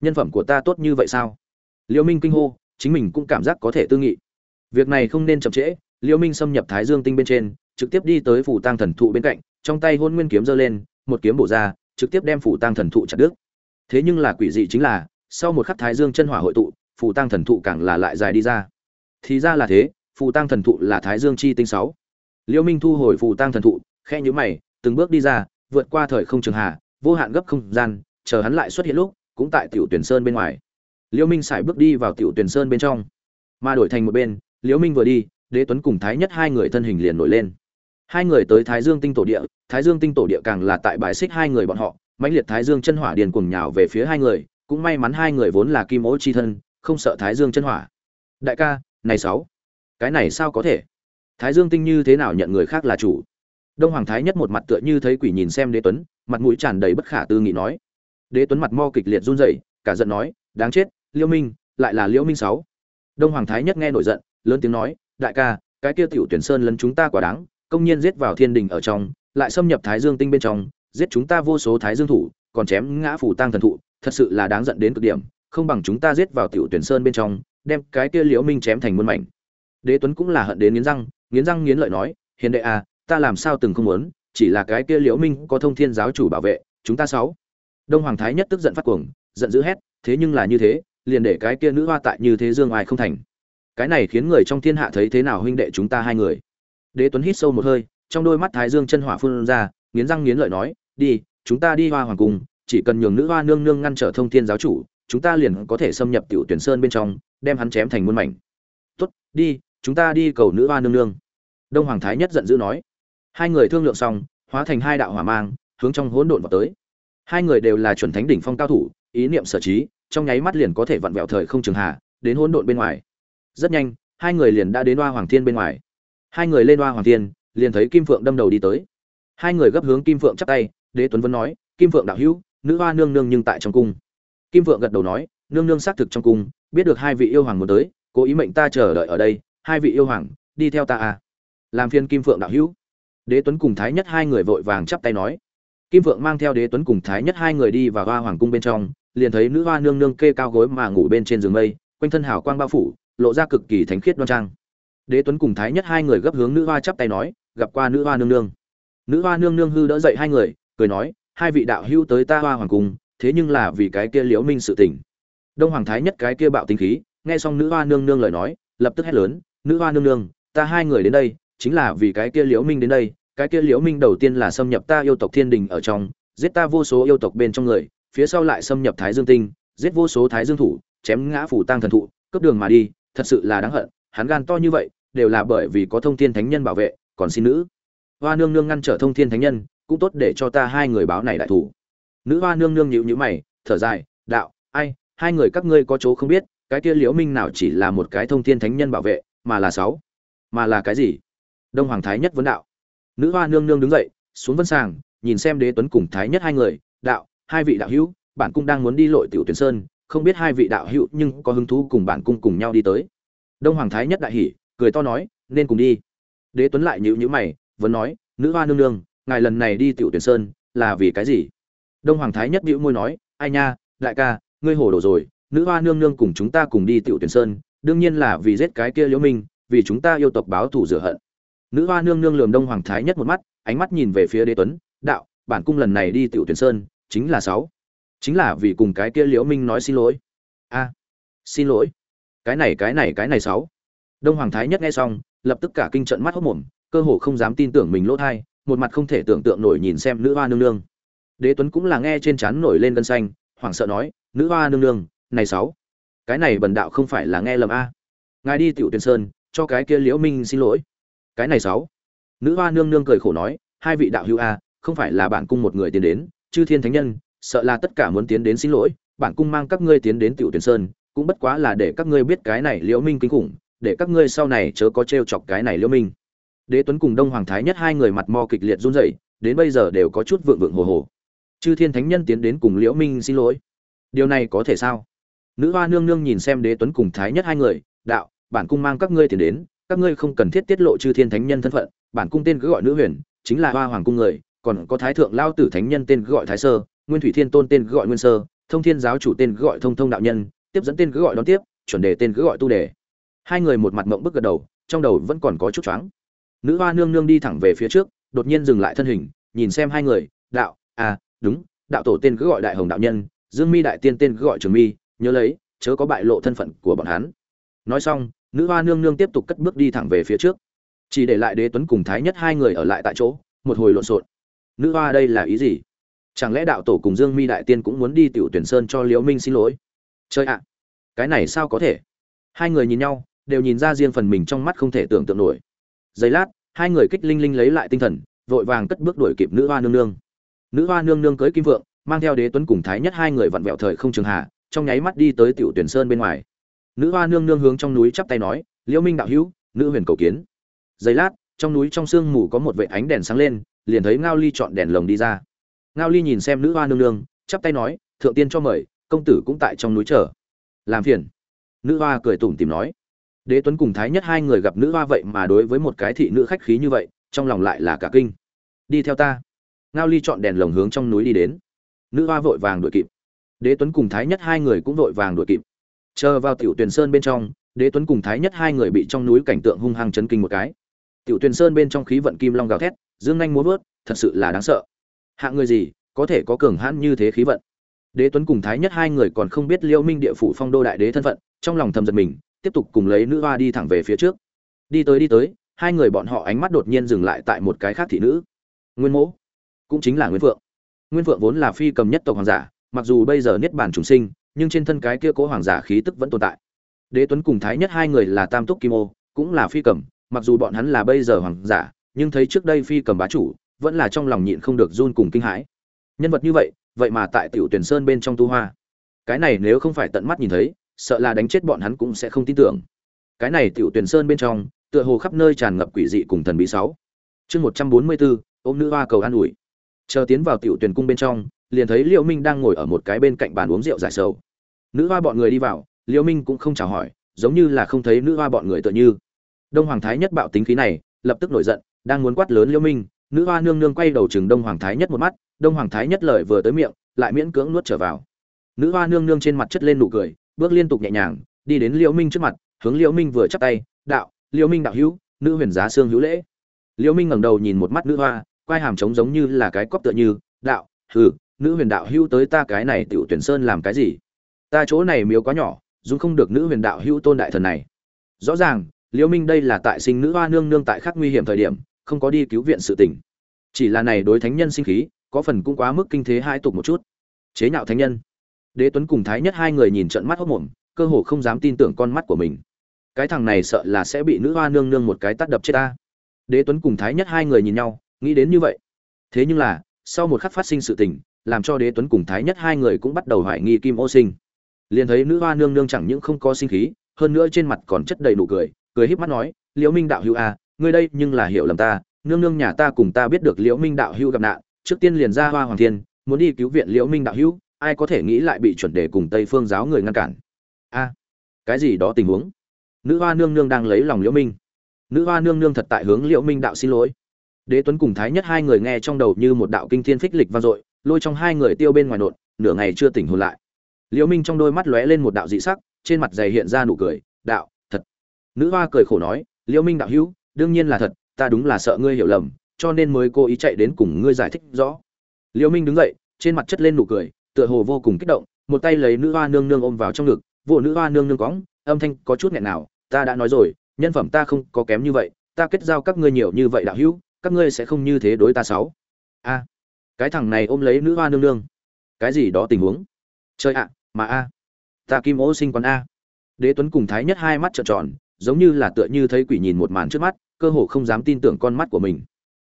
Nhân phẩm của ta tốt như vậy sao? Liễu minh kinh hô, chính mình cũng cảm giác có thể tư nghị. Việc này không nên chậm trễ, liễu minh xâm nhập thái dương tinh bên trên trực tiếp đi tới phủ tăng thần thụ bên cạnh, trong tay hôn nguyên kiếm giơ lên, một kiếm bổ ra, trực tiếp đem phủ tăng thần thụ chặt đứt. Thế nhưng là quỷ dị chính là, sau một khắc thái dương chân hỏa hội tụ, phủ tăng thần thụ càng là lại dài đi ra. Thì ra là thế, phủ tăng thần thụ là thái dương chi tinh sáu. Liễu minh thu hồi phủ tăng thần thụ, khẽ nhíu mày, từng bước đi ra, vượt qua thời không trường hà vô hạn gấp không gian, chờ hắn lại xuất hiện lúc, cũng tại tiểu tuyển sơn bên ngoài. Liễu minh sải bước đi vào tiểu tuyển sơn bên trong. Mà đổi thành một bên liễu minh vừa đi, đế tuấn cùng thái nhất hai người thân hình liền nổi lên hai người tới thái dương tinh tổ địa, thái dương tinh tổ địa càng là tại bài xích hai người bọn họ, mãnh liệt thái dương chân hỏa điền cuồng nhào về phía hai người, cũng may mắn hai người vốn là kim ố chi thân, không sợ thái dương chân hỏa. Đại ca, này sáu, cái này sao có thể? Thái dương tinh như thế nào nhận người khác là chủ? Đông hoàng thái nhất một mặt tựa như thấy quỷ nhìn xem đế tuấn, mặt mũi tràn đầy bất khả tư nghị nói. Đế tuấn mặt mo kịch liệt run rẩy, cả giận nói, đáng chết, Liễu minh, lại là Liễu minh sáu. Đông hoàng thái nhất nghe nổi giận, lớn tiếng nói, đại ca, cái kia tiểu tuyển sơn lấn chúng ta quả đáng công nhiên giết vào thiên đình ở trong, lại xâm nhập thái dương tinh bên trong, giết chúng ta vô số thái dương thủ, còn chém ngã phủ tăng thần thụ, thật sự là đáng giận đến cực điểm, không bằng chúng ta giết vào tiểu tuyển sơn bên trong, đem cái kia liễu minh chém thành muôn mảnh. Đế tuấn cũng là hận đến nghiến răng nghiến răng nghiến lợi nói, hiền đệ à ta làm sao từng không muốn, chỉ là cái kia liễu minh có thông thiên giáo chủ bảo vệ, chúng ta sáu. Đông hoàng thái nhất tức giận phát cuồng, giận dữ hét, thế nhưng là như thế, liền để cái kia nữ hoa tại như thế dương ai không thành. Cái này khiến người trong thiên hạ thấy thế nào huynh đệ chúng ta hai người? Đế tuấn hít sâu một hơi, trong đôi mắt thái dương chân hỏa phun ra, nghiến răng nghiến lợi nói, đi, chúng ta đi hoa hoàng cung, chỉ cần nhường nữ hoa nương nương ngăn trở thông thiên giáo chủ, chúng ta liền có thể xâm nhập tiểu tuyển sơn bên trong, đem hắn chém thành muôn mảnh. Tốt, đi, chúng ta đi cầu nữ hoa nương nương. Đông hoàng thái nhất giận dữ nói. Hai người thương lượng xong, hóa thành hai đạo hỏa mang, hướng trong hỗn độn vào tới. Hai người đều là chuẩn thánh đỉnh phong cao thủ, ý niệm sở trí, trong nháy mắt liền có thể vặn vẹo thời không trường hạ đến hỗn độn bên ngoài. Rất nhanh, hai người liền đã đến hoa hoàng thiên bên ngoài hai người lên hoa hoàng thiên, liền thấy kim phượng đâm đầu đi tới. Hai người gấp hướng kim phượng chắp tay, đế tuấn vân nói, kim phượng đạo hữu, nữ hoa nương nương nhưng tại trong cung. Kim phượng gật đầu nói, nương nương xác thực trong cung, biết được hai vị yêu hoàng muốn tới, cố ý mệnh ta chờ đợi ở đây, hai vị yêu hoàng, đi theo ta à. Làm phiên kim phượng đạo hữu. Đế tuấn cùng thái nhất hai người vội vàng chắp tay nói. Kim phượng mang theo đế tuấn cùng thái nhất hai người đi vào hoa hoàng cung bên trong, liền thấy nữ hoa nương nương kê cao gối mà ngủ bên trên giường mây, quanh thân hào quang bao phủ, lộ ra cực kỳ thánh khiết đoan trang đế tuấn cùng thái nhất hai người gấp hướng nữ hoa chắp tay nói, gặp qua nữ hoa nương nương. Nữ hoa nương nương hư đỡ dậy hai người, cười nói, hai vị đạo hữu tới ta hoa hoàng cung, thế nhưng là vì cái kia liễu minh sự tình. Đông hoàng thái nhất cái kia bạo tinh khí, nghe xong nữ hoa nương nương lời nói, lập tức hét lớn, nữ hoa nương nương, ta hai người đến đây, chính là vì cái kia liễu minh đến đây, cái kia liễu minh đầu tiên là xâm nhập ta yêu tộc thiên đình ở trong, giết ta vô số yêu tộc bên trong người, phía sau lại xâm nhập thái dương tinh, giết vô số thái dương thủ, chém ngã phủ tang thần thụ, cướp đường mà đi, thật sự là đáng hận, hắn gan to như vậy đều là bởi vì có thông thiên thánh nhân bảo vệ, còn xin nữ. Hoa nương nương ngăn trở thông thiên thánh nhân, cũng tốt để cho ta hai người báo này đại thủ. Nữ hoa nương nương nhịu nhữ mày, thở dài, đạo, ai, hai người các ngươi có chỗ không biết, cái kia liễu minh nào chỉ là một cái thông thiên thánh nhân bảo vệ, mà là sáu? Mà là cái gì? Đông hoàng thái nhất vấn đạo. Nữ hoa nương nương đứng dậy, xuống vân sàng, nhìn xem đế tuấn cùng thái nhất hai người, đạo, hai vị đạo hữu, bản cung đang muốn đi lội tiểu tuyển sơn, không biết hai vị đạo hữu nhưng có hứng thú cùng bản cung cùng nhau đi tới. Đông hoàng thái nhất đại hỉ cười to nói, nên cùng đi. Đế tuấn lại nhữ nhữ mày, vẫn nói, nữ hoa nương nương, ngài lần này đi tiểu tuyển sơn là vì cái gì? Đông hoàng thái nhất nhữ môi nói, ai nha, đại ca, ngươi hồ đồ rồi, nữ hoa nương nương cùng chúng ta cùng đi tiểu tuyển sơn, đương nhiên là vì giết cái kia liễu minh, vì chúng ta yêu tộc báo thù rửa hận. Nữ hoa nương nương lườm đông hoàng thái nhất một mắt, ánh mắt nhìn về phía đế tuấn, đạo, bản cung lần này đi tiểu tuyển sơn, chính là sáu. Chính là vì cùng cái kia liễu minh nói xin lỗi. A, xin lỗi. Cái này cái này cái này sáu đông hoàng thái nhất nghe xong, lập tức cả kinh trận mắt hốt mồm, cơ hồ không dám tin tưởng mình lỗ thai, một mặt không thể tưởng tượng nổi nhìn xem nữ hoa nương nương. Đế tuấn cũng là nghe trên trán nổi lên gân xanh, hoảng sợ nói, nữ hoa nương nương, này sáu, cái này bần đạo không phải là nghe lầm a. Ngài đi tiểu tuyển sơn, cho cái kia liễu minh xin lỗi. Cái này sáu. Nữ hoa nương nương cười khổ nói, hai vị đạo hữu a, không phải là bản cung một người tiến đến, chư thiên thánh nhân, sợ là tất cả muốn tiến đến xin lỗi bản cung mang các ngươi tiến đến tiểu tuyển sơn, cũng bất quá là để các ngươi biết cái này liễu minh kinh khủng để các ngươi sau này chớ có trêu chọc cái này liễu minh. Đế tuấn cùng đông hoàng thái nhất hai người mặt mo kịch liệt run rẩy, đến bây giờ đều có chút vượng vượng hồ hồ. Chư thiên thánh nhân tiến đến cùng liễu minh xin lỗi. Điều này có thể sao? Nữ hoa nương nương nhìn xem đế tuấn cùng thái nhất hai người, đạo, bản cung mang các ngươi tiền đến, các ngươi không cần thiết tiết lộ chư thiên thánh nhân thân phận, bản cung tên cứ gọi nữ huyền, chính là hoa hoàng cung người, còn có thái thượng lao tử thánh nhân tên cứ gọi thái sơ, nguyên thủy thiên tôn tên cứ gọi nguyên sơ, thông thiên giáo chủ tên cứ gọi thông thông đạo nhân, tiếp dẫn tên cứ gọi đón tiếp, chuẩn đề tên cứ gọi tu đề hai người một mặt mộng bức gật đầu, trong đầu vẫn còn có chút choáng. Nữ hoa nương nương đi thẳng về phía trước, đột nhiên dừng lại thân hình, nhìn xem hai người, đạo à đúng, đạo tổ tên cứ gọi đại hồng đạo nhân, dương mi đại tiên tên cứ gọi trường mi, nhớ lấy, chớ có bại lộ thân phận của bọn hắn. Nói xong, nữ hoa nương nương tiếp tục cất bước đi thẳng về phía trước. Chỉ để lại đế tuấn cùng thái nhất hai người ở lại tại chỗ, một hồi lộn xộn. Nữ hoa đây là ý gì? Chẳng lẽ đạo tổ cùng dương mi đại tiên cũng muốn đi tiểu tuyển sơn cho liễu minh xin lỗi? Chơi ạ, cái này sao có thể? Hai người nhìn nhau đều nhìn ra riêng phần mình trong mắt không thể tưởng tượng nổi. Giây lát, hai người kích linh linh lấy lại tinh thần, vội vàng cất bước đuổi kịp nữ hoa nương nương. Nữ hoa nương nương cưới kim vượng, mang theo đế tuấn cùng thái nhất hai người vặn vẹo thời không trường hạ, trong nháy mắt đi tới tiểu tuyển sơn bên ngoài. Nữ hoa nương nương hướng trong núi chắp tay nói, liễu minh đạo hữu, nữ huyền cầu kiến. Giây lát, trong núi trong sương mù có một vệ ánh đèn sáng lên, liền thấy ngao ly chọn đèn lồng đi ra. Ngao ly nhìn xem nữ hoa nương nương, chắp tay nói, thượng tiên cho mời, công tử cũng tại trong núi chờ. Làm phiền. Nữ hoa cười tủm tìm nói đế tuấn cùng thái nhất hai người gặp nữ hoa vậy mà đối với một cái thị nữ khách khí như vậy, trong lòng lại là cả kinh. Đi theo ta. Ngao ly chọn đèn lồng hướng trong núi đi đến. Nữ hoa vội vàng đuổi kịp. Đế tuấn cùng thái nhất hai người cũng vội vàng đuổi kịp. Chờ vào tiểu tuyền sơn bên trong, đế tuấn cùng thái nhất hai người bị trong núi cảnh tượng hung hăng chấn kinh một cái. Tiểu tuyền sơn bên trong khí vận kim long gào thét, dương nhanh muốn vớt, thật sự là đáng sợ. Hạng người gì, có thể có cường hãn như thế khí vận? Đế tuấn cùng thái nhất hai người còn không biết liêu minh địa phủ phong đô đại đế thân phận, trong lòng thầm giật mình tiếp tục cùng lấy nữ hoa đi thẳng về phía trước. Đi tới đi tới, hai người bọn họ ánh mắt đột nhiên dừng lại tại một cái khác thị nữ. Nguyên mẫu cũng chính là nguyên phượng. Nguyên phượng vốn là phi cầm nhất tộc hoàng giả, mặc dù bây giờ niết bàn trùng sinh, nhưng trên thân cái kia cố hoàng giả khí tức vẫn tồn tại. Đế tuấn cùng thái nhất hai người là tam túc kim ô, cũng là phi cầm, mặc dù bọn hắn là bây giờ hoàng giả, nhưng thấy trước đây phi cầm bá chủ, vẫn là trong lòng nhịn không được run cùng kinh hãi. Nhân vật như vậy vậy mà tại tiểu tuyển sơn bên trong tu hoa. Cái này nếu không phải tận mắt nhìn thấy sợ là đánh chết bọn hắn cũng sẽ không tin tưởng. Cái này tiểu tuyển sơn bên trong, tựa hồ khắp nơi tràn ngập quỷ dị cùng thần bí sáu. Chương một trăm bốn mươi bốn ôm nữ hoa cầu an ủi. Chờ tiến vào tiểu tuyển cung bên trong, liền thấy liễu minh đang ngồi ở một cái bên cạnh bàn uống rượu giải sầu. Nữ hoa bọn người đi vào, liễu minh cũng không chào hỏi, giống như là không thấy nữ hoa bọn người tựa như. Đông hoàng thái nhất bạo tính khí này, lập tức nổi giận, đang muốn quát lớn liễu minh, nữ hoa nương nương quay đầu chừng đông hoàng thái nhất một mắt, đông hoàng thái nhất lời vừa tới miệng, lại miễn cưỡng nuốt trở vào. Nữ hoa nương nương trên mặt chất lên nụ cười bước liên tục nhẹ nhàng, đi đến liễu minh trước mặt, hướng liễu minh vừa chắp tay, đạo, liễu minh đạo hữu, nữ huyền giá xương hữu lễ. Liễu minh ngẩng đầu nhìn một mắt nữ hoa, quai hàm trống giống như là cái cóc tựa như, đạo, hừ, nữ huyền đạo hữu tới ta cái này tiểu tuyển sơn làm cái gì? Ta chỗ này miếu quá nhỏ dung không được nữ huyền đạo hữu tôn đại thần này. Rõ ràng, liễu minh đây là tại sinh nữ hoa nương nương tại khắc nguy hiểm thời điểm, không có đi cứu viện sự tình. Chỉ là này đối thánh nhân sinh khí, có phần cũng quá mức kinh thế hai tục một chút. Chế nhạo thánh nhân đế tuấn cùng thái nhất hai người nhìn trận mắt hốc mồm cơ hồ không dám tin tưởng con mắt của mình. Cái thằng này sợ là sẽ bị nữ hoa nương nương một cái tát đập chết ta. Đế tuấn cùng thái nhất hai người nhìn nhau nghĩ đến như vậy. Thế nhưng là sau một khắc phát sinh sự tình làm cho đế tuấn cùng thái nhất hai người cũng bắt đầu hoài nghi kim ô sinh. Liền thấy nữ hoa nương nương chẳng những không có sinh khí hơn nữa trên mặt còn chất đầy nụ cười cười híp mắt nói liễu minh đạo hữu a à, ngươi đây nhưng là hiểu lầm ta nương nương nhà ta cùng ta biết được liễu minh đạo hữu gặp nạn trước tiên liền ra hoa hoàng thiên muốn đi cứu viện liễu minh đạo hữu ai có thể nghĩ lại bị chuẩn đề cùng tây phương giáo người ngăn cản? A, cái gì đó tình huống? Nữ hoa nương nương đang lấy lòng liễu minh. Nữ hoa nương nương thật tại hướng liễu minh đạo xin lỗi. Đế tuấn cùng thái nhất hai người nghe trong đầu như một đạo kinh thiên phích lịch vang dội, lôi trong hai người tiêu bên ngoài nộn, nửa ngày chưa tỉnh hồn lại. Liễu minh trong đôi mắt lóe lên một đạo dị sắc, trên mặt dày hiện ra nụ cười, đạo, thật. Nữ hoa cười khổ nói, liễu minh đạo hữu, đương nhiên là thật, ta đúng là sợ ngươi hiểu lầm, cho nên mới cố ý chạy đến cùng ngươi giải thích rõ. Liễu minh đứng dậy, trên mặt chất lên nụ cười tựa hồ vô cùng kích động, một tay lấy nữ hoa nương nương ôm vào trong ngực vụ nữ hoa nương nương cóng âm thanh có chút nghẹn nào, ta đã nói rồi, nhân phẩm ta không có kém như vậy, ta kết giao các ngươi nhiều như vậy đạo hữu, các ngươi sẽ không như thế đối ta sáu a, cái thằng này ôm lấy nữ hoa nương nương. Cái gì đó tình huống? Chơi ạ, mà a, ta kim ô sinh quán a. Đế tuấn cùng thái nhất hai mắt trợn tròn, giống như là tựa như thấy quỷ nhìn một màn trước mắt, cơ hồ không dám tin tưởng con mắt của mình.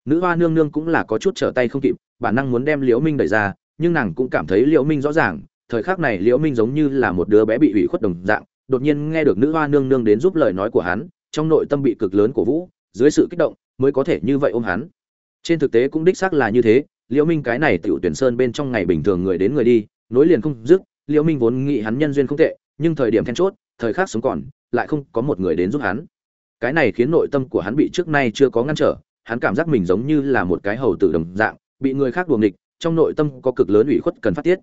Nữ hoa nương nương cũng là có chút trở tay không kịp, bản năng muốn đem liễu minh đẩy ra nhưng nàng cũng cảm thấy liễu minh rõ ràng, thời khắc này liễu minh giống như là một đứa bé bị ủy khuất đồng dạng, đột nhiên nghe được nữ hoa nương nương đến giúp lời nói của hắn, trong nội tâm bị cực lớn của vũ, dưới sự kích động mới có thể như vậy ôm hắn. Trên thực tế cũng đích xác là như thế, liễu minh cái này tiểu tuyển sơn bên trong ngày bình thường người đến người đi, nối liền không dứt, liễu minh vốn nghĩ hắn nhân duyên không tệ, nhưng thời điểm then chốt, thời khắc sống còn, lại không có một người đến giúp hắn. Cái này khiến nội tâm của hắn bị trước nay chưa có ngăn trở, hắn cảm giác mình giống như là một cái hầu tử đồng dạng, bị người khác đuồng địch trong nội tâm có cực lớn ủy khuất cần phát tiết.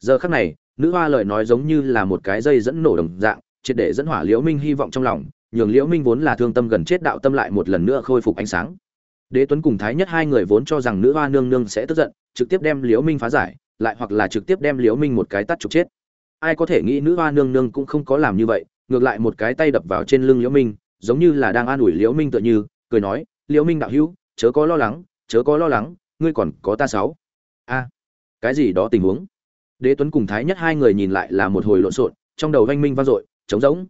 Giờ khắc này, nữ hoa lời nói giống như là một cái dây dẫn nổ đồng dạng, triệt để dẫn hỏa liễu minh hy vọng trong lòng, nhường liễu minh vốn là thương tâm gần chết đạo tâm lại một lần nữa khôi phục ánh sáng. Đế tuấn cùng thái nhất hai người vốn cho rằng nữ hoa nương nương sẽ tức giận, trực tiếp đem liễu minh phá giải, lại hoặc là trực tiếp đem liễu minh một cái tát trục chết. Ai có thể nghĩ nữ hoa nương nương cũng không có làm như vậy, ngược lại một cái tay đập vào trên lưng liễu minh, giống như là đang an ủi liễu minh tựa như, cười nói, liễu minh đạo hữu, chớ có lo lắng, chớ có lo lắng, ngươi còn có ta sáu a, cái gì đó tình huống? Đế tuấn cùng thái nhất hai người nhìn lại là một hồi lộn xộn, trong đầu oanh minh vang dội, trống rỗng.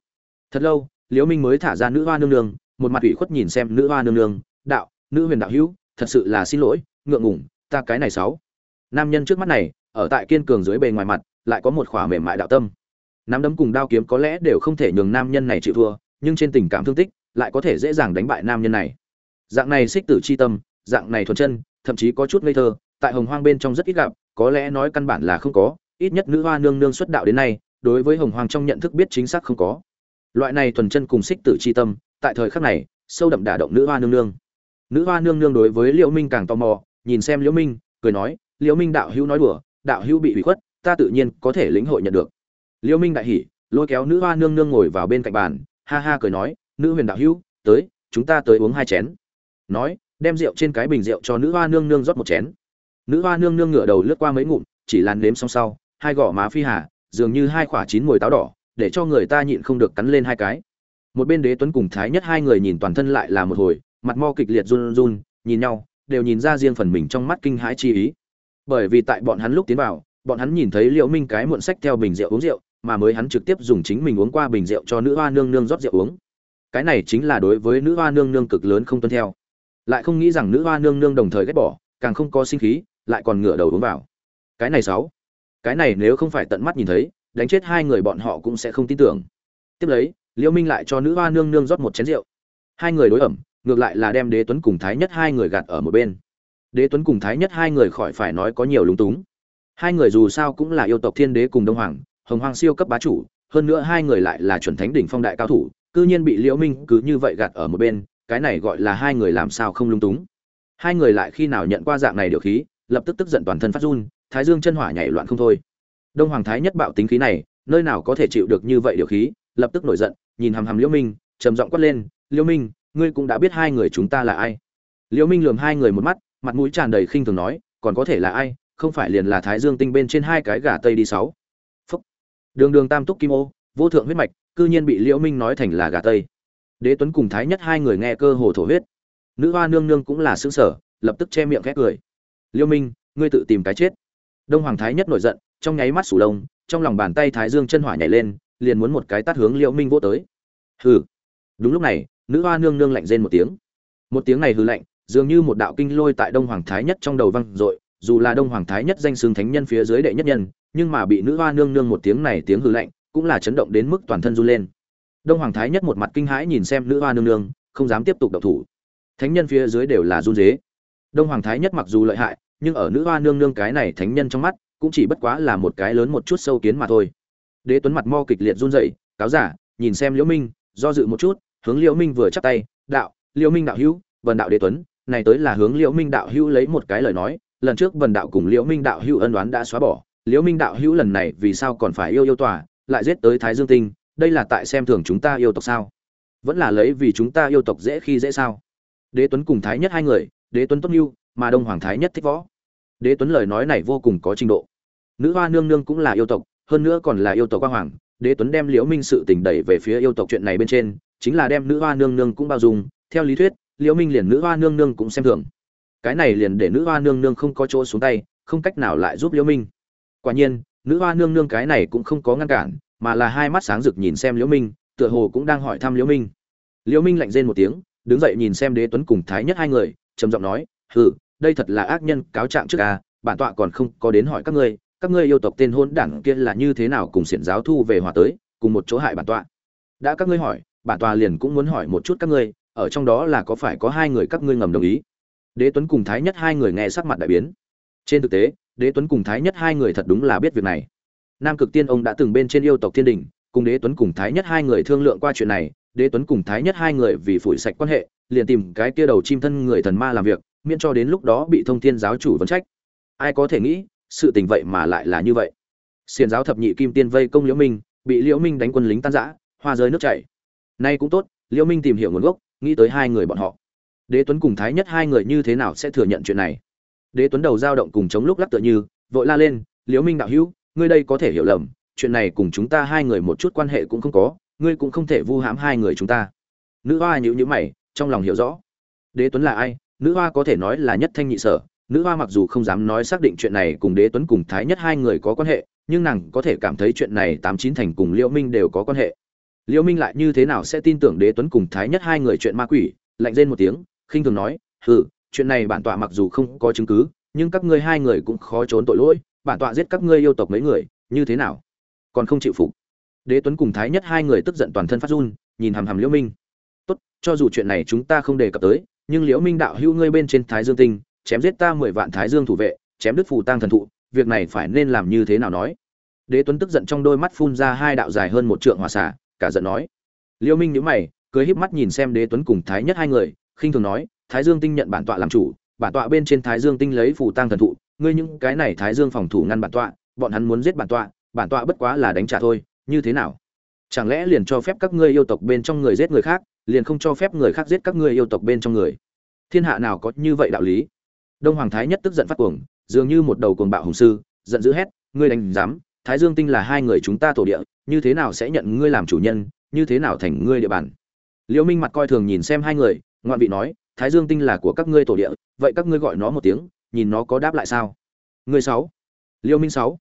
Thật lâu, liễu minh mới thả ra nữ hoa nương nương, một mặt ủy khuất nhìn xem nữ hoa nương nương, đạo, nữ huyền đạo hữu, thật sự là xin lỗi, ngượng ngủng ta cái này sáu nam nhân trước mắt này, ở tại kiên cường dưới bề ngoài mặt, lại có một khỏa mềm mại đạo tâm. Nắm đấm cùng đao kiếm có lẽ đều không thể nhường nam nhân này chịu thua, nhưng trên tình cảm thương tích, lại có thể dễ dàng đánh bại nam nhân này. Dạng này xích tử chi tâm, dạng này thuần chân, thậm chí có chút ngây thơ tại hồng hoang bên trong rất ít gặp, có lẽ nói căn bản là không có, ít nhất nữ hoa nương nương xuất đạo đến nay, đối với hồng hoang trong nhận thức biết chính xác không có. Loại này thuần chân cùng xích tử chi tâm, tại thời khắc này, sâu đậm đả động nữ hoa nương nương. Nữ hoa nương nương đối với liễu minh càng tò mò, nhìn xem liễu minh, cười nói, liễu minh đạo hữu nói đùa, đạo hữu bị hủy khuất, ta tự nhiên có thể lĩnh hội nhận được. Liễu minh đại hỉ, lôi kéo nữ hoa nương nương ngồi vào bên cạnh bàn, ha ha cười nói, nữ huyền đạo hữu, tới, chúng ta tới uống hai chén. Nói, đem rượu trên cái bình rượu cho nữ hoa nương nương rót một chén nữ hoa nương nương ngửa đầu lướt qua mấy ngụm, chỉ làn nếm xong sau, hai gò má phi hà, dường như hai quả chín mùi táo đỏ, để cho người ta nhịn không được cắn lên hai cái. Một bên đế tuấn cùng thái nhất hai người nhìn toàn thân lại là một hồi, mặt mo kịch liệt run run, nhìn nhau, đều nhìn ra riêng phần mình trong mắt kinh hãi chi ý. Bởi vì tại bọn hắn lúc tiến vào, bọn hắn nhìn thấy liễu minh cái muộn sách theo bình rượu uống rượu, mà mới hắn trực tiếp dùng chính mình uống qua bình rượu cho nữ hoa nương nương rót rượu uống. Cái này chính là đối với nữ hoa nương nương cực lớn không tuân theo. Lại không nghĩ rằng nữ hoa nương nương đồng thời ghét bỏ, càng không có sinh khí lại còn ngửa đầu uống vào. Cái này sáu. Cái này nếu không phải tận mắt nhìn thấy, đánh chết hai người bọn họ cũng sẽ không tin tưởng. Tiếp lấy liễu minh lại cho nữ hoa nương nương rót một chén rượu. Hai người đối ẩm, ngược lại là đem đế tuấn cùng thái nhất hai người gạt ở một bên. Đế tuấn cùng thái nhất hai người khỏi phải nói có nhiều lúng túng. Hai người dù sao cũng là yêu tộc thiên đế cùng đông hoàng, hồng hoàng siêu cấp bá chủ, hơn nữa hai người lại là chuẩn thánh đỉnh phong đại cao thủ, cư nhiên bị liễu minh cứ như vậy gạt ở một bên, cái này gọi là hai người làm sao không lung túng. Hai người lại khi nào nhận qua dạng này điều khí lập tức tức giận toàn thân phát run, thái dương chân hỏa nhảy loạn không thôi. Đông hoàng thái nhất bạo tính khí này, nơi nào có thể chịu được như vậy điều khí, lập tức nổi giận, nhìn hằm hằm liễu minh, trầm giọng quát lên, liễu minh, ngươi cũng đã biết hai người chúng ta là ai? Liễu minh lườm hai người một mắt, mặt mũi tràn đầy khinh thường nói, còn có thể là ai? Không phải liền là thái dương tinh bên trên hai cái gà tây đi sáu. Phúc. Đường đường tam túc kim ô, vô thượng huyết mạch, cư nhiên bị liễu minh nói thành là gà tây. Đế tuấn cùng thái nhất hai người nghe cơ hồ thổ huyết. Nữ hoa nương nương cũng là xứng sở lập tức che miệng khét cười liễu minh ngươi tự tìm cái chết. Đông hoàng thái nhất nổi giận trong nháy mắt sủ lông trong lòng bàn tay thái dương chân hỏa nhảy lên liền muốn một cái tát hướng liễu minh vỗ tới. Hừ. Đúng lúc này nữ hoa nương nương lạnh rên một tiếng. Một tiếng này hừ lạnh dường như một đạo kinh lôi tại đông hoàng thái nhất trong đầu văng, dội dù là đông hoàng thái nhất danh xương thánh nhân phía dưới đệ nhất nhân nhưng mà bị nữ hoa nương nương một tiếng này tiếng hừ lạnh cũng là chấn động đến mức toàn thân run lên. Đông hoàng thái nhất một mặt kinh hãi nhìn xem nữ hoa nương nương không dám tiếp tục động thủ. Thánh nhân phía dưới đều là run dế đông hoàng thái nhất mặc dù lợi hại, nhưng ở nữ hoa nương nương cái này thánh nhân trong mắt, cũng chỉ bất quá là một cái lớn một chút sâu kiến mà thôi. Đế tuấn mặt mo kịch liệt run rẩy, cáo giả, nhìn xem liễu minh, do dự một chút, hướng liễu minh vừa chắp tay, đạo, liễu minh đạo hữu vần đạo đế tuấn, này tới là hướng liễu minh đạo hữu lấy một cái lời nói, lần trước vần đạo cùng liễu minh đạo hữu ân đoán đã xóa bỏ, liễu minh đạo hữu lần này vì sao còn phải yêu yêu tòa, lại giết tới thái dương tinh, đây là tại xem thường chúng ta yêu tộc sao? Vẫn là lấy vì chúng ta yêu tộc dễ khi dễ sao? Đế tuấn cùng thái nhất hai người đế tuấn tốt yêu mà đông hoàng thái nhất thích võ. Đế tuấn lời nói này vô cùng có trình độ. Nữ hoa nương nương cũng là yêu tộc, hơn nữa còn là yêu tộc quang hoàng. Đế tuấn đem liễu minh sự tình đẩy về phía yêu tộc chuyện này bên trên, chính là đem nữ hoa nương nương cũng bao dung. Theo lý thuyết, liễu minh liền nữ hoa nương nương cũng xem thường. Cái này liền để nữ hoa nương nương không có chỗ xuống tay, không cách nào lại giúp liễu minh. Quả nhiên, nữ hoa nương nương cái này cũng không có ngăn cản, mà là hai mắt sáng rực nhìn xem liễu minh, tựa hồ cũng đang hỏi thăm liễu minh. Liễu minh lạnh rên một tiếng, đứng dậy nhìn xem đế tuấn cùng thái nhất hai người trầm giọng nói, hừ, đây thật là ác nhân cáo trạng trước a, bản tọa còn không có đến hỏi các ngươi các ngươi yêu tộc tên hôn đảng kia là như thế nào cùng xiển giáo thu về hòa tới, cùng một chỗ hại bản tọa? Đã các ngươi hỏi, bản tọa liền cũng muốn hỏi một chút các ngươi, ở trong đó là có phải có hai người các ngươi ngầm đồng ý? Đế tuấn cùng thái nhất hai người nghe sắc mặt đại biến. Trên thực tế, đế tuấn cùng thái nhất hai người thật đúng là biết việc này. Nam cực tiên ông đã từng bên trên yêu tộc thiên đình, cùng đế tuấn cùng thái nhất hai người thương lượng qua chuyện này, đế tuấn cùng thái nhất hai người vì phủi sạch quan hệ liền tìm cái kia đầu chim thân người thần ma làm việc, miễn cho đến lúc đó bị thông thiên giáo chủ vấn trách. Ai có thể nghĩ, sự tình vậy mà lại là như vậy. Xiền giáo thập nhị kim tiên vây công liễu minh, bị liễu minh đánh quân lính tan rã, hoa rơi nước chảy. Nay cũng tốt, liễu minh tìm hiểu nguồn gốc, nghĩ tới hai người bọn họ. Đế tuấn cùng thái nhất hai người như thế nào sẽ thừa nhận chuyện này? Đế tuấn đầu dao động cùng chống lúc lắc tựa như, vội la lên, liễu minh đạo hữu, ngươi đây có thể hiểu lầm, chuyện này cùng chúng ta hai người một chút quan hệ cũng không có, ngươi cũng không thể vu hãm hai người chúng ta. Nữ hoa nhíu nhíu mày trong lòng hiểu rõ. Đế tuấn là ai? Nữ hoa có thể nói là nhất thanh nhị sở. Nữ hoa mặc dù không dám nói xác định chuyện này cùng đế tuấn cùng thái nhất hai người có quan hệ, nhưng nàng có thể cảm thấy chuyện này tám chín thành cùng liễu minh đều có quan hệ. Liễu minh lại như thế nào sẽ tin tưởng đế tuấn cùng thái nhất hai người chuyện ma quỷ? Lạnh rên một tiếng, khinh thường nói, hừ, chuyện này bản tọa mặc dù không có chứng cứ, nhưng các ngươi hai người cũng khó trốn tội lỗi, bản tọa giết các ngươi yêu tộc mấy người, như thế nào? Còn không chịu phục. Đế tuấn cùng thái nhất hai người tức giận toàn thân phát run, nhìn hàm hàm liễu minh tốt, cho dù chuyện này chúng ta không đề cập tới, nhưng liễu minh đạo hữu ngươi bên trên thái dương tinh, chém giết ta mười vạn thái dương thủ vệ, chém đứt phù tăng thần thụ, việc này phải nên làm như thế nào nói? Đế tuấn tức giận trong đôi mắt phun ra hai đạo dài hơn một trượng hỏa xả cả giận nói. Liễu minh nhíu mày, cười híp mắt nhìn xem đế tuấn cùng thái nhất hai người, khinh thường nói, thái dương tinh nhận bản tọa làm chủ, bản tọa bên trên thái dương tinh lấy phù tăng thần thụ, ngươi những cái này thái dương phòng thủ ngăn bản tọa, bọn hắn muốn giết bản tọa bản tọa bất quá là đánh trả thôi, như thế nào? Chẳng lẽ liền cho phép các ngươi yêu tộc bên trong người giết người khác, liền không cho phép người khác giết các ngươi yêu tộc bên trong người? Thiên hạ nào có như vậy đạo lý? Đông hoàng thái nhất tức giận phát cuồng, dường như một đầu cuồng bạo hùng sư, giận dữ hét, ngươi đánh dám thái dương tinh là hai người chúng ta tổ địa, như thế nào sẽ nhận ngươi làm chủ nhân, như thế nào thành ngươi địa bàn? Liễu minh mặt coi thường nhìn xem hai người, ngoạn vị nói, thái dương tinh là của các ngươi tổ địa, vậy các ngươi gọi nó một tiếng, nhìn nó có đáp lại sao? Ngươi sáu. Liễu minh sáu.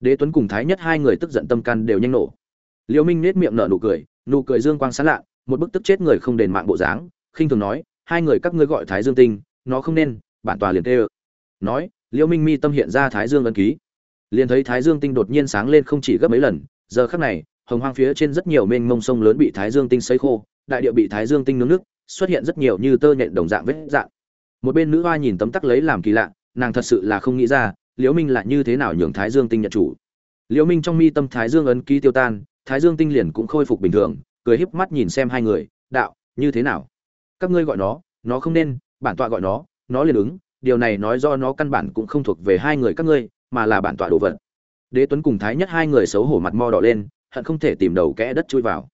Đế tuấn cùng thái nhất hai người tức giận tâm can đều nhanh nổ liễu minh nết miệng nở nụ cười nụ cười dương quang sáng lạ, một bức tức chết người không đền mạng bộ dáng, khinh thường nói, hai người các ngươi gọi thái dương tinh, nó không nên, bản tòa liền tê ơ. Nói, liễu minh mi tâm hiện ra thái dương ấn ký. Liền thấy thái dương tinh đột nhiên sáng lên không chỉ gấp mấy lần, giờ khắc này, hồng hoang phía trên rất nhiều mênh mông sông lớn bị thái dương tinh sấy khô, đại địa bị thái dương tinh nướng nước, xuất hiện rất nhiều như tơ nhện đồng dạng vết dạng. Một bên nữ hoa nhìn tấm tắc lấy làm kỳ lạ, nàng thật sự là không nghĩ ra, liễu minh là như thế nào nhường thái dương tinh nhận chủ. Liễu minh trong mi tâm thái dương ấn ký tiêu tan thái dương tinh liền cũng khôi phục bình thường, cười híp mắt nhìn xem hai người, đạo, như thế nào? Các ngươi gọi nó nó không nên, bản tọa gọi nó nó liền ứng, điều này nói do nó căn bản cũng không thuộc về hai người các ngươi, mà là bản tọa đồ vật. Đế tuấn cùng thái nhất hai người xấu hổ mặt mo đỏ lên, hận không thể tìm đầu kẽ đất chui vào.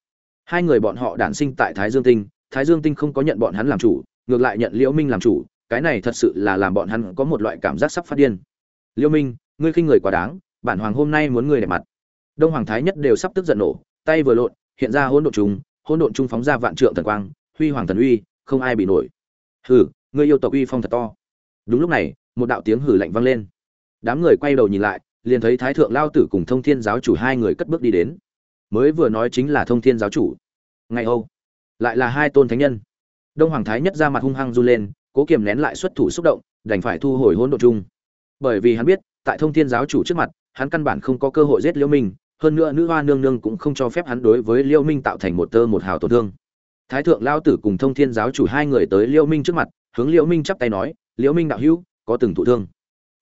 Hai người bọn họ đản sinh tại thái dương tinh, thái dương tinh không có nhận bọn hắn làm chủ, ngược lại nhận liễu minh làm chủ, cái này thật sự là làm bọn hắn có một loại cảm giác sắp phát điên. Liễu minh, ngươi khinh người quá đáng, bản hoàng hôm nay muốn ngươi đẹp mặt đông hoàng thái nhất đều sắp tức giận nổ, tay vừa lộn, hiện ra hỗn độn trùng, hỗn độn trung phóng ra vạn trượng thần quang, huy hoàng thần uy, không ai bị nổi. Hừ ngươi yêu tộc uy phong thật to. Đúng lúc này, một đạo tiếng hừ lạnh vang lên. Đám người quay đầu nhìn lại, liền thấy thái thượng lao tử cùng thông thiên giáo chủ hai người cất bước đi đến. Mới vừa nói chính là thông thiên giáo chủ. Ngày âu, lại là hai tôn thánh nhân. Đông hoàng thái nhất ra mặt hung hăng run lên, cố kiềm nén lại xuất thủ xúc động, đành phải thu hồi hỗn độn chung bởi vì hắn biết, tại thông thiên giáo chủ trước mặt, hắn căn bản không có cơ hội giết liễu minh hơn nữa nữ hoa nương nương cũng không cho phép hắn đối với liêu minh tạo thành một tơ một hào tổn thương. Thái thượng lao tử cùng thông thiên giáo chủ hai người tới liêu minh trước mặt, hướng liêu minh chắp tay nói, liêu minh đạo hữu, có từng thụ thương.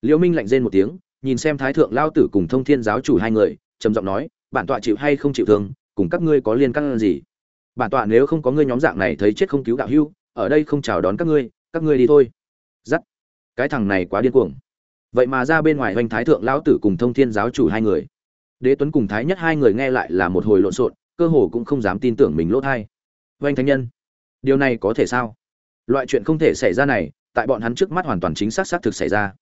Liêu minh lạnh rên một tiếng, nhìn xem thái thượng lao tử cùng thông thiên giáo chủ hai người, trầm giọng nói, bản tọa chịu hay không chịu thương, cùng các ngươi có liên căn gì? Bản tọa nếu không có ngươi nhóm dạng này thấy chết không cứu đạo hưu ở đây không chào đón các ngươi các ngươi đi thôi. Dắt cái thằng này quá điên cuồng. Vậy mà ra bên ngoài hoành thái thượng lão tử cùng thông thiên giáo chủ hai người đế tuấn cùng thái nhất hai người nghe lại là một hồi lộn xộn, cơ hồ cũng không dám tin tưởng mình lỗ thai. Vanh thánh nhân, điều này có thể sao? Loại chuyện không thể xảy ra này, tại bọn hắn trước mắt hoàn toàn chính xác xác thực xảy ra.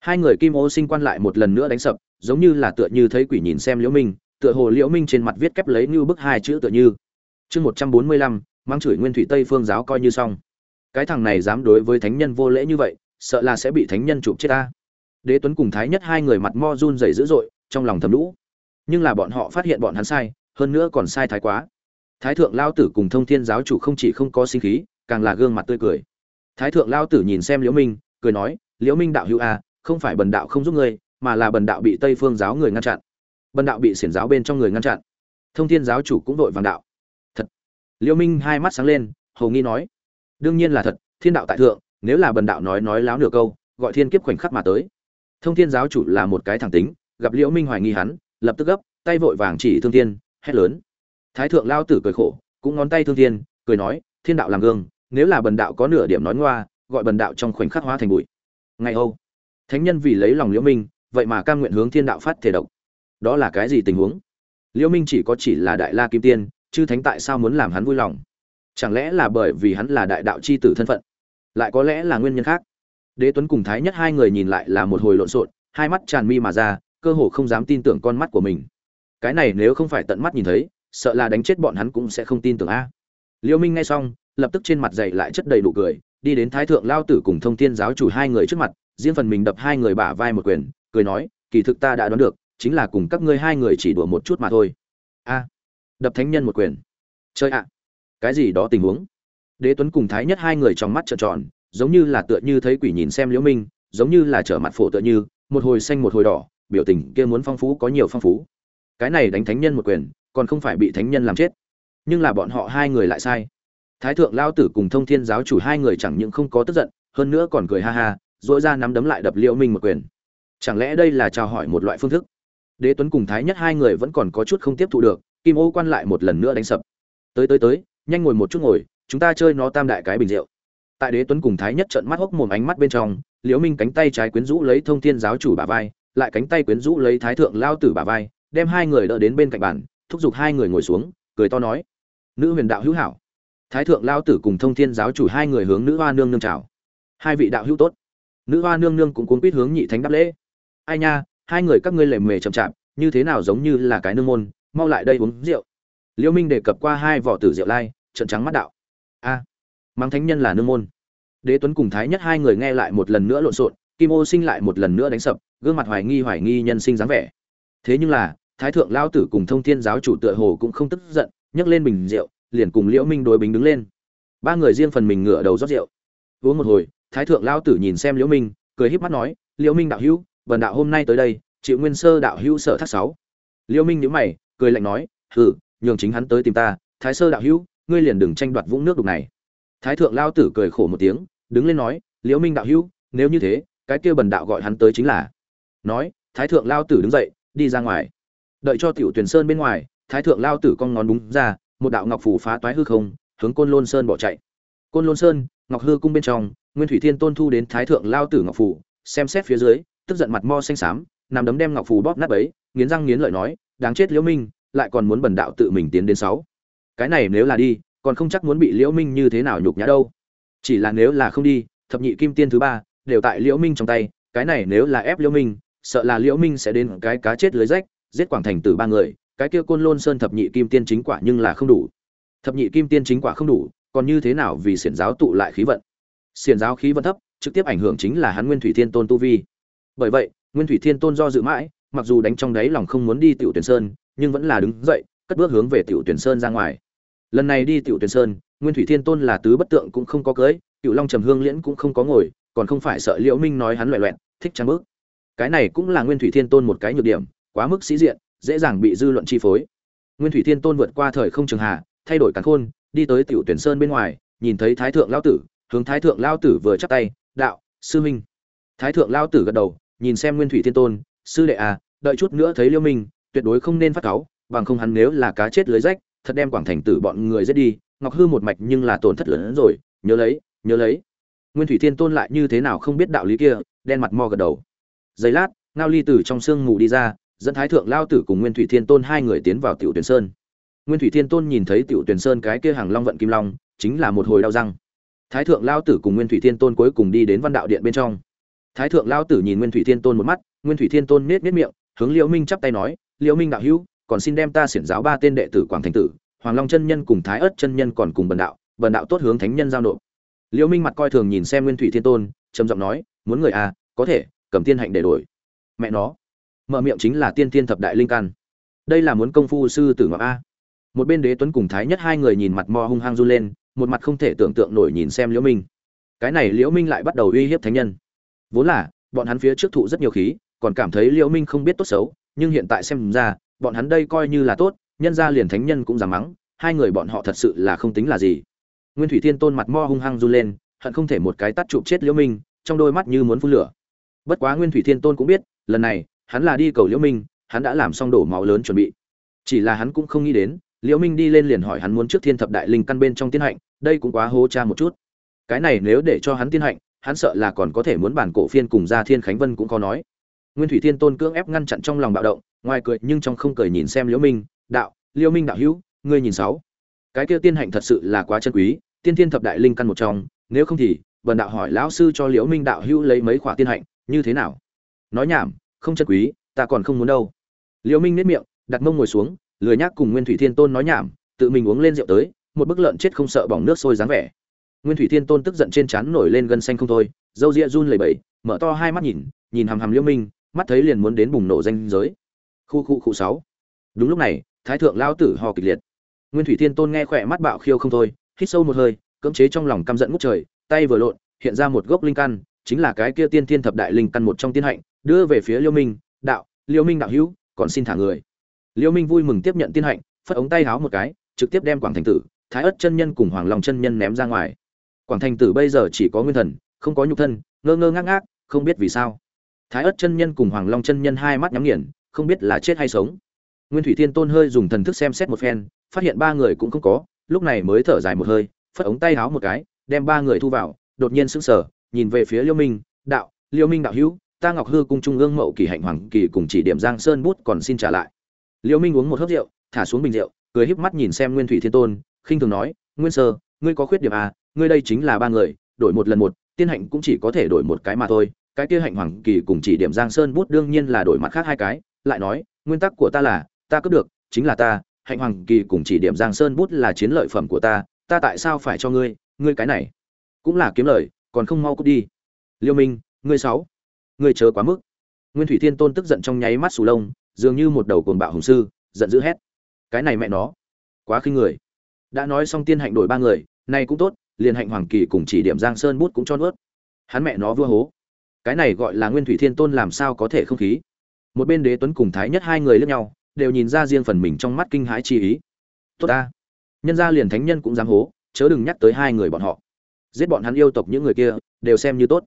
Hai người kim ô sinh quan lại một lần nữa đánh sập, giống như là tựa như thấy quỷ nhìn xem liễu minh, tựa hồ liễu minh trên mặt viết kép lấy như bức hai chữ tựa như. Chương một trăm bốn mươi lăm, mang chửi nguyên thủy tây phương giáo coi như xong. Cái thằng này dám đối với thánh nhân vô lễ như vậy, sợ là sẽ bị thánh nhân chụp chết ta. Đế tuấn cùng thái nhất hai người mặt mo run rẩy dữ dội, trong lòng thầm lũ nhưng là bọn họ phát hiện bọn hắn sai hơn nữa còn sai thái quá. Thái thượng lao tử cùng thông thiên giáo chủ không chỉ không có sinh khí càng là gương mặt tươi cười. Thái thượng lao tử nhìn xem liễu minh cười nói liễu minh đạo hữu a à, không phải bần đạo không giúp ngươi mà là bần đạo bị tây phương giáo người ngăn chặn. Bần đạo bị xiển giáo bên trong người ngăn chặn. Thông thiên giáo chủ cũng đội vàng đạo. Thật. Liễu minh hai mắt sáng lên hầu nghi nói đương nhiên là thật thiên đạo tại thượng nếu là bần đạo nói nói láo nửa câu gọi thiên kiếp khoảnh khắc mà tới. Thông thiên giáo chủ là một cái thẳng tính gặp liễu minh hoài nghi hắn lập tức gấp, tay vội vàng chỉ thương thiên, hét lớn. Thái thượng lao tử cười khổ, cũng ngón tay thương thiên, cười nói, thiên đạo làm gương, nếu là bần đạo có nửa điểm nói ngoa, gọi bần đạo trong khoảnh khắc hóa thành bụi. Ngày âu, thánh nhân vì lấy lòng liễu minh, vậy mà cam nguyện hướng thiên đạo phát thể độc. Đó là cái gì tình huống? Liễu minh chỉ có chỉ là đại la kim tiên chứ thánh tại sao muốn làm hắn vui lòng? Chẳng lẽ là bởi vì hắn là đại đạo chi tử thân phận? Lại có lẽ là nguyên nhân khác? Đế tuấn cùng thái nhất hai người nhìn lại là một hồi lộn xộn, hai mắt tràn mi mà ra cơ hồ không dám tin tưởng con mắt của mình. Cái này nếu không phải tận mắt nhìn thấy, sợ là đánh chết bọn hắn cũng sẽ không tin tưởng a. Liễu minh nghe xong, lập tức trên mặt dày lại chất đầy đủ cười, đi đến thái thượng lao tử cùng thông thiên giáo chủ hai người trước mặt, riêng phần mình đập hai người bả vai một quyền, cười nói, kỳ thực ta đã đoán được, chính là cùng các ngươi hai người chỉ đùa một chút mà thôi. A. Đập thánh nhân một quyền. Chơi ạ. Cái gì đó tình huống? Đế tuấn cùng thái nhất hai người trong mắt trợn tròn, giống như là tựa như thấy quỷ nhìn xem liễu minh, giống như là trở mặt phổ tựa như, một hồi xanh một hồi đỏ biểu tình kia muốn phong phú, có nhiều phong phú. Cái này đánh thánh nhân một quyền, còn không phải bị thánh nhân làm chết. Nhưng là bọn họ hai người lại sai. Thái thượng lao tử cùng thông thiên giáo chủ hai người chẳng những không có tức giận, hơn nữa còn cười ha ha dỗi ra nắm đấm lại đập liễu minh một quyền. Chẳng lẽ đây là chào hỏi một loại phương thức? Đế tuấn cùng thái nhất hai người vẫn còn có chút không tiếp thụ được, kim ô quan lại một lần nữa đánh sập. Tới tới tới, nhanh ngồi một chút ngồi, chúng ta chơi nó tam đại cái bình rượu. Tại đế tuấn cùng thái nhất trợn mắt hốc mồm ánh mắt bên trong, liễu minh cánh tay trái quyến rũ lấy thông thiên giáo chủ bả vai lại cánh tay quyến rũ lấy thái thượng lao tử bả vai đem hai người đỡ đến bên cạnh bàn thúc giục hai người ngồi xuống cười to nói nữ huyền đạo hữu hảo. Thái thượng lao tử cùng thông thiên giáo chủ hai người hướng nữ hoa nương nương chào. Hai vị đạo hữu tốt. Nữ hoa nương nương cũng cuốn quýt hướng nhị thánh đáp lễ. Ai nha hai người các ngươi lề mề chậm chạp như thế nào giống như là cái nương môn mau lại đây uống rượu. Liêu minh đề cập qua hai vỏ tử rượu lai trận trắng mắt đạo. A à, mang thánh nhân là nương môn. Đế tuấn cùng thái nhất hai người nghe lại một lần nữa lộn xộn kim ô sinh lại một lần nữa đánh sập, gương mặt hoài nghi hoài nghi nhân sinh dáng vẻ. Thế nhưng là, thái thượng lao tử cùng thông thiên giáo chủ tựa hồ cũng không tức giận, nhấc lên bình rượu, liền cùng liễu minh đối bình đứng lên. Ba người riêng phần mình ngửa đầu rót rượu. Uống một hồi, thái thượng lao tử nhìn xem liễu minh, cười híp mắt nói, liễu minh đạo hữu, bần đạo hôm nay tới đây, chịu nguyên sơ đạo hữu sở thác sáu. Liễu minh nhíu mày, cười lạnh nói, hừ, nhường chính hắn tới tìm ta, thái sơ đạo hữu, ngươi liền đừng tranh đoạt vũng nước đục này. Thái thượng lao tử cười khổ một tiếng, đứng lên nói, liễu minh đạo hữu, nếu như thế cái kia bần đạo gọi hắn tới chính là, nói, thái thượng lao tử đứng dậy, đi ra ngoài. Đợi cho tiểu tuyển sơn bên ngoài, thái thượng lao tử con ngón búng ra, một đạo ngọc phủ phá toái hư không, hướng côn lôn sơn bỏ chạy. Côn lôn sơn, ngọc hư cung bên trong, nguyên thủy thiên tôn thu đến thái thượng lao tử ngọc phủ xem xét phía dưới, tức giận mặt mo xanh xám, nằm đấm đem ngọc phủ bóp nát ấy nghiến răng nghiến lợi nói, đáng chết liễu minh, lại còn muốn bần đạo tự mình tiến đến sáu. Cái này nếu là đi, còn không chắc muốn bị liễu minh như thế nào nhục nhã đâu. Chỉ là nếu là không đi, thập nhị kim tiên thứ ba đều tại liễu minh trong tay, cái này nếu là ép liễu minh, sợ là liễu minh sẽ đến cái cá chết lưới rách, giết quảng thành tử ba người, cái kia côn lôn sơn thập nhị kim tiên chính quả nhưng là không đủ. Thập nhị kim tiên chính quả không đủ, còn như thế nào vì xiển giáo tụ lại khí vận? Xiển giáo khí vận thấp, trực tiếp ảnh hưởng chính là hắn nguyên thủy thiên tôn tu vi. Bởi vậy, nguyên thủy thiên tôn do dự mãi, mặc dù đánh trong đáy lòng không muốn đi tiểu tuyển sơn, nhưng vẫn là đứng dậy, cất bước hướng về tiểu tuyển sơn ra ngoài. Lần này đi tiểu tuyển sơn, nguyên thủy thiên tôn là tứ bất tượng cũng không có cưới cựu long trầm hương liễn cũng không có ngồi còn không phải sợ liễu minh nói hắn loẹ loẹn thích trang bước. Cái này cũng là nguyên thủy thiên tôn một cái nhược điểm, quá mức sĩ diện, dễ dàng bị dư luận chi phối. Nguyên thủy thiên tôn vượt qua thời không trường hạ, thay đổi cán khôn, đi tới tiểu tuyển sơn bên ngoài, nhìn thấy thái thượng lao tử, hướng thái thượng lao tử vừa chắp tay, đạo, sư minh thái thượng lao tử gật đầu, nhìn xem nguyên thủy thiên tôn, sư đệ à đợi chút nữa thấy Liễu minh, tuyệt đối không nên phát cáu, bằng không hắn nếu là cá chết lưới rách, thật đem quảng thành tử bọn người giết đi, ngọc hư một mạch nhưng là tổn thất lớn hơn rồi, nhớ lấy nhớ lấy nguyên thủy thiên tôn lại như thế nào không biết đạo lý kia, đen mặt mò gật đầu. Giây lát, ngao ly từ trong sương mù đi ra, dẫn thái thượng lao tử cùng nguyên thủy thiên tôn hai người tiến vào tiểu tuyển sơn. Nguyên thủy thiên tôn nhìn thấy tiểu tuyển sơn cái kia hàng long vận kim long, chính là một hồi đau răng. Thái thượng lao tử cùng nguyên thủy thiên tôn cuối cùng đi đến văn đạo điện bên trong. Thái thượng lao tử nhìn nguyên thủy thiên tôn một mắt, nguyên thủy thiên tôn nết nết miệng, hướng liễu minh chắp tay nói, liễu minh đạo hữu, còn xin đem ta xiển giáo ba tên đệ tử quảng thành tử, hoàng long chân nhân cùng thái ất chân nhân còn cùng bần đạo bần đạo tốt hướng thánh nhân giao nộp liễu minh mặt coi thường nhìn xem nguyên thủy thiên tôn, trầm giọng nói, muốn người à có thể, cầm tiên hạnh để đổi. Mẹ nó, mở miệng chính là tiên tiên thập đại linh căn. Đây là muốn công phu sư tử ngọc a. Một bên đế tuấn cùng thái nhất hai người nhìn mặt mò hung hăng run lên, một mặt không thể tưởng tượng nổi nhìn xem liễu minh. Cái này liễu minh lại bắt đầu uy hiếp thánh nhân. Vốn là, bọn hắn phía trước thụ rất nhiều khí, còn cảm thấy liễu minh không biết tốt xấu, nhưng hiện tại xem ra, bọn hắn đây coi như là tốt, nhân ra liền thánh nhân cũng dám mắng, hai người bọn họ thật sự là không tính là gì nguyên thủy thiên tôn mặt mo hung hăng run lên, hận không thể một cái tắt chụp chết liễu minh, trong đôi mắt như muốn phun lửa. Bất quá nguyên thủy thiên tôn cũng biết, lần này, hắn là đi cầu liễu minh, hắn đã làm xong đổ máu lớn chuẩn bị. Chỉ là hắn cũng không nghĩ đến, liễu minh đi lên liền hỏi hắn muốn trước thiên thập đại linh căn bên trong tiên hạnh, đây cũng quá hố cha một chút. Cái này nếu để cho hắn tiên hạnh, hắn sợ là còn có thể muốn bản cổ phiên cùng gia thiên khánh vân cũng có nói. Nguyên thủy thiên tôn cưỡng ép ngăn chặn trong lòng bạo động, ngoài cười nhưng trong không cười nhìn xem liễu minh, đạo, liễu minh đạo hữu, ngươi nhìn sáu. Cái kia tiên hạnh thật sự là quá chân quý tiên thiên thập đại linh căn một trong, nếu không thì, bần đạo hỏi lão sư cho liễu minh đạo hữu lấy mấy khỏa tiên hạnh, như thế nào? Nói nhảm, không chân quý, ta còn không muốn đâu. Liễu minh nếp miệng, đặt mông ngồi xuống, lười nhác cùng nguyên thủy thiên tôn nói nhảm, tự mình uống lên rượu tới, một bức lợn chết không sợ bỏng nước sôi dáng vẻ. Nguyên thủy thiên tôn tức giận trên trán nổi lên gân xanh không thôi, dâu ria run lẩy bẩy, mở to hai mắt nhìn nhìn hằm hằm liễu minh, mắt thấy liền muốn đến bùng nổ danh giới. Khu khu khu sáu. Đúng lúc này, thái thượng lao tử hò kịch liệt. Nguyên thủy thiên tôn nghe khỏe mắt bạo khiêu không thôi hít sâu một hơi, cưỡng chế trong lòng căm giận ngút trời, tay vừa lộn, hiện ra một gốc linh căn, chính là cái kia tiên thiên thập đại linh căn một trong tiên hạnh, đưa về phía liêu minh, đạo, liêu minh đạo hữu, còn xin thả người. Liêu minh vui mừng tiếp nhận tiên hạnh, phất ống tay háo một cái, trực tiếp đem quảng thành tử, thái ất chân nhân cùng hoàng long chân nhân ném ra ngoài. Quảng thành tử bây giờ chỉ có nguyên thần, không có nhục thân, ngơ ngơ ngác ngác, không biết vì sao. Thái ất chân nhân cùng hoàng long chân nhân hai mắt nhắm nghiền, không biết là chết hay sống. Nguyên thủy thiên tôn hơi dùng thần thức xem xét một phen, phát hiện ba người cũng không có lúc này mới thở dài một hơi, phất ống tay háo một cái, đem ba người thu vào, đột nhiên sững sờ, nhìn về phía liêu minh, đạo, liêu minh đạo hữu, ta ngọc hư cung trung ương mậu kỳ hạnh hoàng kỳ cùng chỉ điểm giang sơn bút còn xin trả lại. Liêu minh uống một hớp rượu, thả xuống bình rượu, cười híp mắt nhìn xem nguyên thủy thiên tôn, khinh thường nói, nguyên sơ, ngươi có khuyết điểm à ngươi đây chính là ba người, đổi một lần một, tiên hạnh cũng chỉ có thể đổi một cái mà thôi, cái kia hạnh hoàng kỳ cùng chỉ điểm giang sơn bút đương nhiên là đổi mặt khác hai cái. Lại nói, nguyên tắc của ta là, ta cướp được, chính là ta hạnh hoàng kỳ cùng chỉ điểm giang sơn bút là chiến lợi phẩm của ta ta tại sao phải cho ngươi ngươi cái này? Cũng là kiếm lời, còn không mau cút đi. Liêu minh, ngươi sáu, ngươi chớ quá mức. Nguyên thủy thiên tôn tức giận trong nháy mắt sù lông, dường như một đầu cồn bạo hùng sư, giận dữ hét. Cái này mẹ nó, quá khinh người. Đã nói xong tiên hạnh đổi ba người này cũng tốt, liền hạnh hoàng kỳ cùng chỉ điểm giang sơn bút cũng cho nuốt. Hắn mẹ nó vua hố. Cái này gọi là nguyên thủy thiên tôn làm sao có thể không khí? Một bên đế tuấn cùng thái nhất hai người lướt nhau đều nhìn ra riêng phần mình trong mắt kinh hãi chi ý. Tốt ta. Nhân ra liền thánh nhân cũng dám hố, chớ đừng nhắc tới hai người bọn họ. Giết bọn hắn yêu tộc những người kia, đều xem như tốt.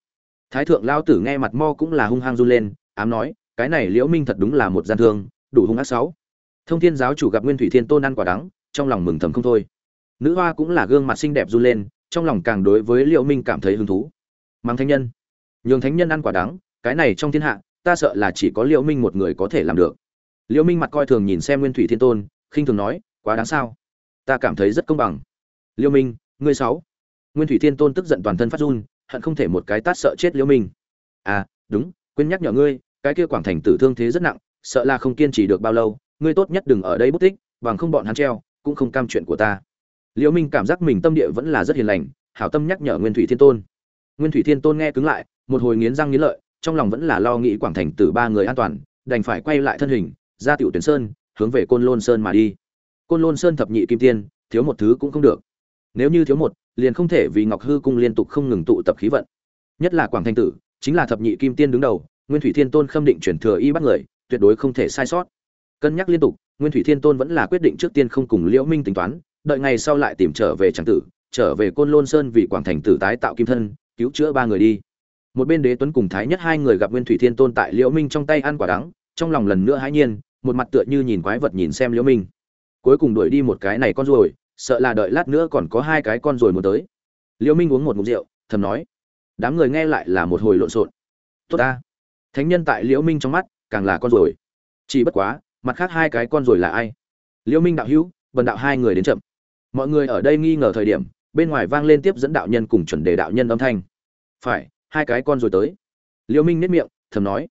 Thái thượng lao tử nghe mặt mo cũng là hung hăng run lên, ám nói, cái này liễu minh thật đúng là một gian thương, đủ hung ác sáu. Thông thiên giáo chủ gặp nguyên thủy thiên tôn ăn quả đắng, trong lòng mừng thầm không thôi. Nữ hoa cũng là gương mặt xinh đẹp run lên, trong lòng càng đối với liễu minh cảm thấy hứng thú. Mang thánh nhân. Nhường thánh nhân ăn quả đắng, cái này trong thiên hạ, ta sợ là chỉ có liễu minh một người có thể làm được liễu minh mặt coi thường nhìn xem nguyên thủy thiên tôn, khinh thường nói, quá đáng sao? Ta cảm thấy rất công bằng. Liễu minh, ngươi sáu. Nguyên thủy thiên tôn tức giận toàn thân phát run, hận không thể một cái tát sợ chết liễu minh. À đúng, quên nhắc nhở ngươi, cái kia quảng thành tử thương thế rất nặng, sợ là không kiên trì được bao lâu, ngươi tốt nhất đừng ở đây bút tích, bằng không bọn hắn treo, cũng không cam chuyện của ta. Liễu minh cảm giác mình tâm địa vẫn là rất hiền lành, hảo tâm nhắc nhở nguyên thủy thiên tôn. Nguyên thủy thiên tôn nghe cứng lại, một hồi nghiến răng nghiến lợi, trong lòng vẫn là lo nghĩ quảng thành tử ba người an toàn, đành phải quay lại thân hình ra tiểu tuyển sơn, hướng về côn lôn sơn mà đi. Côn lôn sơn thập nhị kim tiên, thiếu một thứ cũng không được. Nếu như thiếu một, liền không thể vì ngọc hư cung liên tục không ngừng tụ tập khí vận. Nhất là quảng thanh tử, chính là thập nhị kim tiên đứng đầu, nguyên thủy thiên tôn khâm định chuyển thừa y bắt người, tuyệt đối không thể sai sót. Cân nhắc liên tục, nguyên thủy thiên tôn vẫn là quyết định trước tiên không cùng liễu minh tính toán, đợi ngày sau lại tìm trở về tràng tử, trở về côn lôn sơn vì quảng thành tử tái tạo kim thân, cứu chữa ba người đi. Một bên đế tuấn cùng thái nhất hai người gặp nguyên thủy thiên tôn tại liễu minh trong tay ăn quả đắng trong lòng lần nữa hãi nhiên, một mặt tựa như nhìn quái vật nhìn xem liễu minh. Cuối cùng đuổi đi một cái này con rồi sợ là đợi lát nữa còn có hai cái con rồi muốn tới. Liễu minh uống một ngụm rượu, thầm nói, đám người nghe lại là một hồi lộn xộn. Tốt ta. Thánh nhân tại liễu minh trong mắt, càng là con rồi chỉ bất quá, mặt khác hai cái con rồi là ai? Liễu minh đạo hữu, bần đạo hai người đến chậm. Mọi người ở đây nghi ngờ thời điểm, bên ngoài vang lên tiếp dẫn đạo nhân cùng chuẩn đề đạo nhân âm thanh. Phải, hai cái con rồi tới. Liễu minh nét miệng, thầm nói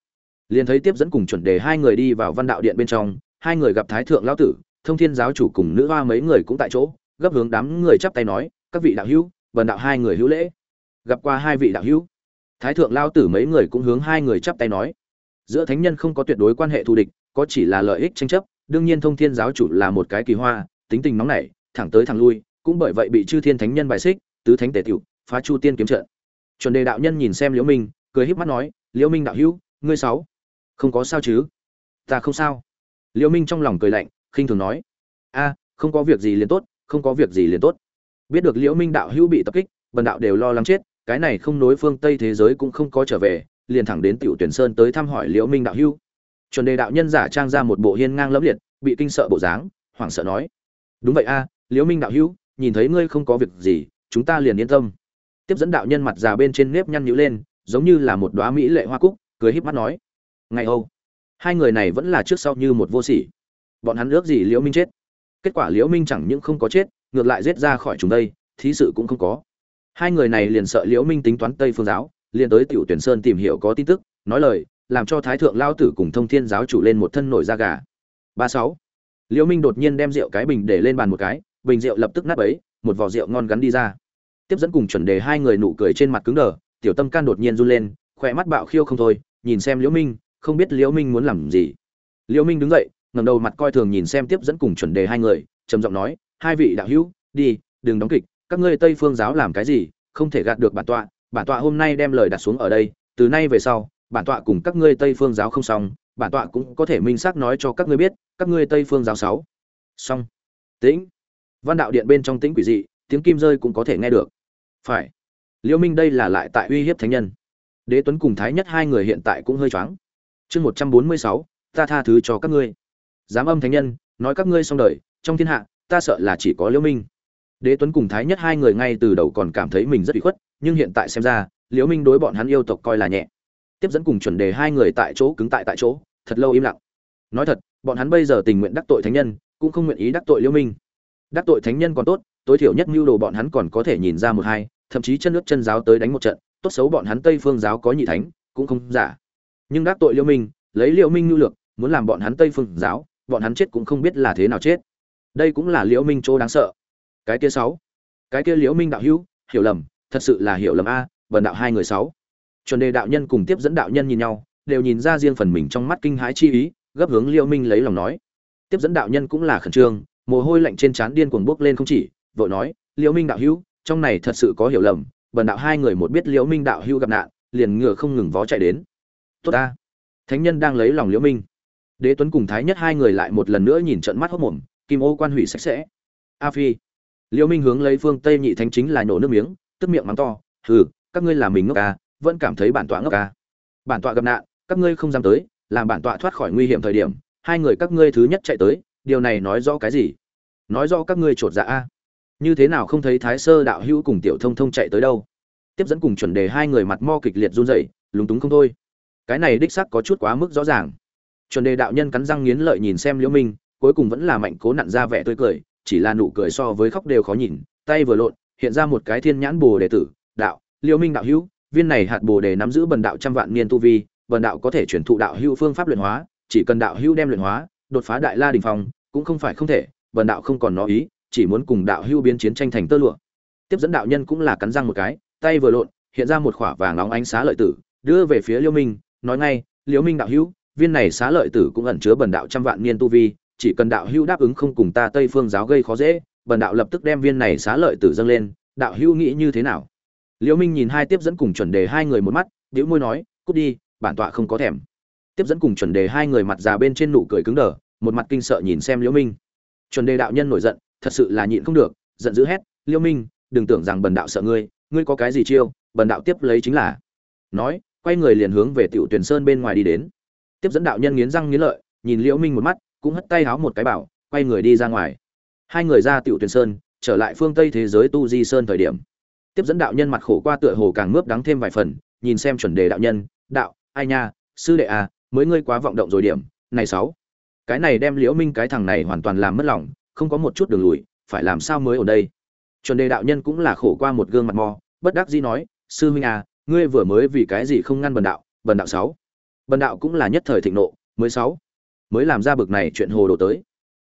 liền thấy tiếp dẫn cùng chuẩn đề hai người đi vào văn đạo điện bên trong, hai người gặp thái thượng lão tử, thông thiên giáo chủ cùng nữ hoa mấy người cũng tại chỗ, gấp hướng đám người chắp tay nói, các vị đạo hữu, vần đạo hai người hữu lễ. Gặp qua hai vị đạo hữu, thái thượng lao tử mấy người cũng hướng hai người chắp tay nói, giữa thánh nhân không có tuyệt đối quan hệ thù địch, có chỉ là lợi ích tranh chấp, đương nhiên thông thiên giáo chủ là một cái kỳ hoa, tính tình nóng nảy, thẳng tới thẳng lui, cũng bởi vậy bị chư thiên thánh nhân bài xích, tứ thánh tề tiểu, phá chu tiên kiếm trận. Chuẩn đề đạo nhân nhìn xem liễu minh, cười híp mắt nói, liễu minh đạo hữu, ngươi sáu không có sao chứ? Ta không sao. Liễu minh trong lòng cười lạnh, khinh thường nói. A, không có việc gì liền tốt, không có việc gì liền tốt. Biết được liễu minh đạo hữu bị tập kích, bần đạo đều lo lắng chết, cái này không nối phương tây thế giới cũng không có trở về, liền thẳng đến tiểu tuyển sơn tới thăm hỏi liễu minh đạo hữu. Chuẩn đề đạo nhân giả trang ra một bộ hiên ngang lẫm liệt, bị kinh sợ bộ dáng, hoảng sợ nói. Đúng vậy a, liễu minh đạo hữu, nhìn thấy ngươi không có việc gì, chúng ta liền yên tâm. Tiếp dẫn đạo nhân mặt già bên trên nếp nhăn nhíu lên, giống như là một đóa mỹ lệ hoa cúc, cười híp mắt nói ngày âu. Hai người này vẫn là trước sau như một vô sỉ. Bọn hắn ước gì liễu minh chết? Kết quả liễu minh chẳng những không có chết, ngược lại giết ra khỏi chúng đây, thí sự cũng không có. Hai người này liền sợ liễu minh tính toán tây phương giáo, liền tới tiểu tuyển sơn tìm hiểu có tin tức, nói lời, làm cho thái thượng lao tử cùng thông thiên giáo chủ lên một thân nổi da gà. Ba sáu. Liễu minh đột nhiên đem rượu cái bình để lên bàn một cái, bình rượu lập tức nát ấy một vò rượu ngon gắn đi ra. Tiếp dẫn cùng chuẩn đề hai người nụ cười trên mặt cứng đờ, tiểu tâm can đột nhiên run lên, khỏe mắt bạo khiêu không thôi, nhìn xem liễu minh không biết liễu minh muốn làm gì. Liễu minh đứng dậy, ngẩng đầu mặt coi thường nhìn xem tiếp dẫn cùng chuẩn đề hai người, trầm giọng nói, hai vị đạo hữu, đi, đừng đóng kịch, các ngươi tây phương giáo làm cái gì, không thể gạt được bản tọa bản tọa hôm nay đem lời đặt xuống ở đây, từ nay về sau, bản tọa cùng các ngươi tây phương giáo không xong, bản tọa cũng có thể minh xác nói cho các ngươi biết, các ngươi tây phương giáo sáu. Xong. Tĩnh. Văn đạo điện bên trong tĩnh quỷ dị, tiếng kim rơi cũng có thể nghe được. Phải. Liễu minh đây là lại tại uy hiếp thánh nhân. Đế tuấn cùng thái nhất hai người hiện tại cũng hơi choáng chương một trăm bốn mươi sáu, ta tha thứ cho các ngươi. Dám âm thánh nhân, nói các ngươi xong đời, trong thiên hạ, ta sợ là chỉ có liễu minh. Đế tuấn cùng thái nhất hai người ngay từ đầu còn cảm thấy mình rất bị khuất, nhưng hiện tại xem ra, liễu minh đối bọn hắn yêu tộc coi là nhẹ. Tiếp dẫn cùng chuẩn đề hai người tại chỗ cứng tại tại chỗ, thật lâu im lặng. Nói thật, bọn hắn bây giờ tình nguyện đắc tội thánh nhân, cũng không nguyện ý đắc tội liễu minh. Đắc tội thánh nhân còn tốt, tối thiểu nhất mưu đồ bọn hắn còn có thể nhìn ra một hai, thậm chí chân nước chân giáo tới đánh một trận, tốt xấu bọn hắn tây phương giáo có nhị thánh, cũng không giả nhưng đắc tội liễu minh, lấy liễu minh nhu lược muốn làm bọn hắn tây phương giáo, bọn hắn chết cũng không biết là thế nào chết. Đây cũng là liễu minh chỗ đáng sợ. Cái kia sáu. Cái kia liễu minh đạo hữu, hiểu lầm, thật sự là hiểu lầm a vần đạo hai người sáu. Chuẩn đề đạo nhân cùng tiếp dẫn đạo nhân nhìn nhau, đều nhìn ra riêng phần mình trong mắt kinh hãi chi ý, gấp hướng liễu minh lấy lòng nói. Tiếp dẫn đạo nhân cũng là khẩn trương, mồ hôi lạnh trên trán điên cuồng bốc lên không chỉ, vội nói, liễu minh đạo hữu, trong này thật sự có hiểu lầm bần đạo hai người một biết liễu minh đạo hữu gặp nạn, liền ngựa không ngừng vó chạy đến tốt ta. Thánh nhân đang lấy lòng liễu minh. Đế tuấn cùng thái nhất hai người lại một lần nữa nhìn trận mắt hốc mồm, kim ô quan hủy sạch sẽ. A phi. Liễu minh hướng lấy phương tây nhị thánh chính là nổ nước miếng, tức miệng mắng to, hừ, các ngươi là mình ngốc ca vẫn cảm thấy bản tọa ngốc ca bản tọa gặp nạn, các ngươi không dám tới, làm bản tọa thoát khỏi nguy hiểm thời điểm, hai người các ngươi thứ nhất chạy tới, điều này nói rõ cái gì? Nói rõ các ngươi trột dạ a như thế nào không thấy thái sơ đạo hữu cùng tiểu thông thông chạy tới đâu? Tiếp dẫn cùng chuẩn đề hai người mặt mo kịch liệt run rẩy, lúng túng không thôi cái này đích xác có chút quá mức rõ ràng. Chuẩn đề đạo nhân cắn răng nghiến lợi nhìn xem liễu minh, cuối cùng vẫn là mạnh cố nặn ra vẻ tươi cười, chỉ là nụ cười so với khóc đều khó nhìn, tay vừa lộn, hiện ra một cái thiên nhãn bồ đề tử, đạo, liễu minh đạo hữu, viên này hạt bồ đề nắm giữ bần đạo trăm vạn niên tu vi, bần đạo có thể chuyển thụ đạo hữu phương pháp luyện hóa, chỉ cần đạo hữu đem luyện hóa, đột phá đại la đình phong, cũng không phải không thể, bần đạo không còn nó ý, chỉ muốn cùng đạo hữu biến chiến tranh thành tơ lụa. Tiếp dẫn đạo nhân cũng là cắn răng một cái, tay vừa lộn, hiện ra một khỏa vàng nóng ánh xá lợi tử, đưa về phía liễu minh nói ngay, liễu minh đạo hữu, viên này xá lợi tử cũng ẩn chứa bần đạo trăm vạn niên tu vi, chỉ cần đạo hữu đáp ứng không cùng ta tây phương giáo gây khó dễ, bần đạo lập tức đem viên này xá lợi tử dâng lên, đạo hữu nghĩ như thế nào? Liễu minh nhìn hai tiếp dẫn cùng chuẩn đề hai người một mắt liễu môi nói, cút đi, bản tọa không có thèm. Tiếp dẫn cùng chuẩn đề hai người mặt già bên trên nụ cười cứng đờ, một mặt kinh sợ nhìn xem liễu minh. Chuẩn đề đạo nhân nổi giận, thật sự là nhịn không được, giận dữ hét, liễu minh, đừng tưởng rằng bần đạo sợ ngươi ngươi có cái gì chiêu, bần đạo tiếp lấy chính là. Nói quay người liền hướng về tiểu tuyển sơn bên ngoài đi đến. Tiếp dẫn đạo nhân nghiến răng nghiến lợi, nhìn liễu minh một mắt, cũng hất tay háo một cái bảo, quay người đi ra ngoài. Hai người ra tiểu tuyển sơn, trở lại phương tây thế giới tu di sơn thời điểm. Tiếp dẫn đạo nhân mặt khổ qua tựa hồ càng mướp đắng thêm vài phần, nhìn xem chuẩn đề đạo nhân, đạo, ai nha, sư đệ à mới ngươi quá vọng động rồi điểm, này sáu. Cái này đem liễu minh cái thằng này hoàn toàn làm mất lòng, không có một chút đường lùi, phải làm sao mới ở đây? Chuẩn đề đạo nhân cũng là khổ qua một gương mặt mò, bất đắc dĩ nói, sư huynh à ngươi vừa mới vì cái gì không ngăn bần đạo bần đạo sáu. Bần đạo cũng là nhất thời thịnh nộ, mới sáu. Mới làm ra bực này chuyện hồ đồ tới.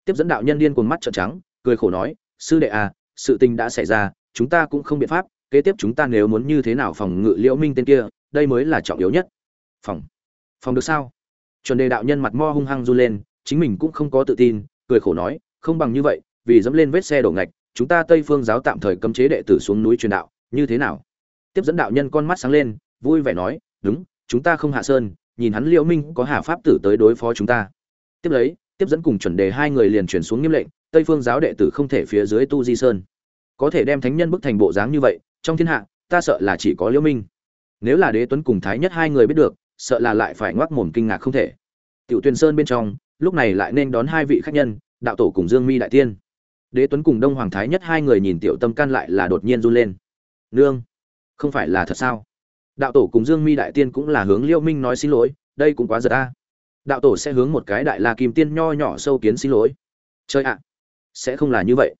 Tiếp dẫn đạo nhân điên cuồng mắt trợn trắng, cười khổ nói, sư đệ à sự tình đã xảy ra, chúng ta cũng không biện pháp, kế tiếp chúng ta nếu muốn như thế nào phòng ngự liễu minh tên kia, đây mới là trọng yếu nhất. Phòng. Phòng được sao? Chuẩn đề đạo nhân mặt mo hung hăng run lên, chính mình cũng không có tự tin, cười khổ nói, không bằng như vậy, vì dẫm lên vết xe đổ ngạch, chúng ta tây phương giáo tạm thời cấm chế đệ tử xuống núi truyền đạo, như thế nào? Tiếp dẫn đạo nhân con mắt sáng lên, vui vẻ nói, đúng, chúng ta không hạ sơn, nhìn hắn liễu minh có hà pháp tử tới đối phó chúng ta. Tiếp lấy, tiếp dẫn cùng chuẩn đề hai người liền chuyển xuống nghiêm lệnh, tây phương giáo đệ tử không thể phía dưới tu di sơn. Có thể đem thánh nhân bức thành bộ dáng như vậy, trong thiên hạ, ta sợ là chỉ có liễu minh. Nếu là đế tuấn cùng thái nhất hai người biết được, sợ là lại phải ngoác mồm kinh ngạc không thể. Tiểu tuyền sơn bên trong, lúc này lại nên đón hai vị khách nhân, đạo tổ cùng dương mi đại tiên. Đế tuấn cùng đông hoàng thái nhất hai người nhìn tiểu tâm can lại là đột nhiên run lên. Nương không phải là thật sao? Đạo tổ cùng dương mi đại tiên cũng là hướng liêu minh nói xin lỗi, đây cũng quá giật ta đạo tổ sẽ hướng một cái đại la kim tiên nho nhỏ sâu kiến xin lỗi. Chơi ạ, sẽ không là như vậy.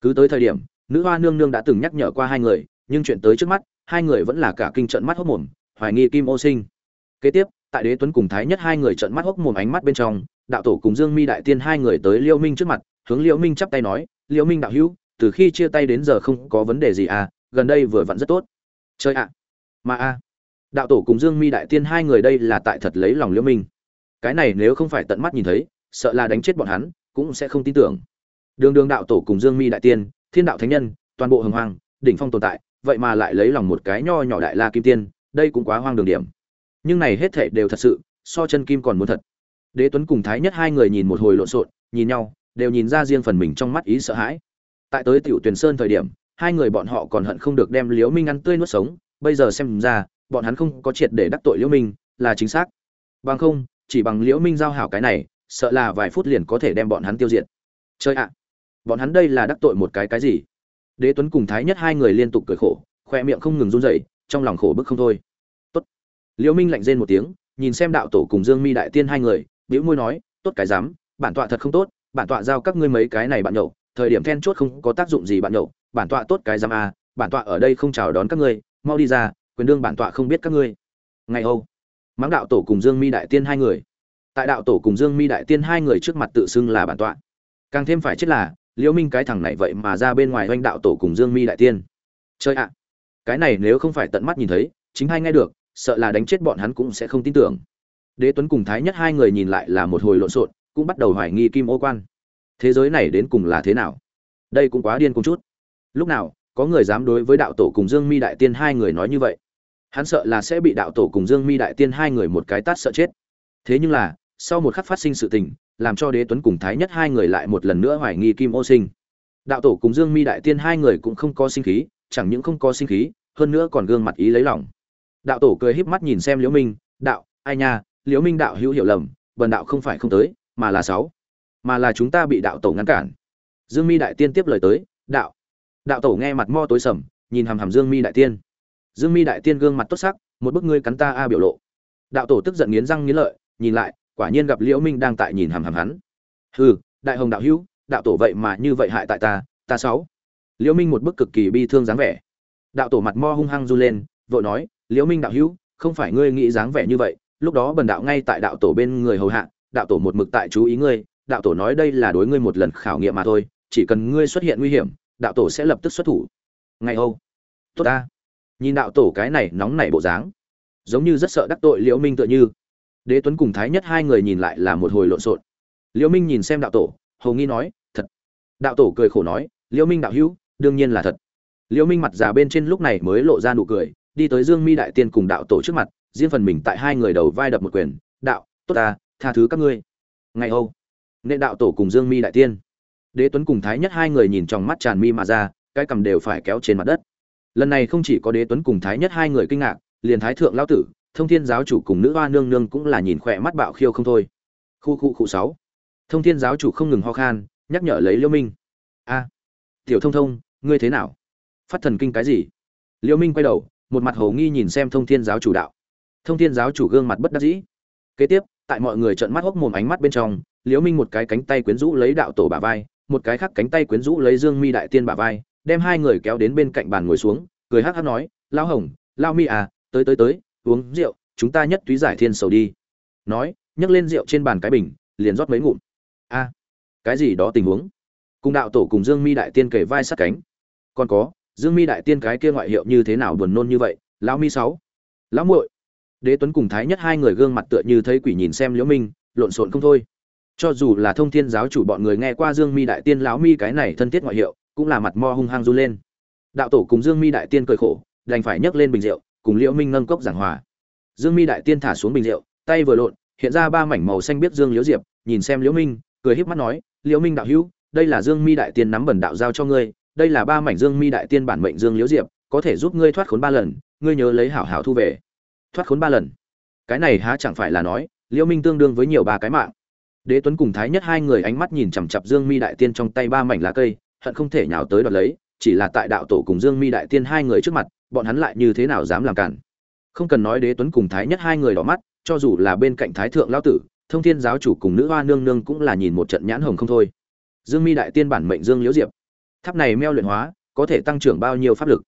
Cứ tới thời điểm, nữ hoa nương nương đã từng nhắc nhở qua hai người, nhưng chuyện tới trước mắt, hai người vẫn là cả kinh trận mắt hốc mồm, hoài nghi kim ô sinh. Kế tiếp, tại đế tuấn cùng thái nhất hai người trận mắt hốc mồm ánh mắt bên trong, đạo tổ cùng dương mi đại tiên hai người tới liêu minh trước mặt, hướng liêu minh chắp tay nói liêu minh đạo hữu, từ khi chia tay đến giờ không có vấn đề gì à gần đây vừa vặn rất tốt chơi ạ. Mà a đạo tổ cùng dương mi đại tiên hai người đây là tại thật lấy lòng liễu minh. Cái này nếu không phải tận mắt nhìn thấy sợ là đánh chết bọn hắn cũng sẽ không tin tưởng. Đường đường đạo tổ cùng dương mi đại tiên thiên đạo thánh nhân toàn bộ hồng hoàng, đỉnh phong tồn tại vậy mà lại lấy lòng một cái nho nhỏ đại la kim tiên đây cũng quá hoang đường điểm. Nhưng này hết thể đều thật sự so chân kim còn muốn thật. Đế tuấn cùng thái nhất hai người nhìn một hồi lộn xộn nhìn nhau đều nhìn ra riêng phần mình trong mắt ý sợ hãi. Tại tới tiểu tuyền sơn thời điểm hai người bọn họ còn hận không được đem liễu minh ăn tươi nuốt sống, bây giờ xem ra, bọn hắn không có triệt để đắc tội liễu minh, là chính xác. Bằng không, chỉ bằng liễu minh giao hảo cái này, sợ là vài phút liền có thể đem bọn hắn tiêu diệt. Chơi ạ! Bọn hắn đây là đắc tội một cái cái gì? Đế tuấn cùng thái nhất hai người liên tục cười khổ, khoe miệng không ngừng run rẩy, trong lòng khổ bức không thôi. Tốt. Liễu minh lạnh rên một tiếng, nhìn xem đạo tổ cùng dương mi đại tiên hai người, bĩu môi nói, tốt cái dám, bản tọa thật không tốt, bản tọa giao các ngươi mấy cái này bạn nhậu, thời điểm then chốt không có tác dụng gì bạn nhậu bản tọa tốt cái giam a, bản tọa ở đây không chào đón các ngươi, mau đi ra, quyền đương bản tọa không biết các ngươi. Ngày âu mắng đạo tổ cùng dương mi đại tiên hai người. Tại đạo tổ cùng dương mi đại tiên hai người trước mặt tự xưng là bản tọa. Càng thêm phải chết là, liễu minh cái thằng này vậy mà ra bên ngoài oanh đạo tổ cùng dương mi đại tiên. Chơi ạ. Cái này nếu không phải tận mắt nhìn thấy, chính hay nghe được, sợ là đánh chết bọn hắn cũng sẽ không tin tưởng. Đế tuấn cùng thái nhất hai người nhìn lại là một hồi lộn xộn, cũng bắt đầu hoài nghi kim ô quan. Thế giới này đến cùng là thế nào? Đây cũng quá điên cùng chút lúc nào, có người dám đối với đạo tổ cùng dương mi đại tiên hai người nói như vậy? Hắn sợ là sẽ bị đạo tổ cùng dương mi đại tiên hai người một cái tát sợ chết. Thế nhưng là, sau một khắc phát sinh sự tình, làm cho đế tuấn cùng thái nhất hai người lại một lần nữa hoài nghi kim ô sinh. Đạo tổ cùng dương mi đại tiên hai người cũng không có sinh khí, chẳng những không có sinh khí, hơn nữa còn gương mặt ý lấy lòng. Đạo tổ cười híp mắt nhìn xem liễu minh, đạo, ai nha, liễu minh đạo hữu hiểu lầm, bần đạo không phải không tới, mà là sáu, mà là chúng ta bị đạo tổ ngăn cản. Dương mi đại tiên tiếp lời tới, đạo đạo tổ nghe mặt mo tối sầm, nhìn hàm hàm dương mi đại tiên. Dương mi đại tiên gương mặt tốt sắc, một bức ngươi cắn ta a biểu lộ. Đạo tổ tức giận nghiến răng nghiến lợi, nhìn lại, quả nhiên gặp liễu minh đang tại nhìn hàm hàm hắn. Hừ, đại hồng đạo hữu, đạo tổ vậy mà như vậy hại tại ta ta sáu. Liễu minh một bức cực kỳ bi thương dáng vẻ. Đạo tổ mặt mo hung hăng du lên, vội nói, liễu minh đạo hữu, không phải ngươi nghĩ dáng vẻ như vậy, lúc đó bần đạo ngay tại đạo tổ bên người hầu hạ, đạo tổ một mực tại chú ý ngươi, đạo tổ nói đây là đối ngươi một lần khảo nghiệm mà thôi, chỉ cần ngươi xuất hiện nguy hiểm đạo tổ sẽ lập tức xuất thủ. Ngày âu tốt ta. Nhìn đạo tổ cái này nóng nảy bộ dáng, giống như rất sợ đắc tội liễu minh tựa như. Đế tuấn cùng thái nhất hai người nhìn lại là một hồi lộn xộn. Liễu minh nhìn xem đạo tổ, hầu nghi nói, thật. Đạo tổ cười khổ nói, liễu minh đạo hữu, đương nhiên là thật. Liễu minh mặt già bên trên lúc này mới lộ ra nụ cười, đi tới dương mi đại tiên cùng đạo tổ trước mặt, riêng phần mình tại hai người đầu vai đập một quyền, đạo, tốt ta, tha thứ các ngươi. Ngày âu nên đạo tổ cùng dương mi đại tiên đế tuấn cùng thái nhất hai người nhìn trong mắt tràn mi mà ra, cái cầm đều phải kéo trên mặt đất. Lần này không chỉ có đế tuấn cùng thái nhất hai người kinh ngạc, liền thái thượng lão tử, thông thiên giáo chủ cùng nữ hoa nương nương cũng là nhìn khỏe mắt bạo khiêu không thôi. Khu khu khu sáu. Thông thiên giáo chủ không ngừng ho khan, nhắc nhở lấy liêu minh. A. Tiểu thông thông, ngươi thế nào? Phát thần kinh cái gì? Liêu minh quay đầu, một mặt hồ nghi nhìn xem thông thiên giáo chủ đạo. Thông thiên giáo chủ gương mặt bất đắc dĩ. Kế tiếp, tại mọi người trợn mắt hốc mồm ánh mắt bên trong liễu minh một cái cánh tay quyến rũ lấy đạo tổ bả vai một cái khác cánh tay quyến rũ lấy dương mi đại tiên bả vai, đem hai người kéo đến bên cạnh bàn ngồi xuống, cười hắc hắc nói, Lão hồng lao mi à tới tới tới, uống rượu, chúng ta nhất túy giải thiên sầu đi. Nói, nhấc lên rượu trên bàn cái bình, liền rót mấy ngụm. A, cái gì đó tình huống? Cùng đạo tổ cùng dương mi đại tiên kề vai sát cánh. Còn có, dương mi đại tiên cái kia ngoại hiệu như thế nào buồn nôn như vậy, lão mi sáu, lão muội? Đế tuấn cùng thái nhất hai người gương mặt tựa như thấy quỷ nhìn xem liễu minh, lộn xộn không thôi cho dù là thông thiên giáo chủ bọn người nghe qua dương mi đại tiên lão mi cái này thân thiết ngoại hiệu, cũng là mặt mo hung hăng run lên. Đạo tổ cùng dương mi đại tiên cười khổ, đành phải nhấc lên bình rượu, cùng liễu minh nâng cốc giảng hòa. Dương mi đại tiên thả xuống bình rượu, tay vừa lộn, hiện ra ba mảnh màu xanh biết dương liễu diệp, nhìn xem liễu minh, cười híp mắt nói, liễu minh đạo hữu, đây là dương mi đại tiên nắm bẩn đạo giao cho ngươi, đây là ba mảnh dương mi đại tiên bản mệnh dương liễu diệp, có thể giúp ngươi thoát khốn ba lần, ngươi nhớ lấy hảo hảo thu về. Thoát khốn ba lần. Cái này há chẳng phải là nói, liễu minh tương đương với nhiều ba cái mạng đế tuấn cùng thái nhất hai người ánh mắt nhìn chằm chằm dương mi đại tiên trong tay ba mảnh lá cây, hận không thể nhào tới đoạt lấy, chỉ là tại đạo tổ cùng dương mi đại tiên hai người trước mặt, bọn hắn lại như thế nào dám làm cản. Không cần nói đế tuấn cùng thái nhất hai người đỏ mắt, cho dù là bên cạnh thái thượng lão tử, thông thiên giáo chủ cùng nữ hoa nương nương cũng là nhìn một trận nhãn hồng không thôi. Dương mi đại tiên bản mệnh dương liễu diệp. Tháp này meo luyện hóa, có thể tăng trưởng bao nhiêu pháp lực?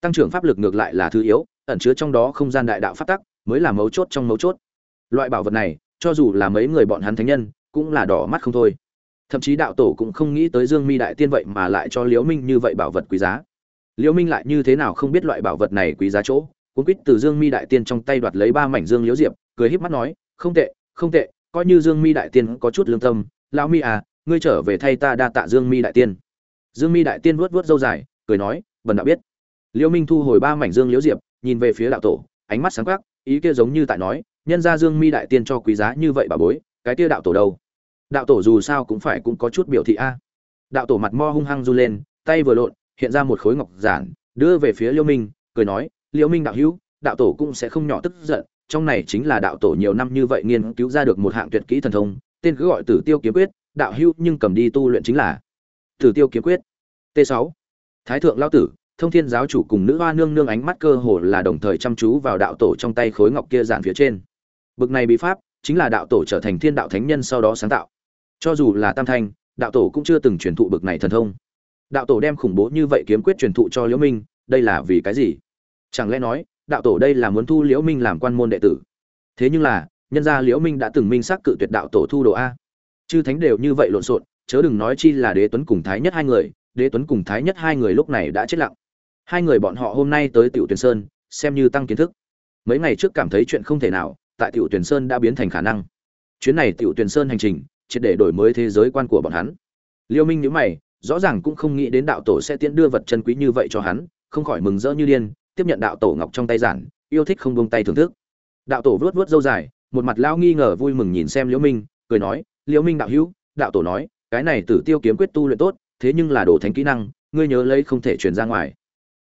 Tăng trưởng pháp lực ngược lại là thứ yếu, ẩn chứa trong đó không gian đại đạo pháp tắc, mới là mấu chốt trong mấu chốt. Loại bảo vật này, cho dù là mấy người bọn hắn thánh nhân cũng là đỏ mắt không thôi. Thậm chí đạo tổ cũng không nghĩ tới dương mi đại tiên vậy mà lại cho liễu minh như vậy bảo vật quý giá. Liễu minh lại như thế nào không biết loại bảo vật này quý giá chỗ? Cũng quýt từ dương mi đại tiên trong tay đoạt lấy ba mảnh dương liễu diệp, cười híp mắt nói, không tệ không tệ, coi như dương mi đại tiên có chút lương tâm, lão mi à ngươi trở về thay ta đa tạ dương mi đại tiên. Dương mi đại tiên vuốt vuốt râu dài, cười nói, bần đã biết. Liễu minh thu hồi ba mảnh dương liễu diệp, nhìn về phía đạo tổ, ánh mắt sáng quắc, ý kia giống như tại nói, nhân gia dương mi đại tiên cho quý giá như vậy bà bối, cái kia đạo tổ đâu? Đạo tổ dù sao cũng phải cũng có chút biểu thị a. Đạo tổ mặt mo hung hăng run lên, tay vừa lộn, hiện ra một khối ngọc giản, đưa về phía liễu minh, cười nói liễu minh đạo hữu, đạo tổ cũng sẽ không nhỏ tức giận, trong này chính là đạo tổ nhiều năm như vậy nghiên cứu ra được một hạng tuyệt kỹ thần thông, tên cứ gọi tử tiêu kiếm quyết, đạo hữu nhưng cầm đi tu luyện chính là tử tiêu kiếm quyết. T 6 thái thượng lão tử, thông thiên giáo chủ cùng nữ hoa nương nương ánh mắt cơ hồ là đồng thời chăm chú vào đạo tổ trong tay khối ngọc kia giản phía trên. Bực này bí pháp, chính là đạo tổ trở thành thiên đạo thánh nhân sau đó sáng tạo cho dù là tam thanh, đạo tổ cũng chưa từng truyền thụ bực này thần thông. Đạo tổ đem khủng bố như vậy kiếm quyết truyền thụ cho liễu minh, đây là vì cái gì? Chẳng lẽ nói, đạo tổ đây là muốn thu liễu minh làm quan môn đệ tử? Thế nhưng là, nhân gia liễu minh đã từng minh xác cự tuyệt đạo tổ thu đồ a. Chư thánh đều như vậy lộn xộn, chớ đừng nói chi là đế tuấn cùng thái nhất hai người, đế tuấn cùng thái nhất hai người lúc này đã chết lặng. Hai người bọn họ hôm nay tới tiểu tuyền sơn, xem như tăng kiến thức. Mấy ngày trước cảm thấy chuyện không thể nào, tại tiểu tuyển sơn đã biến thành khả năng. Chuyến này tiểu tuyển sơn hành trình triệt để đổi mới thế giới quan của bọn hắn. Liêu minh nhíu mày, rõ ràng cũng không nghĩ đến đạo tổ sẽ tiễn đưa vật chân quý như vậy cho hắn, không khỏi mừng rỡ như điên, tiếp nhận đạo tổ ngọc trong tay giản, yêu thích không buông tay thưởng thức. Đạo tổ vuốt vuốt râu dài, một mặt lao nghi ngờ vui mừng nhìn xem liễu minh, cười nói liễu minh đạo hữu, đạo tổ nói, cái này tử tiêu kiếm quyết tu luyện tốt, thế nhưng là đồ thánh kỹ năng, ngươi nhớ lấy không thể truyền ra ngoài.